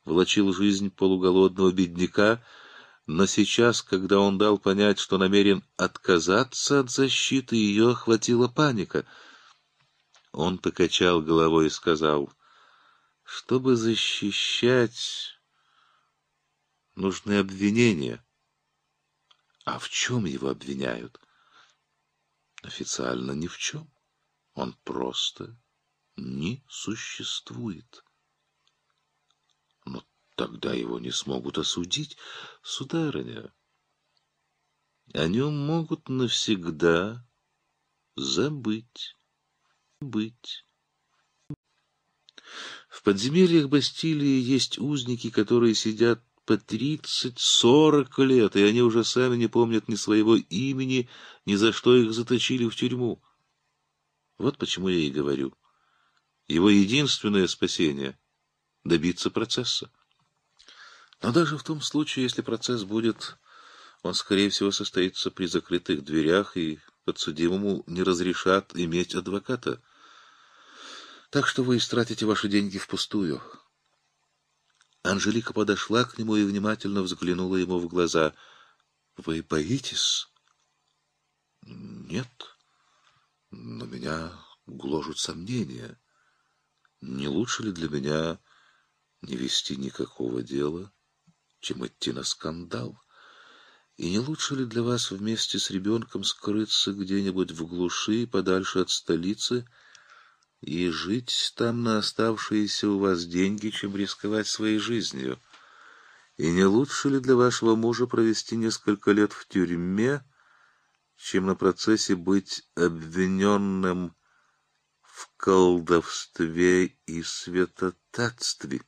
влачил жизнь полуголодного бедняка, но сейчас, когда он дал понять, что намерен отказаться от защиты, ее охватила паника. Он покачал головой и сказал, чтобы защищать, нужны обвинения. А в чем его обвиняют? Официально ни в чем. Он просто не существует. Тогда его не смогут осудить, сударыня. О нем могут навсегда забыть. Быть. В подземельях Бастилии есть узники, которые сидят по тридцать-сорок лет, и они уже сами не помнят ни своего имени, ни за что их заточили в тюрьму. Вот почему я и говорю. Его единственное спасение — добиться процесса. Но даже в том случае, если процесс будет, он, скорее всего, состоится при закрытых дверях, и подсудимому не разрешат иметь адвоката. Так что вы истратите ваши деньги впустую. Анжелика подошла к нему и внимательно взглянула ему в глаза. — Вы боитесь? — Нет, но меня гложут сомнения. Не лучше ли для меня не вести никакого дела, чем идти на скандал? И не лучше ли для вас вместе с ребенком скрыться где-нибудь в глуши, подальше от столицы, — и жить там на оставшиеся у вас деньги, чем рисковать своей жизнью. И не лучше ли для вашего мужа провести несколько лет в тюрьме, чем на процессе быть обвиненным в колдовстве и святотатстве?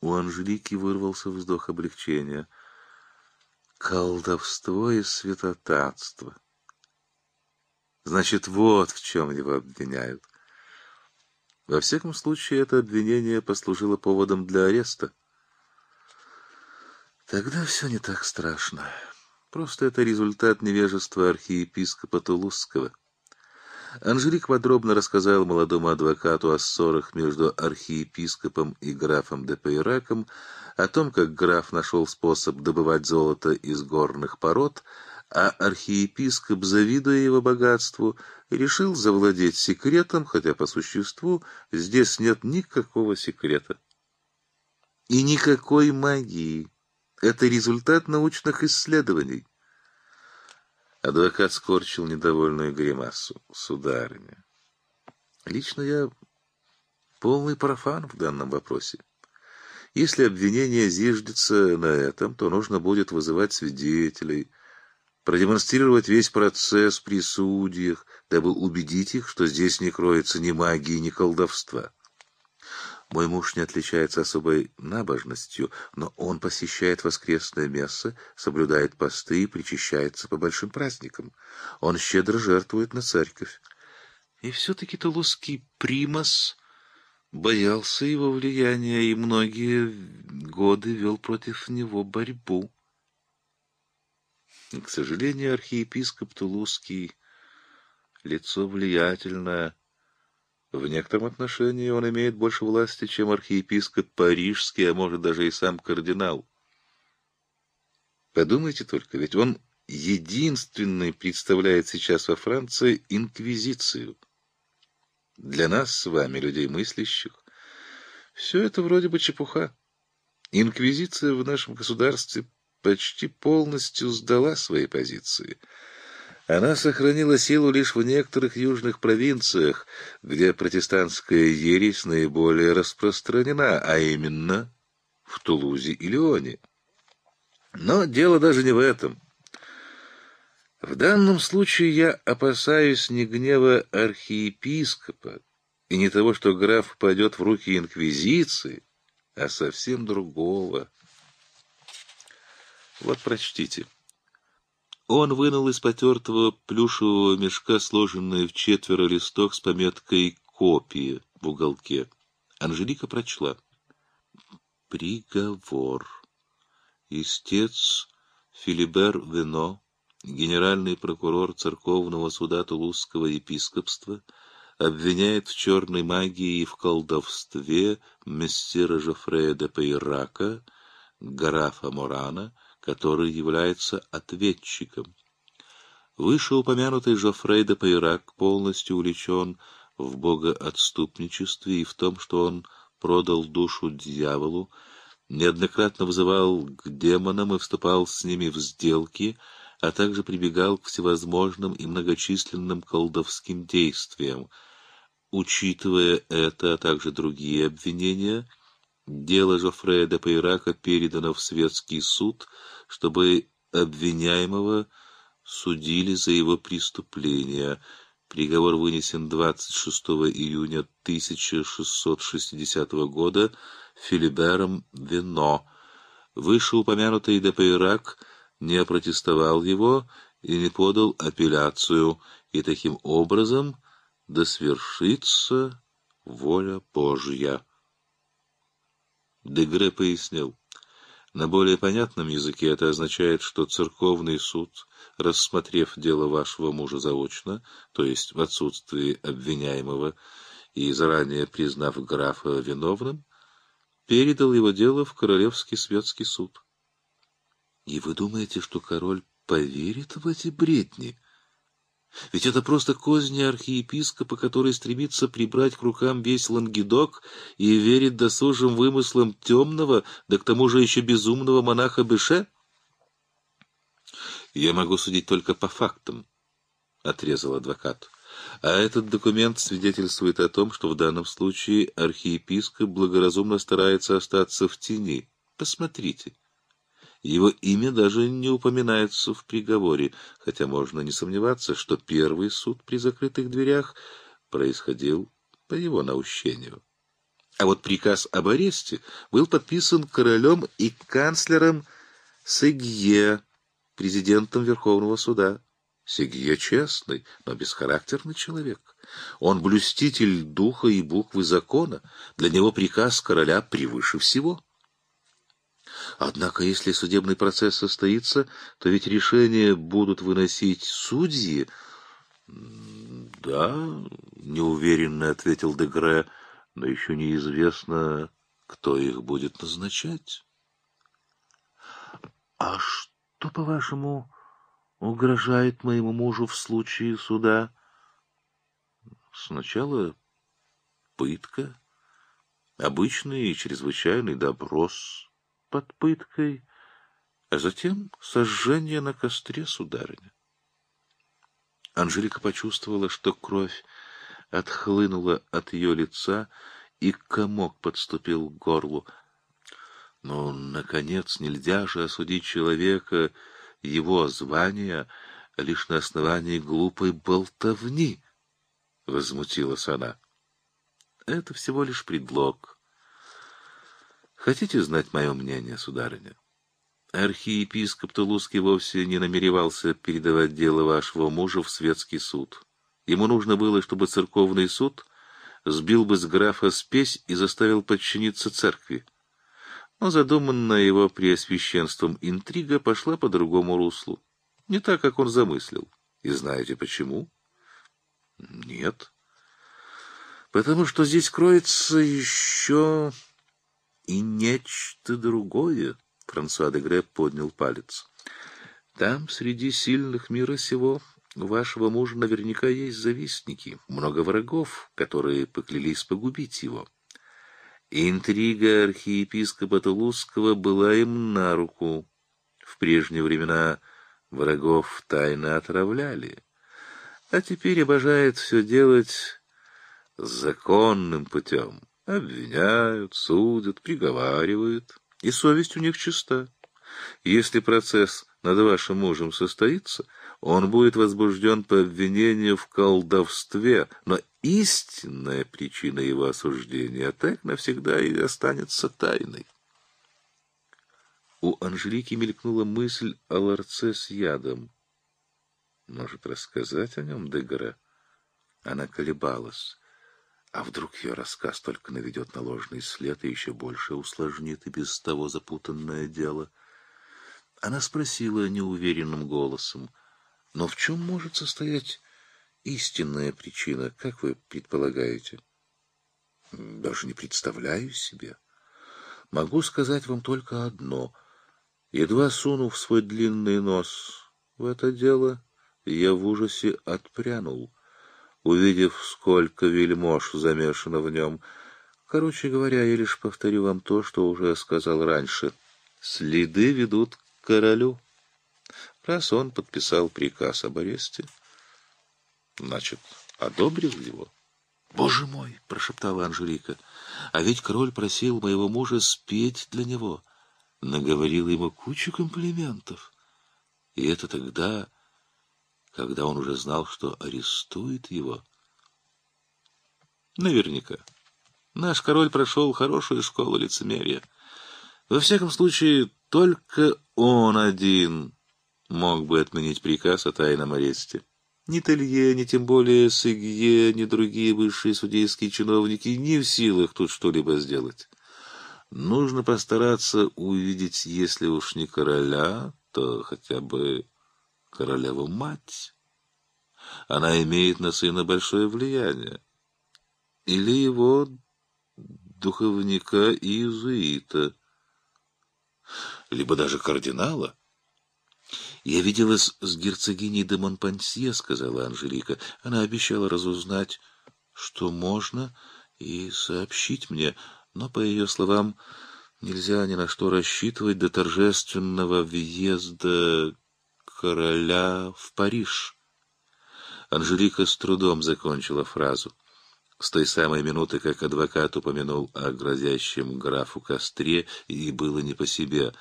У Анжелики вырвался вздох облегчения. Колдовство и святотатство. Значит, вот в чем его обвиняют. Во всяком случае, это обвинение послужило поводом для ареста. Тогда все не так страшно. Просто это результат невежества архиепископа Тулузского. Анжелик подробно рассказал молодому адвокату о ссорах между архиепископом и графом де Пейраком, о том, как граф нашел способ добывать золото из горных пород, а архиепископ, завидуя его богатству, решил завладеть секретом, хотя по существу здесь нет никакого секрета. И никакой магии. Это результат научных исследований. Адвокат скорчил недовольную гримасу. Сударыня, лично я полный профан в данном вопросе. Если обвинение зиждется на этом, то нужно будет вызывать свидетелей, продемонстрировать весь процесс при судьях, дабы убедить их, что здесь не кроется ни магии, ни колдовства. Мой муж не отличается особой набожностью, но он посещает воскресное место, соблюдает посты и причащается по большим праздникам. Он щедро жертвует на церковь. И все-таки Тулузский примас боялся его влияния и многие годы вел против него борьбу. К сожалению, архиепископ Тулузский — лицо влиятельное. В некотором отношении он имеет больше власти, чем архиепископ Парижский, а может даже и сам кардинал. Подумайте только, ведь он единственный представляет сейчас во Франции инквизицию. Для нас с вами, людей мыслящих, все это вроде бы чепуха. Инквизиция в нашем государстве почти полностью сдала свои позиции. Она сохранила силу лишь в некоторых южных провинциях, где протестантская ересь наиболее распространена, а именно в Тулузе и Лионе. Но дело даже не в этом. В данном случае я опасаюсь не гнева архиепископа и не того, что граф пойдет в руки инквизиции, а совсем другого. Вот прочтите. Он вынул из потертого плюшевого мешка сложенный в четверо листок с пометкой копии в уголке. Анжелика прочла. Приговор. Истец Филибер Вено, генеральный прокурор церковного суда Тулузского епископства, обвиняет в черной магии и в колдовстве мессира Жофрея де Пейрака, графа Морана, который является ответчиком. Вышеупомянутый Жофрей де Пейрак полностью увлечен в богоотступничестве и в том, что он продал душу дьяволу, неоднократно вызывал к демонам и вступал с ними в сделки, а также прибегал к всевозможным и многочисленным колдовским действиям. Учитывая это, а также другие обвинения, дело Жофрея де Пейрака передано в светский суд, чтобы обвиняемого судили за его преступления. Приговор вынесен 26 июня 1660 года Филибером Вино. Вышеупомянутый Депейрак не опротестовал его и не подал апелляцию, и таким образом да свершится воля Божья. Дегре пояснил. На более понятном языке это означает, что церковный суд, рассмотрев дело вашего мужа заочно, то есть в отсутствии обвиняемого, и заранее признав графа виновным, передал его дело в Королевский светский суд. И вы думаете, что король поверит в эти бредни? Ведь это просто козни архиепископа, который стремится прибрать к рукам весь Лангедок и верит досужим вымыслам темного, да к тому же еще безумного монаха Беше? Я могу судить только по фактам, — отрезал адвокат. А этот документ свидетельствует о том, что в данном случае архиепископ благоразумно старается остаться в тени. Посмотрите. Его имя даже не упоминается в приговоре, хотя можно не сомневаться, что первый суд при закрытых дверях происходил по его наущению. А вот приказ об аресте был подписан королем и канцлером Сегье, президентом Верховного суда. Сегье честный, но бесхарактерный человек. Он блюститель духа и буквы закона. Для него приказ короля превыше всего. Однако, если судебный процесс состоится, то ведь решения будут выносить судьи. — Да, — неуверенно ответил Дегре, — но еще неизвестно, кто их будет назначать. — А что, по-вашему, угрожает моему мужу в случае суда? — Сначала пытка, обычный и чрезвычайный допрос — под пыткой, а затем сожжение на костре, сударыня. Анжелика почувствовала, что кровь отхлынула от ее лица, и комок подступил к горлу. Но, наконец, нельзя же осудить человека, его звания, лишь на основании глупой болтовни, — возмутилась она. Это всего лишь предлог. Хотите знать мое мнение, сударыня? Архиепископ Тулузский вовсе не намеревался передавать дело вашего мужа в светский суд. Ему нужно было, чтобы церковный суд сбил бы с графа спесь и заставил подчиниться церкви. Но задуманная его преосвященством интрига пошла по другому руслу. Не так, как он замыслил. И знаете почему? Нет. Потому что здесь кроется еще и нечто другое. Франсуа де Гре поднял палец. Там, среди сильных мира сего, у вашего мужа наверняка есть завистники, много врагов, которые поклялись погубить его. Интрига архиепископа Тулузского была им на руку. В прежние времена врагов тайно отравляли, а теперь обожает все делать законным путем. Обвиняют, судят, приговаривают, и совесть у них чиста. Если процесс над вашим мужем состоится, он будет возбужден по обвинению в колдовстве, но истинная причина его осуждения так навсегда и останется тайной. У Анжелики мелькнула мысль о ларце с ядом. Может, рассказать о нем Дегора? Она колебалась. А вдруг ее рассказ только наведет на ложный след и еще больше усложнит и без того запутанное дело? Она спросила неуверенным голосом, «Но в чем может состоять истинная причина, как вы предполагаете?» «Даже не представляю себе. Могу сказать вам только одно. Едва сунув свой длинный нос в это дело, я в ужасе отпрянул» увидев, сколько вельмож замешано в нем. Короче говоря, я лишь повторю вам то, что уже сказал раньше. Следы ведут к королю. Раз он подписал приказ об аресте, значит, одобрил его. «Боже мой!» — прошептала Анжелика. «А ведь король просил моего мужа спеть для него, наговорил ему кучу комплиментов. И это тогда когда он уже знал, что арестует его? Наверняка. Наш король прошел хорошую школу лицемерия. Во всяком случае, только он один мог бы отменить приказ о тайном аресте. Ни Телье, ни тем более Сыгье, ни другие высшие судейские чиновники не в силах тут что-либо сделать. Нужно постараться увидеть, если уж не короля, то хотя бы королеву мать. Она имеет на сына большое влияние. Или его духовника иезуита, либо даже кардинала. «Я виделась с герцогиней де Монпансье», — сказала Анжелика. «Она обещала разузнать, что можно, и сообщить мне, но, по ее словам, нельзя ни на что рассчитывать до торжественного въезда короля в Париж. Анжелика с трудом закончила фразу. С той самой минуты, как адвокат упомянул о грозящем графу костре, и было не по себе.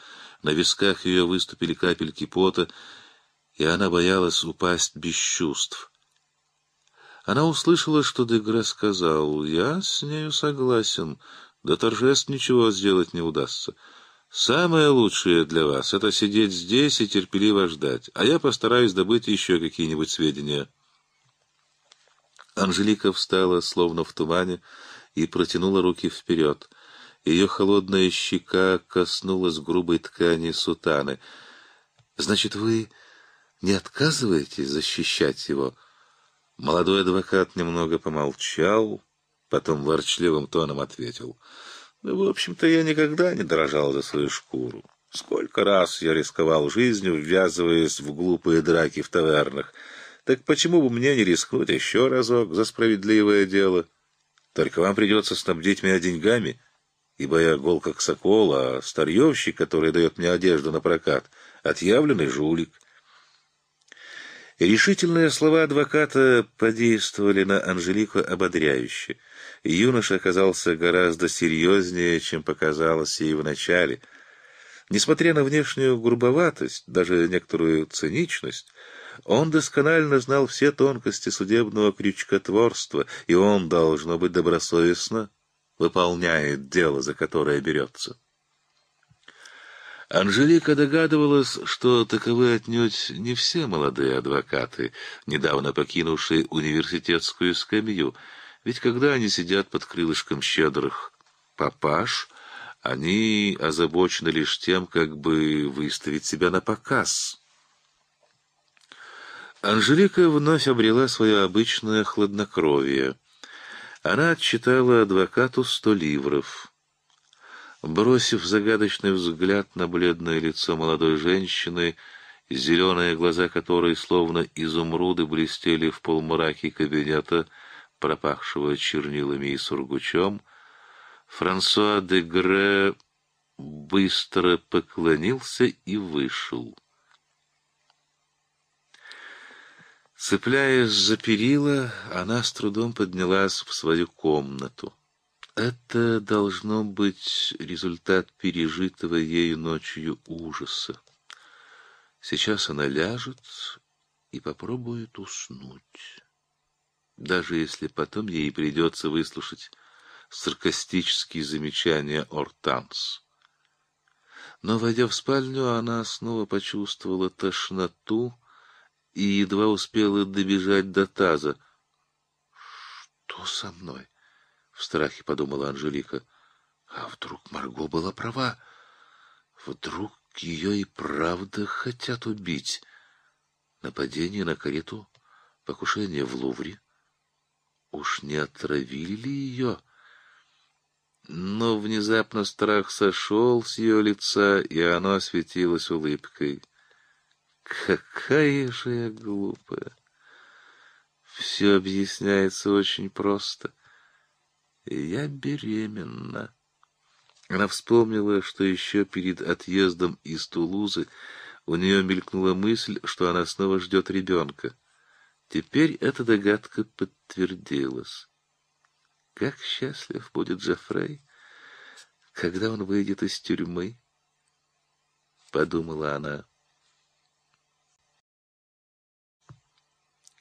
На висках ее выступили капельки пота, и она боялась упасть без чувств. Она услышала, что Дегре сказал, «Я с нею согласен, до торжеств ничего сделать не удастся». Самое лучшее для вас — это сидеть здесь и терпеливо ждать, а я постараюсь добыть еще какие-нибудь сведения. Анжелика встала, словно в тумане, и протянула руки вперед. Ее холодная щека коснулась грубой ткани сутаны. «Значит, вы не отказываетесь защищать его?» Молодой адвокат немного помолчал, потом ворчливым тоном ответил — ну, в общем-то, я никогда не дрожал за свою шкуру. Сколько раз я рисковал жизнью, ввязываясь в глупые драки в тавернах. Так почему бы мне не рискнуть еще разок за справедливое дело? Только вам придется снабдить меня деньгами, ибо я гол как сокол, а старьевщик, который дает мне одежду на прокат, отъявленный жулик. Решительные слова адвоката подействовали на Анжелику ободряюще — юноша оказался гораздо серьезнее, чем показалось ей вначале. Несмотря на внешнюю грубоватость, даже некоторую циничность, он досконально знал все тонкости судебного крючкотворства, и он, должно быть, добросовестно выполняет дело, за которое берется. Анжелика догадывалась, что таковы отнюдь не все молодые адвокаты, недавно покинувшие университетскую скамью — ведь когда они сидят под крылышком щедрых папаш, они озабочены лишь тем, как бы выставить себя на показ. Анжелика вновь обрела свое обычное хладнокровие. Она отчитала адвокату сто ливров. Бросив загадочный взгляд на бледное лицо молодой женщины, зеленые глаза которой, словно изумруды, блестели в полумраке кабинета, пропахшего чернилами и сургучом, Франсуа де Гре быстро поклонился и вышел. Цепляясь за перила, она с трудом поднялась в свою комнату. Это должно быть результат пережитого ею ночью ужаса. Сейчас она ляжет и попробует уснуть даже если потом ей придется выслушать саркастические замечания Ортанс. Но, войдя в спальню, она снова почувствовала тошноту и едва успела добежать до таза. «Что со мной?» В страхе подумала Анжелика. А вдруг Марго была права? Вдруг ее и правда хотят убить? Нападение на карету, покушение в Лувре. Уж не отравили ли ее? Но внезапно страх сошел с ее лица, и оно осветилось улыбкой. Какая же я глупая! Все объясняется очень просто. Я беременна. Она вспомнила, что еще перед отъездом из Тулузы у нее мелькнула мысль, что она снова ждет ребенка. Теперь эта догадка подтвердилась. Как счастлив будет Джеффрей, когда он выйдет из тюрьмы, — подумала она.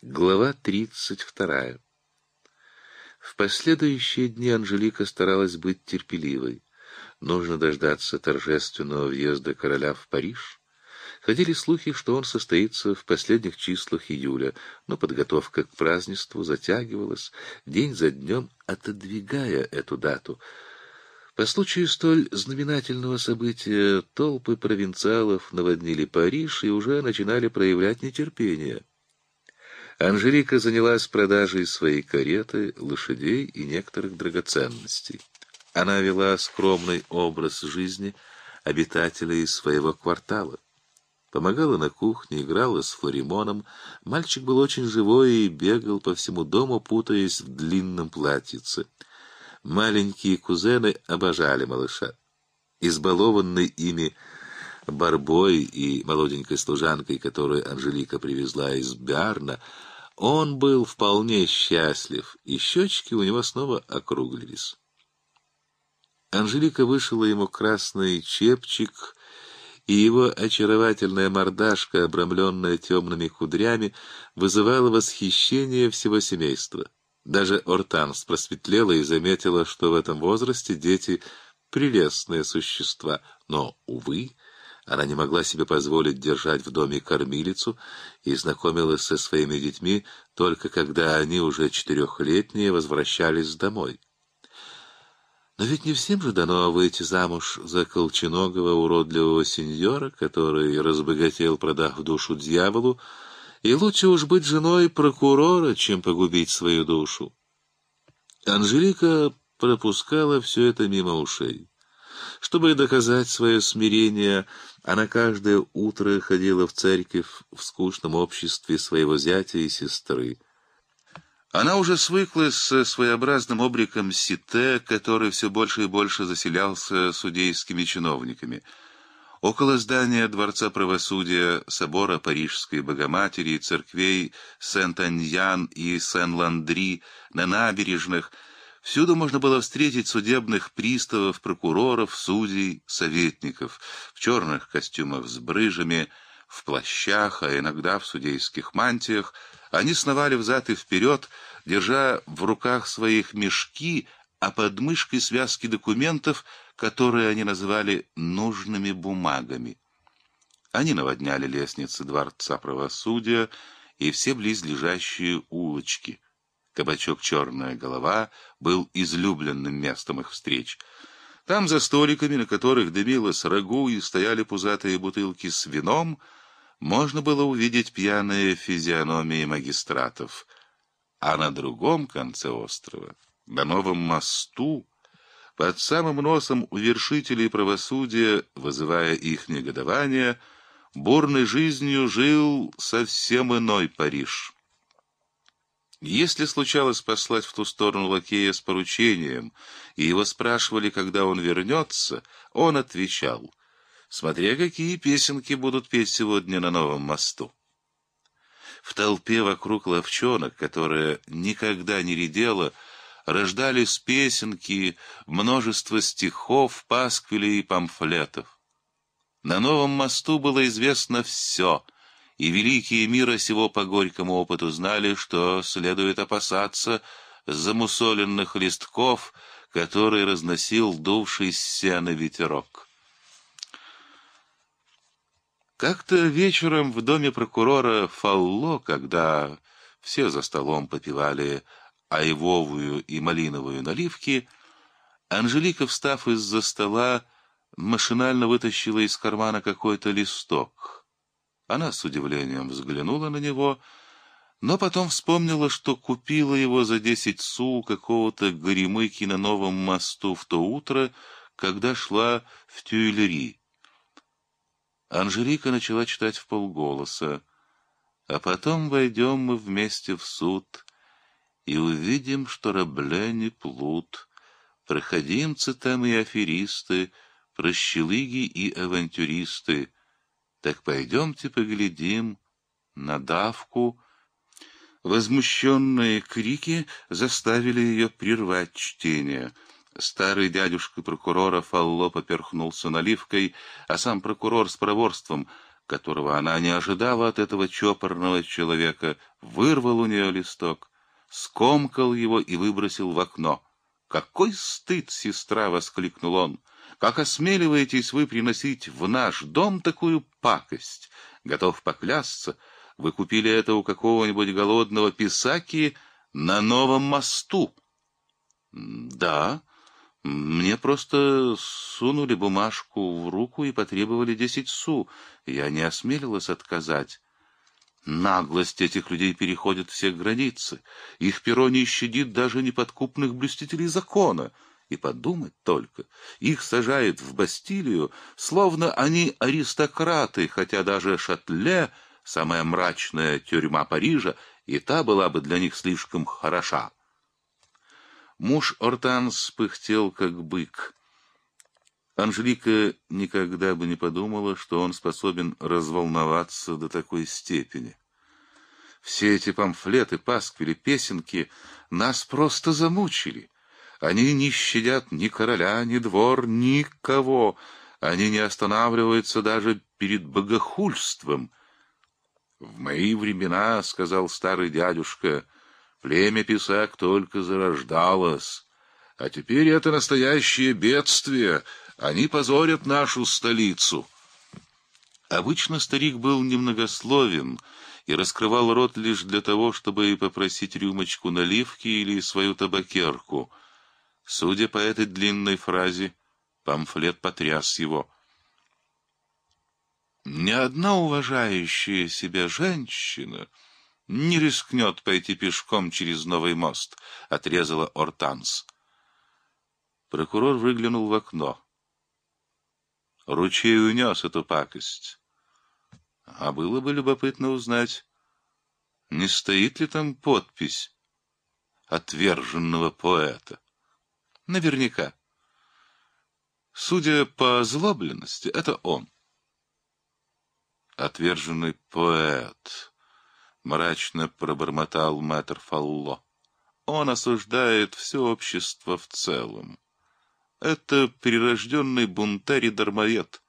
Глава тридцать вторая. В последующие дни Анжелика старалась быть терпеливой. Нужно дождаться торжественного въезда короля в Париж. Ходили слухи, что он состоится в последних числах июля, но подготовка к празднеству затягивалась, день за днем отодвигая эту дату. По случаю столь знаменательного события толпы провинциалов наводнили Париж и уже начинали проявлять нетерпение. Анжелика занялась продажей своей кареты, лошадей и некоторых драгоценностей. Она вела скромный образ жизни обитателей своего квартала. Помогала на кухне, играла с Флоримоном. Мальчик был очень живой и бегал по всему дому, путаясь в длинном платьице. Маленькие кузены обожали малыша. Избалованный ими Барбой и молоденькой служанкой, которую Анжелика привезла из Биарна, он был вполне счастлив, и щечки у него снова округлились. Анжелика вышила ему красный чепчик, и его очаровательная мордашка, обрамленная темными кудрями, вызывала восхищение всего семейства. Даже Ортанс просветлела и заметила, что в этом возрасте дети — прелестные существа, но, увы, она не могла себе позволить держать в доме кормилицу и знакомилась со своими детьми только когда они, уже четырехлетние, возвращались домой. Но ведь не всем же дано выйти замуж за колченогого уродливого сеньора, который разбогател, продав душу дьяволу, и лучше уж быть женой прокурора, чем погубить свою душу. Анжелика пропускала все это мимо ушей. Чтобы доказать свое смирение, она каждое утро ходила в церковь в скучном обществе своего зятя и сестры. Она уже свыклась с своеобразным обликом сите, который все больше и больше заселялся судейскими чиновниками. Около здания Дворца правосудия, собора Парижской Богоматери, церквей Сент-Аньян и Сен-Ландри, на набережных – Всюду можно было встретить судебных приставов, прокуроров, судей, советников, в черных костюмах с брыжами, в плащах, а иногда в судейских мантиях. Они сновали взад и вперед, держа в руках своих мешки, а под мышкой связки документов, которые они называли «нужными бумагами». Они наводняли лестницы Дворца правосудия и все близлежащие улочки — Кабачок «Черная голова» был излюбленным местом их встреч. Там за столиками, на которых дымилось рагу и стояли пузатые бутылки с вином, можно было увидеть пьяные физиономии магистратов. А на другом конце острова, на новом мосту, под самым носом у вершителей правосудия, вызывая их негодование, бурной жизнью жил совсем иной Париж. Если случалось послать в ту сторону лакея с поручением, и его спрашивали, когда он вернется, он отвечал, смотря какие песенки будут петь сегодня на новом мосту. В толпе вокруг ловчонок, которая никогда не редела, рождались песенки, множество стихов, пасквилей и памфлетов. На новом мосту было известно все — и великие мира сего по горькому опыту знали, что следует опасаться замусоленных листков, которые разносил дувший с сена ветерок. Как-то вечером в доме прокурора Фалло, когда все за столом попивали айвовую и малиновую наливки, Анжелика, встав из-за стола, машинально вытащила из кармана какой-то листок. Она с удивлением взглянула на него, но потом вспомнила, что купила его за десять су какого-то горемыки на новом мосту в то утро, когда шла в Тюильри. Анжелика начала читать в полголоса. «А потом войдем мы вместе в суд и увидим, что Рабле не плут. Проходимцы там и аферисты, прощелыги и авантюристы. Так пойдемте поглядим на давку». Возмущенные крики заставили ее прервать чтение — Старый дядюшка прокурора Фалло поперхнулся наливкой, а сам прокурор с проворством, которого она не ожидала от этого чопорного человека, вырвал у нее листок, скомкал его и выбросил в окно. «Какой стыд, сестра!» — воскликнул он. «Как осмеливаетесь вы приносить в наш дом такую пакость? Готов поклясться, вы купили это у какого-нибудь голодного писаки на новом мосту». «Да», мне просто сунули бумажку в руку и потребовали десять су. Я не осмелилась отказать. Наглость этих людей переходит все границы. Их перо не щадит даже неподкупных блюстителей закона. И подумать только, их сажают в Бастилию, словно они аристократы, хотя даже Шатле, самая мрачная тюрьма Парижа, и та была бы для них слишком хороша. Муж Ортанс пыхтел, как бык. Анжелика никогда бы не подумала, что он способен разволноваться до такой степени. Все эти памфлеты, пасквили, песенки нас просто замучили. Они не щадят ни короля, ни двор, никого. Они не останавливаются даже перед богохульством. В мои времена, — сказал старый дядюшка, — Племя Писак только зарождалось, а теперь это настоящее бедствие. Они позорят нашу столицу. Обычно старик был немногословен и раскрывал рот лишь для того, чтобы попросить рюмочку наливки или свою табакерку. Судя по этой длинной фразе, памфлет потряс его. Ни одна уважающая себя женщина не рискнет пойти пешком через новый мост, — отрезала Ортанс. Прокурор выглянул в окно. Ручей унес эту пакость. А было бы любопытно узнать, не стоит ли там подпись отверженного поэта. Наверняка. Судя по озлобленности, это он. Отверженный поэт мрачно пробормотал мэтр Фалло. Он осуждает все общество в целом. Это перерожденный бунтарь и дармоед.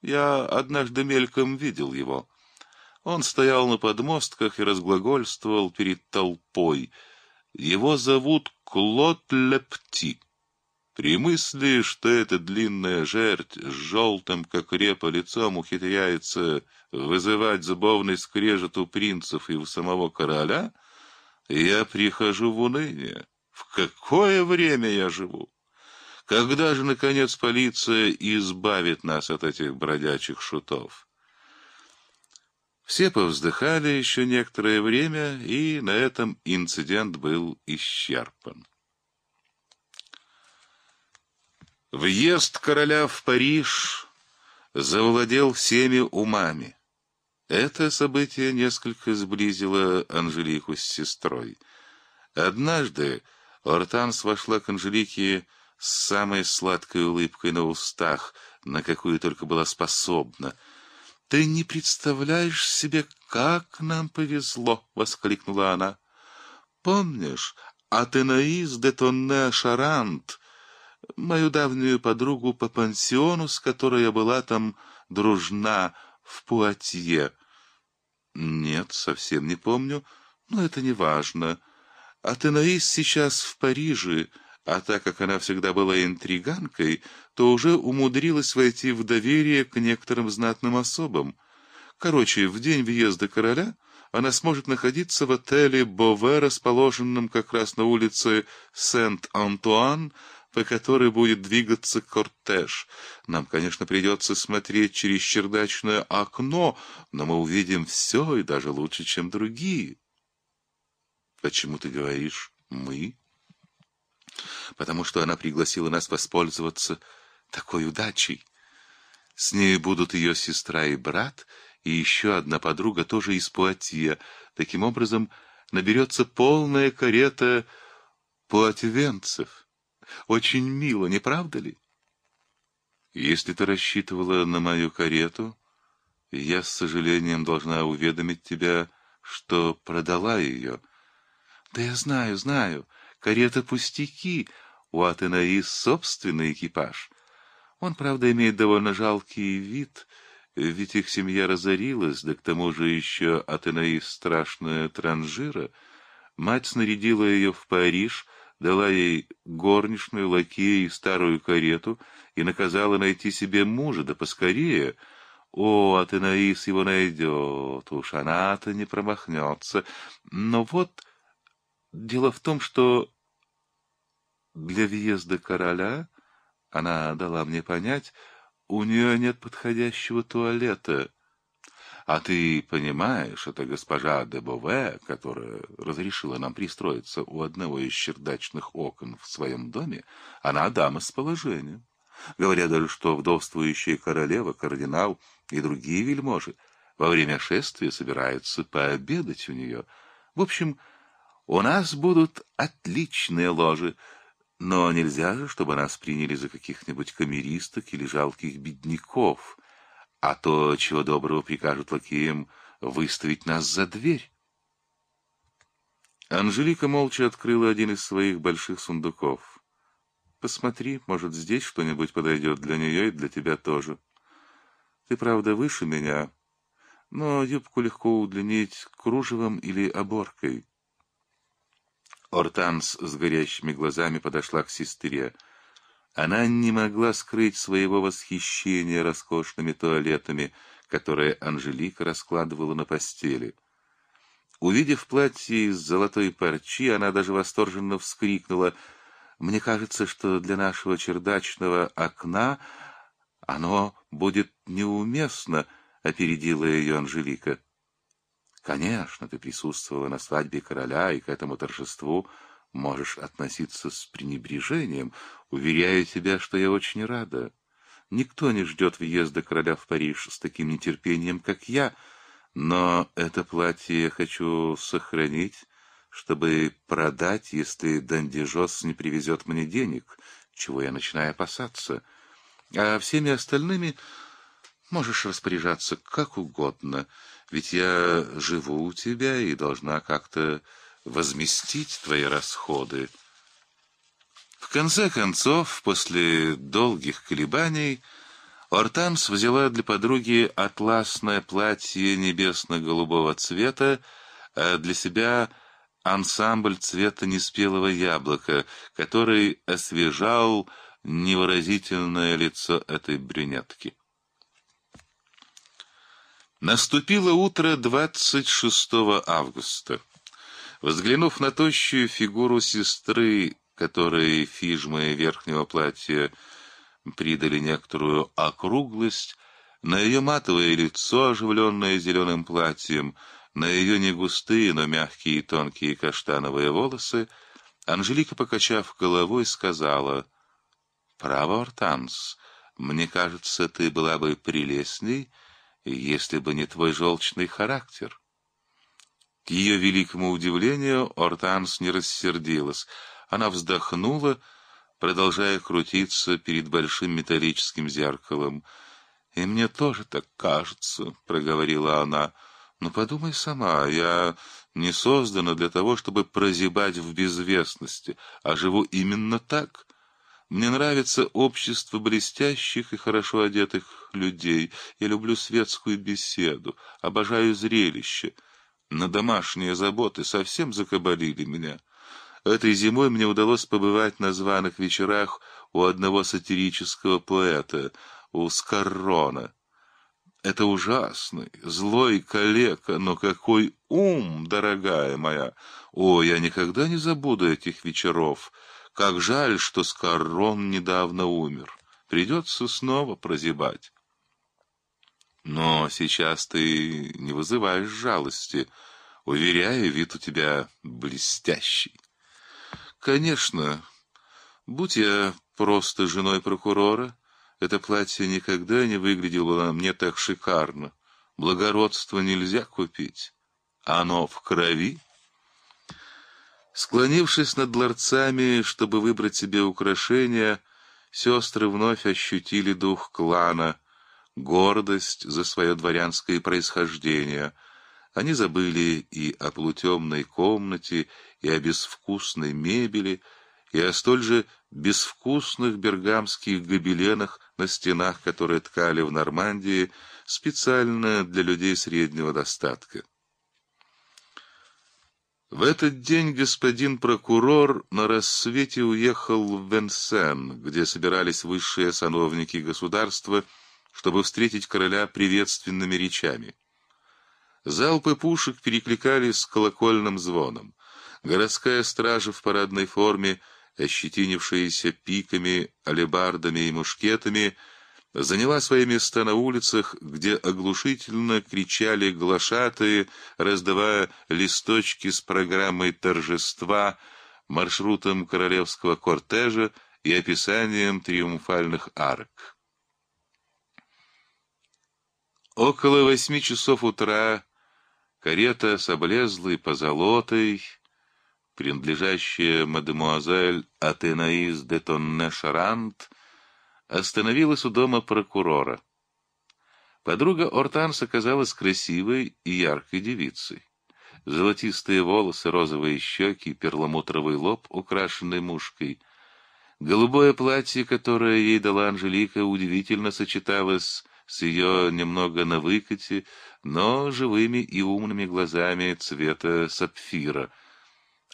Я однажды мельком видел его. Он стоял на подмостках и разглагольствовал перед толпой. Его зовут Клод Лепти. При мысли, что эта длинная жерть с желтым, как репа, лицом ухитряется вызывать зубовный скрежет у принцев и у самого короля, я прихожу в уныние. В какое время я живу? Когда же, наконец, полиция избавит нас от этих бродячих шутов? Все повздыхали еще некоторое время, и на этом инцидент был исчерпан. Въезд короля в Париж завладел всеми умами. Это событие несколько сблизило Анжелику с сестрой. Однажды Ортанс вошла к Анжелике с самой сладкой улыбкой на устах, на какую только была способна. «Ты не представляешь себе, как нам повезло!» — воскликнула она. «Помнишь, Атенаис де Тонне Шарант мою давнюю подругу по пансиону, с которой я была там дружна в Пуатье. Нет, совсем не помню, но это не важно. А Тенаис сейчас в Париже, а так как она всегда была интриганкой, то уже умудрилась войти в доверие к некоторым знатным особам. Короче, в день въезда короля она сможет находиться в отеле «Бове», расположенном как раз на улице Сент-Антуан, по которой будет двигаться кортеж. Нам, конечно, придется смотреть через чердачное окно, но мы увидим все и даже лучше, чем другие. Почему ты говоришь «мы»? Потому что она пригласила нас воспользоваться такой удачей. С ней будут ее сестра и брат, и еще одна подруга тоже из Пуатье. Таким образом, наберется полная карета пуатьвенцев. Очень мило, не правда ли? Если ты рассчитывала на мою карету, я с сожалением должна уведомить тебя, что продала ее. Да я знаю, знаю, карета пустяки, у Атенаис собственный экипаж. Он, правда, имеет довольно жалкий вид, ведь их семья разорилась, да к тому же еще Атенаис страшная транжира. Мать снарядила ее в Париж — дала ей горничную, лакея и старую карету и наказала найти себе мужа, да поскорее. О, Атенаис его найдет, уж она-то не промахнется. Но вот дело в том, что для въезда короля, она дала мне понять, у нее нет подходящего туалета. А ты понимаешь, это госпожа де Бове, которая разрешила нам пристроиться у одного из чердачных окон в своем доме, она дама с положением. Говорят даже, что вдовствующая королева, кардинал и другие вельможи во время шествия собираются пообедать у нее. В общем, у нас будут отличные ложи, но нельзя же, чтобы нас приняли за каких-нибудь камеристок или жалких бедняков — а то, чего доброго, прикажут лакеям выставить нас за дверь. Анжелика молча открыла один из своих больших сундуков. «Посмотри, может, здесь что-нибудь подойдет для нее и для тебя тоже. Ты, правда, выше меня, но юбку легко удлинить кружевом или оборкой». Ортанс с горящими глазами подошла к сестре. Она не могла скрыть своего восхищения роскошными туалетами, которые Анжелика раскладывала на постели. Увидев платье из золотой парчи, она даже восторженно вскрикнула. «Мне кажется, что для нашего чердачного окна оно будет неуместно», — опередила ее Анжелика. «Конечно, ты присутствовала на свадьбе короля, и к этому торжеству можешь относиться с пренебрежением. Уверяю тебя, что я очень рада. Никто не ждет въезда короля в Париж с таким нетерпением, как я, но это платье я хочу сохранить, чтобы продать, если Дандижос не привезет мне денег, чего я начинаю опасаться. А всеми остальными можешь распоряжаться как угодно, ведь я живу у тебя и должна как-то возместить твои расходы. В конце концов, после долгих колебаний, Ортанс взяла для подруги атласное платье небесно-голубого цвета, а для себя ансамбль цвета неспелого яблока, который освежал невыразительное лицо этой брюнетки. Наступило утро 26 августа. Взглянув на тощую фигуру сестры, которой фижмы верхнего платья придали некоторую округлость, на ее матовое лицо, оживленное зеленым платьем, на ее негустые, но мягкие и тонкие каштановые волосы, Анжелика, покачав головой, сказала, «Право, Ортанс, мне кажется, ты была бы прелестней, если бы не твой желчный характер». К ее великому удивлению Ортанс не рассердилась. Она вздохнула, продолжая крутиться перед большим металлическим зеркалом. «И мне тоже так кажется», — проговорила она. «Но подумай сама, я не создана для того, чтобы прозябать в безвестности, а живу именно так». Мне нравится общество блестящих и хорошо одетых людей. Я люблю светскую беседу, обожаю зрелище на домашние заботы совсем закабалили меня. Этой зимой мне удалось побывать на званых вечерах у одного сатирического поэта, у Скаррона. Это ужасный, злой калека, но какой ум, дорогая моя! О, я никогда не забуду этих вечеров. Как жаль, что Скаррон недавно умер. Придется снова прозябать. Но сейчас ты не вызываешь жалости. Уверяю, вид у тебя блестящий. Конечно, будь я просто женой прокурора, это платье никогда не выглядело на мне так шикарно. Благородство нельзя купить. Оно в крови. Склонившись над ларцами, чтобы выбрать себе украшения, сестры вновь ощутили дух клана, гордость за свое дворянское происхождение. Они забыли и о полутемной комнате, и о безвкусной мебели, и о столь же безвкусных бергамских гобеленах на стенах, которые ткали в Нормандии специально для людей среднего достатка. В этот день господин прокурор на рассвете уехал в Венсен, где собирались высшие сановники государства, чтобы встретить короля приветственными речами. Залпы пушек перекликались с колокольным звоном. Городская стража в парадной форме — ощетинившаяся пиками, алебардами и мушкетами, заняла свои места на улицах, где оглушительно кричали глашатые, раздавая листочки с программой торжества, маршрутом королевского кортежа и описанием триумфальных арок. Около восьми часов утра карета с облезлой позолотой принадлежащая мадемуазель Атенаис де Тонне-Шарант, остановилась у дома прокурора. Подруга Ортанс оказалась красивой и яркой девицей. Золотистые волосы, розовые щеки, перламутровый лоб, украшенный мушкой. Голубое платье, которое ей дала Анжелика, удивительно сочеталось с ее немного на выкате, но живыми и умными глазами цвета сапфира —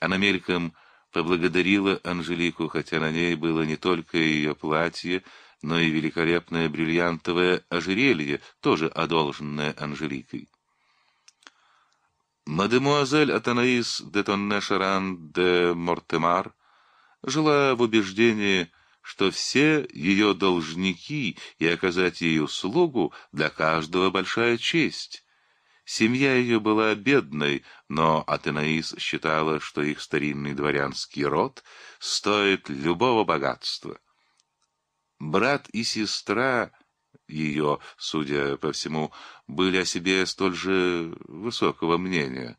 она мельком поблагодарила Анжелику, хотя на ней было не только ее платье, но и великолепное бриллиантовое ожерелье, тоже одолженное Анжеликой. Мадемуазель Атанаис де Тонне-Шаран де Мортемар жила в убеждении, что все ее должники и оказать ей услугу для каждого большая честь. Семья ее была бедной, но Атенаис считала, что их старинный дворянский род стоит любого богатства. Брат и сестра ее, судя по всему, были о себе столь же высокого мнения.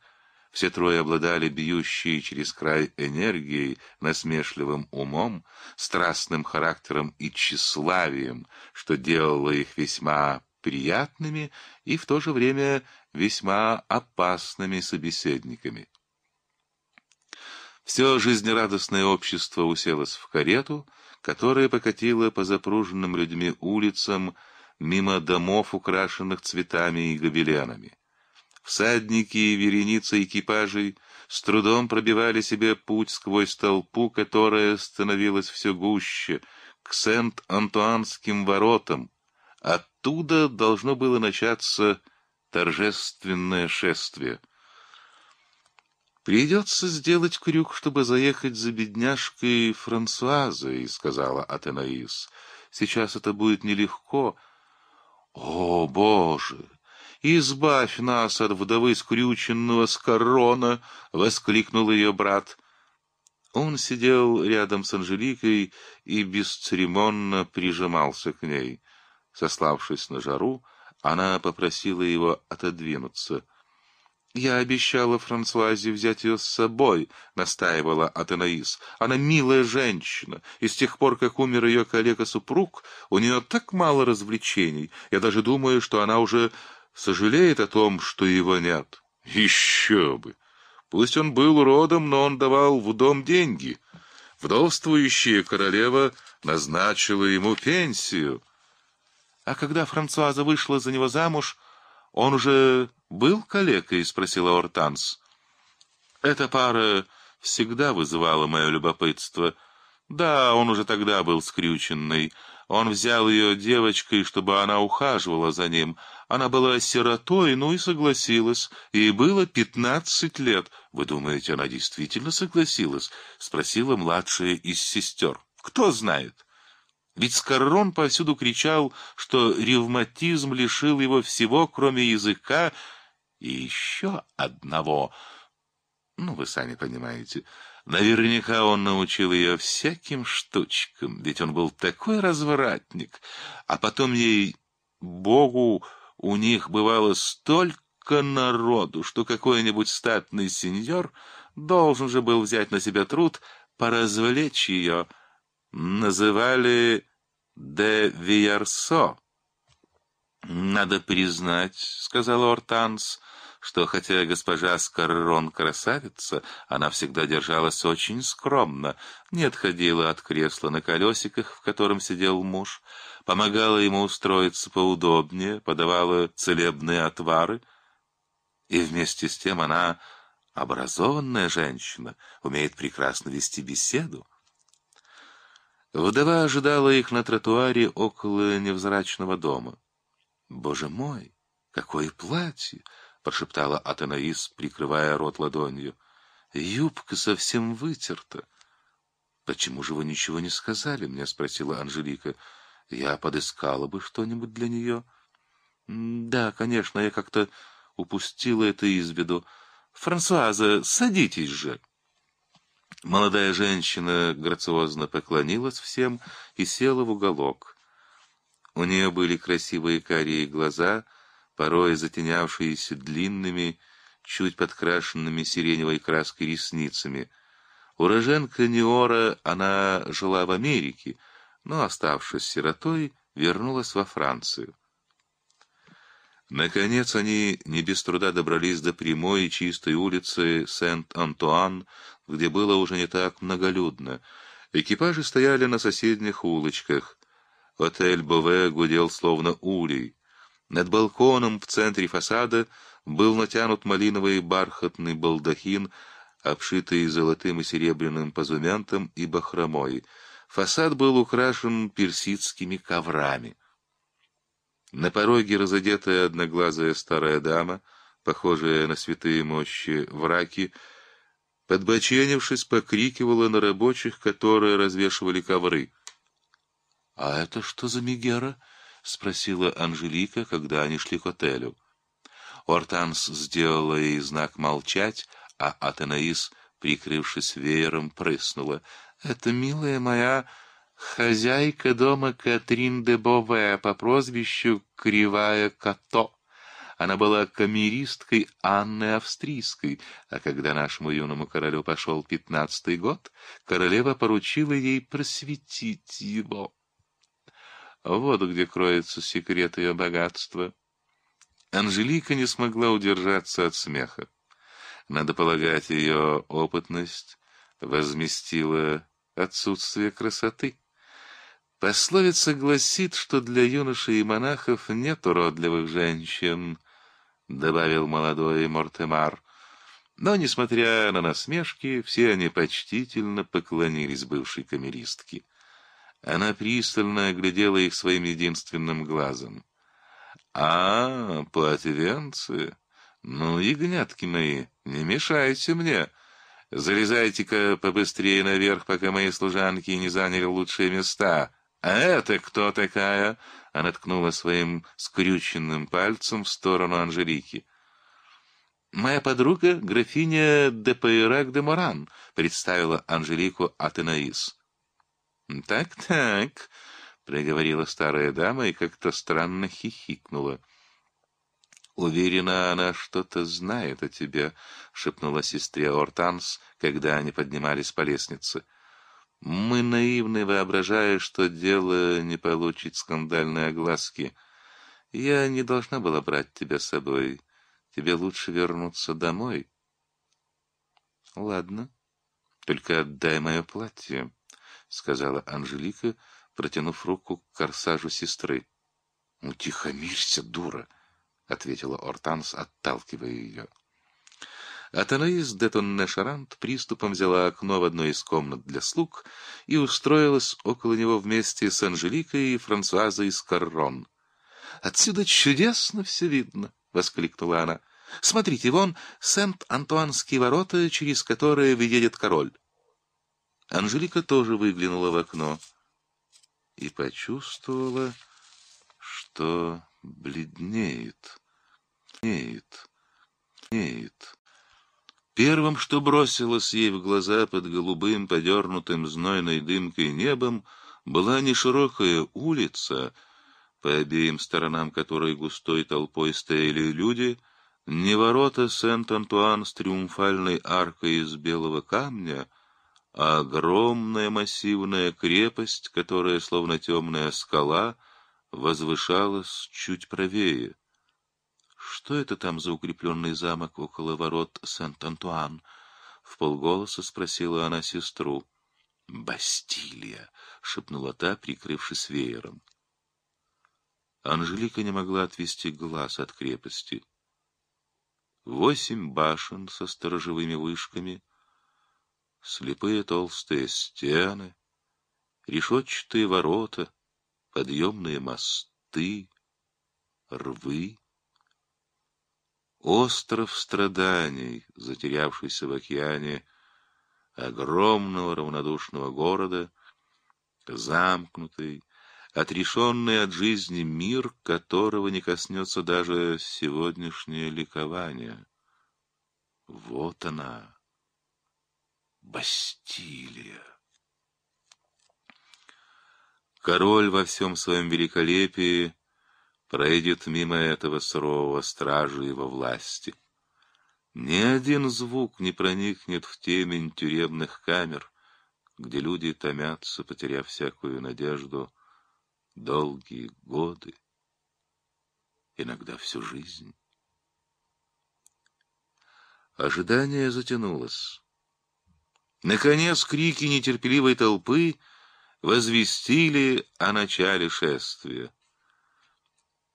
Все трое обладали бьющей через край энергией, насмешливым умом, страстным характером и тщеславием, что делало их весьма приятными и в то же время весьма опасными собеседниками. Все жизнерадостное общество уселось в карету, которая покатила по запруженным людьми улицам мимо домов, украшенных цветами и гобеленами. Всадники и вереница экипажей с трудом пробивали себе путь сквозь толпу, которая становилась все гуще, к Сент-Антуанским воротам, Оттуда должно было начаться торжественное шествие. «Придется сделать крюк, чтобы заехать за бедняжкой Франсуазой», — сказала Атенаис. «Сейчас это будет нелегко». «О, Боже! Избавь нас от вдовы скрюченного скорона!» — воскликнул ее брат. Он сидел рядом с Анжеликой и бесцеремонно прижимался к ней. Сославшись на жару, она попросила его отодвинуться. «Я обещала Франсуазе взять ее с собой», — настаивала Атенаис. «Она милая женщина, и с тех пор, как умер ее коллега-супруг, у нее так мало развлечений. Я даже думаю, что она уже сожалеет о том, что его нет». «Еще бы! Пусть он был родом, но он давал в дом деньги. Вдовствующая королева назначила ему пенсию». А когда Франсуаза вышла за него замуж, он уже был калекой, спросила Ортанс. Эта пара всегда вызывала мое любопытство. Да, он уже тогда был скрюченный. Он взял ее девочкой, чтобы она ухаживала за ним. Она была сиротой, ну и согласилась. Ей было пятнадцать лет. Вы думаете, она действительно согласилась? Спросила младшая из сестер. Кто знает? Ведь Скоррон повсюду кричал, что ревматизм лишил его всего, кроме языка, и еще одного. Ну, вы сами понимаете. Наверняка он научил ее всяким штучкам, ведь он был такой развратник. А потом ей, Богу, у них бывало столько народу, что какой-нибудь статный сеньор должен же был взять на себя труд поразвлечь ее. Называли де Виярсо. «Надо признать», — сказал Ортанс, — что хотя госпожа Скаррон красавица, она всегда держалась очень скромно, не отходила от кресла на колесиках, в котором сидел муж, помогала ему устроиться поудобнее, подавала целебные отвары, и вместе с тем она образованная женщина, умеет прекрасно вести беседу. Вдова ожидала их на тротуаре около невзрачного дома. «Боже мой, какое платье!» Прошептала Атанаис, прикрывая рот ладонью. Юбка совсем вытерта. Почему же вы ничего не сказали мне? спросила Анжелика. Я подыскала бы что-нибудь для нее. Да, конечно, я как-то упустила это из виду. Франсуаза, садитесь же. Молодая женщина грациозно поклонилась всем и села в уголок. У нее были красивые карие глаза, порой затенявшиеся длинными, чуть подкрашенными сиреневой краской ресницами. Уроженка Неора, она жила в Америке, но, оставшись сиротой, вернулась во Францию. Наконец они не без труда добрались до прямой и чистой улицы Сент-Антуан, где было уже не так многолюдно. Экипажи стояли на соседних улочках. Отель Бове гудел словно улей. Над балконом в центре фасада был натянут малиновый бархатный балдахин, обшитый золотым и серебряным позументом и бахромой. Фасад был украшен персидскими коврами. На пороге разодетая одноглазая старая дама, похожая на святые мощи враки, подбоченившись, покрикивала на рабочих, которые развешивали ковры. — А это что за мигера? —— спросила Анжелика, когда они шли к отелю. Ортанс сделала ей знак молчать, а Атанаис, прикрывшись веером, прыснула. — Это, милая моя, хозяйка дома Катрин де Бове по прозвищу Кривая Като. Она была камеристкой Анны Австрийской, а когда нашему юному королю пошел пятнадцатый год, королева поручила ей просветить его. Вот где кроется секрет ее богатства. Анжелика не смогла удержаться от смеха. Надо полагать, ее опытность возместила отсутствие красоты. Пословица гласит, что для юношей и монахов нет уродливых женщин, — добавил молодой Мортемар. Но, несмотря на насмешки, все они почтительно поклонились бывшей камеристке. Она пристально оглядела их своим единственным глазом. «А, платьевенцы! Ну, ягнятки мои, не мешайте мне! Залезайте-ка побыстрее наверх, пока мои служанки не заняли лучшие места. А это кто такая?» Она ткнула своим скрюченным пальцем в сторону Анжелики. «Моя подруга, графиня де Пейрак де Моран», — представила Анжелику Атенаис. «Так-так», — проговорила старая дама и как-то странно хихикнула. «Уверена, она что-то знает о тебе», — шепнула сестре Ортанс, когда они поднимались по лестнице. «Мы наивны, воображая, что дело не получит скандальной огласки. Я не должна была брать тебя с собой. Тебе лучше вернуться домой». «Ладно, только отдай мое платье». — сказала Анжелика, протянув руку к корсажу сестры. — Утихомирься, дура! — ответила Ортанс, отталкивая ее. Атанаис де Тонне-Шарант приступом взяла окно в одной из комнат для слуг и устроилась около него вместе с Анжеликой и Франсуазой Скаррон. «Отсюда чудесно все видно!» — воскликнула она. «Смотрите, вон Сент-Антуанские ворота, через которые выедет король». Анжелика тоже выглянула в окно и почувствовала, что бледнеет, бледнеет, бледнеет. Первым, что бросилось ей в глаза под голубым, подернутым знойной дымкой небом, была не широкая улица, по обеим сторонам которой густой толпой стояли люди, не ворота Сент-Антуан с триумфальной аркой из белого камня, а огромная массивная крепость, которая, словно темная скала, возвышалась чуть правее. Что это там за укрепленный замок около ворот Сент-Антуан? В полголоса спросила она сестру. Бастилия, шепнула та, прикрывшись веером. Анжелика не могла отвести глаз от крепости. Восемь башен со сторожевыми вышками, слепые толстые стены, решетчатые ворота, подъемные мосты, рвы. Остров страданий, затерявшийся в океане огромного равнодушного города, замкнутый, отрешенный от жизни мир, которого не коснется даже сегодняшнее ликование. Вот она, Бастилия. Король во всем своем великолепии пройдет мимо этого сурового стража его власти. Ни один звук не проникнет в темень тюремных камер, где люди томятся, потеряв всякую надежду, долгие годы, иногда всю жизнь. Ожидание затянулось. Наконец крики нетерпеливой толпы возвестили о начале шествия.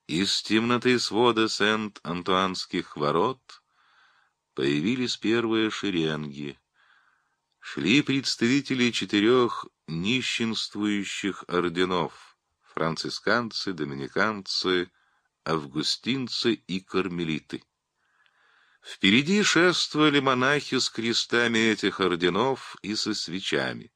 Из темноты свода Сент-Антуанских ворот появились первые шеренги. Шли представители четырех нищенствующих орденов — францисканцы, доминиканцы, августинцы и кармелиты. Впереди шествовали монахи с крестами этих орденов и со свечами.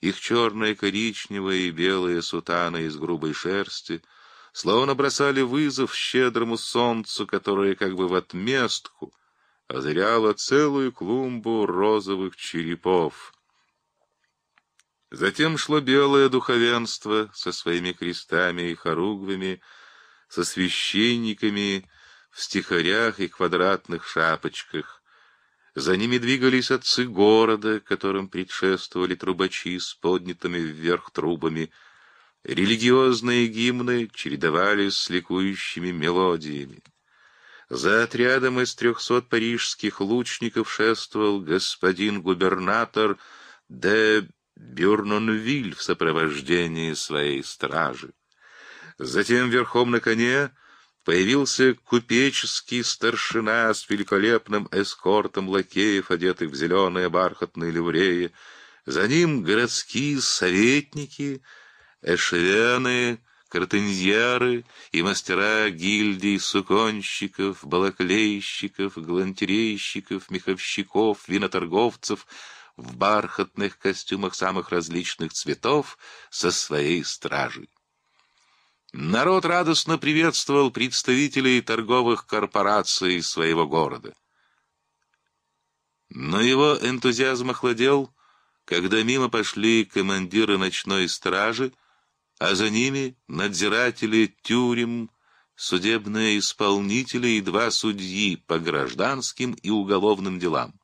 Их черные, коричневые и белые сутаны из грубой шерсти — словно бросали вызов щедрому солнцу, которое как бы в отместку озаряло целую клумбу розовых черепов. Затем шло белое духовенство со своими крестами и хоругвями, со священниками в стихарях и квадратных шапочках. За ними двигались отцы города, которым предшествовали трубачи с поднятыми вверх трубами, Религиозные гимны чередовались с ликующими мелодиями. За отрядом из трехсот парижских лучников шествовал господин губернатор де Бюрнонвиль в сопровождении своей стражи. Затем верхом на коне появился купеческий старшина с великолепным эскортом лакеев, одетых в зеленые бархатные ливреи. За ним городские советники — эшевены, картензьяры и мастера гильдий суконщиков, балаклейщиков, галантерейщиков, меховщиков, виноторговцев в бархатных костюмах самых различных цветов со своей стражей. Народ радостно приветствовал представителей торговых корпораций своего города. Но его энтузиазм охладел, когда мимо пошли командиры ночной стражи, а за ними надзиратели тюрем, судебные исполнители и два судьи по гражданским и уголовным делам.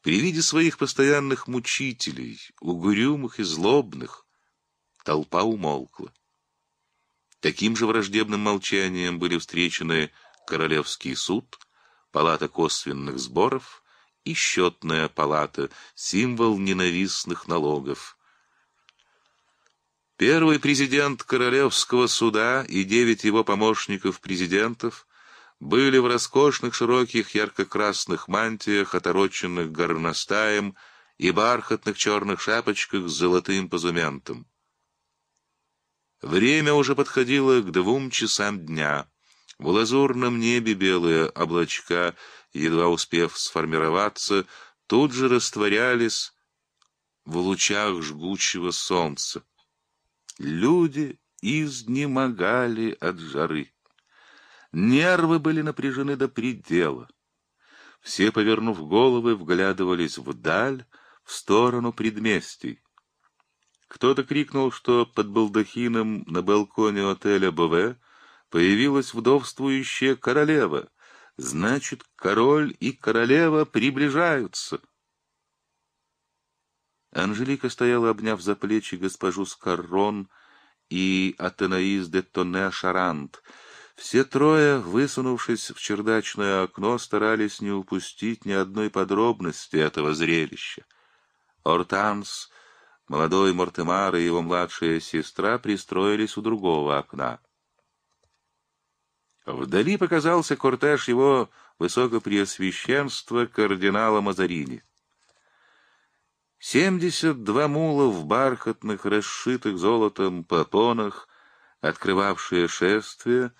При виде своих постоянных мучителей, угрюмых и злобных, толпа умолкла. Таким же враждебным молчанием были встречены Королевский суд, Палата косвенных сборов и Счетная палата, символ ненавистных налогов — Первый президент Королевского суда и девять его помощников-президентов были в роскошных широких ярко-красных мантиях, отороченных горностаем, и бархатных черных шапочках с золотым позументом. Время уже подходило к двум часам дня. В лазурном небе белые облачка, едва успев сформироваться, тут же растворялись в лучах жгучего солнца. Люди изнемогали от жары. Нервы были напряжены до предела. Все, повернув головы, вглядывались вдаль, в сторону предместий. Кто-то крикнул, что под балдахином на балконе отеля БВ появилась вдовствующая королева. Значит, король и королева приближаются. Анжелика стояла, обняв за плечи госпожу Скаррон и Атенаис де Тоне Шарант. Все трое, высунувшись в чердачное окно, старались не упустить ни одной подробности этого зрелища. Ортанс, молодой Мортемар и его младшая сестра пристроились у другого окна. Вдали показался кортеж его высокопреосвященства кардинала Мазарини. Семьдесят два мула в бархатных, расшитых золотом попонах, открывавшие шествие,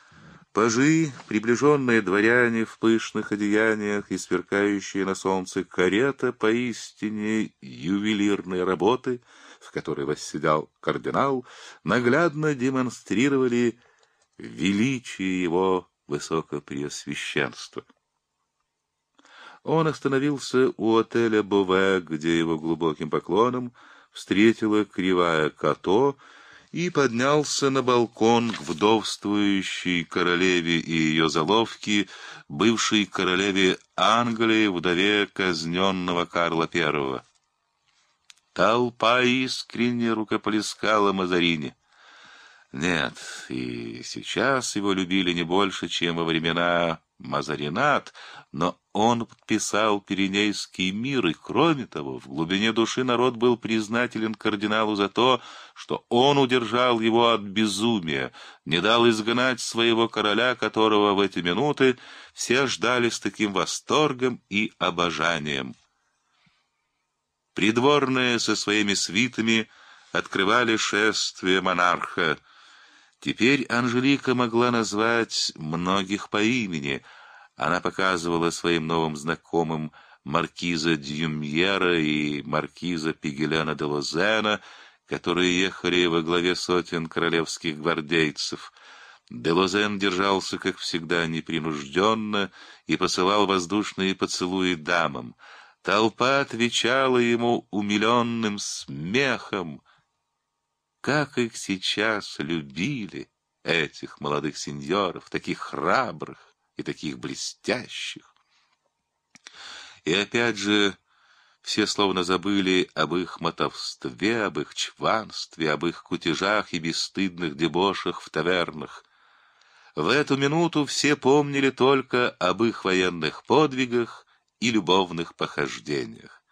пажи, приближенные дворяне в пышных одеяниях и сверкающие на солнце карета поистине ювелирной работы, в которой восседал кардинал, наглядно демонстрировали величие его высокопреосвященства. Он остановился у отеля Бове, где его глубоким поклоном встретила кривая Като и поднялся на балкон к вдовствующей королеве и ее заловке, бывшей королеве Англии, вдове казненного Карла I. Толпа искренне рукоплескала Мазарини. Нет, и сейчас его любили не больше, чем во времена Мазаринат, но он подписал Пиренейский мир, и, кроме того, в глубине души народ был признателен кардиналу за то, что он удержал его от безумия, не дал изгнать своего короля, которого в эти минуты все ждали с таким восторгом и обожанием. Придворные со своими свитами открывали шествие монарха, Теперь Анжелика могла назвать многих по имени. Она показывала своим новым знакомым маркиза Дюмьера и маркиза Пигеляна де Лозена, которые ехали во главе сотен королевских гвардейцев. Делозен держался, как всегда, непринужденно и посылал воздушные поцелуи дамам. Толпа отвечала ему умиленным смехом, как их сейчас любили, этих молодых сеньоров, таких храбрых и таких блестящих. И опять же, все словно забыли об их мотовстве, об их чванстве, об их кутежах и бесстыдных дебошах в тавернах. В эту минуту все помнили только об их военных подвигах и любовных похождениях.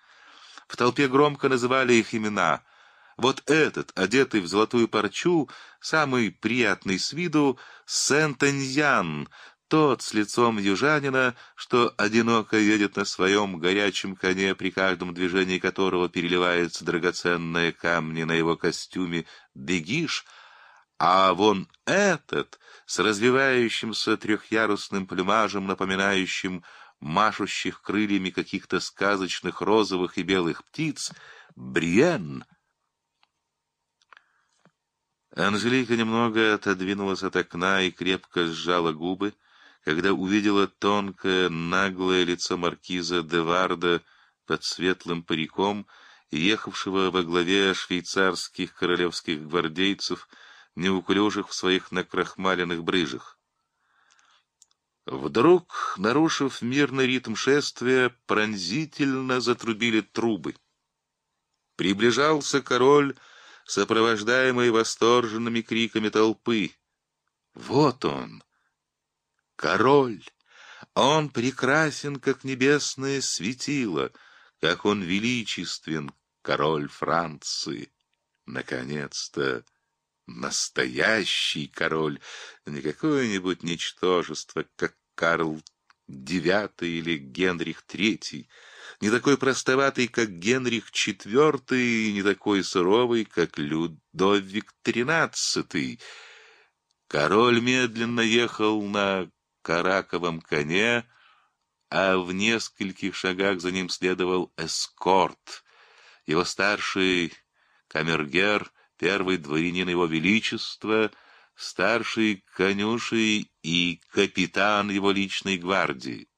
В толпе громко называли их имена — вот этот, одетый в золотую парчу, самый приятный с виду, Сент-Эньян, тот с лицом южанина, что одиноко едет на своем горячем коне, при каждом движении которого переливаются драгоценные камни на его костюме, бегиш, а вон этот, с развивающимся трехъярусным плюмажем, напоминающим машущих крыльями каких-то сказочных розовых и белых птиц, Бриен — Анжелика немного отодвинулась от окна и крепко сжала губы, когда увидела тонкое, наглое лицо маркиза де Варда под светлым париком, ехавшего во главе швейцарских королевских гвардейцев, неуклюжих в своих накрахмаленных брыжах. Вдруг, нарушив мирный ритм шествия, пронзительно затрубили трубы. Приближался король сопровождаемый восторженными криками толпы. Вот он, король! Он прекрасен, как небесное светило, как он величествен, король Франции. Наконец-то настоящий король, не какое-нибудь ничтожество, как Карл IX или Генрих III, не такой простоватый, как Генрих IV, и не такой суровый, как Людовик XIII. Король медленно ехал на караковом коне, а в нескольких шагах за ним следовал эскорт. Его старший камергер, первый дворянин его величества, старший конюший и капитан его личной гвардии.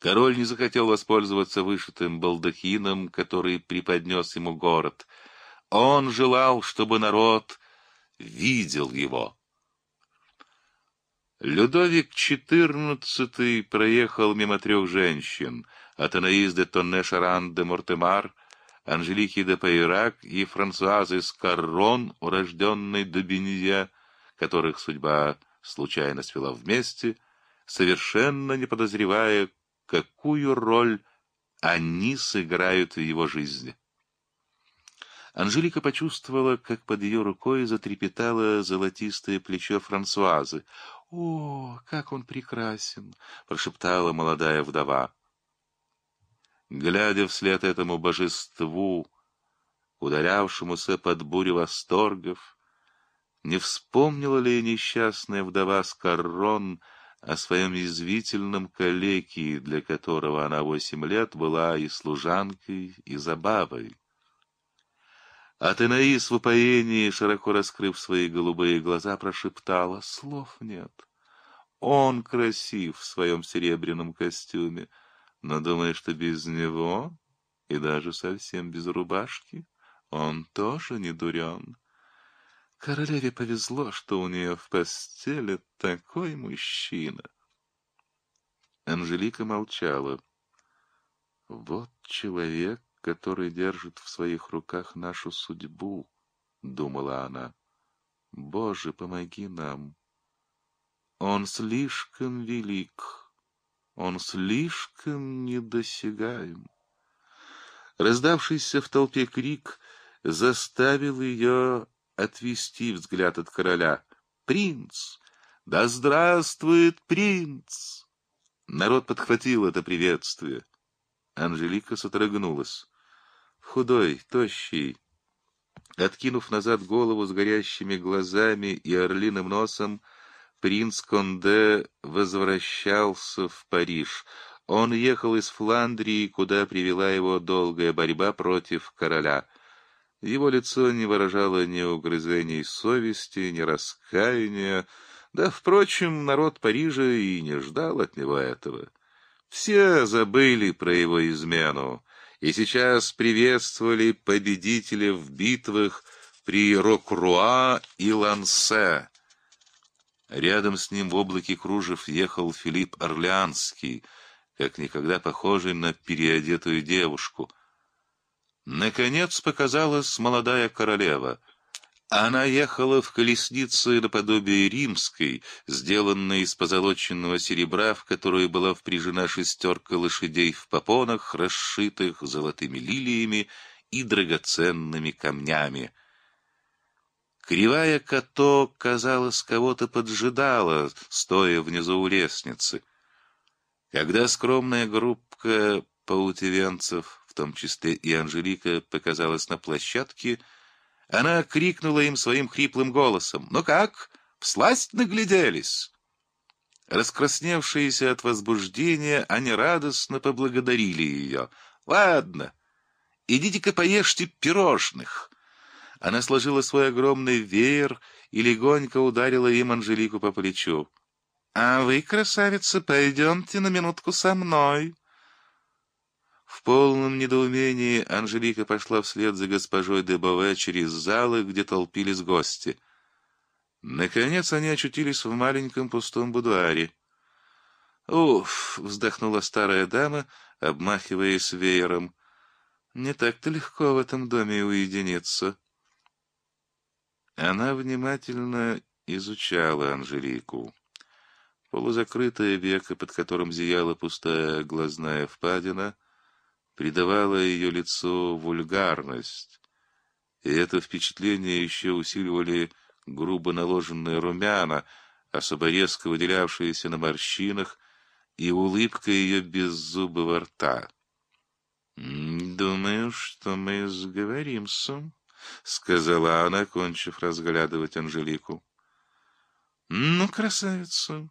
Король не захотел воспользоваться вышитым балдахином, который преподнес ему город. Он желал, чтобы народ видел его. Людовик XIV проехал мимо трех женщин, от Анаис де Тонне-Шаран де Мортемар, Анжелики де Пейрак и Франсуазы Скаррон, урожденной Добинье, которых судьба случайно свела вместе, совершенно не подозревая, какую роль они сыграют в его жизни. Анжелика почувствовала, как под ее рукой затрепетало золотистое плечо Франсуазы. «О, как он прекрасен!» — прошептала молодая вдова. Глядя вслед этому божеству, ударявшемуся под бурю восторгов, не вспомнила ли несчастная вдова Скаррон о своем язвительном калеке, для которого она восемь лет была и служанкой, и забавой? А Тенаис в упоении, широко раскрыв свои голубые глаза, прошептала, слов нет. Он красив в своем серебряном костюме, но думая, что без него, и даже совсем без рубашки, он тоже не дурен. Королеве повезло, что у нее в постели такой мужчина. Анжелика молчала. Вот человек, который держит в своих руках нашу судьбу, — думала она. Боже, помоги нам. Он слишком велик, он слишком недосягаем. Раздавшийся в толпе крик заставил ее отвести взгляд от короля. «Принц! Да здравствует принц!» Народ подхватил это приветствие. Анжелика содрогнулась худой, тощий. Откинув назад голову с горящими глазами и орлиным носом, принц Конде возвращался в Париж. Он ехал из Фландрии, куда привела его долгая борьба против короля. Его лицо не выражало ни угрызений совести, ни раскаяния, да, впрочем, народ Парижа и не ждал от него этого. Все забыли про его измену и сейчас приветствовали победителя в битвах при Рокруа и Лансе. Рядом с ним в облаке кружев ехал Филипп Орлеанский, как никогда похожий на переодетую девушку. Наконец показалась молодая королева — она ехала в колеснице наподобие римской, сделанной из позолоченного серебра, в которую была впряжена шестерка лошадей в попонах, расшитых золотыми лилиями и драгоценными камнями. Кривая Като, казалось, кого-то поджидала, стоя внизу у лестницы. Когда скромная группка паутивенцев, в том числе и Анжелика, показалась на площадке, она крикнула им своим хриплым голосом. «Ну как, всласть нагляделись?» Раскрасневшиеся от возбуждения, они радостно поблагодарили ее. «Ладно, идите-ка поешьте пирожных». Она сложила свой огромный веер и легонько ударила им Анжелику по плечу. «А вы, красавица, пойдемте на минутку со мной». В полном недоумении Анжелика пошла вслед за госпожой де Бове через залы, где толпились гости. Наконец они очутились в маленьком пустом будуаре. «Уф!» — вздохнула старая дама, обмахиваясь веером. «Не так-то легко в этом доме уединиться». Она внимательно изучала Анжелику. Полузакрытое веко, под которым зияла пустая глазная впадина — придавало ее лицу вульгарность, и это впечатление еще усиливали грубо наложенные румяна, особо резко выделявшаяся на морщинах, и улыбка ее беззубого рта. «Думаю, что мы сговоримся», — сказала она, кончив разглядывать Анжелику. «Ну, красавица,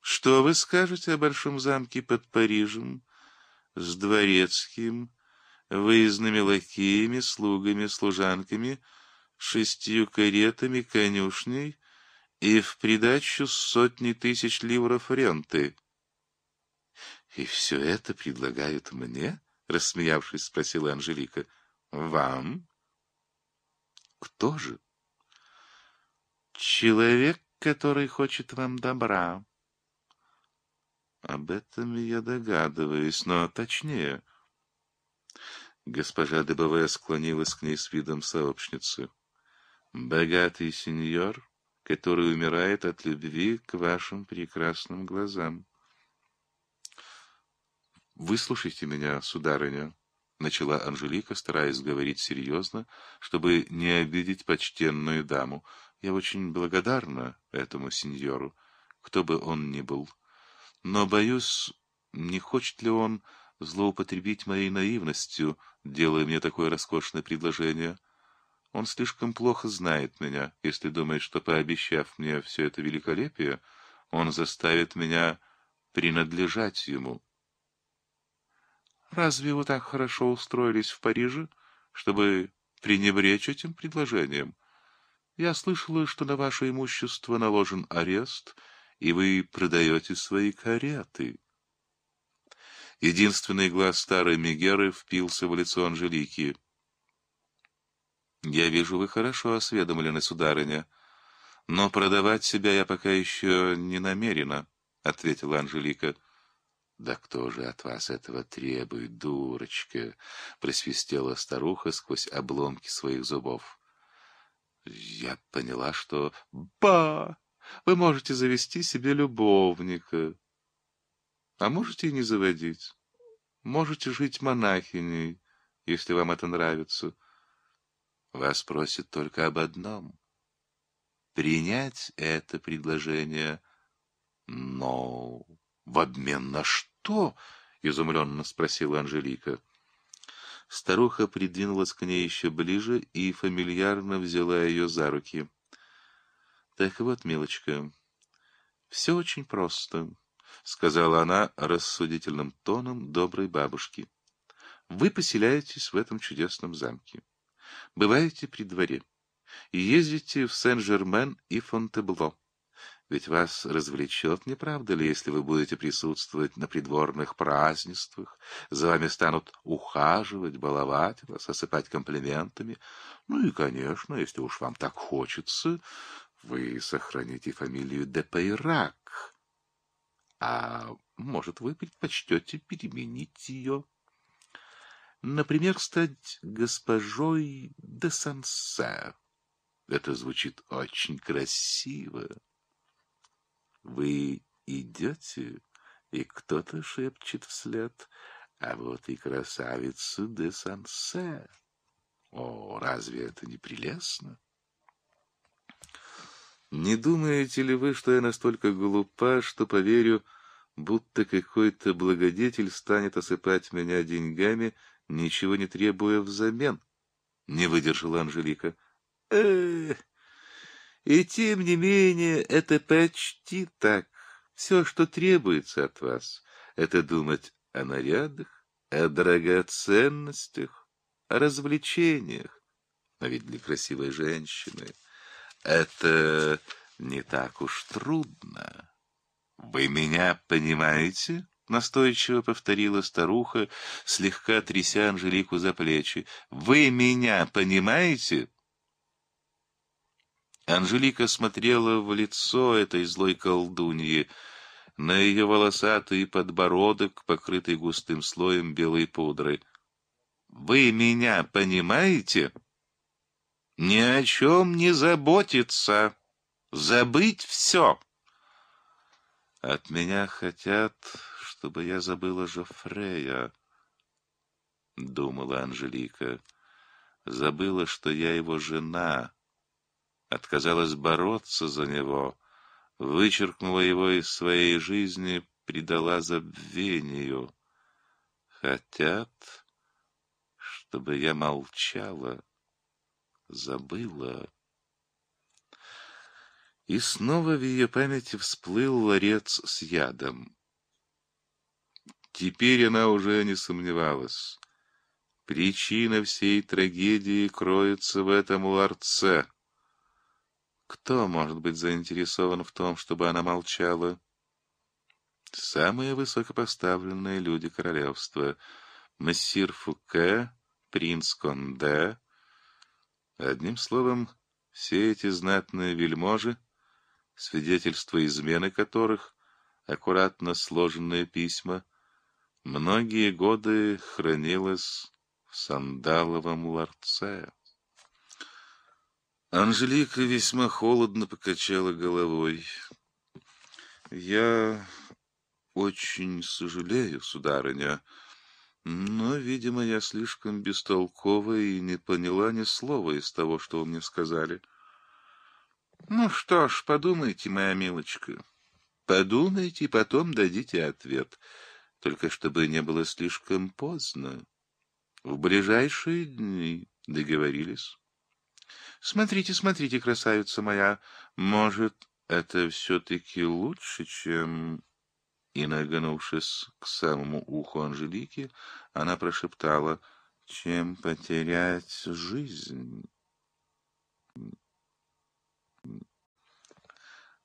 что вы скажете о большом замке под Парижем с дворецким, выездными лакеями, слугами, служанками, шестью каретами, конюшней и в придачу сотни тысяч ливров ренты?» «И все это предлагают мне?» — рассмеявшись, спросила Анжелика. «Вам?» «Кто же?» «Человек, который хочет вам добра». «Об этом я догадываюсь, но точнее...» Госпожа Дебовая склонилась к ней с видом сообщницы. «Богатый сеньор, который умирает от любви к вашим прекрасным глазам». «Выслушайте меня, сударыня», — начала Анжелика, стараясь говорить серьезно, чтобы не обидеть почтенную даму. «Я очень благодарна этому сеньору, кто бы он ни был. Но, боюсь, не хочет ли он злоупотребить моей наивностью, делая мне такое роскошное предложение? Он слишком плохо знает меня, если думает, что, пообещав мне все это великолепие, он заставит меня принадлежать ему». Разве вы так хорошо устроились в Париже, чтобы пренебречь этим предложением? Я слышала, что на ваше имущество наложен арест, и вы продаете свои кареты. Единственный глаз старой Мегеры впился в лицо Анжелики. «Я вижу, вы хорошо осведомлены, сударыня, но продавать себя я пока еще не намерена», — ответила Анжелика. «Да кто же от вас этого требует, дурочка?» — просвистела старуха сквозь обломки своих зубов. Я поняла, что... «Ба! Вы можете завести себе любовника. А можете и не заводить. Можете жить монахиней, если вам это нравится. Вас просят только об одном — принять это предложение, но в обмен на что? — изумленно спросила Анжелика. Старуха придвинулась к ней еще ближе и фамильярно взяла ее за руки. — Так вот, милочка, все очень просто, — сказала она рассудительным тоном доброй бабушки. — Вы поселяетесь в этом чудесном замке, бываете при дворе ездите в Сен-Жермен и Фонтебло. Ведь вас развлечет, не правда ли, если вы будете присутствовать на придворных празднествах, за вами станут ухаживать, баловать вас, осыпать комплиментами. Ну и, конечно, если уж вам так хочется, вы сохраните фамилию де Пейрак. А может, вы предпочтете переменить ее? Например, стать госпожой де Сансе. Это звучит очень красиво. Вы идете, и кто-то шепчет вслед, а вот и красавица де Сансе. О, разве это не прелестно? Не думаете ли вы, что я настолько глупа, что поверю, будто какой-то благодетель станет осыпать меня деньгами, ничего не требуя взамен? Не выдержала Анжелика. Эх! И тем не менее, это почти так. Все, что требуется от вас, это думать о нарядах, о драгоценностях, о развлечениях. Но ведь для красивой женщины это не так уж трудно. Вы меня понимаете? Настойчиво повторила старуха, слегка тряся Анжелику за плечи. Вы меня понимаете? Анжелика смотрела в лицо этой злой колдуньи, на ее волосатый подбородок, покрытый густым слоем белой пудры. «Вы меня понимаете? Ни о чем не заботиться, забыть все!» «От меня хотят, чтобы я забыла Жофрея», — думала Анжелика. «Забыла, что я его жена» отказалась бороться за него, вычеркнула его из своей жизни, предала забвению. Хотят, чтобы я молчала, забыла. И снова в ее памяти всплыл ларец с ядом. Теперь она уже не сомневалась. Причина всей трагедии кроется в этом ларце. Кто может быть заинтересован в том, чтобы она молчала? Самые высокопоставленные люди королевства. Мессир Фуке, принц Конде. Одним словом, все эти знатные вельможи, свидетельства измены которых, аккуратно сложенные письма, многие годы хранилось в сандаловом ларце. Анжелика весьма холодно покачала головой. «Я очень сожалею, сударыня, но, видимо, я слишком бестолкова и не поняла ни слова из того, что вы мне сказали». «Ну что ж, подумайте, моя милочка, подумайте и потом дадите ответ, только чтобы не было слишком поздно. В ближайшие дни договорились». Смотрите, смотрите, красавица моя, может, это все-таки лучше, чем...» И, нагнувшись к самому уху Анжелики, она прошептала, «Чем потерять жизнь?»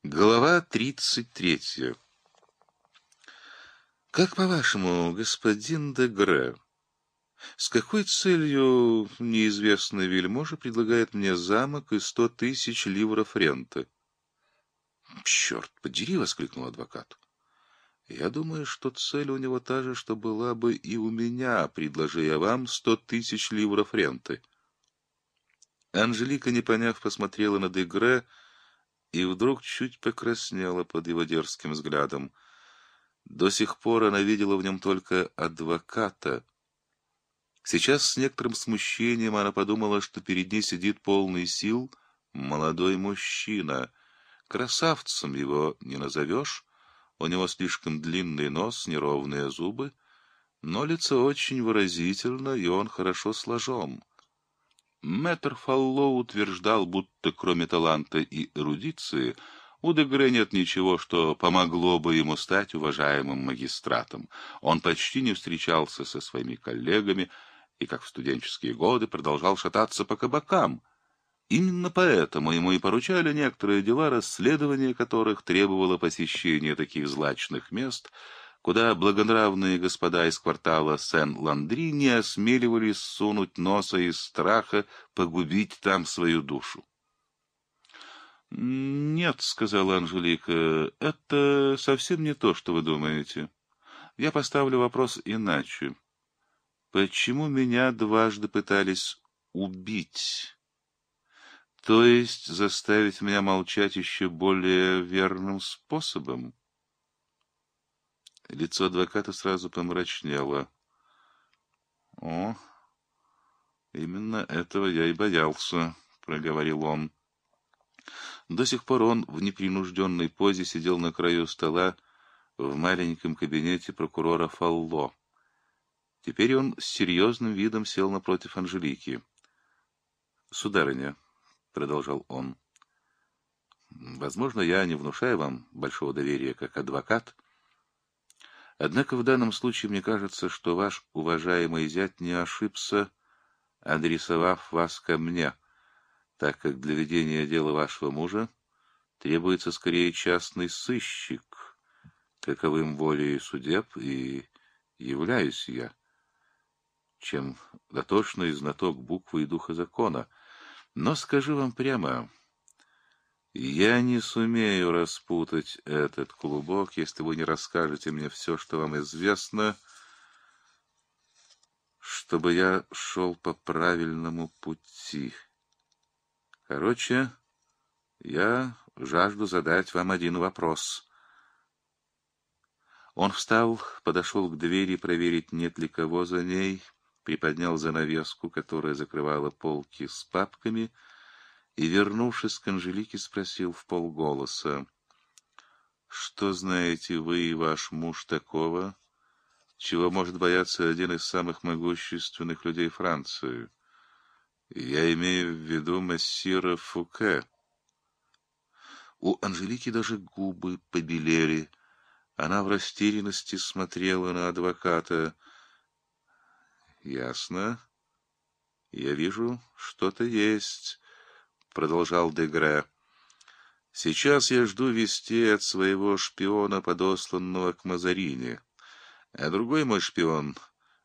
Глава тридцать третья. «Как по-вашему, господин де Гре, с какой целью неизвестный вельможа предлагает мне замок и сто тысяч ливров ренты? — Черт подери! — воскликнул адвокат. — Я думаю, что цель у него та же, что была бы и у меня, предложи я вам сто тысяч ливров ренты. Анжелика, не поняв, посмотрела на Дегре и вдруг чуть покраснела под его дерзким взглядом. До сих пор она видела в нем только адвоката — Сейчас с некоторым смущением она подумала, что перед ней сидит полный сил молодой мужчина. Красавцем его не назовешь, у него слишком длинный нос, неровные зубы, но лицо очень выразительно, и он хорошо сложен. Мэтр Фалло утверждал, будто кроме таланта и эрудиции у Дегре нет ничего, что помогло бы ему стать уважаемым магистратом. Он почти не встречался со своими коллегами, и, как в студенческие годы, продолжал шататься по кабакам. Именно поэтому ему и поручали некоторые дела, расследование которых требовало посещения таких злачных мест, куда благонравные господа из квартала Сен-Ландри не осмеливались сунуть носа из страха погубить там свою душу. «Нет», — сказала Анжелика, — «это совсем не то, что вы думаете. Я поставлю вопрос иначе. Почему меня дважды пытались убить? То есть заставить меня молчать еще более верным способом? Лицо адвоката сразу помрачнело. О, именно этого я и боялся, проговорил он. До сих пор он в непринужденной позе сидел на краю стола в маленьком кабинете прокурора Фалло. Теперь он с серьезным видом сел напротив Анжелики. «Сударыня», — продолжал он, — «возможно, я не внушаю вам большого доверия как адвокат, однако в данном случае мне кажется, что ваш уважаемый зять не ошибся, адресовав вас ко мне, так как для ведения дела вашего мужа требуется скорее частный сыщик, каковым волей судеб и являюсь я» чем дотошный знаток буквы и духа закона. Но скажу вам прямо, я не сумею распутать этот клубок, если вы не расскажете мне все, что вам известно, чтобы я шел по правильному пути. Короче, я жажду задать вам один вопрос. Он встал, подошел к двери проверить, нет ли кого за ней, приподнял занавеску, которая закрывала полки с папками, и, вернувшись к Анжелике, спросил в полголоса, Что знаете вы и ваш муж такого, чего может бояться один из самых могущественных людей Франции? Я имею в виду мессира Фуке. У Анжелики даже губы побелели. Она в растерянности смотрела на адвоката. «Ясно. Я вижу, что-то есть», — продолжал Дегре. «Сейчас я жду вести от своего шпиона, подосланного к Мазарине. А другой мой шпион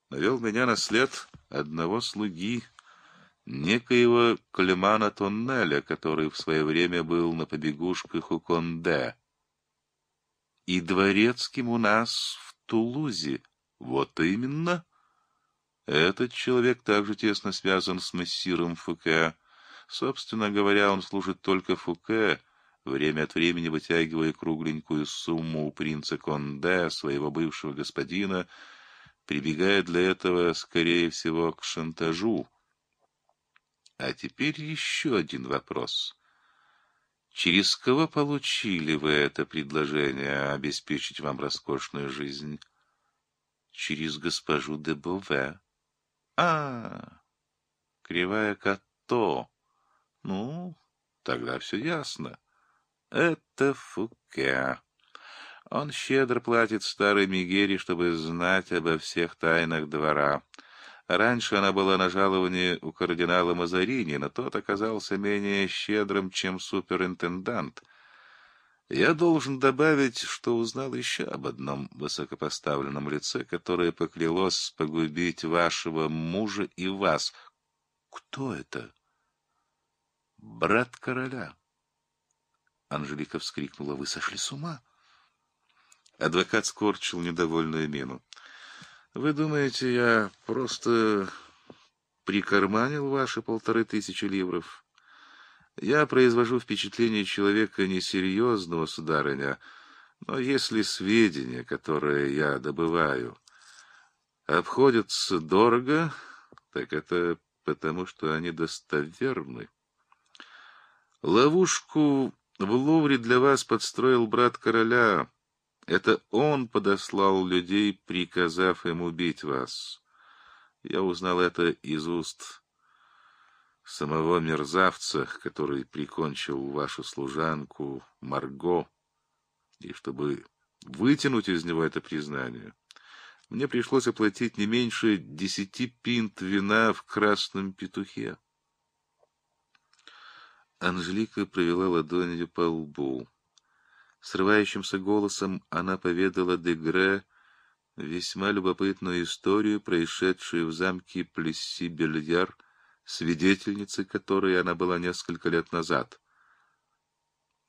навел меня на след одного слуги, некоего Клемана Тоннеля, который в свое время был на побегушках у Конде. И дворецким у нас в Тулузе. Вот именно. Этот человек также тесно связан с мессиром Фуке. Собственно говоря, он служит только Фуке, время от времени вытягивая кругленькую сумму у принца Конде, своего бывшего господина, прибегая для этого, скорее всего, к шантажу. А теперь еще один вопрос. Через кого получили вы это предложение обеспечить вам роскошную жизнь? Через госпожу де Бове. А, кривая Като. Ну, тогда все ясно. Это Фуке. Он щедро платит старой Мигере, чтобы знать обо всех тайнах двора. Раньше она была на жаловании у кардинала Мазарини, но тот оказался менее щедрым, чем суперинтендант. Я должен добавить, что узнал еще об одном высокопоставленном лице, которое поклялось погубить вашего мужа и вас. Кто это? Брат короля. Анжелика вскрикнула. Вы сошли с ума? Адвокат скорчил недовольную мину. Вы думаете, я просто прикарманил ваши полторы тысячи ливров? Я произвожу впечатление человека несерьезного, сударыня, но если сведения, которые я добываю, обходятся дорого, так это потому, что они достоверны. Ловушку в Лувре для вас подстроил брат короля, это он подослал людей, приказав им убить вас. Я узнал это из уст самого мерзавца, который прикончил вашу служанку Марго. И чтобы вытянуть из него это признание, мне пришлось оплатить не меньше десяти пинт вина в красном петухе. Анжелика провела ладонью по лбу. Срывающимся голосом она поведала Дегре весьма любопытную историю, происшедшую в замке Плесси-Бельяр, свидетельницей которой она была несколько лет назад.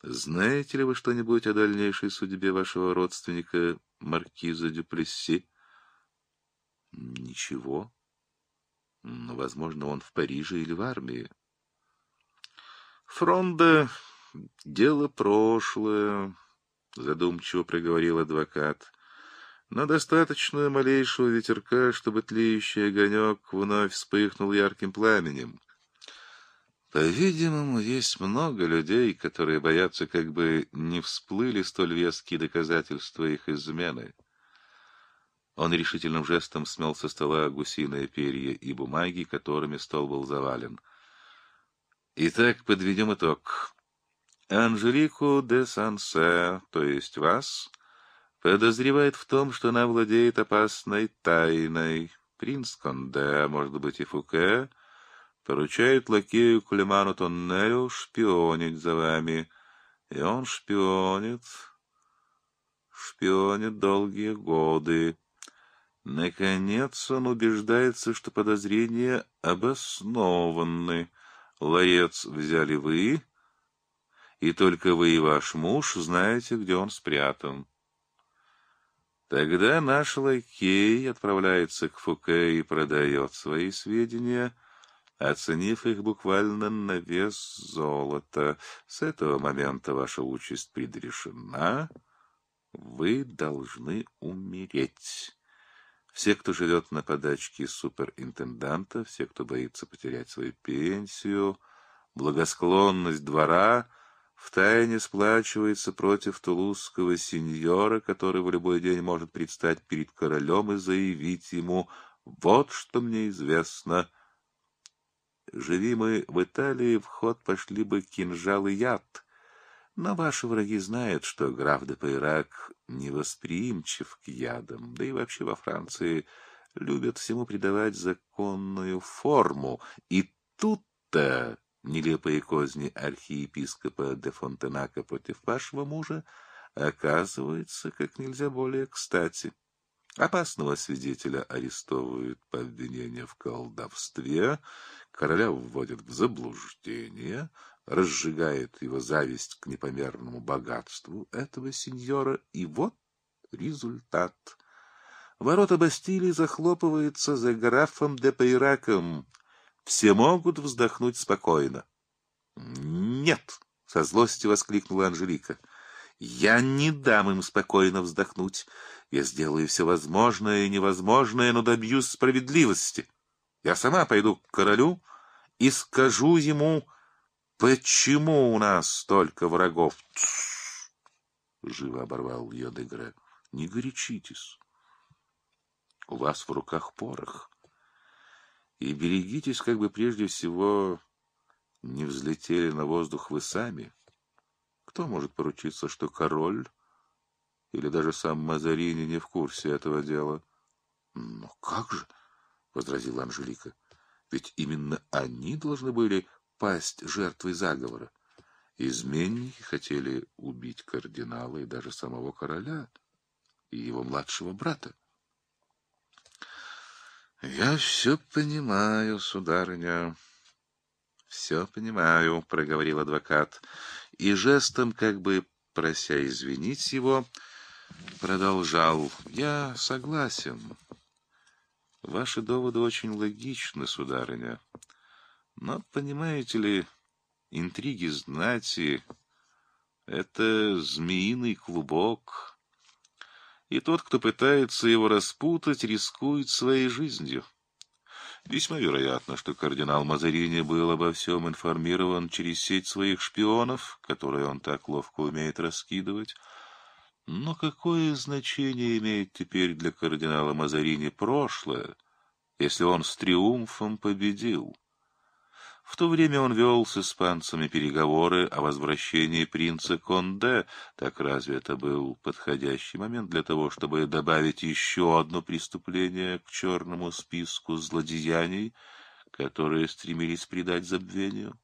«Знаете ли вы что-нибудь о дальнейшей судьбе вашего родственника, маркиза Дюплесси?» «Ничего. Но, возможно, он в Париже или в армии». «Фронда — дело прошлое», — задумчиво проговорил адвокат. «Но достаточно малейшего ветерка, чтобы тлеющий огонек вновь вспыхнул ярким пламенем. По-видимому, есть много людей, которые боятся, как бы не всплыли столь веские доказательства их измены». Он решительным жестом смел со стола гусиные перья и бумаги, которыми стол был завален. Итак, подведем итог. Анжелику де Сансе, то есть вас, подозревает в том, что она владеет опасной тайной. Принц Конде, может быть и Фуке, поручает лакею Клеману Тоннелю шпионить за вами. И он шпионит, шпионит долгие годы. Наконец он убеждается, что подозрения обоснованы. Ларец взяли вы, и только вы и ваш муж знаете, где он спрятан. Тогда наш лакей отправляется к Фуке и продает свои сведения, оценив их буквально на вес золота. С этого момента ваша участь предрешена. Вы должны умереть. Все, кто живет на подачке суперинтенданта, все, кто боится потерять свою пенсию, благосклонность двора — втайне сплачивается против тулузского сеньора, который в любой день может предстать перед королем и заявить ему «Вот что мне известно». Живи мы в Италии, в ход пошли бы кинжал и яд. Но ваши враги знают, что граф де Пейрак невосприимчив к ядам, да и вообще во Франции любят всему придавать законную форму. И тут-то нелепые козни архиепископа де Фонтенака против вашего мужа оказываются как нельзя более кстати. Опасного свидетеля арестовывают по обвинению в колдовстве, короля вводят в заблуждение, разжигает его зависть к непомерному богатству этого сеньора, и вот результат. Ворота Бастилии захлопываются за графом де Пейраком. Все могут вздохнуть спокойно. «Нет!» — со злостью воскликнула Анжелика. «Я не дам им спокойно вздохнуть. Я сделаю все возможное и невозможное, но добьюсь справедливости. Я сама пойду к королю и скажу ему, почему у нас столько врагов. Живо оборвал ее Дегре. Не горячитесь. У вас в руках порох. И берегитесь, как бы прежде всего не взлетели на воздух вы сами. Кто может поручиться, что король или даже сам Мазарини не в курсе этого дела? — Но как же, — возразила Анжелика, — ведь именно они должны были пасть жертвой заговора. Изменники хотели убить кардинала и даже самого короля и его младшего брата. — Я все понимаю, сударыня, все понимаю, — проговорил адвокат, и жестом, как бы прося извинить его, продолжал. — Я согласен. Ваши доводы очень логичны, сударыня. Но, понимаете ли, интриги знати — это змеиный клубок, и тот, кто пытается его распутать, рискует своей жизнью. Весьма вероятно, что кардинал Мазарини был обо всем информирован через сеть своих шпионов, которые он так ловко умеет раскидывать. Но какое значение имеет теперь для кардинала Мазарини прошлое, если он с триумфом победил? В то время он вел с испанцами переговоры о возвращении принца Конде. Так разве это был подходящий момент для того, чтобы добавить еще одно преступление к черному списку злодеяний, которые стремились придать забвению?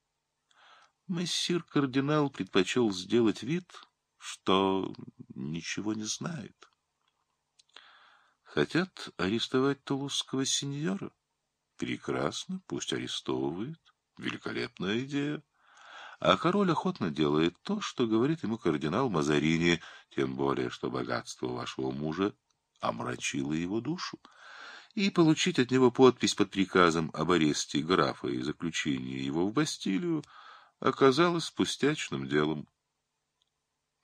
Мессир кардинал предпочел сделать вид, что ничего не знает. Хотят арестовать тулузского сеньора? Прекрасно, пусть арестовывают. Великолепная идея. А король охотно делает то, что говорит ему кардинал Мазарини, тем более, что богатство вашего мужа омрачило его душу. И получить от него подпись под приказом об аресте графа и заключении его в Бастилию оказалось пустячным делом.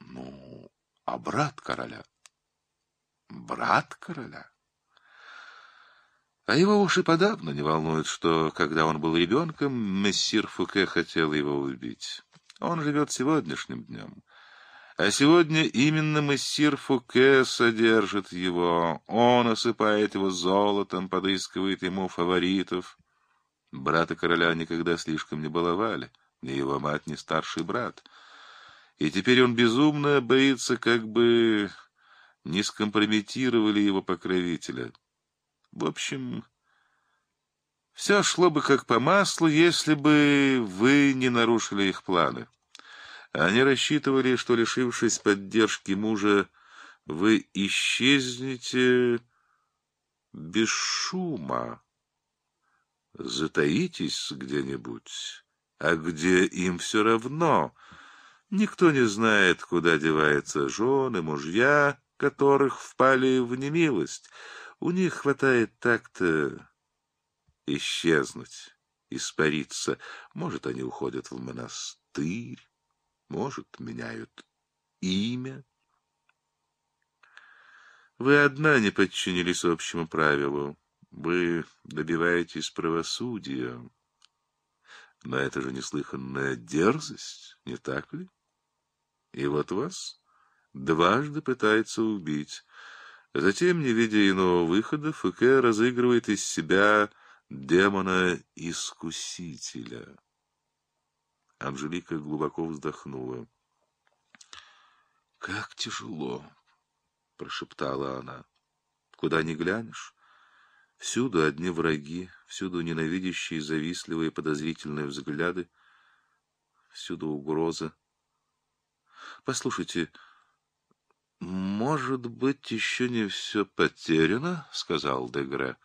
Ну, а брат короля? Брат короля? А его уж и подавно не волнует, что, когда он был ребенком, мессир Фуке хотел его убить. Он живет сегодняшним днем. А сегодня именно мессир Фуке содержит его. Он осыпает его золотом, подыскивает ему фаворитов. Брата короля никогда слишком не баловали, ни его мать, ни старший брат. И теперь он безумно боится, как бы не скомпрометировали его покровителя. В общем, все шло бы как по маслу, если бы вы не нарушили их планы. Они рассчитывали, что, лишившись поддержки мужа, вы исчезнете без шума. Затаитесь где-нибудь, а где им все равно. Никто не знает, куда деваются жены, мужья, которых впали в немилость. У них хватает так-то исчезнуть, испариться. Может, они уходят в монастырь, может, меняют имя. Вы одна не подчинились общему правилу. Вы добиваетесь правосудия. Но это же неслыханная дерзость, не так ли? И вот вас дважды пытается убить. Затем, не видя иного выхода, Фуке разыгрывает из себя демона-искусителя. Анжелика глубоко вздохнула. «Как тяжело!» — прошептала она. «Куда ни глянешь, всюду одни враги, всюду ненавидящие, завистливые, подозрительные взгляды, всюду угроза. Послушайте, может быть, еще не все потеряно?» — сказал Дегре.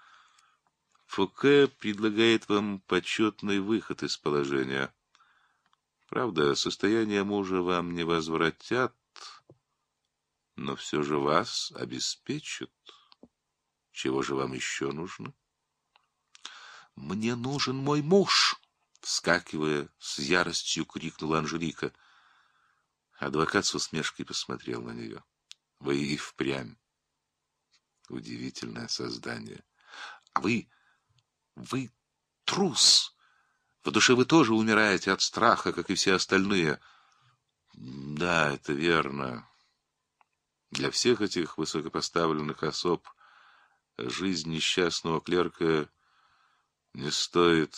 «Фуке предлагает вам почетный выход из положения». Правда, состояние мужа вам не возвратят, но все же вас обеспечат. Чего же вам еще нужно? Мне нужен мой муж, вскакивая с яростью, крикнула Анжелика. Адвокат с усмешкой посмотрел на нее. Вы и впрямь удивительное создание. А вы, вы трус! В душе вы тоже умираете от страха, как и все остальные. Да, это верно. Для всех этих высокопоставленных особ жизнь несчастного клерка не стоит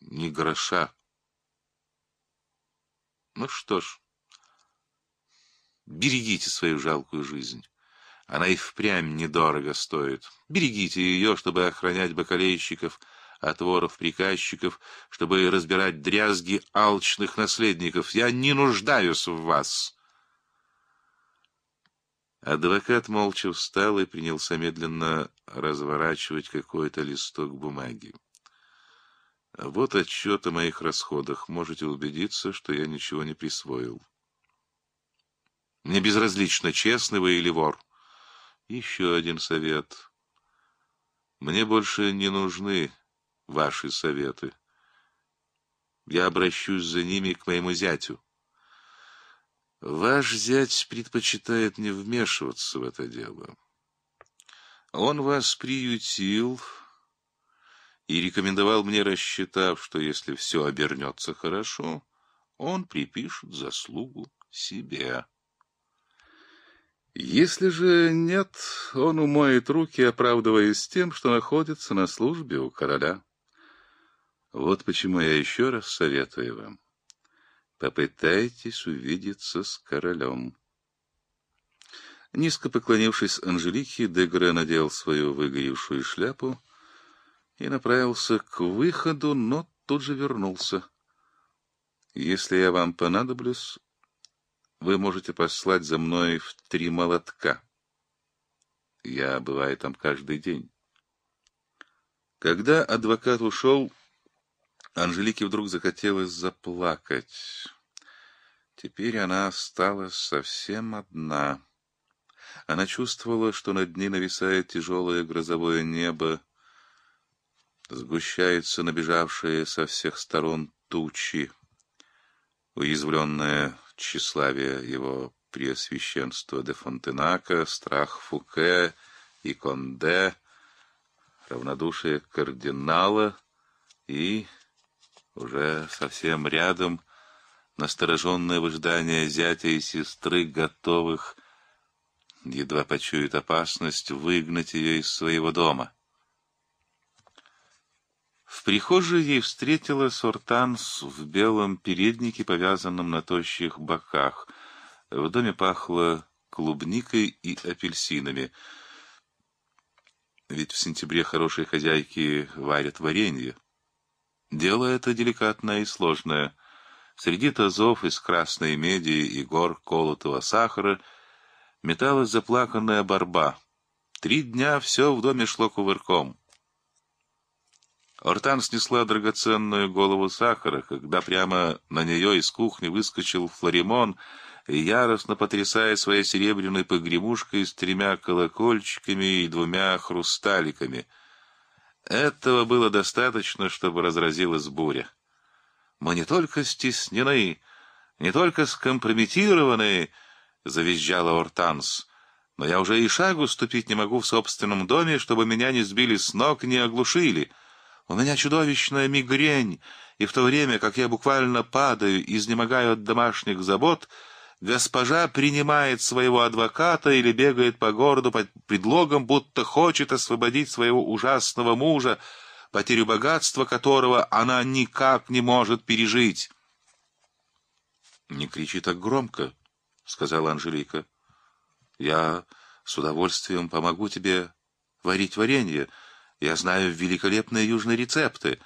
ни гроша. Ну что ж, берегите свою жалкую жизнь. Она и впрямь недорого стоит. Берегите ее, чтобы охранять бакалейщиков — от воров-приказчиков, чтобы разбирать дрязги алчных наследников. Я не нуждаюсь в вас. Адвокат молча встал и принялся медленно разворачивать какой-то листок бумаги. Вот отчет о моих расходах. Можете убедиться, что я ничего не присвоил. Мне безразлично, честный вы или вор. Еще один совет. Мне больше не нужны ваши советы. Я обращусь за ними к моему зятю. Ваш зять предпочитает не вмешиваться в это дело. Он вас приютил и рекомендовал мне, рассчитав, что если все обернется хорошо, он припишет заслугу себе. Если же нет, он умоет руки, оправдываясь тем, что находится на службе у короля. Вот почему я еще раз советую вам. Попытайтесь увидеться с королем. Низко поклонившись Анжелике, Дегре надел свою выгоревшую шляпу и направился к выходу, но тут же вернулся. Если я вам понадоблюсь, вы можете послать за мной в три молотка. Я бываю там каждый день. Когда адвокат ушел, Анжелике вдруг захотелось заплакать. Теперь она осталась совсем одна. Она чувствовала, что над ней нависает тяжелое грозовое небо, сгущаются набежавшие со всех сторон тучи. Уязвленное тщеславие его преосвященства де Фонтенака, страх Фуке и Конде, равнодушие кардинала и уже совсем рядом, настороженное выжидание зятя и сестры, готовых, едва почует опасность, выгнать ее из своего дома. В прихожей ей встретила Сортанс в белом переднике, повязанном на тощих боках. В доме пахло клубникой и апельсинами. Ведь в сентябре хорошие хозяйки варят варенье. Дело это деликатное и сложное. Среди тазов из красной меди и гор колотого сахара металась заплаканная борьба. Три дня все в доме шло кувырком. Ортан снесла драгоценную голову сахара, когда прямо на нее из кухни выскочил Флоримон, яростно потрясая своей серебряной погремушкой с тремя колокольчиками и двумя хрусталиками — этого было достаточно, чтобы разразилась буря. Мы не только стеснены, не только скомпрометированы, завизжала Ортанс, но я уже и шагу ступить не могу в собственном доме, чтобы меня не сбили с ног, не оглушили. У меня чудовищная мигрень, и в то время, как я буквально падаю, изнемогаю от домашних забот, госпожа принимает своего адвоката или бегает по городу под предлогом, будто хочет освободить своего ужасного мужа, потерю богатства которого она никак не может пережить. — Не кричи так громко, — сказала Анжелика. — Я с удовольствием помогу тебе варить варенье. Я знаю великолепные южные рецепты.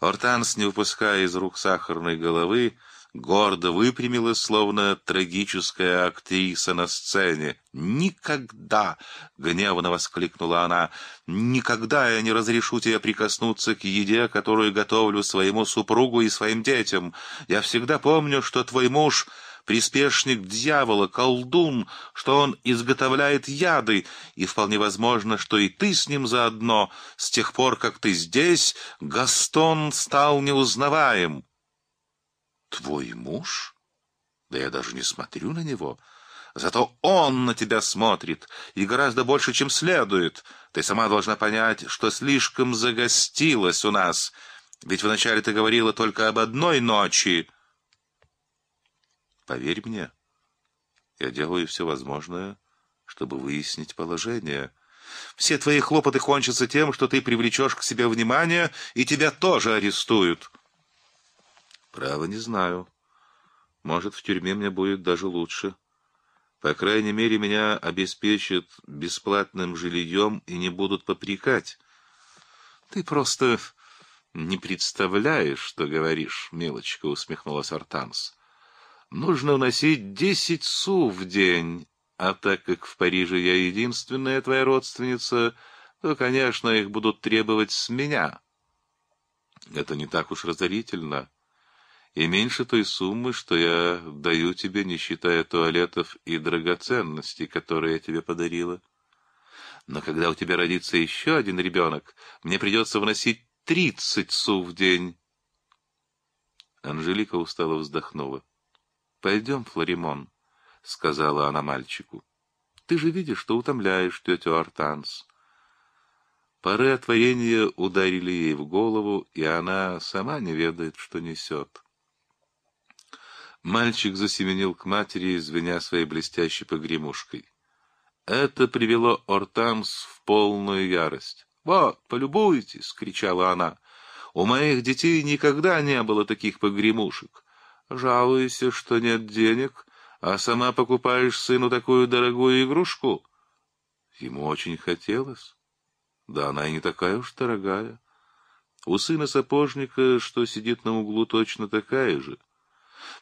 Ортанс, не выпуская из рук сахарной головы, гордо выпрямилась, словно трагическая актриса на сцене. «Никогда!» — гневно воскликнула она. «Никогда я не разрешу тебе прикоснуться к еде, которую готовлю своему супругу и своим детям. Я всегда помню, что твой муж — приспешник дьявола, колдун, что он изготовляет яды, и вполне возможно, что и ты с ним заодно. С тех пор, как ты здесь, Гастон стал неузнаваем». Твой муж? Да я даже не смотрю на него. Зато он на тебя смотрит, и гораздо больше, чем следует. Ты сама должна понять, что слишком загостилась у нас. Ведь вначале ты говорила только об одной ночи. Поверь мне, я делаю все возможное, чтобы выяснить положение. Все твои хлопоты кончатся тем, что ты привлечешь к себе внимание, и тебя тоже арестуют. Право не знаю. Может, в тюрьме мне будет даже лучше. По крайней мере, меня обеспечат бесплатным жильем и не будут попрекать. Ты просто не представляешь, что говоришь, мелочка, усмехнулась Артанс. Нужно уносить десять су в день, а так как в Париже я единственная твоя родственница, то, конечно, их будут требовать с меня. Это не так уж разорительно и меньше той суммы, что я даю тебе, не считая туалетов и драгоценностей, которые я тебе подарила. Но когда у тебя родится еще один ребенок, мне придется вносить тридцать су в день. Анжелика устало вздохнула. — Пойдем, Флоримон, — сказала она мальчику. — Ты же видишь, что утомляешь тетю Артанс. Пары отворения ударили ей в голову, и она сама не ведает, что несет. Мальчик засеменил к матери, звеня своей блестящей погремушкой. Это привело Ортамс в полную ярость. «Вот, полюбуйтесь!» — кричала она. «У моих детей никогда не было таких погремушек. Жалуйся, что нет денег, а сама покупаешь сыну такую дорогую игрушку». Ему очень хотелось. Да она и не такая уж дорогая. У сына сапожника, что сидит на углу, точно такая же.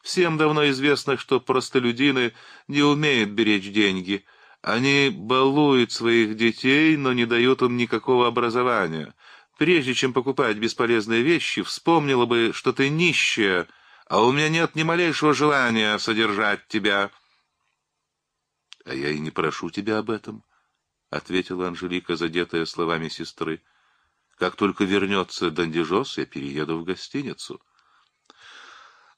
Всем давно известно, что простолюдины не умеют беречь деньги. Они балуют своих детей, но не дают им никакого образования. Прежде чем покупать бесполезные вещи, вспомнила бы, что ты нищая, а у меня нет ни малейшего желания содержать тебя. — А я и не прошу тебя об этом, — ответила Анжелика, задетая словами сестры. — Как только вернется Дандижос, я перееду в гостиницу. —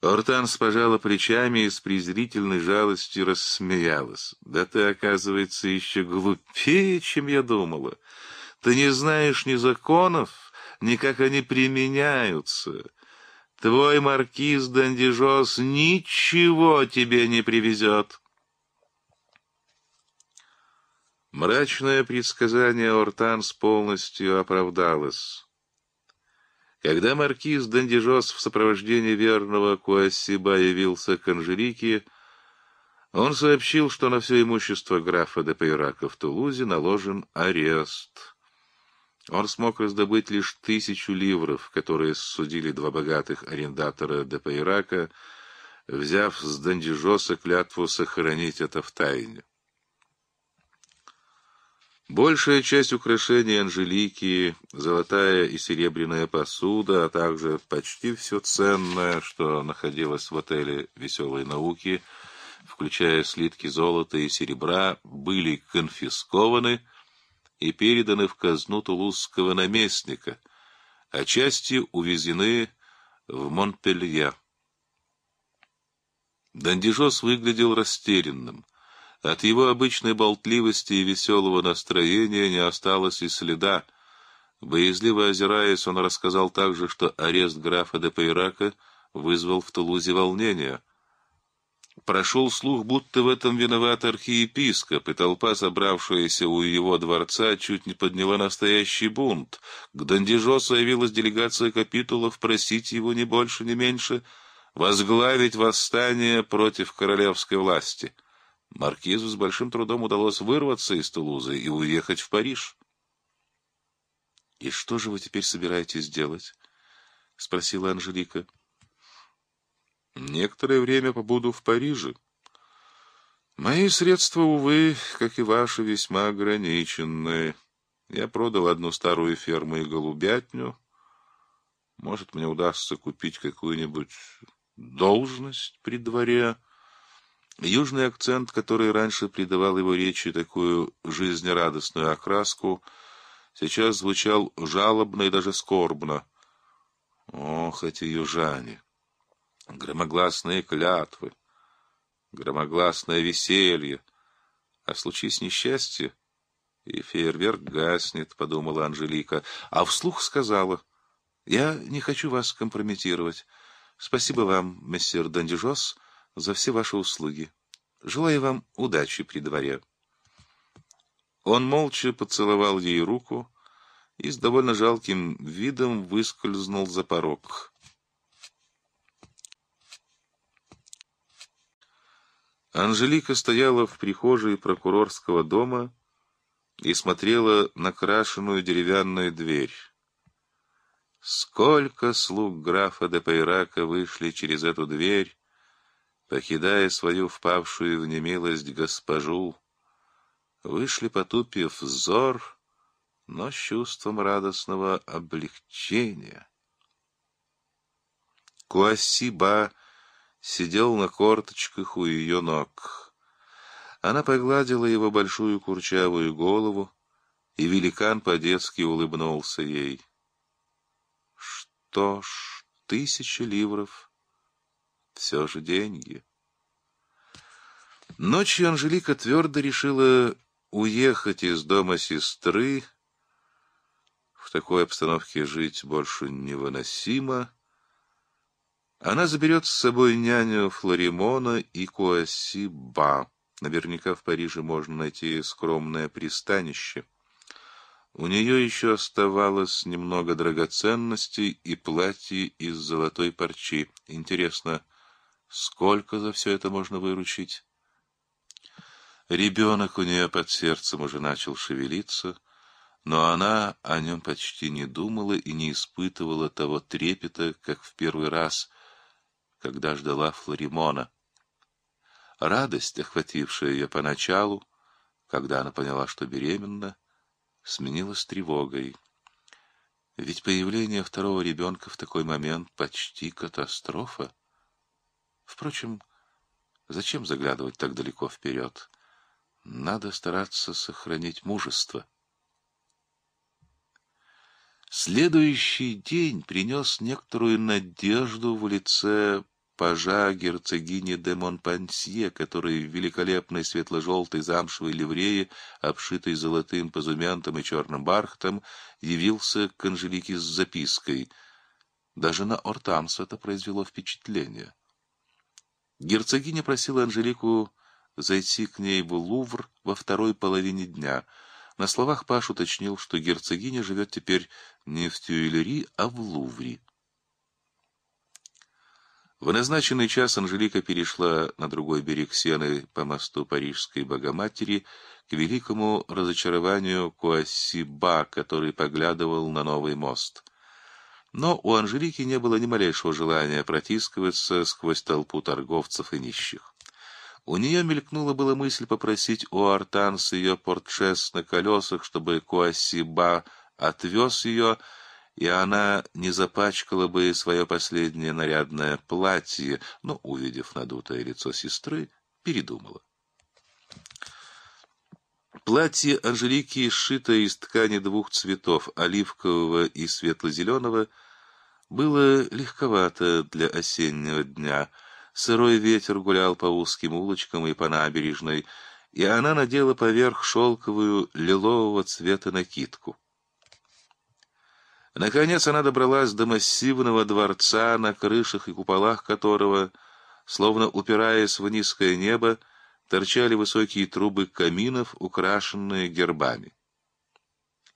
Ортанс пожала плечами и с презрительной жалостью рассмеялась. «Да ты, оказывается, еще глупее, чем я думала. Ты не знаешь ни законов, ни как они применяются. Твой маркиз Дандижос ничего тебе не привезет». Мрачное предсказание Ортанс полностью оправдалось. Когда маркиз Дандижос в сопровождении верного Куассиба явился к Анжелике, он сообщил, что на все имущество графа де Пейрака в Тулузе наложен арест. Он смог раздобыть лишь тысячу ливров, которые судили два богатых арендатора де Пейрака, взяв с Дандижоса клятву сохранить это в тайне. Большая часть украшений Анжелики, золотая и серебряная посуда, а также почти все ценное, что находилось в отеле «Веселой науки», включая слитки золота и серебра, были конфискованы и переданы в казну тулузского наместника, а части увезены в Монпелье. Дандижос выглядел растерянным. От его обычной болтливости и веселого настроения не осталось и следа. Боязливо озираясь, он рассказал также, что арест графа де Пейрака вызвал в Тулузе волнение. Прошел слух, будто в этом виноват архиепископ, и толпа, собравшаяся у его дворца, чуть не подняла настоящий бунт. К Дандижосу явилась делегация капитулов просить его не больше, не меньше возглавить восстание против королевской власти. Маркизу с большим трудом удалось вырваться из Тулузы и уехать в Париж. — И что же вы теперь собираетесь делать? — спросила Анжелика. — Некоторое время побуду в Париже. Мои средства, увы, как и ваши, весьма ограничены. Я продал одну старую ферму и голубятню. Может, мне удастся купить какую-нибудь должность при дворе. Южный акцент, который раньше придавал его речи такую жизнерадостную окраску, — сейчас звучал жалобно и даже скорбно. Ох, эти южане! Громогласные клятвы, громогласное веселье. А случись несчастье, и фейерверк гаснет, — подумала Анжелика, а вслух сказала, — я не хочу вас компрометировать. Спасибо вам, мессер Дандижос, за все ваши услуги. Желаю вам удачи при дворе. Он молча поцеловал ей руку и с довольно жалким видом выскользнул за порог. Анжелика стояла в прихожей прокурорского дома и смотрела на крашеную деревянную дверь. Сколько слуг графа де Пейрака вышли через эту дверь, покидая свою впавшую в немилость госпожу, вышли, потупив взор, но с чувством радостного облегчения. Куасиба сидел на корточках у ее ног. Она погладила его большую курчавую голову, и великан по-детски улыбнулся ей. Что ж, тысяча ливров — все же деньги. Ночью Анжелика твердо решила уехать из дома сестры, в такой обстановке жить больше невыносимо. Она заберет с собой няню Флоримона и Куасиба. Наверняка в Париже можно найти скромное пристанище. У нее еще оставалось немного драгоценностей и платье из золотой парчи. Интересно, сколько за все это можно выручить? Ребенок у нее под сердцем уже начал шевелиться — но она о нем почти не думала и не испытывала того трепета, как в первый раз, когда ждала Флоримона. Радость, охватившая ее поначалу, когда она поняла, что беременна, сменилась тревогой. Ведь появление второго ребенка в такой момент почти катастрофа. Впрочем, зачем заглядывать так далеко вперед? Надо стараться сохранить мужество. Следующий день принес некоторую надежду в лице пажа герцогини де Монпансье, который в великолепной светло-желтой замшевой ливрее, обшитой золотым позументом и черным бархатом, явился к Анжелике с запиской. Даже на Ортанс это произвело впечатление. Герцогиня просила Анжелику зайти к ней в Лувр во второй половине дня — на словах Паш уточнил, что герцогиня живет теперь не в Тюильри, а в Лувре. В назначенный час Анжелика перешла на другой берег Сены по мосту Парижской Богоматери к великому разочарованию Куассиба, который поглядывал на новый мост. Но у Анжелики не было ни малейшего желания протискиваться сквозь толпу торговцев и нищих. У нее мелькнула была мысль попросить у Артанс ее портшес на колесах, чтобы Куасиба отвез ее, и она не запачкала бы свое последнее нарядное платье, но, увидев надутое лицо сестры, передумала. Платье Анжелики, сшитое из ткани двух цветов, оливкового и светло-зеленого, было легковато для осеннего дня — Сырой ветер гулял по узким улочкам и по набережной, и она надела поверх шелковую лилового цвета накидку. Наконец она добралась до массивного дворца, на крышах и куполах которого, словно упираясь в низкое небо, торчали высокие трубы каминов, украшенные гербами.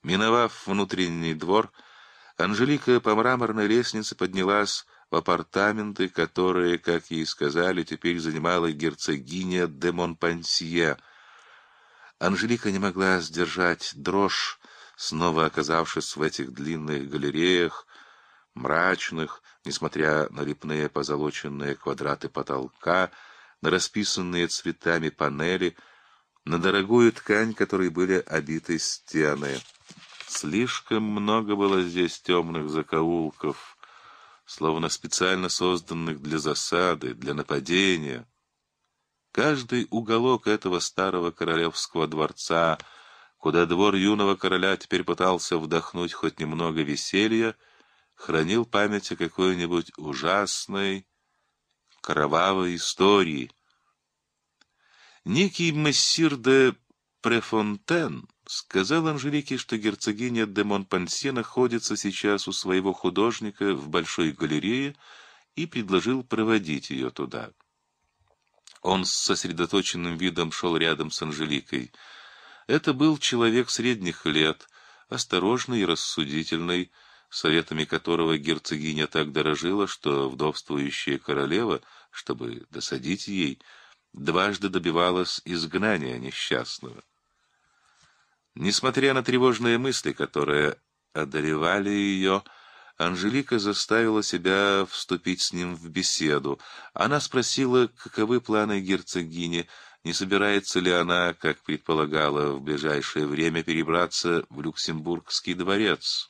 Миновав внутренний двор, Анжелика по мраморной лестнице поднялась в апартаменты, которые, как ей сказали, теперь занимала герцогиня де Монпансье. Анжелика не могла сдержать дрожь, снова оказавшись в этих длинных галереях, мрачных, несмотря на лепные позолоченные квадраты потолка, на расписанные цветами панели, на дорогую ткань, которой были обиты стены. Слишком много было здесь темных закоулков, словно специально созданных для засады, для нападения. Каждый уголок этого старого королевского дворца, куда двор юного короля теперь пытался вдохнуть хоть немного веселья, хранил память о какой-нибудь ужасной, кровавой истории. Некий мессир де Префонтен сказал Анжелике, что герцогиня де Монпансье находится сейчас у своего художника в Большой галерее и предложил проводить ее туда. Он с сосредоточенным видом шел рядом с Анжеликой. Это был человек средних лет, осторожный и рассудительный, советами которого герцогиня так дорожила, что вдовствующая королева, чтобы досадить ей, дважды добивалась изгнания несчастного. Несмотря на тревожные мысли, которые одолевали ее, Анжелика заставила себя вступить с ним в беседу. Она спросила, каковы планы герцогини, не собирается ли она, как предполагала, в ближайшее время перебраться в Люксембургский дворец.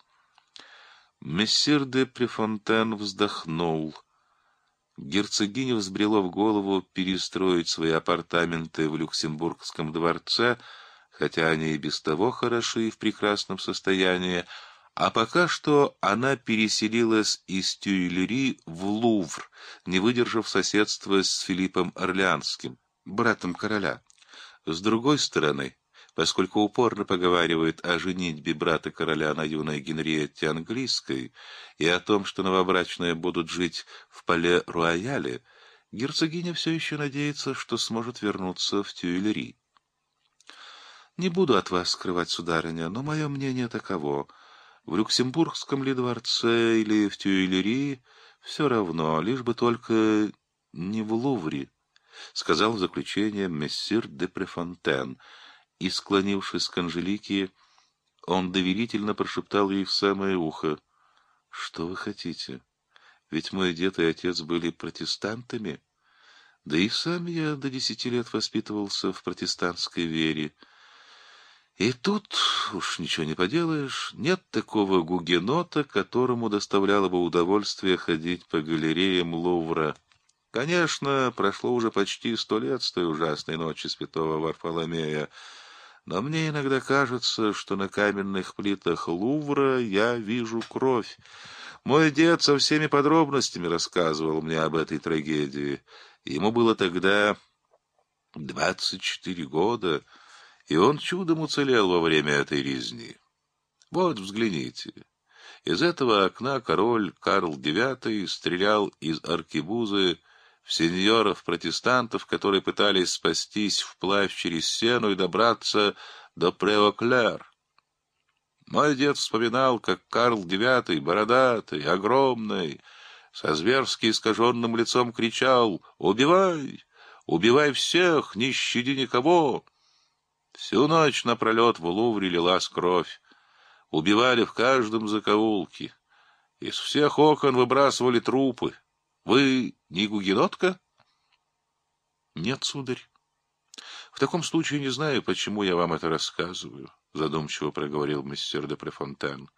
Мессир де Префонтен вздохнул. Герцогине взбрело в голову перестроить свои апартаменты в Люксембургском дворце, хотя они и без того хороши и в прекрасном состоянии, а пока что она переселилась из Тюильри в Лувр, не выдержав соседства с Филиппом Орлеанским, братом короля. С другой стороны, поскольку упорно поговаривают о женитьбе брата короля на юной Генриетте Английской и о том, что новобрачные будут жить в Пале-Руаяле, герцогиня все еще надеется, что сможет вернуться в Тюильри. Не буду от вас скрывать, сударыня, но мое мнение таково. В Люксембургском ли дворце или в Тюильри все равно, лишь бы только не в Лувре, — сказал в заключение мессир де Префонтен, и, склонившись к Анжелике, он доверительно прошептал ей в самое ухо. — Что вы хотите? Ведь мой дед и отец были протестантами. Да и сам я до десяти лет воспитывался в протестантской вере. И тут, уж ничего не поделаешь, нет такого гугенота, которому доставляло бы удовольствие ходить по галереям Лувра. Конечно, прошло уже почти сто лет с той ужасной ночи святого Варфоломея, но мне иногда кажется, что на каменных плитах Лувра я вижу кровь. Мой дед со всеми подробностями рассказывал мне об этой трагедии. Ему было тогда двадцать четыре года, и он чудом уцелел во время этой резни. Вот, взгляните. Из этого окна король Карл IX стрелял из аркебузы в сеньоров-протестантов, которые пытались спастись вплавь через сену и добраться до Преоклер. Мой дед вспоминал, как Карл IX, бородатый, огромный, со зверски искаженным лицом кричал «Убивай! Убивай всех! Не щади никого!» Всю ночь напролет в Лувре лилась кровь. Убивали в каждом закоулке. Из всех окон выбрасывали трупы. Вы не гугенотка? Нет, сударь. В таком случае не знаю, почему я вам это рассказываю, задумчиво проговорил мистер де Префонтен.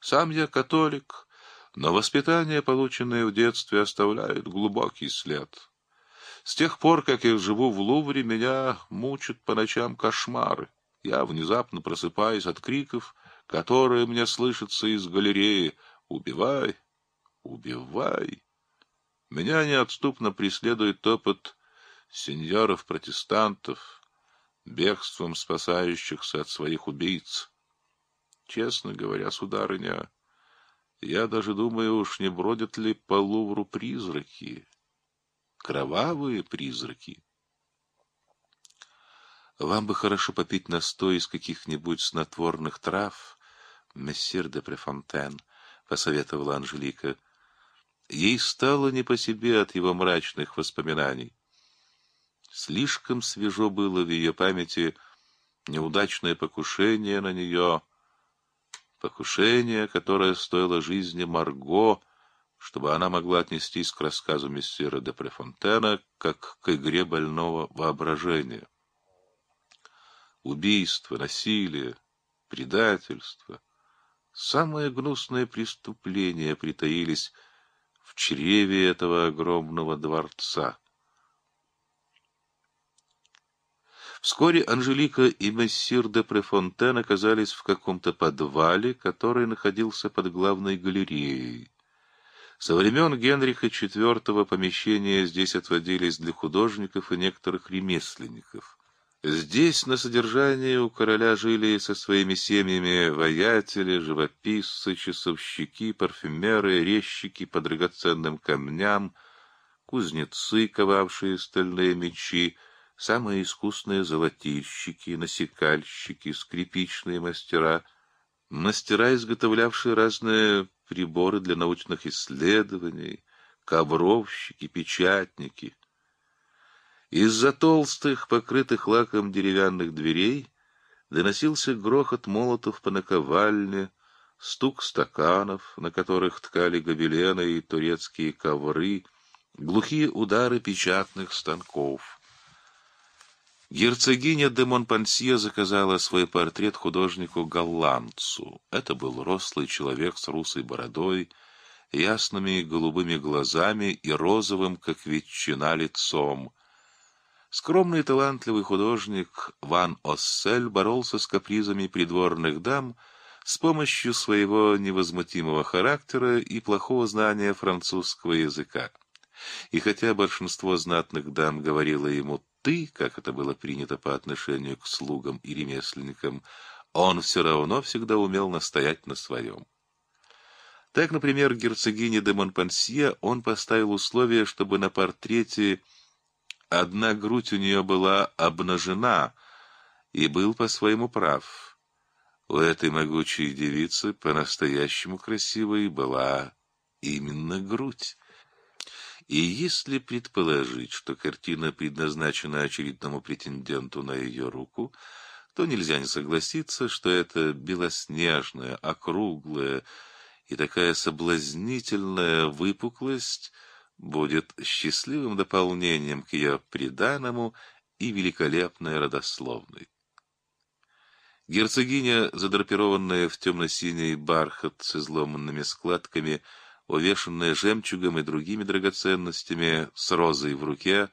Сам я католик, но воспитание, полученное в детстве, оставляет глубокий след. С тех пор, как я живу в Лувре, меня мучат по ночам кошмары. Я внезапно просыпаюсь от криков, которые мне слышатся из галереи «Убивай! Убивай!». Меня неотступно преследует топот сеньоров-протестантов, бегством спасающихся от своих убийц. Честно говоря, сударыня, Я даже думаю, уж не бродят ли по Лувру призраки, кровавые призраки. Вам бы хорошо попить настой из каких-нибудь снотворных трав, мессир де Префонтен, — посоветовала Анжелика. Ей стало не по себе от его мрачных воспоминаний. Слишком свежо было в ее памяти неудачное покушение на нее, покушение, которое стоило жизни Марго, чтобы она могла отнестись к рассказу мессира де Префонтена как к игре больного воображения. Убийство, насилие, предательство, самые гнусные преступления притаились в чреве этого огромного дворца. Вскоре Анжелика и мессир де Префонтен оказались в каком-то подвале, который находился под главной галереей. Со времен Генриха IV помещения здесь отводились для художников и некоторых ремесленников. Здесь на содержании у короля жили со своими семьями воятели, живописцы, часовщики, парфюмеры, резчики по драгоценным камням, кузнецы, ковавшие стальные мечи, самые искусные золотильщики, насекальщики, скрипичные мастера, мастера, изготовлявшие разные приборы для научных исследований, ковровщики, печатники. Из-за толстых, покрытых лаком деревянных дверей доносился грохот молотов по наковальне, стук стаканов, на которых ткали гобелены и турецкие ковры, глухие удары печатных станков. Герцогиня де Монпансье заказала свой портрет художнику-голландцу. Это был рослый человек с русой бородой, ясными голубыми глазами и розовым, как ветчина, лицом. Скромный и талантливый художник Ван Оссель боролся с капризами придворных дам с помощью своего невозмутимого характера и плохого знания французского языка. И хотя большинство знатных дам говорило ему «ты», как это было принято по отношению к слугам и ремесленникам, он все равно всегда умел настоять на своем. Так, например, герцогине де Монпансье он поставил условие, чтобы на портрете одна грудь у нее была обнажена, и был по-своему прав. У этой могучей девицы по-настоящему красивой была именно грудь. И если предположить, что картина предназначена очередному претенденту на ее руку, то нельзя не согласиться, что это белоснежная, округлая и такая соблазнительная выпуклость будет счастливым дополнением к ее приданому и великолепной родословной. Герцогиня, задрапированная в темно-синий бархат с изломанными складками, увешанная жемчугом и другими драгоценностями, с розой в руке,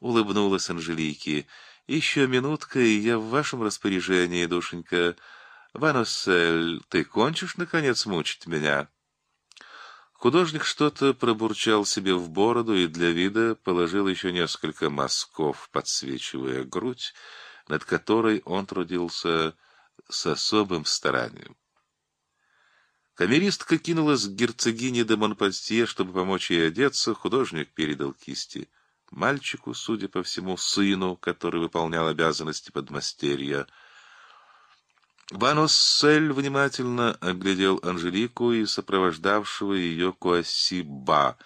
улыбнулась Анжелике. «Еще минутка, и я в вашем распоряжении, душенька. Ваноссель, ты кончишь, наконец, мучить меня?» Художник что-то пробурчал себе в бороду и для вида положил еще несколько мазков, подсвечивая грудь, над которой он трудился с особым старанием. Камеристка кинулась к герцогине де Монпастье, чтобы помочь ей одеться. Художник передал кисти мальчику, судя по всему, сыну, который выполнял обязанности подмастерья. Бануссель внимательно оглядел Анжелику и сопровождавшего ее Куассиба.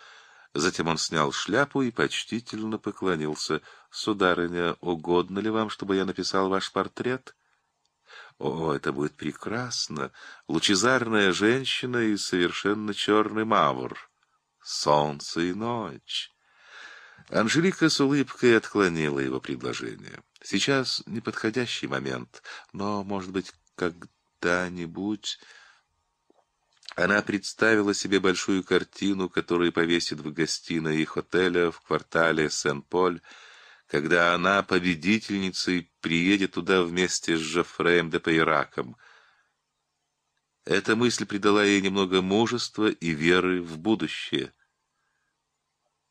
Затем он снял шляпу и почтительно поклонился. — Сударыня, угодно ли вам, чтобы я написал ваш портрет? — о, это будет прекрасно! Лучезарная женщина и совершенно черный мавр. Солнце и ночь. Анжелика с улыбкой отклонила его предложение. Сейчас неподходящий момент, но, может быть, когда-нибудь... Она представила себе большую картину, которую повесит в гостиной их отеля в квартале Сен-Поль, когда она, победительницей, приедет туда вместе с Жофреем де Пейраком. Эта мысль придала ей немного мужества и веры в будущее.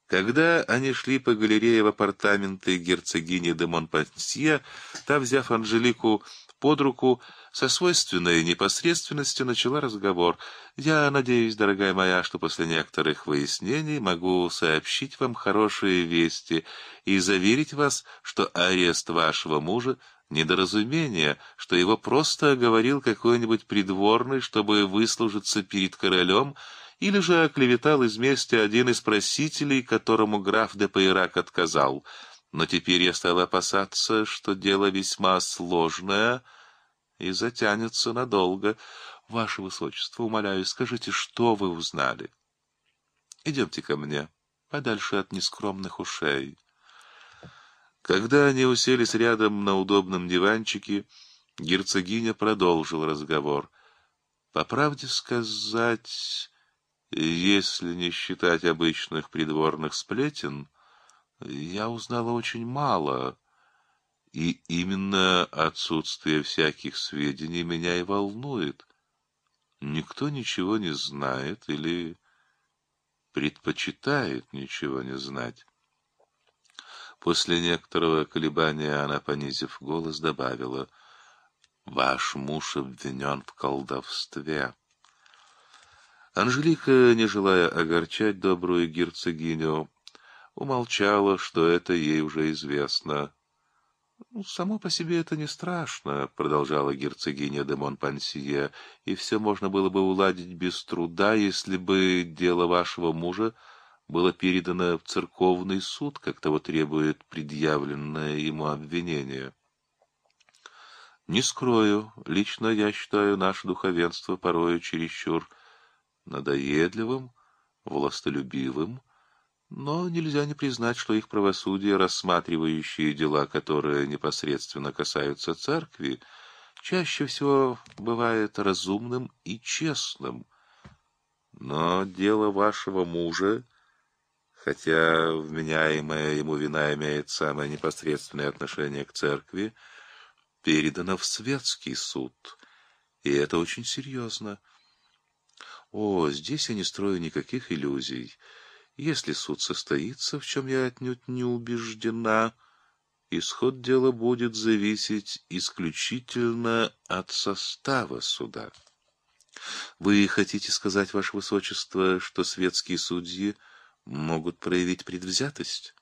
Когда они шли по галерее в апартаменты герцогини де Монпансье, та, взяв Анжелику под руку, со свойственной непосредственностью начала разговор. «Я надеюсь, дорогая моя, что после некоторых выяснений могу сообщить вам хорошие вести и заверить вас, что арест вашего мужа — недоразумение, что его просто оговорил какой-нибудь придворный, чтобы выслужиться перед королем, или же оклеветал из мести один из просителей, которому граф де Пейрак отказал. Но теперь я стал опасаться, что дело весьма сложное и затянется надолго. Ваше Высочество, умоляю, скажите, что вы узнали? Идемте ко мне, подальше от нескромных ушей. Когда они уселись рядом на удобном диванчике, герцогиня продолжил разговор. По правде сказать, если не считать обычных придворных сплетен, я узнала очень мало, и именно отсутствие всяких сведений меня и волнует. Никто ничего не знает или предпочитает ничего не знать. После некоторого колебания она, понизив голос, добавила, «Ваш муж обвинен в колдовстве». Анжелика, не желая огорчать добрую герцогиню, умолчала, что это ей уже известно. «Ну, «Само по себе это не страшно», — продолжала герцогиня де Монпансье, «и все можно было бы уладить без труда, если бы дело вашего мужа было передано в церковный суд, как того требует предъявленное ему обвинение». «Не скрою, лично я считаю наше духовенство порою чересчур надоедливым, властолюбивым, но нельзя не признать, что их правосудие, рассматривающие дела, которые непосредственно касаются церкви, чаще всего бывает разумным и честным. Но дело вашего мужа, хотя вменяемая ему вина имеет самое непосредственное отношение к церкви, передано в светский суд, и это очень серьезно. О, здесь я не строю никаких иллюзий. Если суд состоится, в чем я отнюдь не убеждена, исход дела будет зависеть исключительно от состава суда. Вы хотите сказать, Ваше Высочество, что светские судьи могут проявить предвзятость?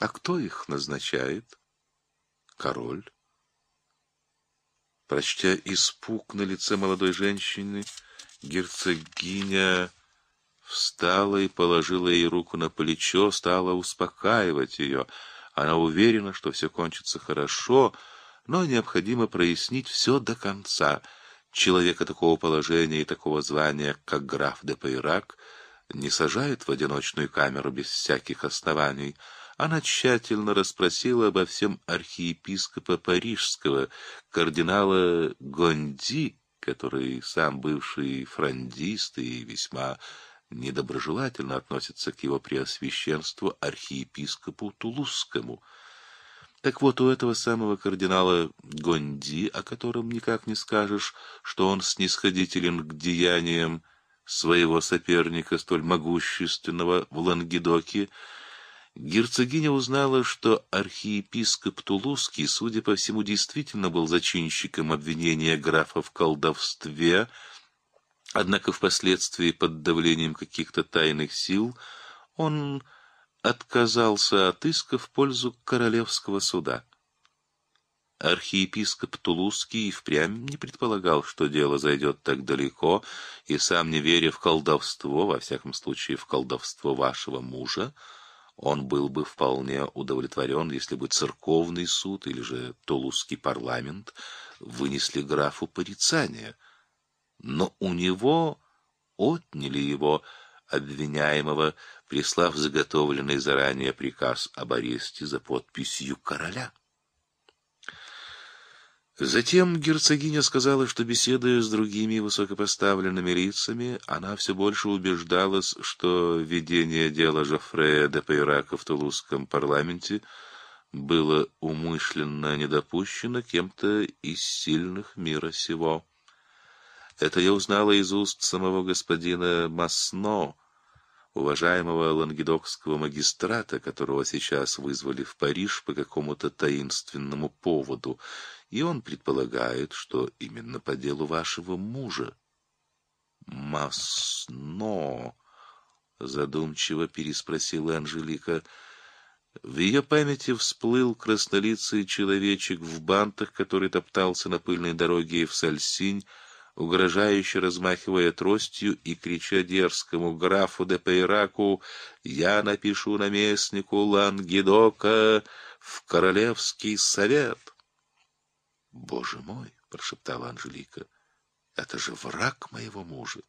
А кто их назначает? Король. Прочтя испуг на лице молодой женщины, герцогиня встала и положила ей руку на плечо, стала успокаивать ее. Она уверена, что все кончится хорошо, но необходимо прояснить все до конца. Человека такого положения и такого звания, как граф де Пейрак, не сажает в одиночную камеру без всяких оснований, она тщательно расспросила обо всем архиепископа Парижского, кардинала Гонди, который сам бывший франдист и весьма недоброжелательно относится к его преосвященству архиепископу Тулузскому. Так вот, у этого самого кардинала Гонди, о котором никак не скажешь, что он снисходителен к деяниям своего соперника, столь могущественного в Лангедоке, Герцогиня узнала, что архиепископ Тулузский, судя по всему, действительно был зачинщиком обвинения графа в колдовстве, однако впоследствии под давлением каких-то тайных сил он отказался от иска в пользу королевского суда. Архиепископ Тулузский впрямь не предполагал, что дело зайдет так далеко, и сам не веря в колдовство, во всяком случае в колдовство вашего мужа, он был бы вполне удовлетворен, если бы церковный суд или же Тулузский парламент вынесли графу порицание. Но у него отняли его обвиняемого, прислав заготовленный заранее приказ об аресте за подписью короля. Затем герцогиня сказала, что, беседуя с другими высокопоставленными лицами, она все больше убеждалась, что ведение дела Жофрея де Пейрака в Тулузском парламенте было умышленно недопущено кем-то из сильных мира сего. Это я узнала из уст самого господина Масно, уважаемого лангедокского магистрата, которого сейчас вызвали в Париж по какому-то таинственному поводу, и он предполагает, что именно по делу вашего мужа. «Масно!» — задумчиво переспросила Анжелика. В ее памяти всплыл краснолицый человечек в бантах, который топтался на пыльной дороге в Сальсинь, угрожающе размахивая тростью и крича дерзкому графу де Пейраку «Я напишу наместнику Лангедока в Королевский совет!» «Боже мой!» — прошептала Анжелика. «Это же враг моего мужа!»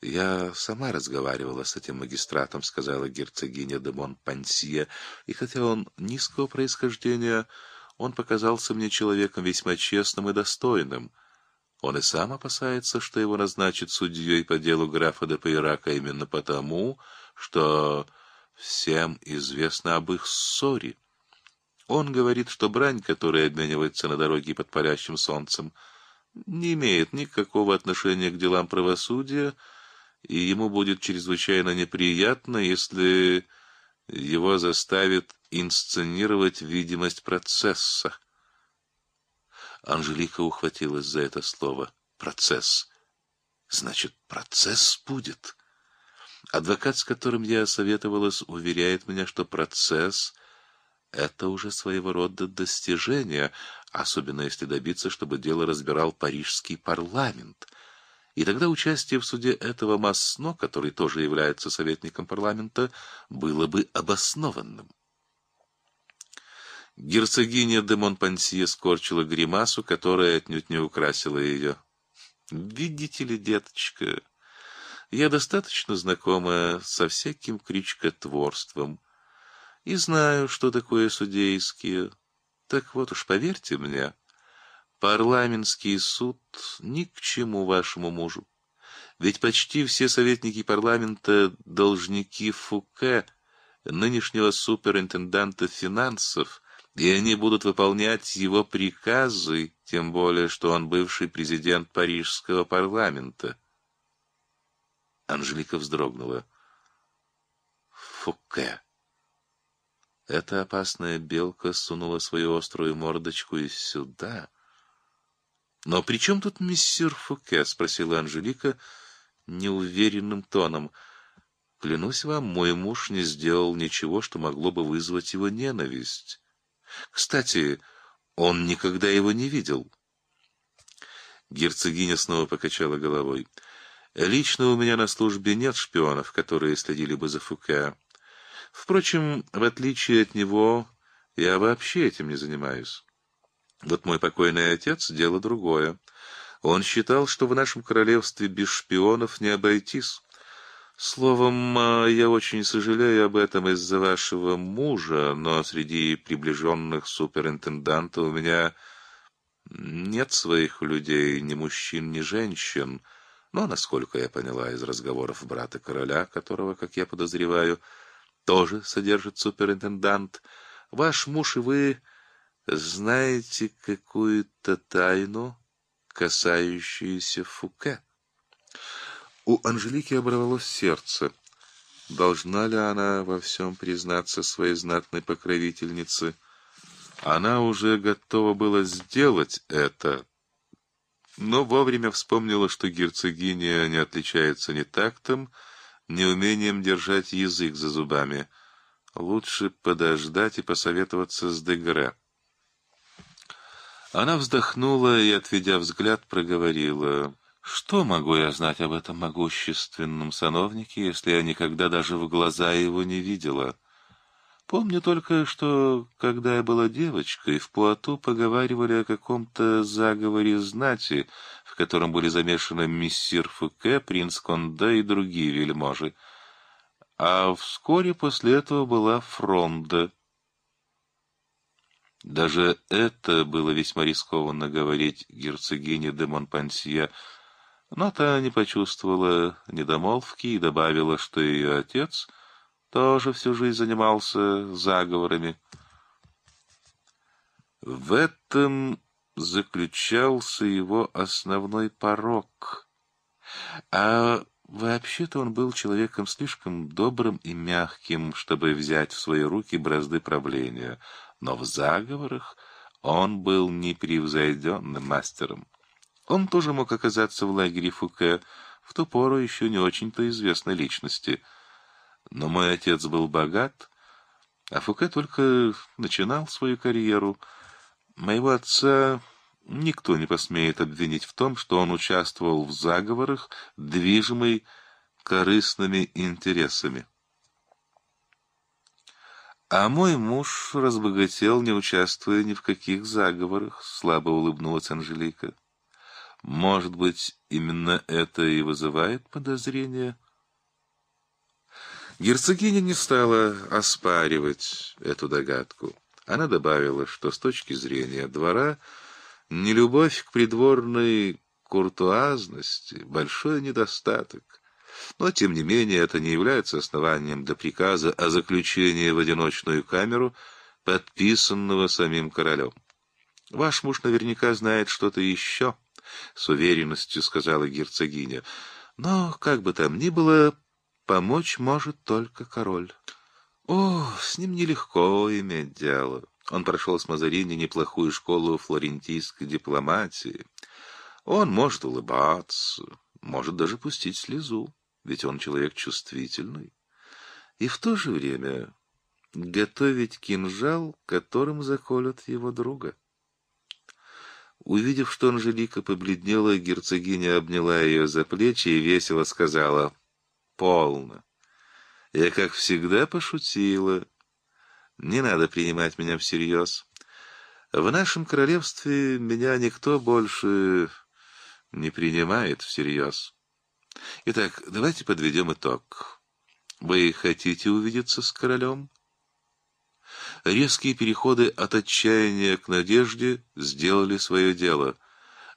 «Я сама разговаривала с этим магистратом», — сказала герцогиня де Монпансье, «и хотя он низкого происхождения, он показался мне человеком весьма честным и достойным. Он и сам опасается, что его назначат судьей по делу графа де Пейрака именно потому, что всем известно об их ссоре. Он говорит, что брань, которая обменивается на дороге под палящим солнцем, не имеет никакого отношения к делам правосудия, и ему будет чрезвычайно неприятно, если его заставят инсценировать видимость процесса. Анжелика ухватилась за это слово. Процесс. Значит, процесс будет. Адвокат, с которым я советовалась, уверяет меня, что процесс — это уже своего рода достижение, особенно если добиться, чтобы дело разбирал парижский парламент — и тогда участие в суде этого Масно, который тоже является советником парламента, было бы обоснованным. Герцогиня де Монпансье скорчила гримасу, которая отнюдь не украсила ее. «Видите ли, деточка, я достаточно знакома со всяким крючкотворством и знаю, что такое судейские. Так вот уж поверьте мне». Парламентский суд ни к чему вашему мужу. Ведь почти все советники парламента — должники Фуке, нынешнего суперинтенданта финансов, и они будут выполнять его приказы, тем более, что он бывший президент парижского парламента. Анжелика вздрогнула. Фуке. Эта опасная белка сунула свою острую мордочку и сюда — «Но при чем тут мессир Фуке?» — спросила Анжелика неуверенным тоном. «Клянусь вам, мой муж не сделал ничего, что могло бы вызвать его ненависть. Кстати, он никогда его не видел». Герцогиня снова покачала головой. «Лично у меня на службе нет шпионов, которые следили бы за Фуке. Впрочем, в отличие от него, я вообще этим не занимаюсь». Вот мой покойный отец — дело другое. Он считал, что в нашем королевстве без шпионов не обойтись. Словом, а, я очень сожалею об этом из-за вашего мужа, но среди приближенных суперинтенданта у меня нет своих людей, ни мужчин, ни женщин. Но, насколько я поняла из разговоров брата короля, которого, как я подозреваю, тоже содержит суперинтендант, ваш муж и вы знаете какую-то тайну, касающуюся Фуке? У Анжелики оборвалось сердце. Должна ли она во всем признаться своей знатной покровительнице? Она уже готова была сделать это, но вовремя вспомнила, что герцогиня не отличается ни тактом, ни умением держать язык за зубами. Лучше подождать и посоветоваться с Дегре. Она вздохнула и, отведя взгляд, проговорила. «Что могу я знать об этом могущественном сановнике, если я никогда даже в глаза его не видела? Помню только, что, когда я была девочкой, в Пуату поговаривали о каком-то заговоре знати, в котором были замешаны мессир Фуке, принц Конде и другие вельможи. А вскоре после этого была фронда». Даже это было весьма рискованно говорить герцогине де Монпансье, но та не почувствовала недомолвки и добавила, что ее отец тоже всю жизнь занимался заговорами. В этом заключался его основной порок. А Вообще-то он был человеком слишком добрым и мягким, чтобы взять в свои руки бразды правления, но в заговорах он был непревзойденным мастером. Он тоже мог оказаться в лагере Фуке, в ту пору еще не очень-то известной личности. Но мой отец был богат, а Фуке только начинал свою карьеру. Моего отца никто не посмеет обвинить в том, что он участвовал в заговорах, движимый корыстными интересами. А мой муж разбогател, не участвуя ни в каких заговорах, слабо улыбнулась Анжелика. Может быть, именно это и вызывает подозрение? Герцогиня не стала оспаривать эту догадку. Она добавила, что с точки зрения двора нелюбовь к придворной куртуазности — большой недостаток. Но, тем не менее, это не является основанием для приказа о заключении в одиночную камеру, подписанного самим королем. Ваш муж наверняка знает что-то еще, — с уверенностью сказала герцогиня. Но, как бы там ни было, помочь может только король. О, с ним нелегко иметь дело. Он прошел с Мазарини неплохую школу флорентийской дипломатии. Он может улыбаться, может даже пустить слезу ведь он человек чувствительный. И в то же время готовить кинжал, которым заколют его друга. Увидев, что Анжелика побледнела, герцогиня обняла ее за плечи и весело сказала «Полно. Я, как всегда, пошутила. Не надо принимать меня всерьез. В нашем королевстве меня никто больше не принимает всерьез». Итак, давайте подведем итог. Вы хотите увидеться с королем? Резкие переходы от отчаяния к надежде сделали свое дело.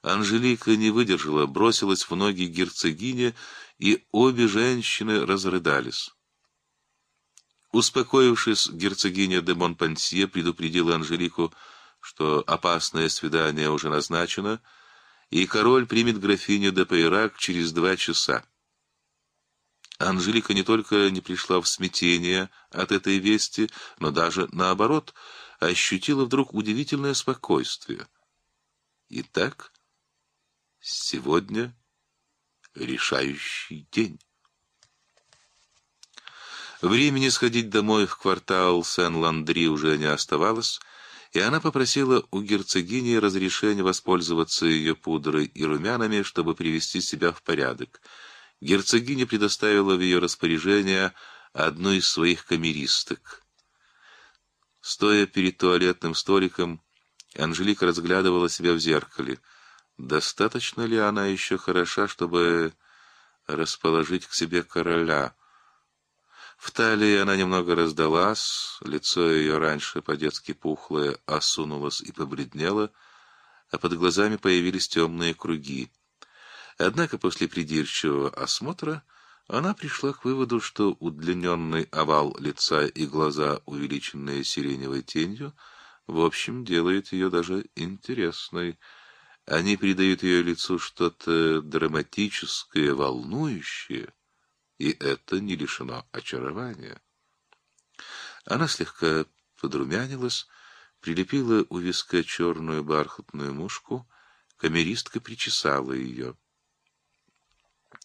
Анжелика не выдержала, бросилась в ноги герцогине, и обе женщины разрыдались. Успокоившись, герцогиня де Монпансье предупредила Анжелику, что опасное свидание уже назначено, и король примет графиню де Пейрак через два часа. Анжелика не только не пришла в смятение от этой вести, но даже, наоборот, ощутила вдруг удивительное спокойствие. Итак, сегодня решающий день. Времени сходить домой в квартал Сен-Ландри уже не оставалось, и она попросила у герцогини разрешения воспользоваться ее пудрой и румянами, чтобы привести себя в порядок. Герцогиня предоставила в ее распоряжение одну из своих камеристок. Стоя перед туалетным столиком, Анжелика разглядывала себя в зеркале. Достаточно ли она еще хороша, чтобы расположить к себе короля? В талии она немного раздалась, лицо ее раньше по-детски пухлое осунулось и побледнело, а под глазами появились темные круги. Однако после придирчивого осмотра она пришла к выводу, что удлиненный овал лица и глаза, увеличенные сиреневой тенью, в общем, делают ее даже интересной. Они придают ее лицу что-то драматическое, волнующее, и это не лишено очарования. Она слегка подрумянилась, прилепила у виска черную бархатную мушку, камеристка причесала ее.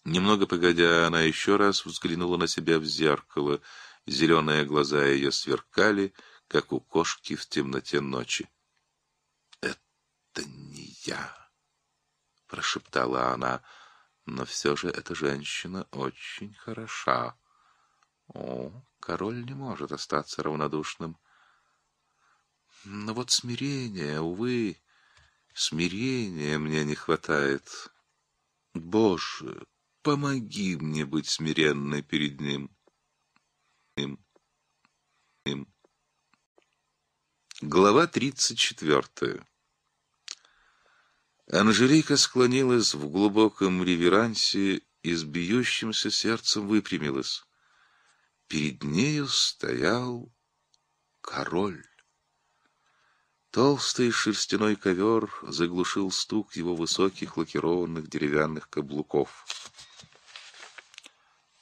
Немного погодя, она еще раз взглянула на себя в зеркало. Зеленые глаза ее сверкали, как у кошки в темноте ночи. — Это не я, — прошептала она, — но все же эта женщина очень хороша. О, король не может остаться равнодушным. Но вот смирения, увы, смирения мне не хватает. Боже, помоги мне быть смиренной перед ним. Им. Им. Глава тридцать четвертая. Анжелика склонилась в глубоком реверансе и с бьющимся сердцем выпрямилась. Перед нею стоял король. Толстый шерстяной ковер заглушил стук его высоких лакированных деревянных каблуков.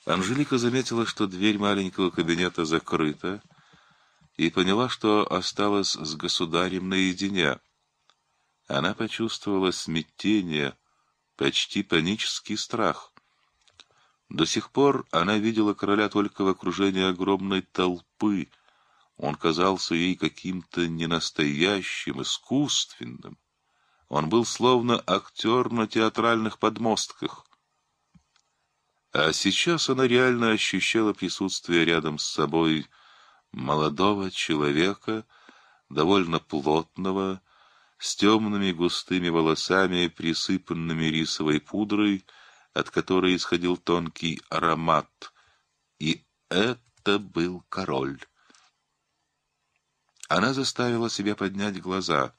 Анжелика заметила, что дверь маленького кабинета закрыта, и поняла, что осталась с государем наедине. Она почувствовала смятение, почти панический страх. До сих пор она видела короля только в окружении огромной толпы. Он казался ей каким-то ненастоящим, искусственным. Он был словно актер на театральных подмостках. А сейчас она реально ощущала присутствие рядом с собой молодого человека, довольно плотного, с темными густыми волосами, присыпанными рисовой пудрой, от которой исходил тонкий аромат. И это был король. Она заставила себя поднять глаза.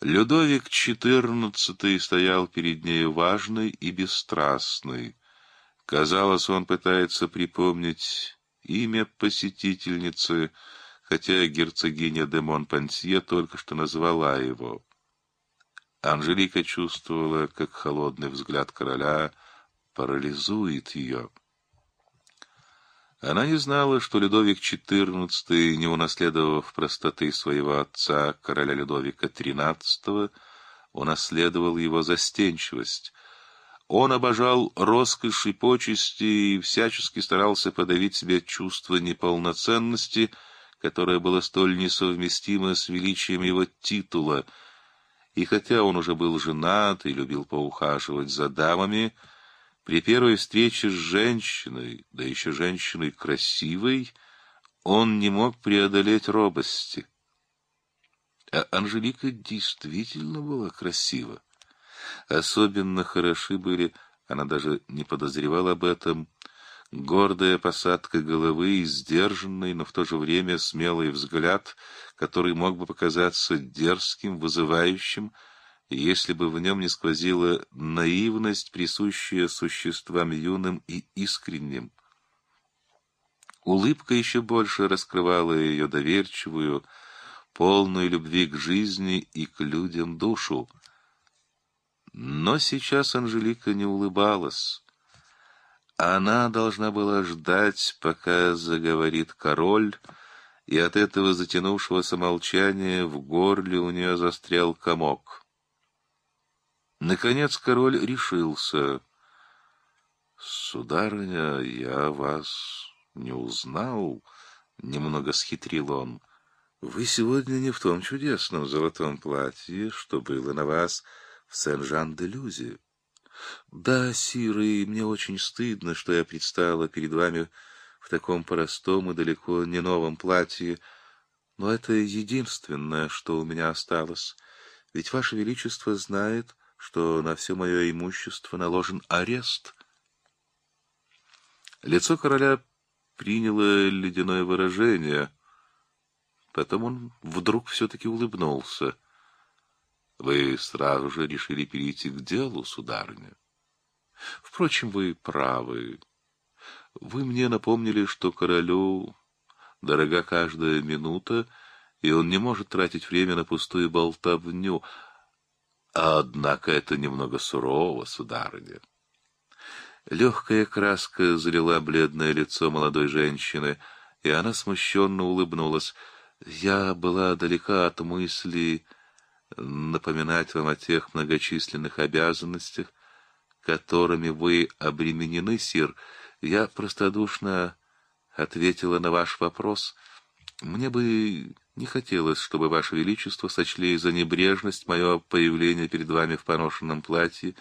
Людовик XIV стоял перед нею важный и бесстрастный. Казалось, он пытается припомнить имя посетительницы, хотя герцогиня де Монпансье только что назвала его. Анжелика чувствовала, как холодный взгляд короля парализует ее. Она не знала, что Людовик XIV, не унаследовав простоты своего отца, короля Людовика XIII, унаследовал его застенчивость — он обожал роскошь и почести и всячески старался подавить себе чувство неполноценности, которое было столь несовместимо с величием его титула. И хотя он уже был женат и любил поухаживать за дамами, при первой встрече с женщиной, да еще женщиной красивой, он не мог преодолеть робости. А Анжелика действительно была красива. Особенно хороши были, она даже не подозревала об этом, гордая посадка головы и сдержанный, но в то же время смелый взгляд, который мог бы показаться дерзким, вызывающим, если бы в нем не сквозила наивность, присущая существам юным и искренним. Улыбка еще больше раскрывала ее доверчивую, полную любви к жизни и к людям душу. Но сейчас Анжелика не улыбалась. Она должна была ждать, пока заговорит король, и от этого затянувшегося молчания в горле у нее застрял комок. Наконец король решился. «Сударыня, я вас не узнал», — немного схитрил он. «Вы сегодня не в том чудесном золотом платье, что было на вас...» Сен-Жан-де-Люзе. Да, Сир, и мне очень стыдно, что я предстала перед вами в таком простом и далеко не новом платье, но это единственное, что у меня осталось, ведь Ваше Величество знает, что на все мое имущество наложен арест. Лицо короля приняло ледяное выражение. Потом он вдруг все-таки улыбнулся. Вы сразу же решили перейти к делу, сударыня. Впрочем, вы правы. Вы мне напомнили, что королю дорога каждая минута, и он не может тратить время на пустую болтовню. Однако это немного сурово, сударыня. Легкая краска залила бледное лицо молодой женщины, и она смущенно улыбнулась. Я была далека от мысли напоминать вам о тех многочисленных обязанностях, которыми вы обременены, сир, я простодушно ответила на ваш вопрос. Мне бы не хотелось, чтобы ваше величество сочли за небрежность мое появление перед вами в поношенном платье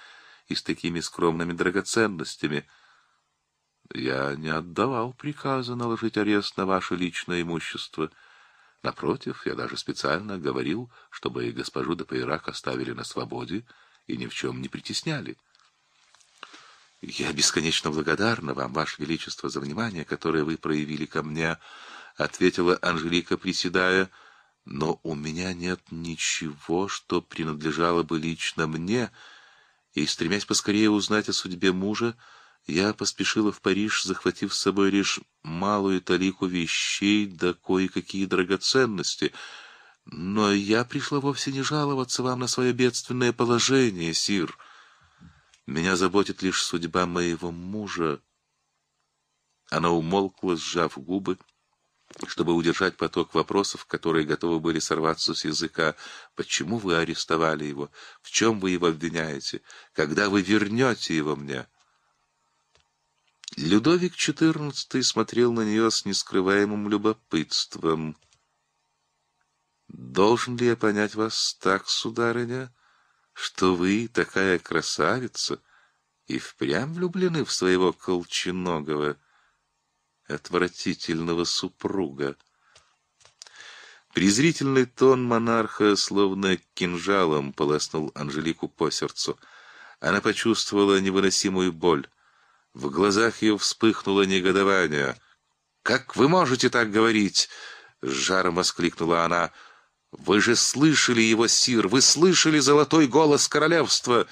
и с такими скромными драгоценностями. Я не отдавал приказа наложить арест на ваше личное имущество — Напротив, я даже специально говорил, чтобы госпожу де Пейрак оставили на свободе и ни в чем не притесняли. «Я бесконечно благодарна вам, Ваше Величество, за внимание, которое вы проявили ко мне», — ответила Анжелика, приседая, — «но у меня нет ничего, что принадлежало бы лично мне, и, стремясь поскорее узнать о судьбе мужа, — я поспешила в Париж, захватив с собой лишь малую талику вещей да кое-какие драгоценности. Но я пришла вовсе не жаловаться вам на свое бедственное положение, сир. Меня заботит лишь судьба моего мужа. Она умолкла, сжав губы, чтобы удержать поток вопросов, которые готовы были сорваться с языка. Почему вы арестовали его? В чем вы его обвиняете? Когда вы вернете его мне? Людовик XIV смотрел на нее с нескрываемым любопытством. «Должен ли я понять вас так, сударыня, что вы такая красавица и впрямь влюблены в своего колченогого, отвратительного супруга?» Презрительный тон монарха словно кинжалом полоснул Анжелику по сердцу. Она почувствовала невыносимую боль. В глазах ее вспыхнуло негодование. «Как вы можете так говорить?» — с жаром воскликнула она. «Вы же слышали его, сир! Вы слышали золотой голос королевства!»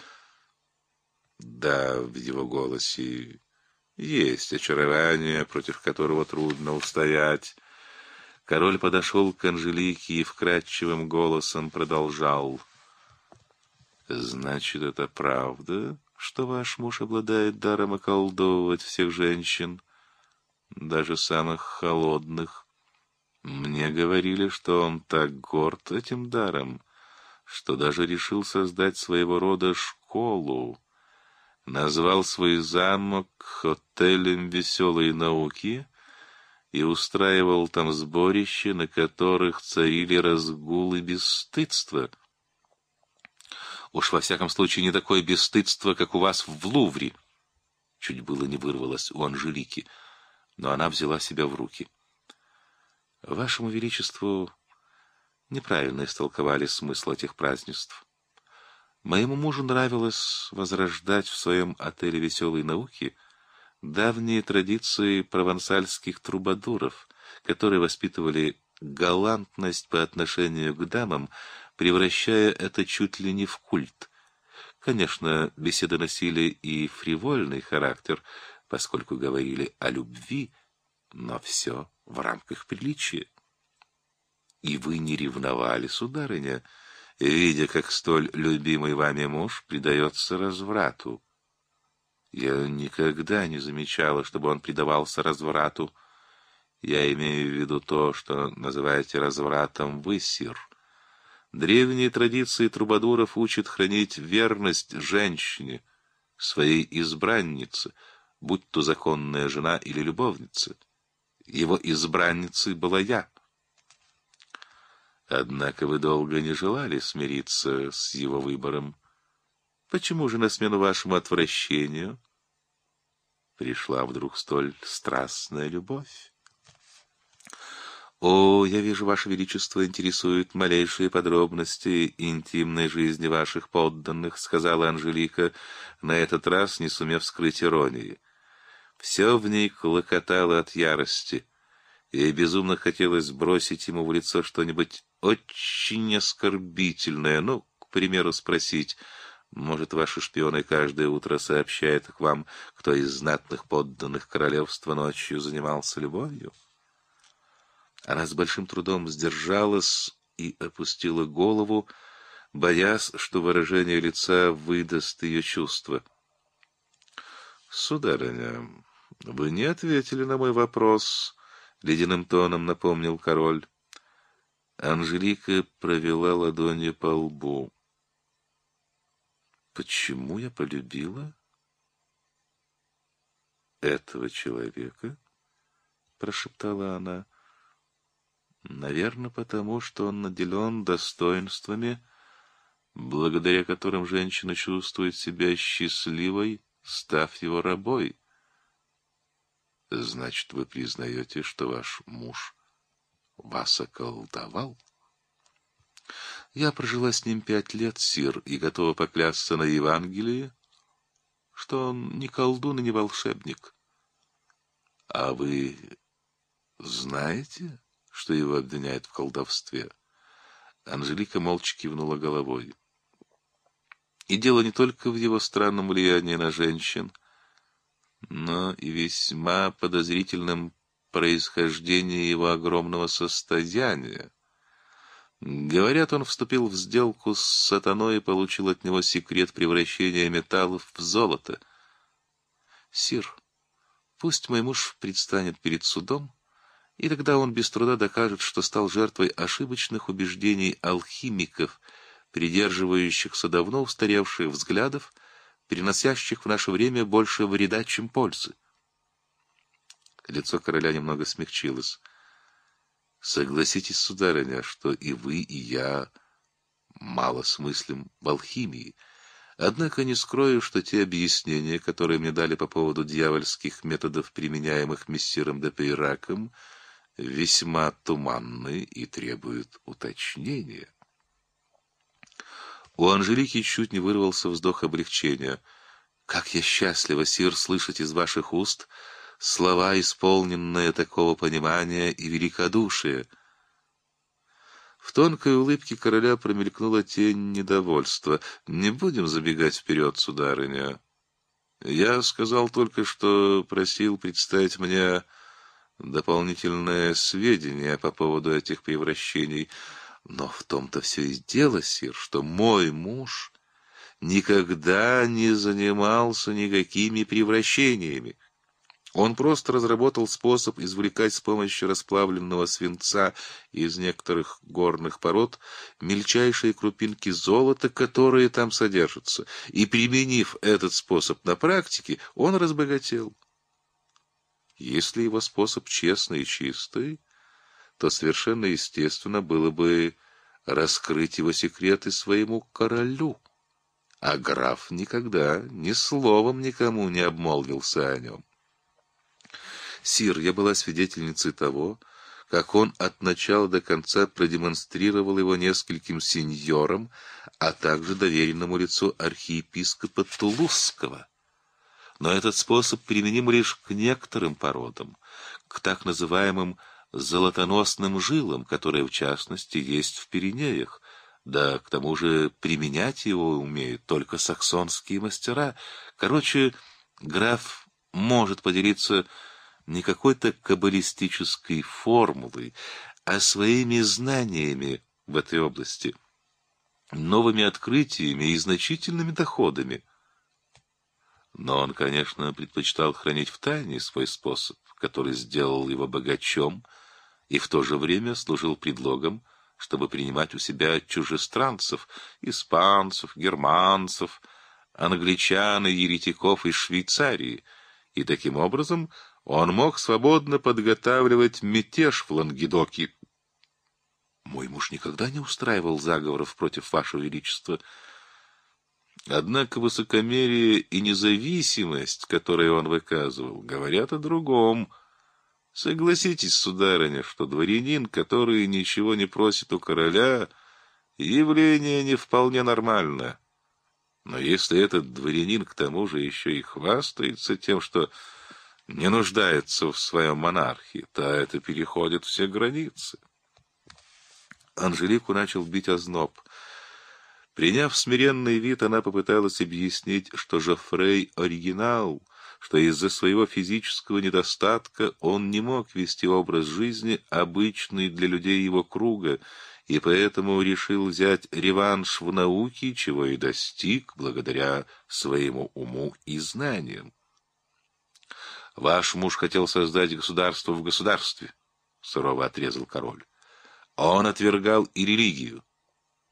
Да, в его голосе есть очарование, против которого трудно устоять. Король подошел к Анжелике и вкрадчивым голосом продолжал. «Значит, это правда?» Что ваш муж обладает даром околдовывать всех женщин, даже самых холодных. Мне говорили, что он так горд этим даром, что даже решил создать своего рода школу, назвал свой замок отелем веселой науки и устраивал там сборища, на которых царили разгулы и бесстыдство — Уж во всяком случае не такое бесстыдство, как у вас в Лувре. Чуть было не вырвалось у Анжелики, но она взяла себя в руки. Вашему Величеству неправильно истолковали смысл этих празднеств. Моему мужу нравилось возрождать в своем отеле веселой науки давние традиции провансальских трубадуров, которые воспитывали галантность по отношению к дамам, превращая это чуть ли не в культ. Конечно, беседы носили и фривольный характер, поскольку говорили о любви, но все в рамках приличия. И вы не ревновали, сударыня, видя, как столь любимый вами муж предается разврату. Я никогда не замечала, чтобы он предавался разврату. Я имею в виду то, что называете развратом вы, сир. Древние традиции трубадуров учат хранить верность женщине, своей избраннице, будь то законная жена или любовница. Его избранницей была я. Однако вы долго не желали смириться с его выбором. Почему же на смену вашему отвращению пришла вдруг столь страстная любовь? «О, я вижу, Ваше Величество интересуют малейшие подробности интимной жизни ваших подданных», — сказала Анжелика, на этот раз не сумев скрыть иронии. Все в ней клокотало от ярости. Ей безумно хотелось бросить ему в лицо что-нибудь очень оскорбительное, ну, к примеру, спросить, может, ваши шпионы каждое утро сообщают к вам, кто из знатных подданных королевства ночью занимался любовью? Она с большим трудом сдержалась и опустила голову, боясь, что выражение лица выдаст ее чувства. «Сударыня, вы не ответили на мой вопрос», — ледяным тоном напомнил король. Анжелика провела ладонью по лбу. «Почему я полюбила этого человека?» — прошептала она. Наверное, потому что он наделен достоинствами, благодаря которым женщина чувствует себя счастливой, став его рабой. Значит, вы признаете, что ваш муж вас околдовал? Я прожила с ним пять лет, сир, и готова поклясться на Евангелии, что он не колдун и не волшебник. А вы знаете что его обвиняют в колдовстве. Анжелика молча кивнула головой. И дело не только в его странном влиянии на женщин, но и весьма подозрительном происхождении его огромного состояния. Говорят, он вступил в сделку с сатаной и получил от него секрет превращения металлов в золото. Сир, Пусть мой муж предстанет перед судом, и тогда он без труда докажет, что стал жертвой ошибочных убеждений алхимиков, придерживающихся давно устаревших взглядов, переносящих в наше время больше вреда, чем пользы. Лицо короля немного смягчилось. Согласитесь, сударыня, что и вы, и я мало смыслим в алхимии. Однако не скрою, что те объяснения, которые мне дали по поводу дьявольских методов, применяемых мессиром де Пейраком, весьма туманны и требуют уточнения. У Анжелики чуть не вырвался вздох облегчения. «Как я счастлива, сир, слышать из ваших уст слова, исполненные такого понимания и великодушия. В тонкой улыбке короля промелькнула тень недовольства. «Не будем забегать вперед, сударыня. Я сказал только, что просил представить мне дополнительное сведения по поводу этих превращений. Но в том-то все и дело, сир, что мой муж никогда не занимался никакими превращениями. Он просто разработал способ извлекать с помощью расплавленного свинца из некоторых горных пород мельчайшие крупинки золота, которые там содержатся, и, применив этот способ на практике, он разбогател. Если его способ честный и чистый, то совершенно естественно было бы раскрыть его секреты своему королю. А граф никогда ни словом никому не обмолвился о нем. Сир, я была свидетельницей того, как он от начала до конца продемонстрировал его нескольким сеньорам, а также доверенному лицу архиепископа Тулузского. Но этот способ применим лишь к некоторым породам, к так называемым золотоносным жилам, которые, в частности, есть в Пиренеях, да к тому же применять его умеют только саксонские мастера. Короче, граф может поделиться не какой-то каббалистической формулой, а своими знаниями в этой области, новыми открытиями и значительными доходами. Но он, конечно, предпочитал хранить в тайне свой способ, который сделал его богачом и в то же время служил предлогом, чтобы принимать у себя чужестранцев, испанцев, германцев, англичан и еретиков из Швейцарии, и таким образом он мог свободно подготавливать мятеж в Лангедоке. Мой муж никогда не устраивал заговоров против вашего величества. Однако высокомерие и независимость, которые он выказывал, говорят о другом. Согласитесь, сударыня, что дворянин, который ничего не просит у короля, явление не вполне нормальное. Но если этот дворянин к тому же еще и хвастается тем, что не нуждается в своем монархе, то это переходит все границы. Анжелику начал бить озноб. Приняв смиренный вид, она попыталась объяснить, что Жофрей — оригинал, что из-за своего физического недостатка он не мог вести образ жизни, обычный для людей его круга, и поэтому решил взять реванш в науке, чего и достиг благодаря своему уму и знаниям. Ваш муж хотел создать государство в государстве, — сурово отрезал король. Он отвергал и религию.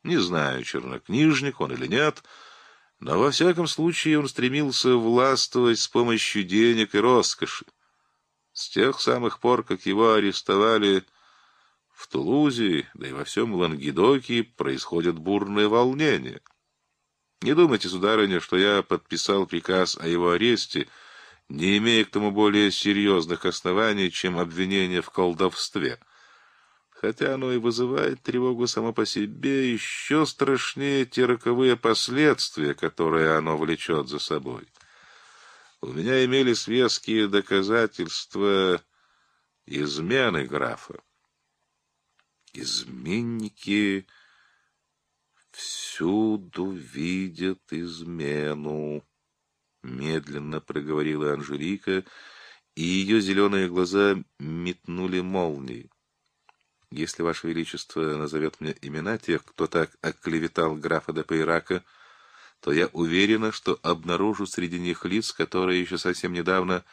Не знаю, чернокнижник он или нет, но во всяком случае он стремился властвовать с помощью денег и роскоши. С тех самых пор, как его арестовали в Тулузе, да и во всем Лангедоке, происходят бурные волнения. Не думайте, сударыня, что я подписал приказ о его аресте, — не имея к тому более серьезных оснований, чем обвинение в колдовстве. Хотя оно и вызывает тревогу само по себе, еще страшнее те роковые последствия, которые оно влечет за собой. У меня имелись веские доказательства измены графа. Изменники всюду видят измену. — медленно проговорила Анжелика, и ее зеленые глаза метнули молнией. «Если Ваше Величество назовет мне имена тех, кто так оклеветал графа де Пейрака, то я уверена, что обнаружу среди них лиц, которые еще совсем недавно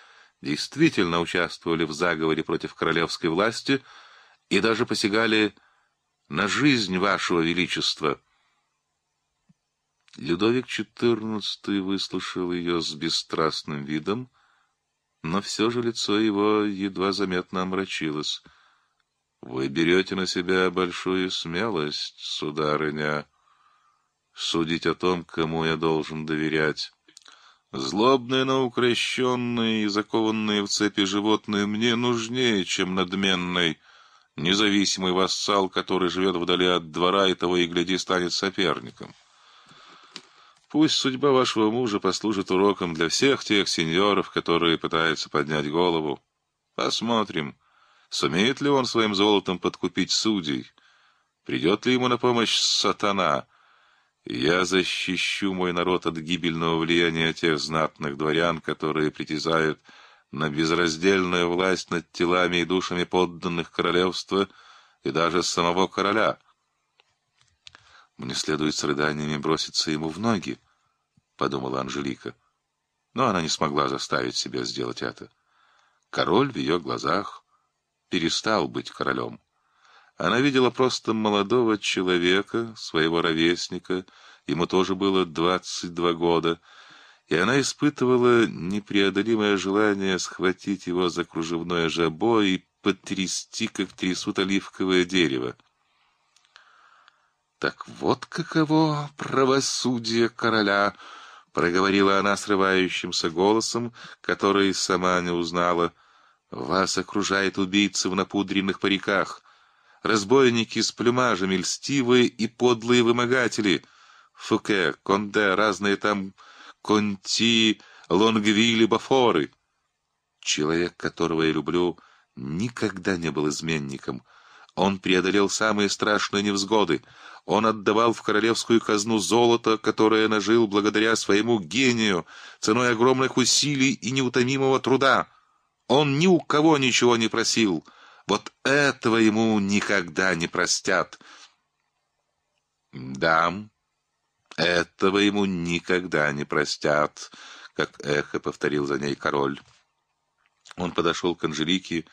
действительно участвовали в заговоре против королевской власти и даже посягали на жизнь вашего величества. Людовик XIV выслушал ее с бесстрастным видом, но все же лицо его едва заметно омрачилось. «Вы берете на себя большую смелость, сударыня, судить о том, кому я должен доверять. Злобные, но укращенные и закованные в цепи животные мне нужнее, чем надменный, независимый вассал, который живет вдали от двора и того и гляди станет соперником». Пусть судьба вашего мужа послужит уроком для всех тех сеньоров, которые пытаются поднять голову. Посмотрим, сумеет ли он своим золотом подкупить судей, придет ли ему на помощь сатана. Я защищу мой народ от гибельного влияния тех знатных дворян, которые притязают на безраздельную власть над телами и душами подданных королевства и даже самого короля». Мне следует с рыданиями броситься ему в ноги, — подумала Анжелика. Но она не смогла заставить себя сделать это. Король в ее глазах перестал быть королем. Она видела просто молодого человека, своего ровесника, ему тоже было двадцать два года, и она испытывала непреодолимое желание схватить его за кружевное жабо и потрясти, как трясут оливковое дерево. Так вот каково правосудие короля, проговорила она срывающимся голосом, который сама не узнала. Вас окружает убийцы в напудренных париках, разбойники с плюмажами, льстивые и подлые вымогатели. Фуке, Конде, разные там Конти, Лонгвилли, Бафоры. Человек, которого я люблю, никогда не был изменником — он преодолел самые страшные невзгоды. Он отдавал в королевскую казну золото, которое нажил благодаря своему гению, ценой огромных усилий и неутомимого труда. Он ни у кого ничего не просил. Вот этого ему никогда не простят. Да, этого ему никогда не простят, как эхо повторил за ней король. Он подошел к Анжелике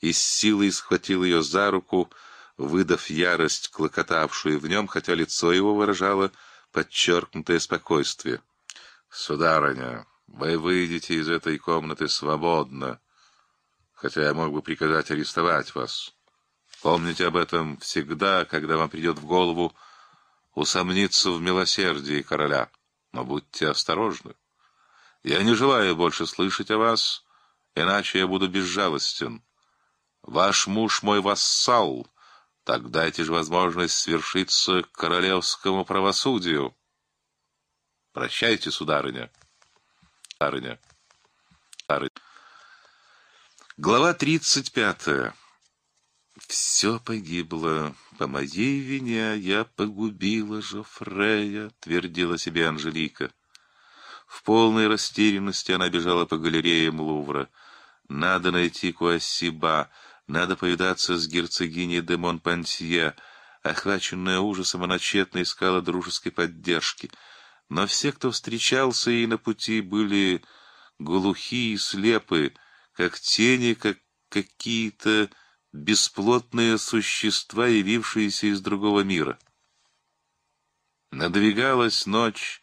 и с силой схватил ее за руку, выдав ярость, клокотавшую в нем, хотя лицо его выражало подчеркнутое спокойствие. «Сударыня, вы выйдете из этой комнаты свободно, хотя я мог бы приказать арестовать вас. Помните об этом всегда, когда вам придет в голову усомниться в милосердии короля, но будьте осторожны. Я не желаю больше слышать о вас, иначе я буду безжалостен». Ваш муж мой вассал. Так дайте же возможность свершиться королевскому правосудию. Прощайте, сударыня. Сударыня. Сударыня. Глава тридцать пятая. Все погибло. По моей вине я погубила Жофрея, твердила себе Анжелика. В полной растерянности она бежала по галереям Лувра. Надо найти Куассиба, надо повидаться с герцогиней де Монпансье. Охваченная ужасом, она тщетно искала дружеской поддержки. Но все, кто встречался ей на пути, были глухие и слепы, как тени, как какие-то бесплотные существа, явившиеся из другого мира. Надвигалась ночь,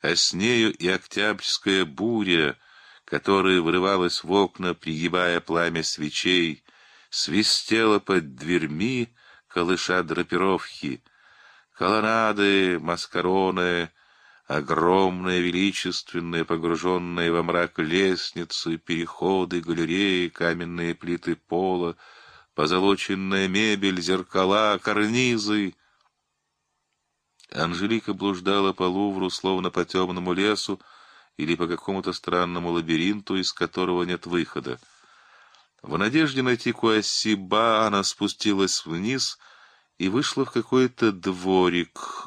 а с нею и октябрьская буря, которая врывалась в окна, пригибая пламя свечей, свистела под дверьми, колыша драпировки. Колоннады, маскароны, огромные, величественные, погруженные во мрак лестницы, переходы, галереи, каменные плиты пола, позолоченная мебель, зеркала, карнизы. Анжелика блуждала по Лувру, словно по темному лесу или по какому-то странному лабиринту, из которого нет выхода. В надежде найти Куассиба она спустилась вниз и вышла в какой-то дворик,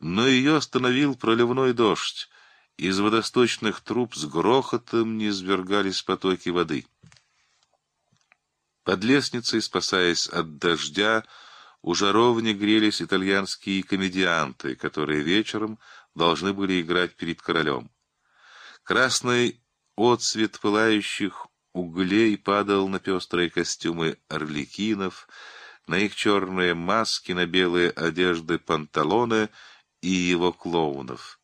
но ее остановил проливной дождь. Из водосточных труб с грохотом низвергались потоки воды. Под лестницей, спасаясь от дождя, у жаровни грелись итальянские комедианты, которые вечером должны были играть перед королем. Красный отцвет пылающих углей падал на пестрые костюмы орликинов, на их черные маски, на белые одежды панталоны и его клоунов.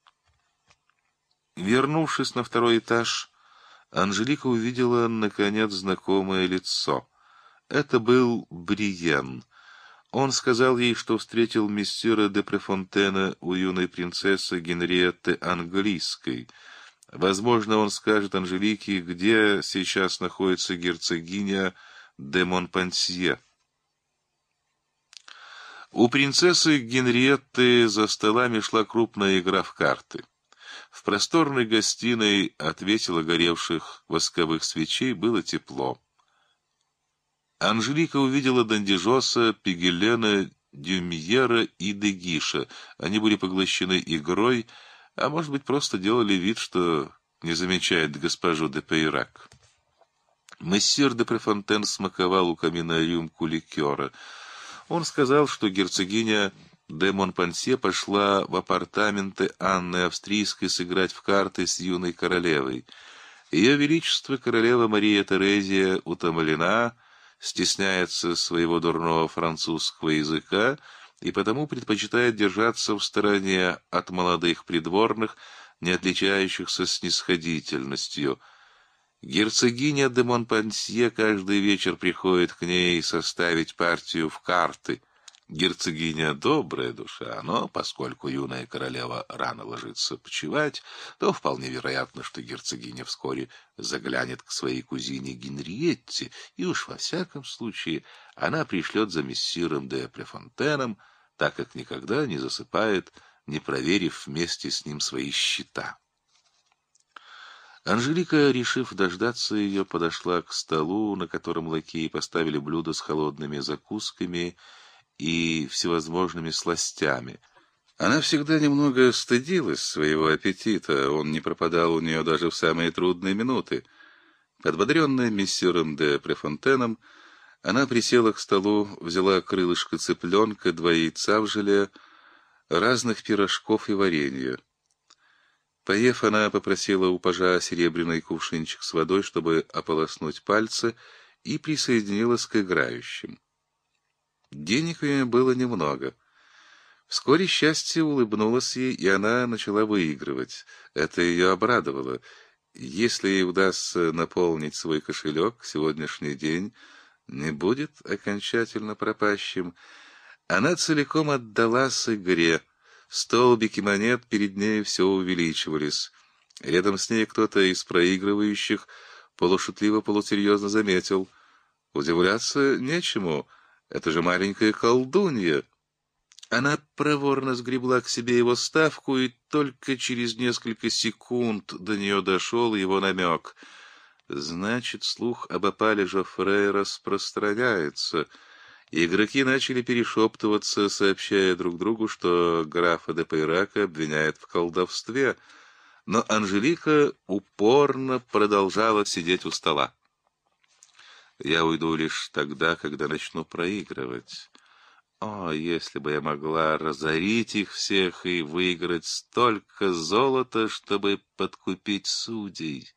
Вернувшись на второй этаж, Анжелика увидела, наконец, знакомое лицо. Это был Бриен. Он сказал ей, что встретил мессира де Префонтена у юной принцессы Генриетты Английской. Возможно, он скажет Анжелике, где сейчас находится герцогиня де Монпансье. У принцессы Генриетты за столами шла крупная игра в карты. В просторной гостиной от весело горевших восковых свечей было тепло. Анжелика увидела Дандижоса, Пигелена, Дюмьера и Дегиша. Они были поглощены игрой, а может быть просто делали вид, что не замечают госпожу де Пейрак. Мессир де Префонтен смаковал у камина рюмку ликера — он сказал, что герцогиня де Монпансье пошла в апартаменты Анны Австрийской сыграть в карты с юной королевой. Ее Величество королева Мария Терезия утомлена, стесняется своего дурного французского языка и потому предпочитает держаться в стороне от молодых придворных, не отличающихся снисходительностью – Герцогиня де Монпансье каждый вечер приходит к ней составить партию в карты. Герцогиня добрая душа, но поскольку юная королева рано ложится почевать, то вполне вероятно, что герцогиня вскоре заглянет к своей кузине Генриетте, и уж во всяком случае она пришлет за мессиром де Префонтеном, так как никогда не засыпает, не проверив вместе с ним свои счета. Анжелика, решив дождаться ее, подошла к столу, на котором лакеи поставили блюдо с холодными закусками и всевозможными сластями. Она всегда немного стыдилась своего аппетита, он не пропадал у нее даже в самые трудные минуты. Подбодренная мессиром де Префонтеном, она присела к столу, взяла крылышко цыпленка, два яйца в желе, разных пирожков и варенья. Поев, она попросила у пажа серебряный кувшинчик с водой, чтобы ополоснуть пальцы, и присоединилась к играющим. Денег у нее было немного. Вскоре счастье улыбнулось ей, и она начала выигрывать. Это ее обрадовало. Если ей удастся наполнить свой кошелек, сегодняшний день не будет окончательно пропащим. Она целиком отдалась игре — Столбики монет перед ней все увеличивались. Рядом с ней кто-то из проигрывающих полушутливо-полусерьезно заметил. Удивляться нечему, это же маленькая колдунья. Она проворно сгребла к себе его ставку, и только через несколько секунд до нее дошел его намек. Значит, слух об опале Жофре распространяется — Игроки начали перешептываться, сообщая друг другу, что графа де Пейрака обвиняют в колдовстве, но Анжелика упорно продолжала сидеть у стола. «Я уйду лишь тогда, когда начну проигрывать. О, если бы я могла разорить их всех и выиграть столько золота, чтобы подкупить судей!»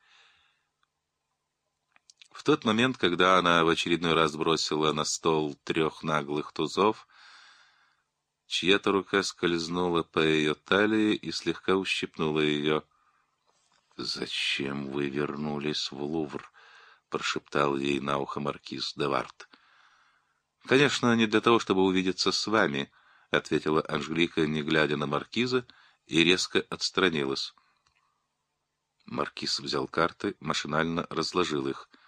В тот момент, когда она в очередной раз бросила на стол трех наглых тузов, чья-то рука скользнула по ее талии и слегка ущипнула ее. «Зачем вы вернулись в Лувр?» — прошептал ей на ухо маркиз Девард. «Конечно, не для того, чтобы увидеться с вами», — ответила Анжелика, не глядя на маркиза, и резко отстранилась. Маркиз взял карты, машинально разложил их —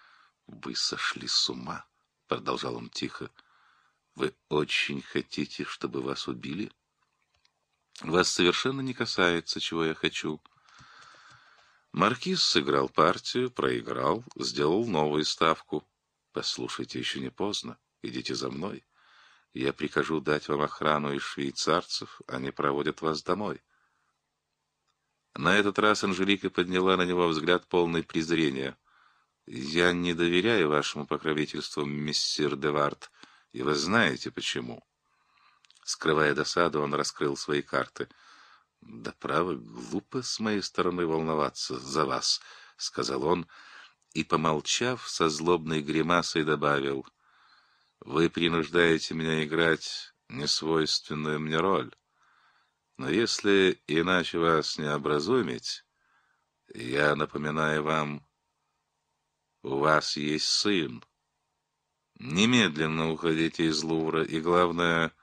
«Вы сошли с ума», — продолжал он тихо. «Вы очень хотите, чтобы вас убили?» «Вас совершенно не касается, чего я хочу». Маркиз сыграл партию, проиграл, сделал новую ставку. «Послушайте, еще не поздно. Идите за мной. Я прикажу дать вам охрану из швейцарцев, они проводят вас домой». На этот раз Анжелика подняла на него взгляд полный презрения — я не доверяю вашему покровительству, мистер Девард, и вы знаете почему. Скрывая досаду, он раскрыл свои карты. Да право, глупо с моей стороны волноваться за вас, — сказал он, и, помолчав, со злобной гримасой добавил, «Вы принуждаете меня играть несвойственную мне роль. Но если иначе вас не образумить, я напоминаю вам, у вас есть сын. Немедленно уходите из Лувра, и, главное,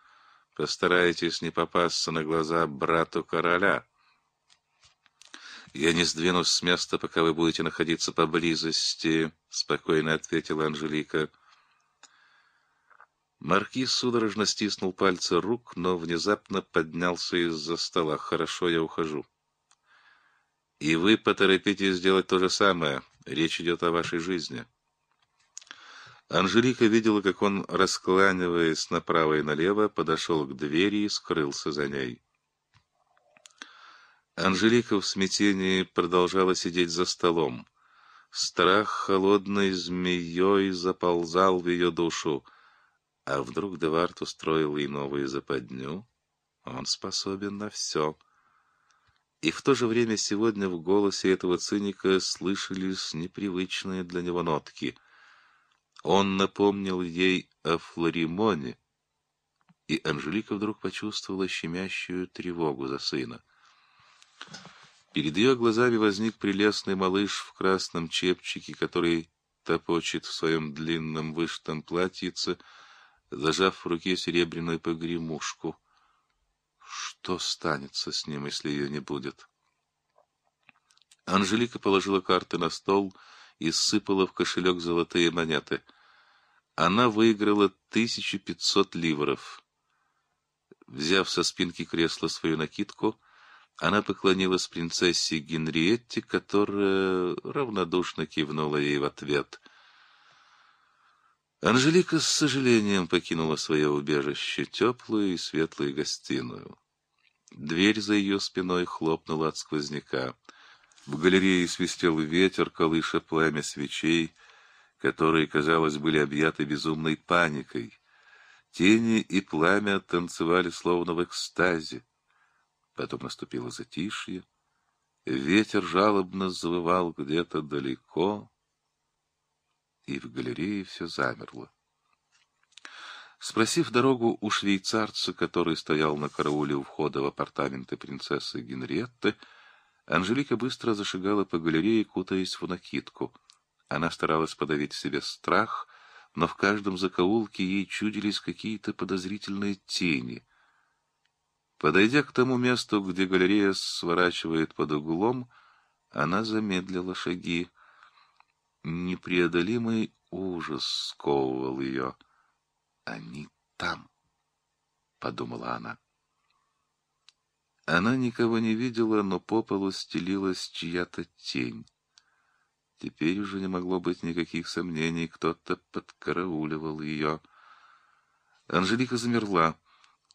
постарайтесь не попасться на глаза брату короля». «Я не сдвинусь с места, пока вы будете находиться поблизости», — спокойно ответила Анжелика. Маркиз судорожно стиснул пальцы рук, но внезапно поднялся из-за стола. «Хорошо, я ухожу». «И вы поторопитесь сделать то же самое. Речь идет о вашей жизни». Анжелика видела, как он, раскланиваясь направо и налево, подошел к двери и скрылся за ней. Анжелика в смятении продолжала сидеть за столом. Страх холодной змеей заползал в ее душу. А вдруг Девард устроил ей новую западню? Он способен на все. И в то же время сегодня в голосе этого циника слышались непривычные для него нотки. Он напомнил ей о Флоримоне, и Анжелика вдруг почувствовала щемящую тревогу за сына. Перед ее глазами возник прелестный малыш в красном чепчике, который топочет в своем длинном вышитом платьице, зажав в руке серебряную погремушку. Что станется с ним, если ее не будет? Анжелика положила карты на стол и сыпала в кошелек золотые монеты. Она выиграла 1500 ливров. Взяв со спинки кресла свою накидку, она поклонилась принцессе Генриетте, которая равнодушно кивнула ей в ответ. Анжелика с сожалением покинула свое убежище, теплую и светлую гостиную. Дверь за ее спиной хлопнула от сквозняка. В галерее свистел ветер, колыша пламя свечей, которые, казалось, были объяты безумной паникой. Тени и пламя танцевали словно в экстазе. Потом наступило затишье. Ветер жалобно завывал где-то далеко, и в галерее все замерло. Спросив дорогу у швейцарца, который стоял на карауле у входа в апартаменты принцессы Генриетты, Анжелика быстро зашагала по галерее, кутаясь в накидку. Она старалась подавить в себе страх, но в каждом закоулке ей чудились какие-то подозрительные тени — Подойдя к тому месту, где галерея сворачивает под углом, она замедлила шаги. Непреодолимый ужас сковывал ее. «Они там», — подумала она. Она никого не видела, но по полу стелилась чья-то тень. Теперь уже не могло быть никаких сомнений, кто-то подкарауливал ее. Анжелика замерла.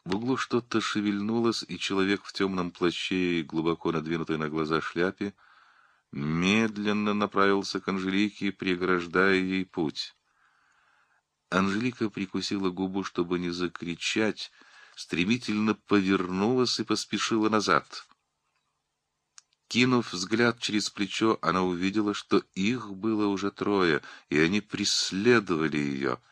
В углу что-то шевельнулось, и человек в темном плаще и глубоко надвинутой на глаза шляпе медленно направился к Анжелике, преграждая ей путь. Анжелика прикусила губу, чтобы не закричать, стремительно повернулась и поспешила назад. Кинув взгляд через плечо, она увидела, что их было уже трое, и они преследовали ее —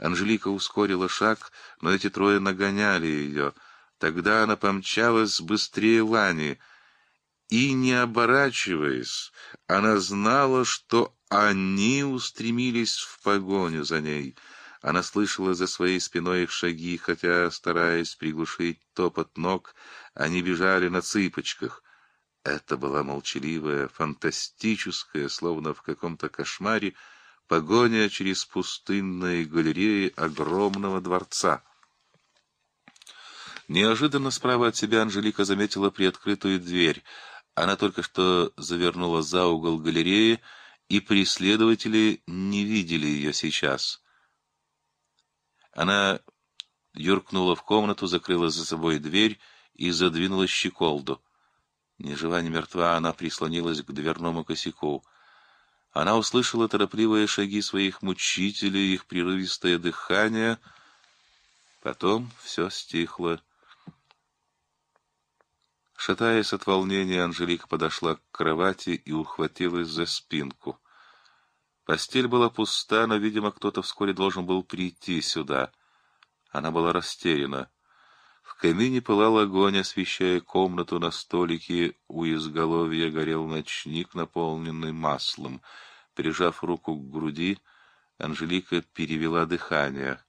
Анжелика ускорила шаг, но эти трое нагоняли ее. Тогда она помчалась быстрее Лани. И, не оборачиваясь, она знала, что они устремились в погоню за ней. Она слышала за своей спиной их шаги, хотя, стараясь приглушить топот ног, они бежали на цыпочках. Это была молчаливая, фантастическая, словно в каком-то кошмаре, погоня через пустынные галереи огромного дворца. Неожиданно справа от себя Анжелика заметила приоткрытую дверь. Она только что завернула за угол галереи, и преследователи не видели ее сейчас. Она юркнула в комнату, закрыла за собой дверь и задвинула щеколду. Ни жива, ни мертва она прислонилась к дверному косяку. Она услышала торопливые шаги своих мучителей, их прерывистое дыхание. Потом все стихло. Шатаясь от волнения, Анжелика подошла к кровати и ухватилась за спинку. Постель была пуста, но, видимо, кто-то вскоре должен был прийти сюда. Она была растеряна. В камине пылал огонь, освещая комнату на столике. У изголовья горел ночник, наполненный маслом. Прижав руку к груди, Анжелика перевела дыхание.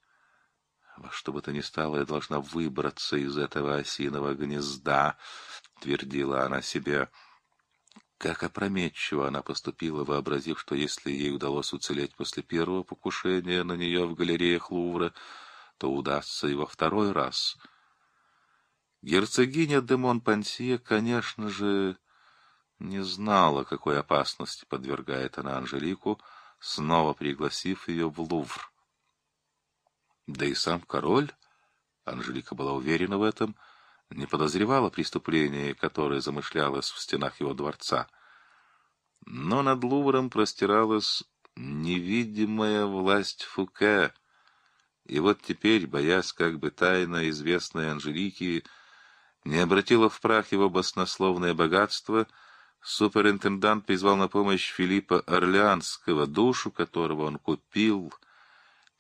Во что бы то ни стало, я должна выбраться из этого осиного гнезда, твердила она себе. Как опрометчиво она поступила, вообразив, что если ей удалось уцелеть после первого покушения на нее в галереях Лувра, то удастся и во второй раз. Герцогиня де Монпансье, конечно же, не знала, какой опасности подвергает она Анжелику, снова пригласив ее в Лувр. Да и сам король, Анжелика была уверена в этом, не подозревала преступлений, которое замышлялось в стенах его дворца. Но над Лувром простиралась невидимая власть Фуке, и вот теперь, боясь как бы тайно известной Анжелики, не обратила в прах его баснословное богатство, суперинтендант призвал на помощь Филиппа Орлеанского, душу которого он купил —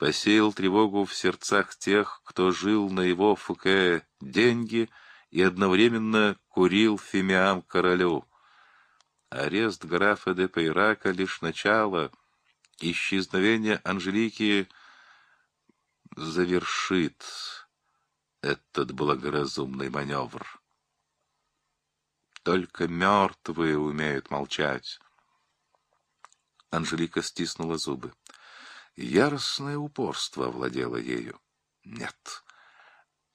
посеял тревогу в сердцах тех, кто жил на его фуке деньги и одновременно курил фимиам королю. Арест графа де Пейрака лишь начало, исчезновение Анжелики завершит этот благоразумный маневр. Только мертвые умеют молчать. Анжелика стиснула зубы. Яростное упорство овладело ею. Нет,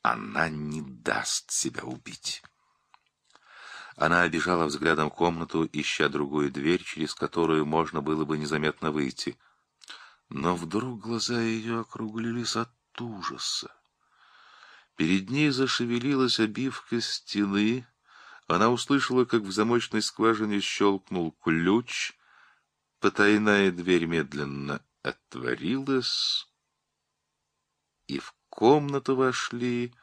она не даст себя убить. Она обижала взглядом комнату, ища другую дверь, через которую можно было бы незаметно выйти. Но вдруг глаза ее округлились от ужаса. Перед ней зашевелилась обивка стены. Она услышала, как в замочной скважине щелкнул ключ. Потайная дверь медленно отворилась, и в комнату вошли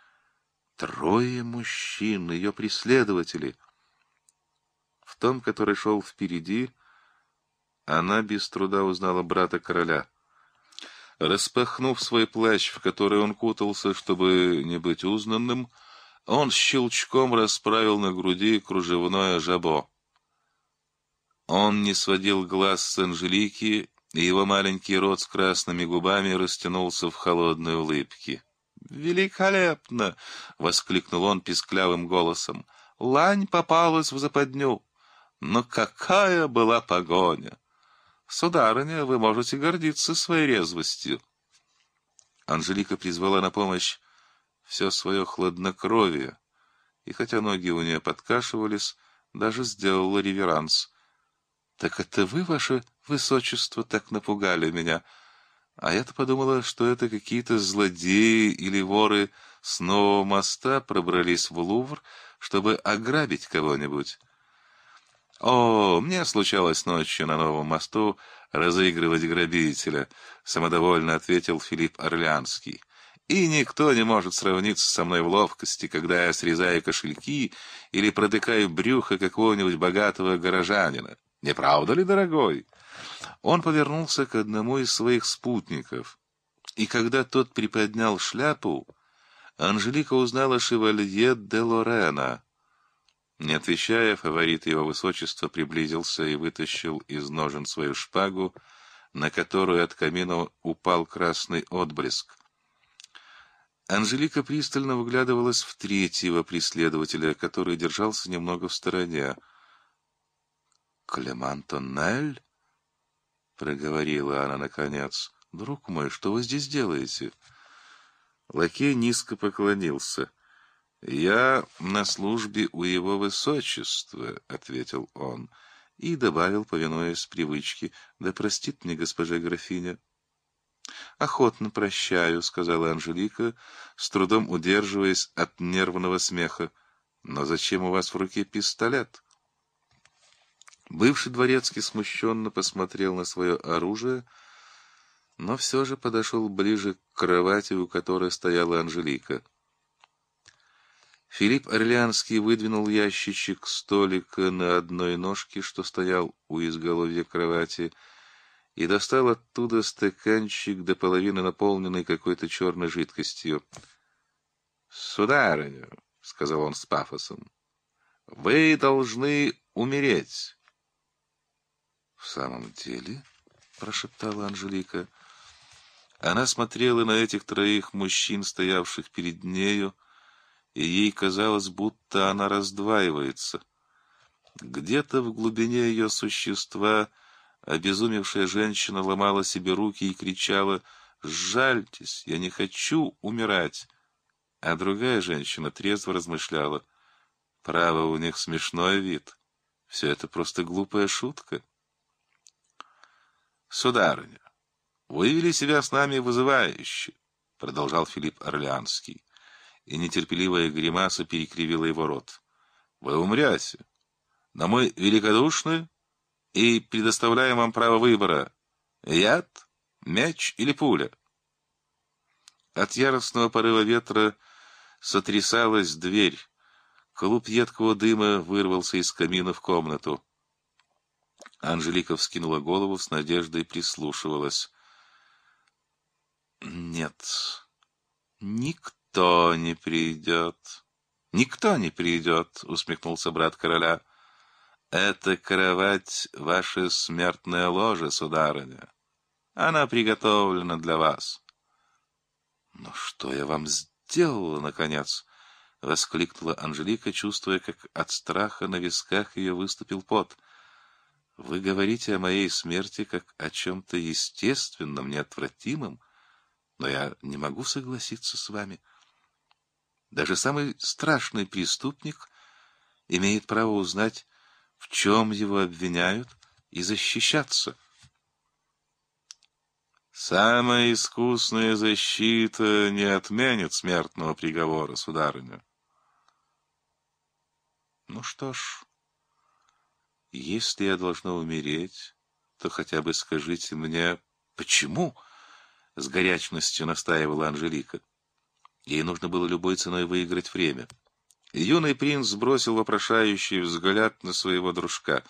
трое мужчин, ее преследователи. В том, который шел впереди, она без труда узнала брата короля. Распахнув свой плащ, в который он кутался, чтобы не быть узнанным, он щелчком расправил на груди кружевное жабо. Он не сводил глаз с Анжелики и его маленький рот с красными губами растянулся в холодной улыбке. «Великолепно!» — воскликнул он писклявым голосом. «Лань попалась в западню. Но какая была погоня! Сударыня, вы можете гордиться своей резвостью!» Анжелика призвала на помощь все свое хладнокровие, и хотя ноги у нее подкашивались, даже сделала реверанс. «Так это вы, ваше высочество, так напугали меня. А я-то подумала, что это какие-то злодеи или воры с нового моста пробрались в Лувр, чтобы ограбить кого-нибудь. О, мне случалось ночью на новом мосту разыгрывать грабителя, самодовольно ответил Филипп Орлеанский. И никто не может сравниться со мной в ловкости, когда я срезаю кошельки или протыкаю брюхо какого-нибудь богатого горожанина. Не правда ли, дорогой? Он повернулся к одному из своих спутников, и когда тот приподнял шляпу, Анжелика узнала шевалье де Лорена. Не отвечая, фаворит его высочества приблизился и вытащил из ножен свою шпагу, на которую от камина упал красный отблеск. Анжелика пристально выглядывалась в третьего преследователя, который держался немного в стороне. «Клеман Тоннель?» — проговорила она наконец. «Друг мой, что вы здесь делаете?» Лакей низко поклонился. «Я на службе у его высочества», — ответил он, и добавил, повинуясь привычке, «Да простит мне госпожа графиня». «Охотно прощаю», — сказала Анжелика, с трудом удерживаясь от нервного смеха. «Но зачем у вас в руке пистолет?» Бывший дворецкий смущенно посмотрел на свое оружие, но все же подошел ближе к кровати, у которой стояла Анжелика. Филипп Орлеанский выдвинул ящичек столика на одной ножке, что стоял у изголовья кровати, и достал оттуда стаканчик до половины наполненный какой-то черной жидкостью. «Сударыня», — сказал он с пафосом, — «вы должны умереть». «В самом деле?» — прошептала Анжелика. Она смотрела на этих троих мужчин, стоявших перед нею, и ей казалось, будто она раздваивается. Где-то в глубине ее существа обезумевшая женщина ломала себе руки и кричала «Жальтесь, я не хочу умирать!» А другая женщина трезво размышляла «Право, у них смешной вид. Все это просто глупая шутка». «Сударыня, вы вели себя с нами вызывающе», — продолжал Филипп Орлеанский и нетерпеливая гримаса перекривила его рот. «Вы умрете, но мы великодушны и предоставляем вам право выбора — яд, мяч или пуля». От яростного порыва ветра сотрясалась дверь. Клуб едкого дыма вырвался из камина в комнату. Анжелика вскинула голову с надеждой прислушивалась. «Нет, никто не придет. Никто не придет, усмехнулся брат короля. Это кровать — ваше смертное ложе, сударыня. Она приготовлена для вас. Но что я вам сделала, наконец? — воскликнула Анжелика, чувствуя, как от страха на висках ее выступил пот. — Вы говорите о моей смерти как о чем-то естественном, неотвратимом, но я не могу согласиться с вами. — даже самый страшный преступник имеет право узнать, в чем его обвиняют, и защищаться. Самая искусная защита не отменит смертного приговора, сударыня. Ну что ж, если я должна умереть, то хотя бы скажите мне, почему? С горячностью настаивала Анжелика. Ей нужно было любой ценой выиграть время. Юный принц сбросил вопрошающий взгляд на своего дружка.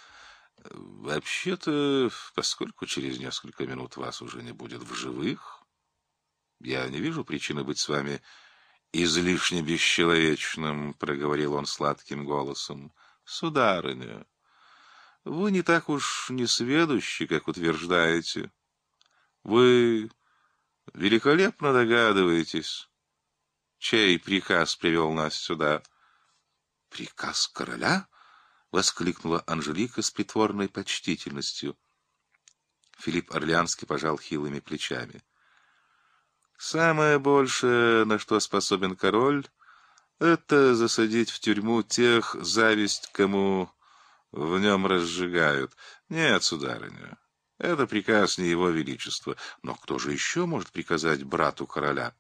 «Вообще-то, поскольку через несколько минут вас уже не будет в живых, я не вижу причины быть с вами излишне бесчеловечным», — проговорил он сладким голосом. «Сударыня, вы не так уж несведущи, как утверждаете. Вы великолепно догадываетесь» Чей приказ привел нас сюда? — Приказ короля? — воскликнула Анжелика с притворной почтительностью. Филипп Орлеанский пожал хилыми плечами. — Самое большее, на что способен король, — это засадить в тюрьму тех, зависть кому в нем разжигают. Нет, сударыня, это приказ не его величества. Но кто же еще может приказать брату короля?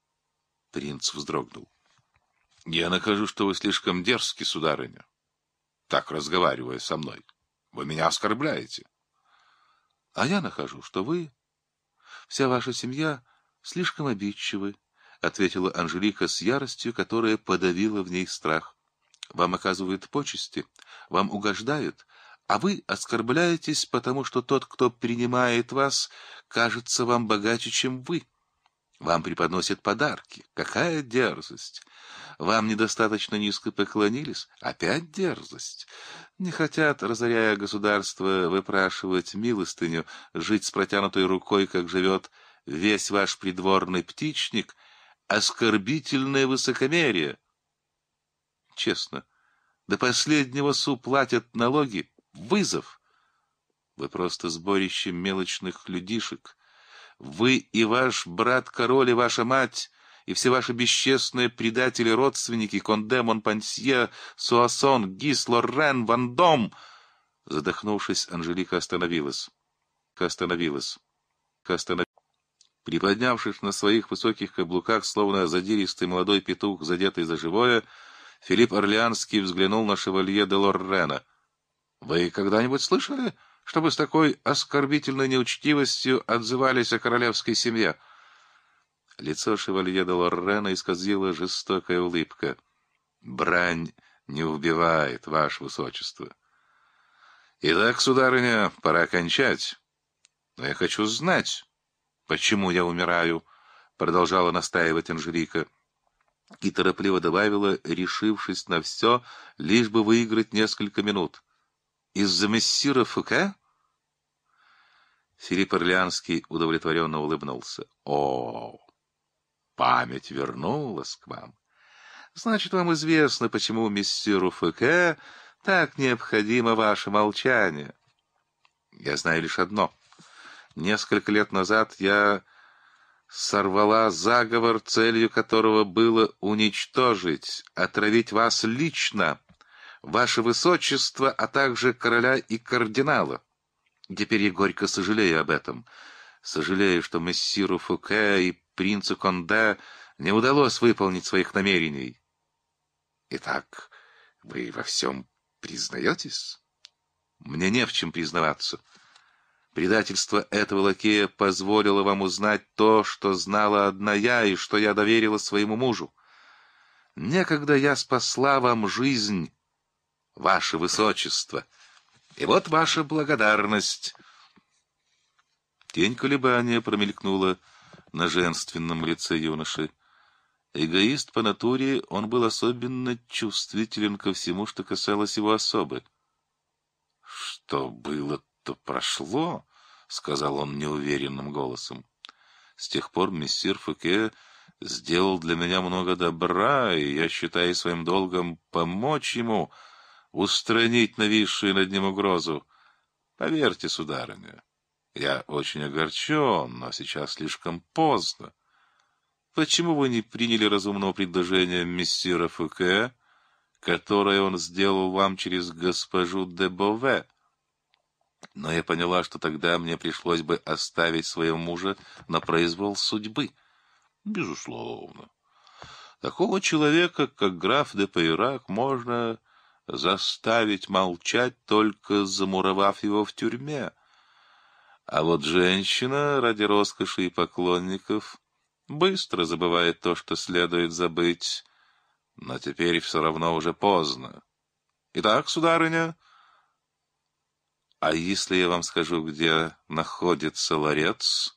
— Принц вздрогнул. — Я нахожу, что вы слишком дерзки, сударыня. Так разговаривая со мной. Вы меня оскорбляете. — А я нахожу, что вы, вся ваша семья, слишком обидчивы, — ответила Анжелика с яростью, которая подавила в ней страх. — Вам оказывают почести, вам угождают, а вы оскорбляетесь, потому что тот, кто принимает вас, кажется вам богаче, чем вы. Вам преподносят подарки. Какая дерзость! Вам недостаточно низко поклонились? Опять дерзость. Не хотят, разоряя государство, выпрашивать милостыню, жить с протянутой рукой, как живет весь ваш придворный птичник, оскорбительное высокомерие. Честно, до последнего су платят налоги. Вызов! Вы просто сборище мелочных людишек, вы и ваш брат-король, и ваша мать, и все ваши бесчестные предатели-родственники, Конде, Монпансье, Суассон, Гис, Лоррен, Вандом. Задохнувшись, Анжелика остановилась. Остановилась. Остановилась. Приподнявшись на своих высоких каблуках, словно задиристый молодой петух, задетый за живое, Филипп Орлеанский взглянул на шевалье де Лоррена. — Вы когда-нибудь слышали чтобы с такой оскорбительной неучтивостью отзывались о королевской семье. Лицо шевалье де Лоррена исказила жестокая улыбка. Брань не убивает, ваше высочество. Итак, сударыня, пора кончать. Но я хочу знать, почему я умираю, продолжала настаивать Анжелика. И торопливо добавила, решившись на все, лишь бы выиграть несколько минут. Из-за мессира Фуке? Филипп Орлеанский удовлетворенно улыбнулся. О, память вернулась к вам. Значит, вам известно, почему мессиру Фуке так необходимо ваше молчание. Я знаю лишь одно. Несколько лет назад я сорвала заговор, целью которого было уничтожить, отравить вас лично, ваше высочество, а также короля и кардинала. Теперь я горько сожалею об этом. Сожалею, что мессиру Фуке и принцу Конде не удалось выполнить своих намерений. Итак, вы во всем признаетесь? Мне не в чем признаваться. Предательство этого лакея позволило вам узнать то, что знала одна я и что я доверила своему мужу. Некогда я спасла вам жизнь, ваше высочество, и вот ваша благодарность. Тень колебания промелькнула на женственном лице юноши. Эгоист по натуре, он был особенно чувствителен ко всему, что касалось его особы. «Что было, то прошло», — сказал он неуверенным голосом. «С тех пор мессир Фуке сделал для меня много добра, и я считаю своим долгом помочь ему устранить нависшую над ним угрозу. Поверьте, сударыня, я очень огорчен, но сейчас слишком поздно. Почему вы не приняли разумного предложения мессира Фуке, которое он сделал вам через госпожу де Бове? Но я поняла, что тогда мне пришлось бы оставить своего мужа на произвол судьбы. Безусловно. Такого человека, как граф де Пейрак, можно заставить молчать, только замуровав его в тюрьме. А вот женщина ради роскоши и поклонников быстро забывает то, что следует забыть, но теперь все равно уже поздно. Итак, сударыня, а если я вам скажу, где находится ларец?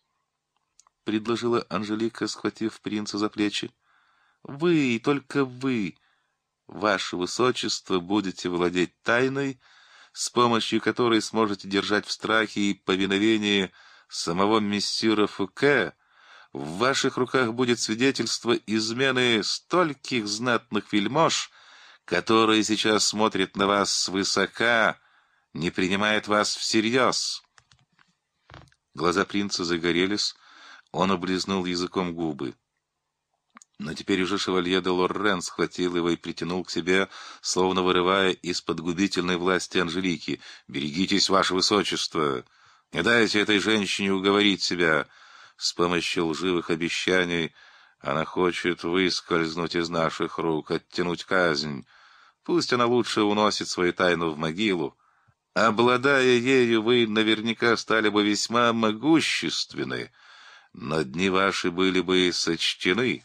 — предложила Анжелика, схватив принца за плечи. — Вы, и только вы, ваше высочество, будете владеть тайной, с помощью которой сможете держать в страхе и повиновении самого мессира Фуке, в ваших руках будет свидетельство измены стольких знатных вельмож, которые сейчас смотрят на вас свысока, не принимают вас всерьез. Глаза принца загорелись, он облизнул языком губы. Но теперь уже шевалье де Лоррен схватил его и притянул к себе, словно вырывая из-под губительной власти Анжелики. «Берегитесь, ваше высочество! Не дайте этой женщине уговорить себя!» С помощью лживых обещаний она хочет выскользнуть из наших рук, оттянуть казнь. Пусть она лучше уносит свою тайну в могилу. Обладая ею, вы наверняка стали бы весьма могущественны, но дни ваши были бы сочтены.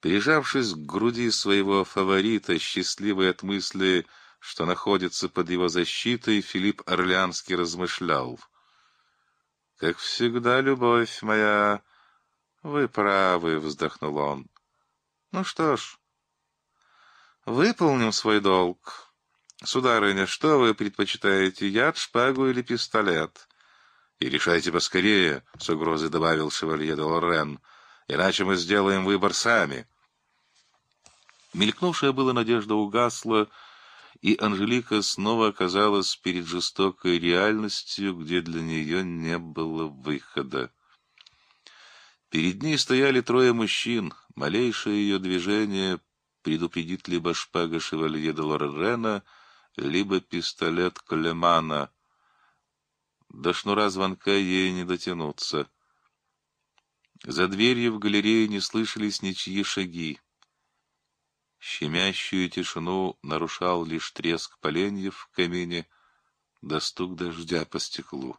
Прижавшись к груди своего фаворита, счастливый от мысли, что находится под его защитой, Филипп Орлеанский размышлял — как всегда, любовь моя, вы правы, вздохнул он. Ну что ж, выполним свой долг. Сударыня, что вы предпочитаете, яд, шпагу или пистолет? И решайте поскорее, с угрозой добавил шевалье де Лорен, иначе мы сделаем выбор сами. Мелькнувшая была надежда угасла, и Анжелика снова оказалась перед жестокой реальностью, где для нее не было выхода. Перед ней стояли трое мужчин. Малейшее ее движение предупредит либо шпага шевалье де Лоррена, либо пистолет Клемана. До шнура звонка ей не дотянуться. За дверью в галерее не слышались ничьи шаги. Щемящую тишину нарушал лишь треск поленьев в камине да стук дождя по стеклу.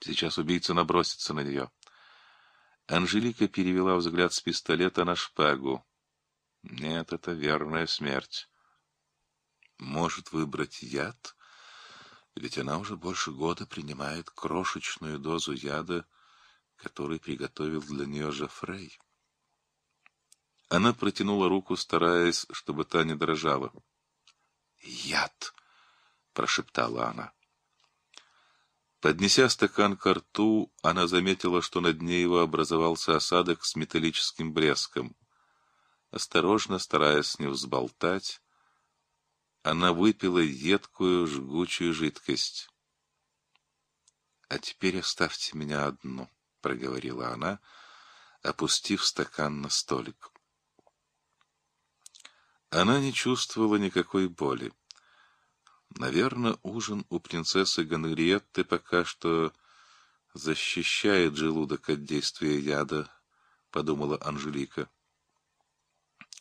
Сейчас убийца набросится на нее. Анжелика перевела взгляд с пистолета на шпагу. Нет, это верная смерть. Может выбрать яд? Ведь она уже больше года принимает крошечную дозу яда, который приготовил для нее Жофрей. Она протянула руку, стараясь, чтобы та не дрожала. «Яд!» — прошептала она. Поднеся стакан к рту, она заметила, что на дне его образовался осадок с металлическим блеском. Осторожно, стараясь не взболтать, она выпила едкую, жгучую жидкость. — А теперь оставьте меня одну, — проговорила она, опустив стакан на столик. Она не чувствовала никакой боли. Наверное, ужин у принцессы Ганриетты пока что защищает желудок от действия яда, — подумала Анжелика.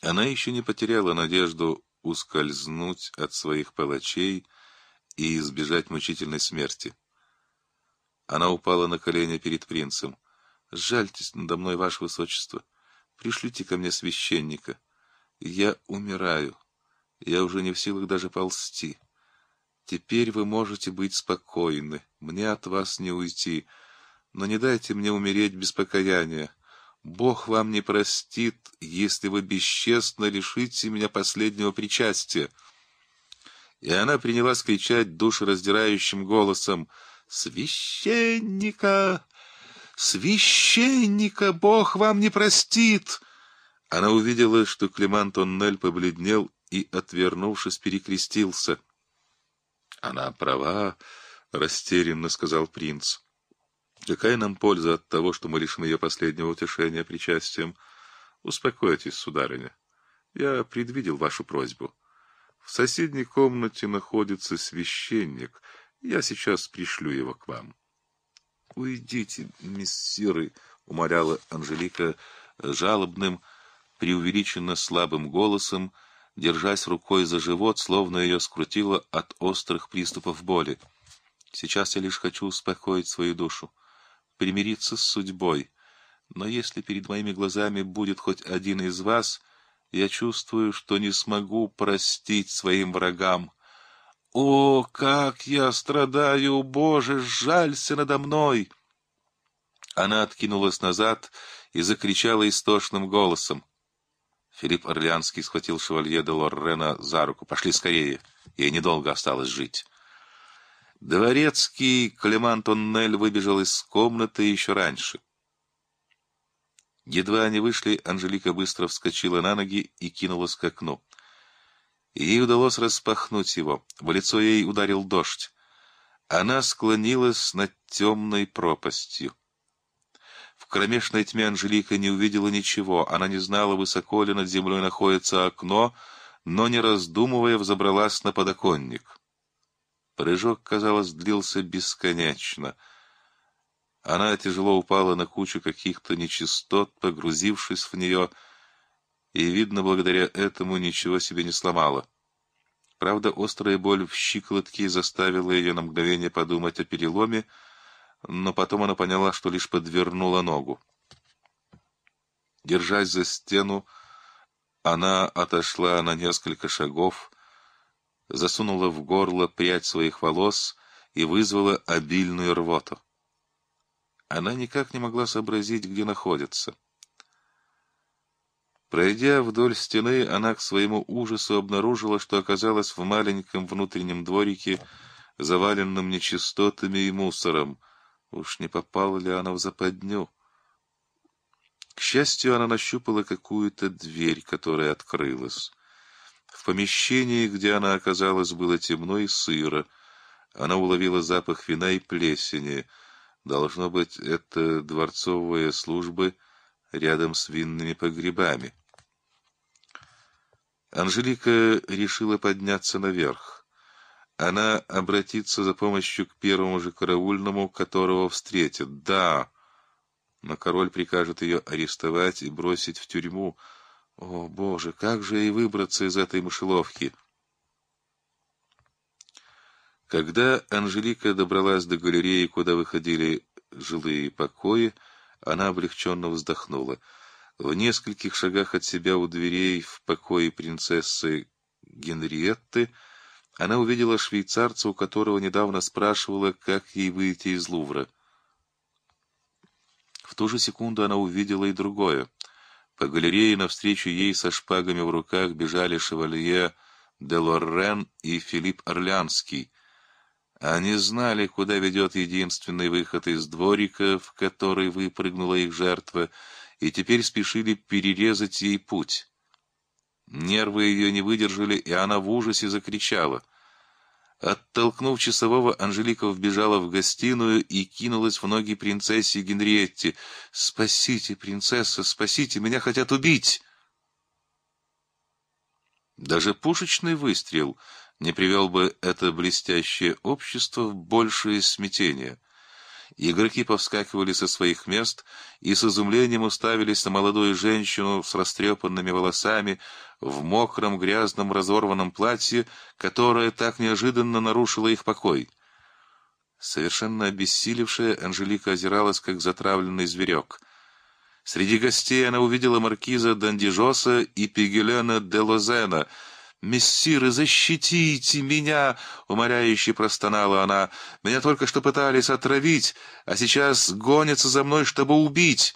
Она еще не потеряла надежду ускользнуть от своих палачей и избежать мучительной смерти. Она упала на колени перед принцем. «Жальтесь надо мной, ваше высочество. Пришлите ко мне священника. Я умираю. Я уже не в силах даже ползти». Теперь вы можете быть спокойны, мне от вас не уйти, но не дайте мне умереть без покаяния. Бог вам не простит, если вы бесчестно лишите меня последнего причастия. И она принялась кричать душераздирающим голосом «Священника! Священника! Бог вам не простит!» Она увидела, что Климан Тоннель побледнел и, отвернувшись, перекрестился — она права, растерянно сказал принц. Какая нам польза от того, что мы лишим ее последнего утешения причастием? Успокойтесь, сударыня. Я предвидел вашу просьбу. В соседней комнате находится священник. Я сейчас пришлю его к вам. Уйдите, миссиры, умоляла Анжелика жалобным, преувеличенно слабым голосом, держась рукой за живот, словно ее скрутило от острых приступов боли. Сейчас я лишь хочу успокоить свою душу, примириться с судьбой. Но если перед моими глазами будет хоть один из вас, я чувствую, что не смогу простить своим врагам. О, как я страдаю, Боже, жалься надо мной! Она откинулась назад и закричала истошным голосом. Филипп Орлеанский схватил шевалье де Лоррена за руку. «Пошли скорее, ей недолго осталось жить». Дворецкий Клеман выбежал из комнаты еще раньше. Едва они вышли, Анжелика быстро вскочила на ноги и кинулась к окну. Ей удалось распахнуть его. В лицо ей ударил дождь. Она склонилась над темной пропастью. В кромешной тьме Анжелика не увидела ничего. Она не знала, высоко ли над землей находится окно, но, не раздумывая, взобралась на подоконник. Прыжок, казалось, длился бесконечно. Она тяжело упала на кучу каких-то нечистот, погрузившись в нее, и, видно, благодаря этому ничего себе не сломала. Правда, острая боль в щиколотке заставила ее на мгновение подумать о переломе, но потом она поняла, что лишь подвернула ногу. Держась за стену, она отошла на несколько шагов, засунула в горло прядь своих волос и вызвала обильную рвоту. Она никак не могла сообразить, где находится. Пройдя вдоль стены, она к своему ужасу обнаружила, что оказалась в маленьком внутреннем дворике, заваленном нечистотами и мусором, Уж не попала ли она в западню? К счастью, она нащупала какую-то дверь, которая открылась. В помещении, где она оказалась, было темно и сыро. Она уловила запах вина и плесени. Должно быть, это дворцовые службы рядом с винными погребами. Анжелика решила подняться наверх она обратится за помощью к первому же караульному, которого встретит. Да, но король прикажет ее арестовать и бросить в тюрьму. О, Боже, как же ей выбраться из этой мышеловки? Когда Анжелика добралась до галереи, куда выходили жилые покои, она облегченно вздохнула. В нескольких шагах от себя у дверей в покое принцессы Генриетты она увидела швейцарца, у которого недавно спрашивала, как ей выйти из Лувра. В ту же секунду она увидела и другое. По галерее навстречу ей со шпагами в руках бежали шевалье де Лоррен и Филипп Орлянский. Они знали, куда ведет единственный выход из дворика, в который выпрыгнула их жертва, и теперь спешили перерезать ей путь. Нервы ее не выдержали, и она в ужасе закричала. Оттолкнув часового, Анжелика вбежала в гостиную и кинулась в ноги принцессе Генриетте. «Спасите, принцесса, спасите, меня хотят убить!» Даже пушечный выстрел не привел бы это блестящее общество в большее смятение. Игроки повскакивали со своих мест и с изумлением уставились на молодую женщину с растрепанными волосами в мокром, грязном, разорванном платье, которое так неожиданно нарушило их покой. Совершенно обессилевшая, Анжелика озиралась, как затравленный зверек. Среди гостей она увидела маркиза Дандижоса и Пигелена де Лозена — «Мессиры, защитите меня!» — умоляюще простонала она. «Меня только что пытались отравить, а сейчас гонятся за мной, чтобы убить».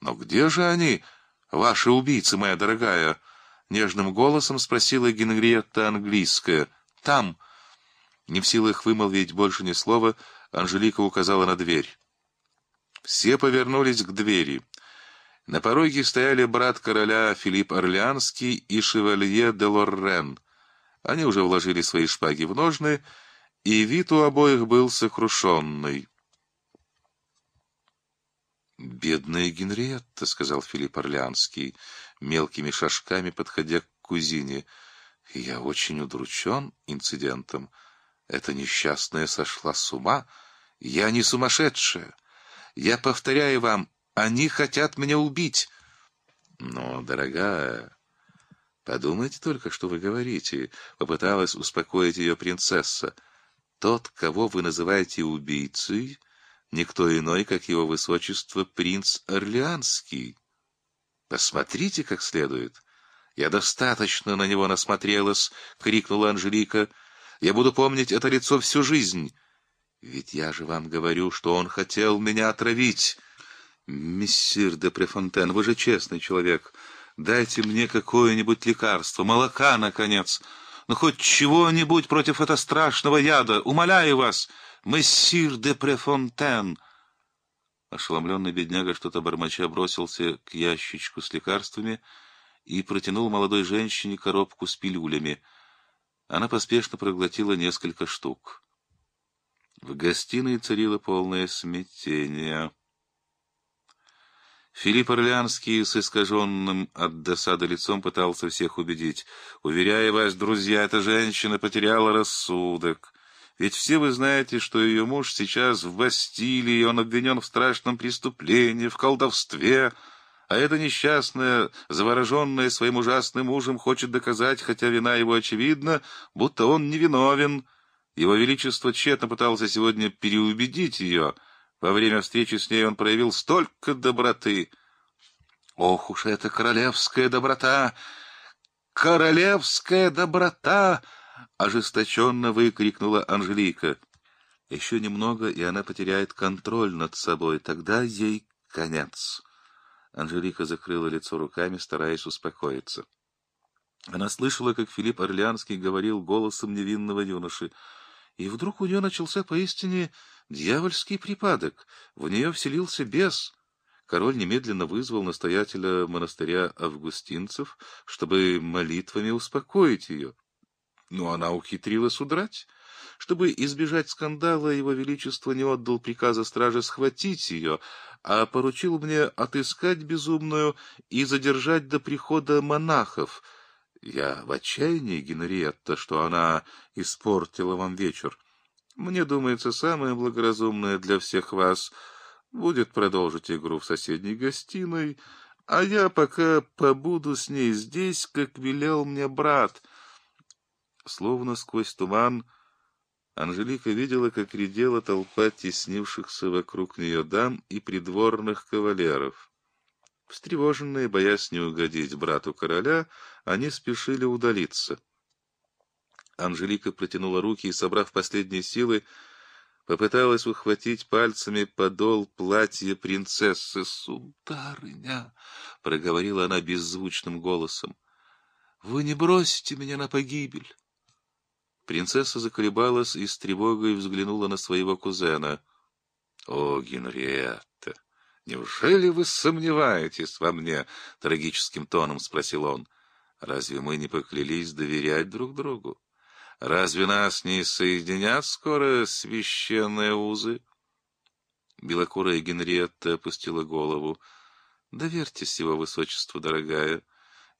«Но где же они, ваши убийцы, моя дорогая?» — нежным голосом спросила Генриетта английская. «Там». Не в силах вымолвить больше ни слова, Анжелика указала на дверь. Все повернулись к двери. На пороге стояли брат короля Филипп Орлеанский и шевалье де Лоррен. Они уже вложили свои шпаги в ножны, и вид у обоих был сокрушенный. «Бедная Генриетта», — сказал Филипп Орлеанский, мелкими шажками подходя к кузине. «Я очень удручен инцидентом. Эта несчастная сошла с ума. Я не сумасшедшая. Я повторяю вам, они хотят меня убить. Но, дорогая, подумайте только, что вы говорите, попыталась успокоить ее принцесса. Тот, кого вы называете убийцей, никто иной, как его высочество принц Орлеанский. Посмотрите как следует. Я достаточно на него насмотрелась, крикнула Анжелика. Я буду помнить это лицо всю жизнь. Ведь я же вам говорю, что он хотел меня отравить. «Мессир де Префонтен, вы же честный человек. Дайте мне какое-нибудь лекарство, молока, наконец. Ну, хоть чего-нибудь против этого страшного яда. Умоляю вас, мессир де Префонтен!» Ошеломленный бедняга что-то бормоча бросился к ящичку с лекарствами и протянул молодой женщине коробку с пилюлями. Она поспешно проглотила несколько штук. В гостиной царило полное смятение. Филипп Орлянский с искаженным от досады лицом пытался всех убедить. «Уверяю вас, друзья, эта женщина потеряла рассудок. Ведь все вы знаете, что ее муж сейчас в Бастилии, он обвинен в страшном преступлении, в колдовстве, а эта несчастная, завороженная своим ужасным мужем, хочет доказать, хотя вина его очевидна, будто он невиновен. Его Величество тщетно пытался сегодня переубедить ее». Во время встречи с ней он проявил столько доброты. Ох уж эта королевская доброта! Королевская доброта! Ожесточенно выкрикнула Анжелика. Еще немного, и она потеряет контроль над собой. Тогда ей конец. Анжелика закрыла лицо руками, стараясь успокоиться. Она слышала, как Филипп Орлеанский говорил голосом невинного юноши, и вдруг у нее начался поистине Дьявольский припадок. В нее вселился бес. Король немедленно вызвал настоятеля монастыря августинцев, чтобы молитвами успокоить ее. Но она ухитрилась удрать. Чтобы избежать скандала, его величество не отдал приказа страже схватить ее, а поручил мне отыскать безумную и задержать до прихода монахов. Я в отчаянии, Генриетта, что она испортила вам вечер. Мне думается, самое благоразумное для всех вас будет продолжить игру в соседней гостиной, а я пока побуду с ней здесь, как велел мне брат. Словно сквозь туман Анжелика видела, как редела толпа теснившихся вокруг нее дам и придворных кавалеров. Встревоженные, боясь не угодить брату короля, они спешили удалиться. Анжелика протянула руки и, собрав последние силы, попыталась ухватить пальцами подол платья принцессы. «Сударыня!» — проговорила она беззвучным голосом. «Вы не бросите меня на погибель!» Принцесса заколебалась и с тревогой взглянула на своего кузена. «О, Генриетта, неужели вы сомневаетесь во мне?» — трагическим тоном спросил он. «Разве мы не поклялись доверять друг другу?» Разве нас не соединят скоро священные узы? Белокурая Генриетта опустила голову. Доверьтесь его высочеству, дорогая.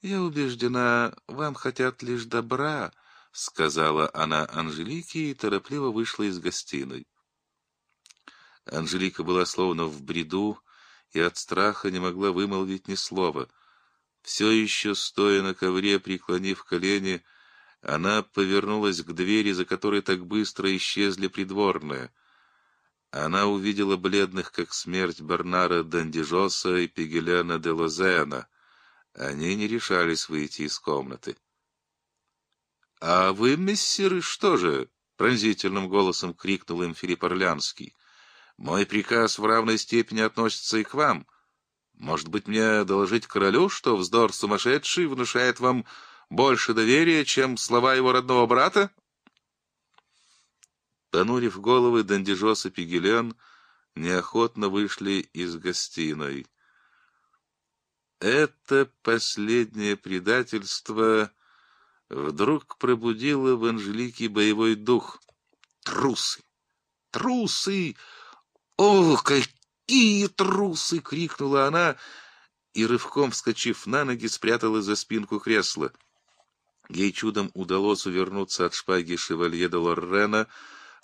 Я убеждена, вам хотят лишь добра, сказала она Анжелике и торопливо вышла из гостиной. Анжелика была словно в бреду и от страха не могла вымолвить ни слова. Все еще стоя на ковре, преклонив колени, она повернулась к двери, за которой так быстро исчезли придворные. Она увидела бледных, как смерть, Бернара Дандижоса и Пигеляна де Лозена. Они не решались выйти из комнаты. — А вы, мессиры, что же? — пронзительным голосом крикнул им Филипп Орлянский. — Мой приказ в равной степени относится и к вам. Может быть, мне доложить королю, что вздор сумасшедший внушает вам больше доверия, чем слова его родного брата? Понурив головы, Дандижос и Пигелен неохотно вышли из гостиной. Это последнее предательство вдруг пробудило в Анжелике боевой дух. «Трусы! Трусы! О, какие трусы!» — крикнула она и, рывком вскочив на ноги, спрятала за спинку кресла. Ей чудом удалось увернуться от шпаги шевалье де Лоррена,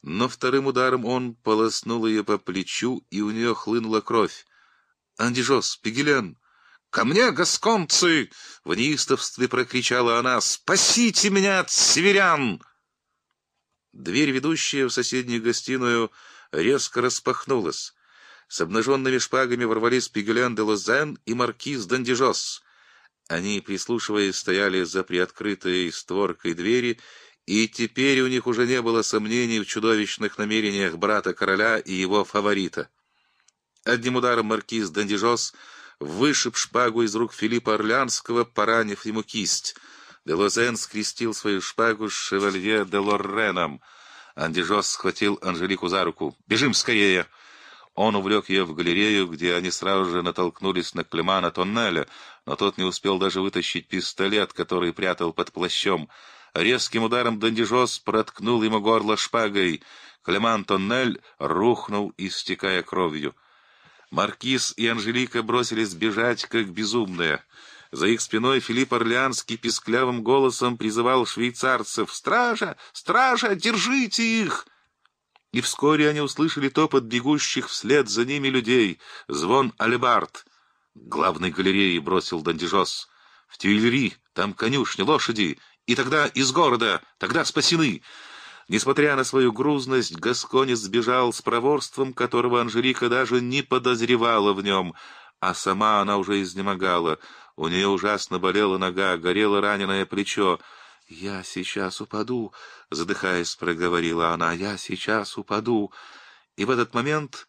но вторым ударом он полоснул ее по плечу, и у нее хлынула кровь. «Андижос, Пигелен!» «Ко мне, гасконцы!» — в неистовстве прокричала она. «Спасите меня от северян!» Дверь, ведущая в соседнюю гостиную, резко распахнулась. С обнаженными шпагами ворвались Пигелен де Лозен и маркиз Дандижос. Они, прислушиваясь, стояли за приоткрытой створкой двери, и теперь у них уже не было сомнений в чудовищных намерениях брата короля и его фаворита. Одним ударом маркиз Дандижос вышиб шпагу из рук Филиппа Орлянского, поранив ему кисть. Делозен скрестил свою шпагу с шевалье де Лорреном. Андижос схватил Анжелику за руку. «Бежим скорее!» Он увлек ее в галерею, где они сразу же натолкнулись на Клемана Тоннеля, но тот не успел даже вытащить пистолет, который прятал под плащом. Резким ударом Дандижос проткнул ему горло шпагой. Клеман Тоннель рухнул, истекая кровью. Маркиз и Анжелика бросились бежать, как безумные. За их спиной Филипп Орлеанский писклявым голосом призывал швейцарцев «Стража! Стража! Держите их!» И вскоре они услышали топот бегущих вслед за ними людей, звон алебард. Главной галереи бросил Дандижос. В Тюильри, там конюшни, лошади, и тогда из города, тогда спасены. Несмотря на свою грузность, Гасконец сбежал с проворством, которого Анжелика даже не подозревала в нем, а сама она уже изнемогала. У нее ужасно болела нога, горело раненое плечо. «Я сейчас упаду», — задыхаясь, проговорила она, — «я сейчас упаду». И в этот момент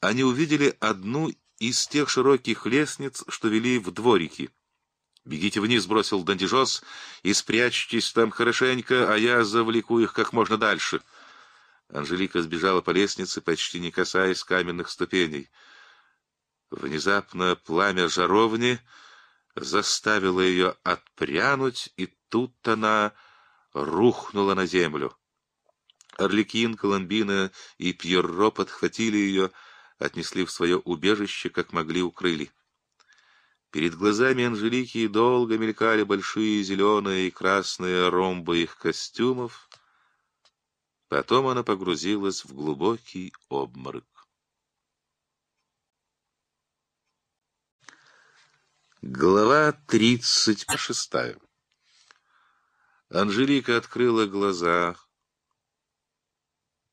они увидели одну из тех широких лестниц, что вели в дворики. «Бегите вниз», — бросил Дандижос, — «и спрячьтесь там хорошенько, а я завлеку их как можно дальше». Анжелика сбежала по лестнице, почти не касаясь каменных ступеней. Внезапно пламя жаровни заставило ее отпрянуть, и тут она рухнула на землю. Орликин, Коломбина и Пьерро подхватили ее, отнесли в свое убежище, как могли укрыли. Перед глазами Анжелики долго мелькали большие зеленые и красные ромбы их костюмов. Потом она погрузилась в глубокий обморок. Глава тридцать шестая Анжелика открыла глаза.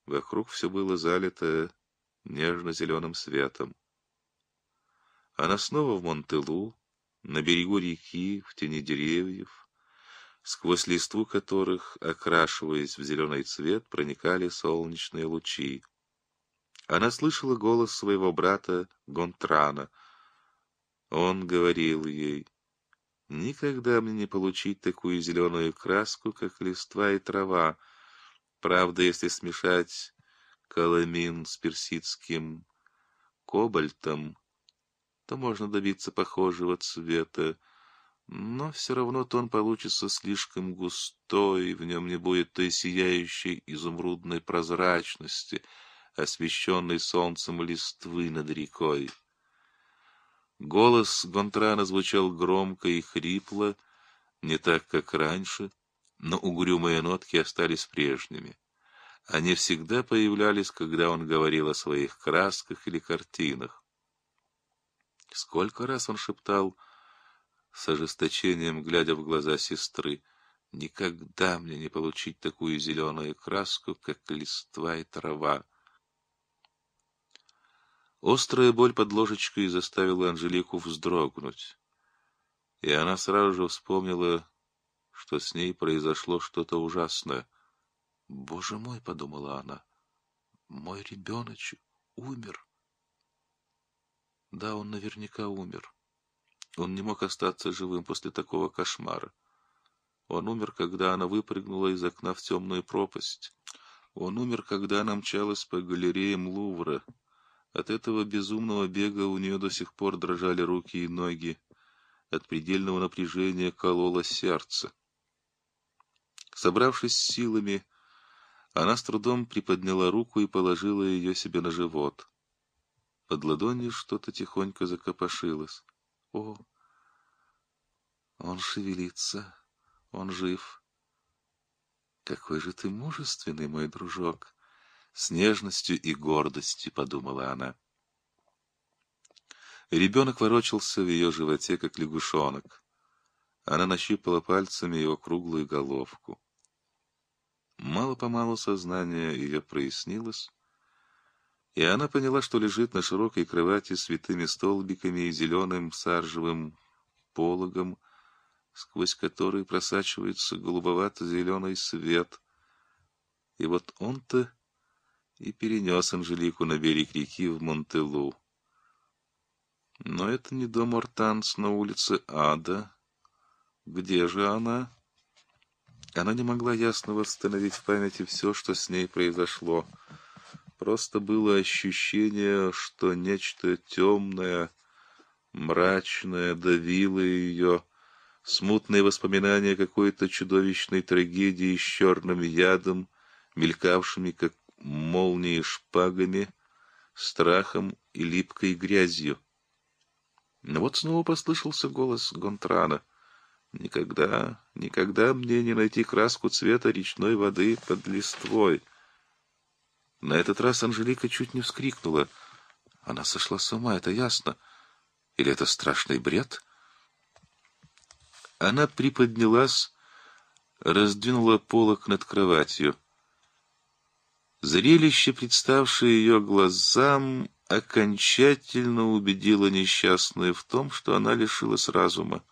Вокруг все было залито нежно-зеленым светом. Она снова в Монтелу, на берегу реки, в тени деревьев, сквозь листву которых, окрашиваясь в зеленый цвет, проникали солнечные лучи. Она слышала голос своего брата Гонтрана. Он говорил ей, «Никогда мне не получить такую зеленую краску, как листва и трава. Правда, если смешать каламин с персидским кобальтом, то можно добиться похожего цвета, но все равно тон получится слишком густой, в нем не будет той сияющей изумрудной прозрачности, освещенной солнцем листвы над рекой. Голос Гонтрана звучал громко и хрипло, не так, как раньше, но угрюмые нотки остались прежними. Они всегда появлялись, когда он говорил о своих красках или картинах. Сколько раз он шептал с ожесточением, глядя в глаза сестры, «Никогда мне не получить такую зеленую краску, как листва и трава». Острая боль под ложечкой заставила Анжелику вздрогнуть, и она сразу же вспомнила, что с ней произошло что-то ужасное. «Боже мой!» — подумала она. «Мой ребеночек умер». Да, он наверняка умер. Он не мог остаться живым после такого кошмара. Он умер, когда она выпрыгнула из окна в темную пропасть. Он умер, когда она мчалась по галереям Лувра. От этого безумного бега у нее до сих пор дрожали руки и ноги. От предельного напряжения кололо сердце. Собравшись с силами, она с трудом приподняла руку и положила ее себе на живот. Под ладонью что-то тихонько закопошилось. О, он шевелится, он жив. Какой же ты мужественный, мой дружок! С нежностью и гордостью, подумала она. Ребенок ворочался в ее животе, как лягушонок. Она нащупала пальцами его круглую головку. Мало-помалу сознание ее прояснилось, и она поняла, что лежит на широкой кровати с витыми столбиками и зеленым саржевым пологом, сквозь который просачивается голубовато-зеленый свет. И вот он-то и перенес Анжелику на берег реки в Монтелу. Но это не дом Ортанс на улице Ада. Где же она? Она не могла ясно восстановить в памяти все, что с ней произошло. Просто было ощущение, что нечто темное, мрачное давило ее, смутные воспоминания какой-то чудовищной трагедии с черным ядом, мелькавшими, как молнии шпагами, страхом и липкой грязью. Но вот снова послышался голос Гонтрана. «Никогда, никогда мне не найти краску цвета речной воды под листвой». На этот раз Анжелика чуть не вскрикнула. Она сошла с ума, это ясно. Или это страшный бред? Она приподнялась, раздвинула полок над кроватью. Зрелище, представшее ее глазам, окончательно убедило несчастную в том, что она лишилась разума.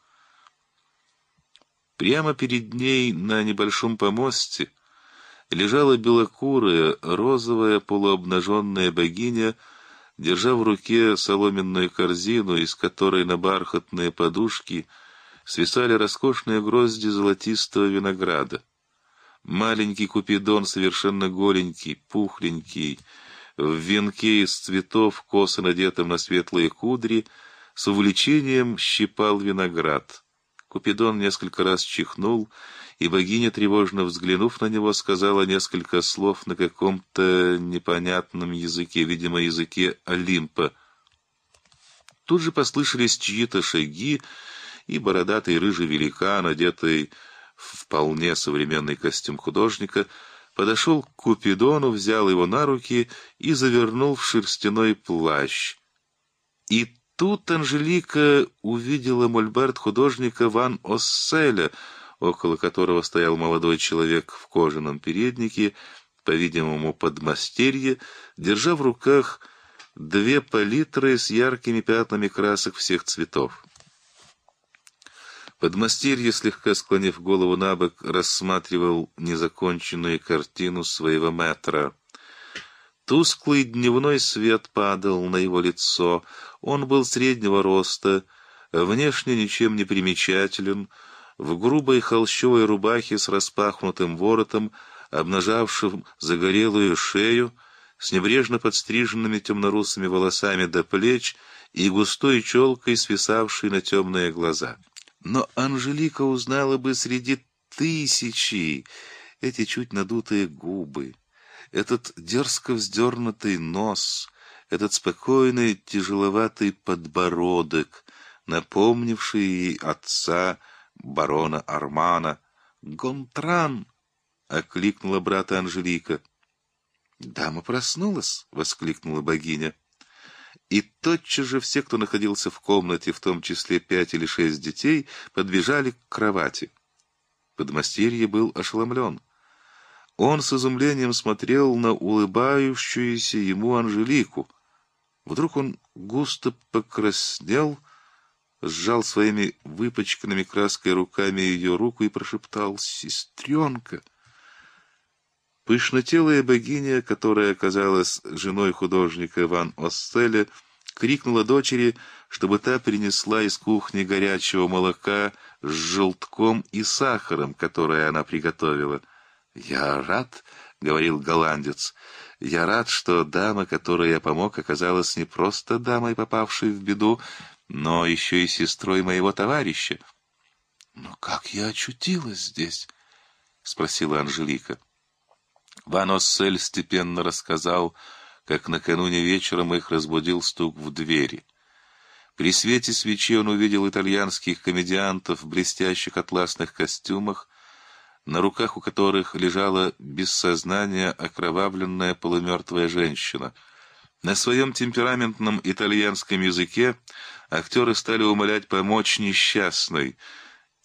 Прямо перед ней на небольшом помосте лежала белокурая, розовая, полуобнаженная богиня, держа в руке соломенную корзину, из которой на бархатные подушки свисали роскошные грозди золотистого винограда. Маленький купидон, совершенно голенький, пухленький, в венке из цветов, косо надетым на светлые кудри, с увлечением щипал виноград. Купидон несколько раз чихнул, и богиня, тревожно взглянув на него, сказала несколько слов на каком-то непонятном языке, видимо, языке Олимпа. Тут же послышались чьи-то шаги, и бородатый рыжий великан, одетый вполне современный костюм художника, подошел к Купидону, взял его на руки и завернул в шерстяной плащ. И Тут Анжелика увидела мольберт художника Ван Осселя, около которого стоял молодой человек в кожаном переднике, по-видимому, подмастерье, держа в руках две палитры с яркими пятнами красок всех цветов. Подмастерье, слегка склонив голову на бок, рассматривал незаконченную картину своего метра. Тусклый дневной свет падал на его лицо. Он был среднего роста, внешне ничем не примечателен, в грубой холщовой рубахе с распахнутым воротом, обнажавшим загорелую шею, с небрежно подстриженными темно-русыми волосами до плеч и густой челкой, свисавшей на темные глаза. Но Анжелика узнала бы среди тысячи эти чуть надутые губы, этот дерзко вздернутый нос, этот спокойный тяжеловатый подбородок, напомнивший ей отца барона Армана. «Гонтран!» — окликнула брата Анжелика. «Дама проснулась!» — воскликнула богиня. И тотчас же все, кто находился в комнате, в том числе пять или шесть детей, подбежали к кровати. Подмастерье был ошеломлен. Он с изумлением смотрел на улыбающуюся ему Анжелику. Вдруг он густо покраснел, сжал своими выпачканными краской руками ее руку и прошептал «Сестренка!». Пышнотелая богиня, которая оказалась женой художника Ван Осселя, крикнула дочери, чтобы та принесла из кухни горячего молока с желтком и сахаром, которое она приготовила. «Я рад», — говорил голландец, — «я рад, что дама, которой я помог, оказалась не просто дамой, попавшей в беду, но еще и сестрой моего товарища». «Но как я очутилась здесь?» — спросила Анжелика. Ван Оссель степенно рассказал, как накануне вечером их разбудил стук в двери. При свете свечи он увидел итальянских комедиантов в блестящих атласных костюмах, на руках у которых лежала без сознания окровавленная полумертвая женщина. На своем темпераментном итальянском языке актеры стали умолять помочь несчастной,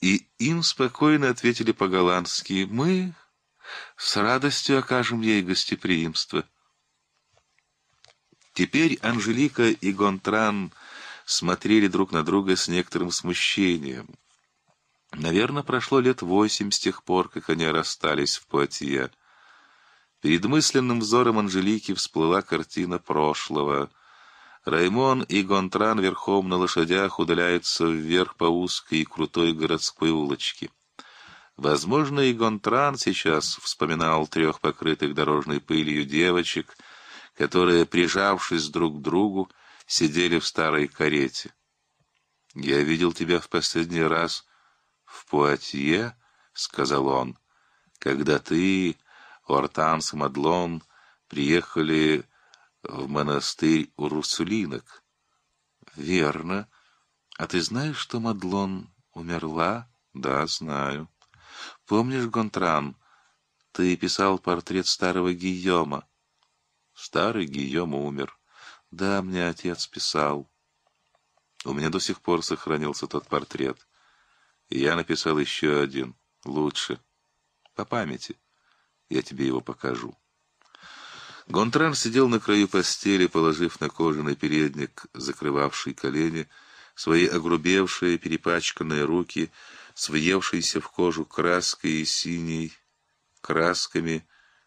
и им спокойно ответили по-голландски «Мы с радостью окажем ей гостеприимство. Теперь Анжелика и Гонтран смотрели друг на друга с некоторым смущением. Наверное, прошло лет восемь с тех пор, как они расстались в Пуатье. Перед мысленным взором Анжелики всплыла картина прошлого. Раймон и Гонтран верхом на лошадях удаляются вверх по узкой и крутой городской улочке. Возможно, и Гонтран сейчас вспоминал трех покрытых дорожной пылью девочек, которые, прижавшись друг к другу, сидели в старой карете. «Я видел тебя в последний раз в Пуатье», — сказал он, — «когда ты, Ортанс Мадлон, приехали в монастырь Урсулинок». «Верно. А ты знаешь, что Мадлон умерла?» «Да, знаю». Помнишь, Гонтран, ты писал портрет старого Гийома? Старый Гийом умер. Да, мне отец писал. У меня до сих пор сохранился тот портрет. Я написал еще один, лучше. По памяти. Я тебе его покажу. Гонтран сидел на краю постели, положив на кожаный передник, закрывавший колени, свои огрубевшие, перепачканные руки — с въевшейся в кожу краской и синей красками,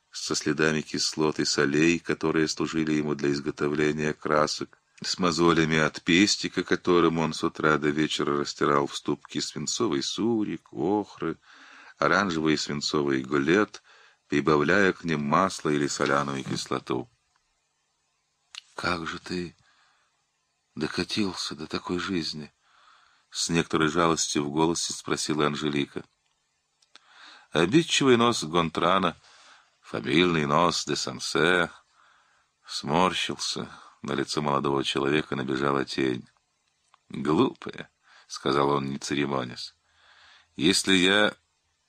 со следами кислот и солей, которые служили ему для изготовления красок, с мозолями от пестика, которым он с утра до вечера растирал в ступке свинцовый сурик, охры, оранжевый и свинцовый гулет, прибавляя к ним масло или соляную кислоту. «Как же ты докатился до такой жизни?» С некоторой жалостью в голосе спросила Анжелика. Обидчивый нос Гонтрана, фамильный нос де Сансе, сморщился. На лицо молодого человека набежала тень. «Глупая», — сказал он, не церемонясь. «Если я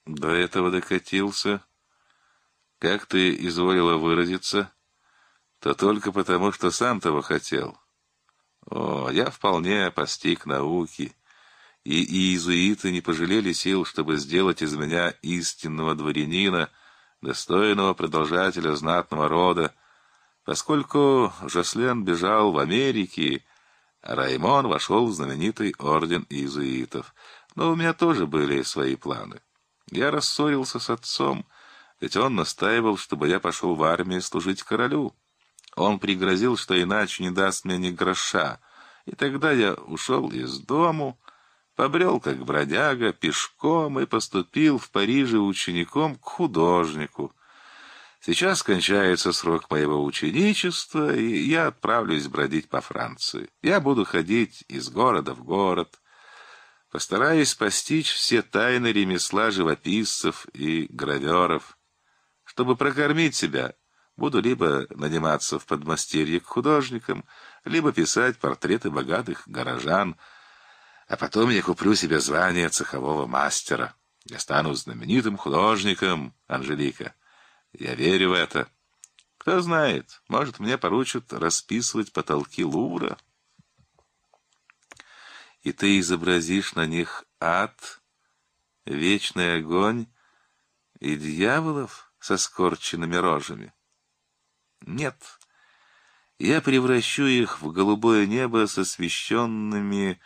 до этого докатился, как ты изволила выразиться, то только потому, что сам того хотел. О, я вполне постиг науки» и иезуиты не пожалели сил, чтобы сделать из меня истинного дворянина, достойного продолжателя знатного рода, поскольку Жослен бежал в Америке, а Раймон вошел в знаменитый орден иезуитов. Но у меня тоже были свои планы. Я рассорился с отцом, ведь он настаивал, чтобы я пошел в армию служить королю. Он пригрозил, что иначе не даст мне ни гроша, и тогда я ушел из дому, побрел как бродяга, пешком и поступил в Париже учеником к художнику. Сейчас кончается срок моего ученичества, и я отправлюсь бродить по Франции. Я буду ходить из города в город, постараюсь постичь все тайны ремесла живописцев и граверов. Чтобы прокормить себя, буду либо наниматься в подмастерье к художникам, либо писать портреты богатых горожан, а потом я куплю себе звание цехового мастера. Я стану знаменитым художником, Анжелика. Я верю в это. Кто знает, может, мне поручат расписывать потолки Лувра. И ты изобразишь на них ад, вечный огонь и дьяволов со скорченными рожами. Нет, я превращу их в голубое небо с освещенными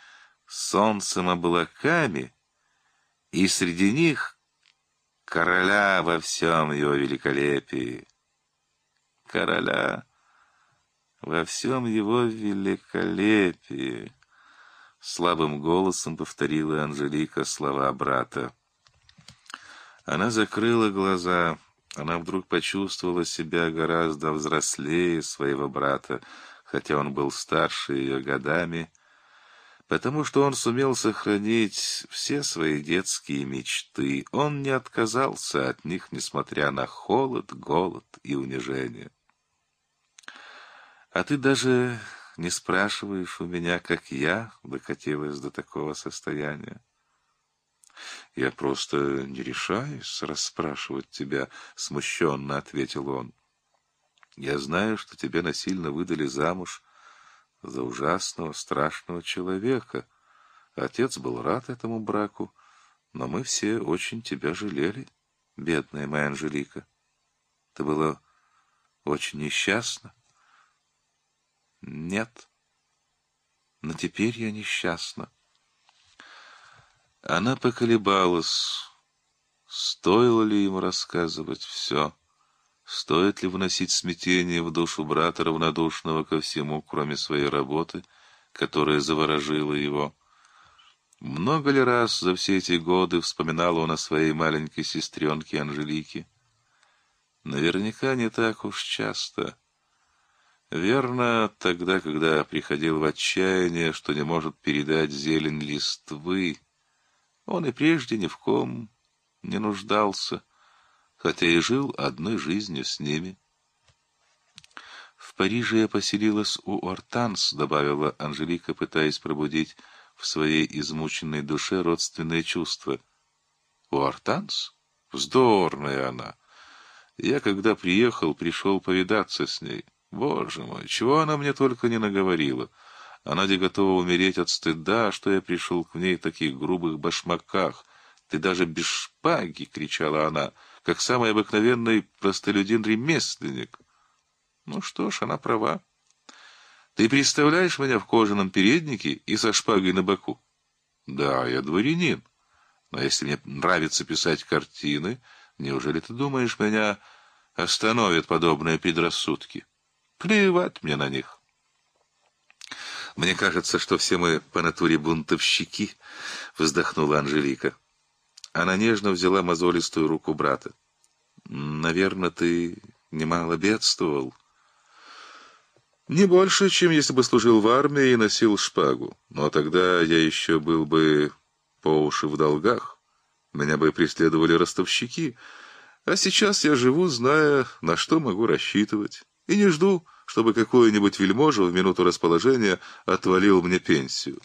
солнцем облаками, и среди них короля во всем его великолепии. Короля во всем его великолепии. Слабым голосом повторила Анжелика слова брата. Она закрыла глаза. Она вдруг почувствовала себя гораздо взрослее своего брата, хотя он был старше ее годами, потому что он сумел сохранить все свои детские мечты. Он не отказался от них, несмотря на холод, голод и унижение. А ты даже не спрашиваешь у меня, как я докатилась до такого состояния. Я просто не решаюсь расспрашивать тебя, смущенно ответил он. Я знаю, что тебя насильно выдали замуж за ужасного, страшного человека. Отец был рад этому браку, но мы все очень тебя жалели, бедная моя Анжелика. Ты была очень несчастна. Нет, но теперь я несчастна. Она поколебалась. Стоило ли ему рассказывать все? Стоит ли вносить смятение в душу брата, равнодушного ко всему, кроме своей работы, которая заворожила его? Много ли раз за все эти годы вспоминал он о своей маленькой сестренке Анжелике? Наверняка не так уж часто. Верно, тогда, когда приходил в отчаяние, что не может передать зелень листвы, он и прежде ни в ком не нуждался хотя и жил одной жизнью с ними. В Париже я поселилась у Ортанс, добавила Анжелика, пытаясь пробудить в своей измученной душе родственные чувства. У Ортанс? Вздорная она. Я, когда приехал, пришел повидаться с ней. Боже мой, чего она мне только не наговорила. Она где готова умереть от стыда, что я пришел к ней в таких грубых башмаках. Ты даже без шпаги, кричала она как самый обыкновенный простолюдин-ремесленник. Ну что ж, она права. Ты представляешь меня в кожаном переднике и со шпагой на боку? Да, я дворянин. Но если мне нравится писать картины, неужели ты думаешь, меня остановят подобные предрассудки? Плевать мне на них. Мне кажется, что все мы по натуре бунтовщики, вздохнула Анжелика. Она нежно взяла мозолистую руку брата. «Наверное, ты немало бедствовал». «Не больше, чем если бы служил в армии и носил шпагу. Но тогда я еще был бы по уши в долгах. Меня бы преследовали ростовщики. А сейчас я живу, зная, на что могу рассчитывать. И не жду, чтобы какой-нибудь вельможа в минуту расположения отвалил мне пенсию».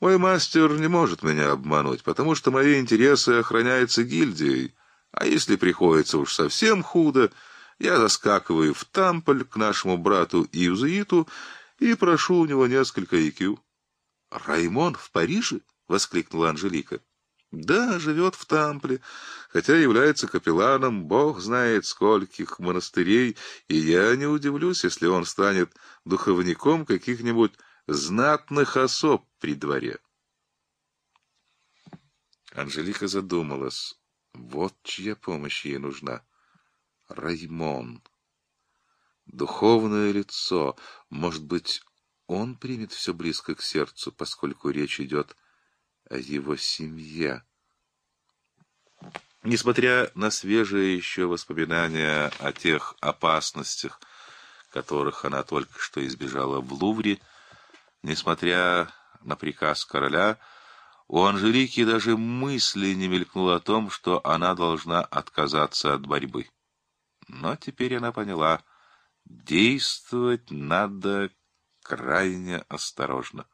Мой мастер не может меня обмануть, потому что мои интересы охраняются гильдией. А если приходится уж совсем худо, я заскакиваю в Тамполь к нашему брату Иузеиту и прошу у него несколько икю. «Раймон в Париже?» — воскликнула Анжелика. Да, живет в Тампле, хотя является капелланом, бог знает скольких монастырей, и я не удивлюсь, если он станет духовником каких-нибудь знатных особ при дворе. Анжелика задумалась. Вот чья помощь ей нужна. Раймон. Духовное лицо. Может быть, он примет все близко к сердцу, поскольку речь идет о его семье. Несмотря на свежие еще воспоминания о тех опасностях, которых она только что избежала в Лувре, несмотря на приказ короля, у Анжелики даже мысли не мелькнуло о том, что она должна отказаться от борьбы. Но теперь она поняла, действовать надо крайне осторожно.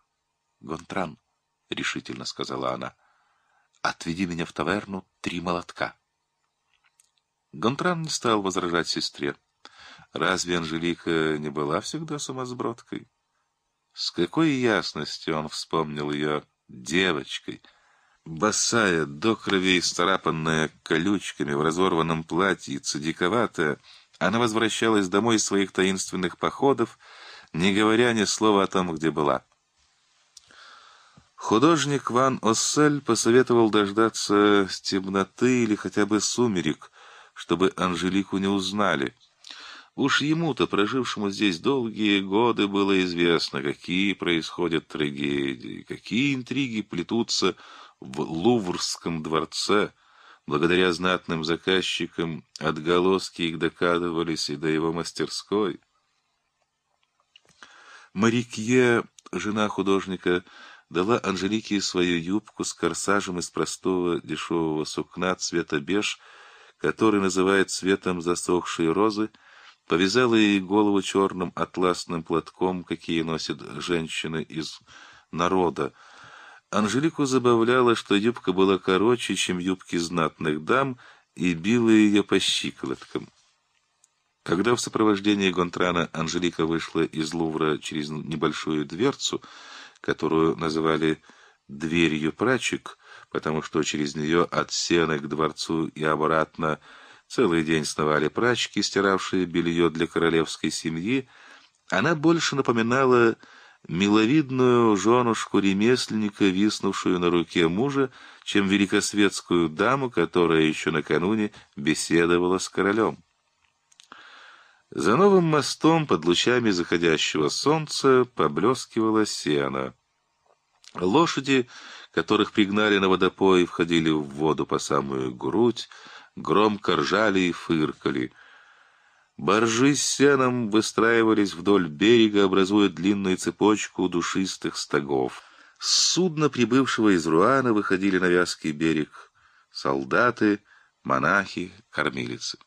«Гонтран», — решительно сказала она, — «отведи меня в таверну три молотка». Гонтран не стал возражать сестре. Разве Анжелика не была всегда сумасбродкой? С какой ясностью он вспомнил ее девочкой, босая, до крови исцарапанная колючками в разорванном платьице, диковатая, она возвращалась домой из своих таинственных походов, не говоря ни слова о том, где была. Художник Ван Оссель посоветовал дождаться темноты или хотя бы сумерек, чтобы Анжелику не узнали — Уж ему-то, прожившему здесь долгие годы, было известно, какие происходят трагедии, какие интриги плетутся в Луврском дворце. Благодаря знатным заказчикам отголоски их докадывались и до его мастерской. Марикье, жена художника, дала Анжелике свою юбку с корсажем из простого дешевого сукна цвета беж, который называют цветом засохшей розы, повязала ей голову черным атласным платком, какие носят женщины из народа. Анжелику забавляло, что юбка была короче, чем юбки знатных дам, и била ее по щиколоткам. Когда в сопровождении Гонтрана Анжелика вышла из Лувра через небольшую дверцу, которую называли «дверью прачек», потому что через нее от сена к дворцу и обратно – Целый день сновали прачки, стиравшие белье для королевской семьи. Она больше напоминала миловидную женушку ремесленника, виснувшую на руке мужа, чем великосветскую даму, которая еще накануне беседовала с королем. За новым мостом под лучами заходящего солнца поблескивала сено. Лошади, которых пригнали на водопой, входили в воду по самую грудь, громко ржали и фыркали. Боржи с сеном выстраивались вдоль берега, образуя длинную цепочку душистых стогов. С судна, прибывшего из Руана, выходили на вязкий берег солдаты, монахи, кормилицы.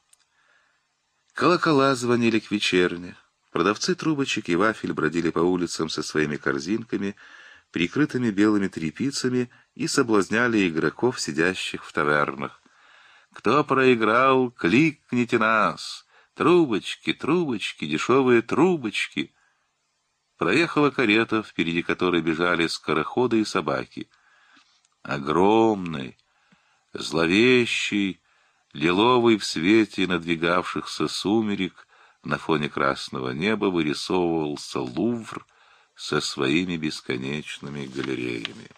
Колокола звонили к вечерне. Продавцы трубочек и вафель бродили по улицам со своими корзинками, прикрытыми белыми тряпицами, и соблазняли игроков, сидящих в тавернах. Кто проиграл, кликните нас. Трубочки, трубочки, дешевые трубочки. Проехала карета, впереди которой бежали скороходы и собаки. Огромный, зловещий, лиловый в свете надвигавшихся сумерек на фоне красного неба вырисовывался Лувр со своими бесконечными галереями.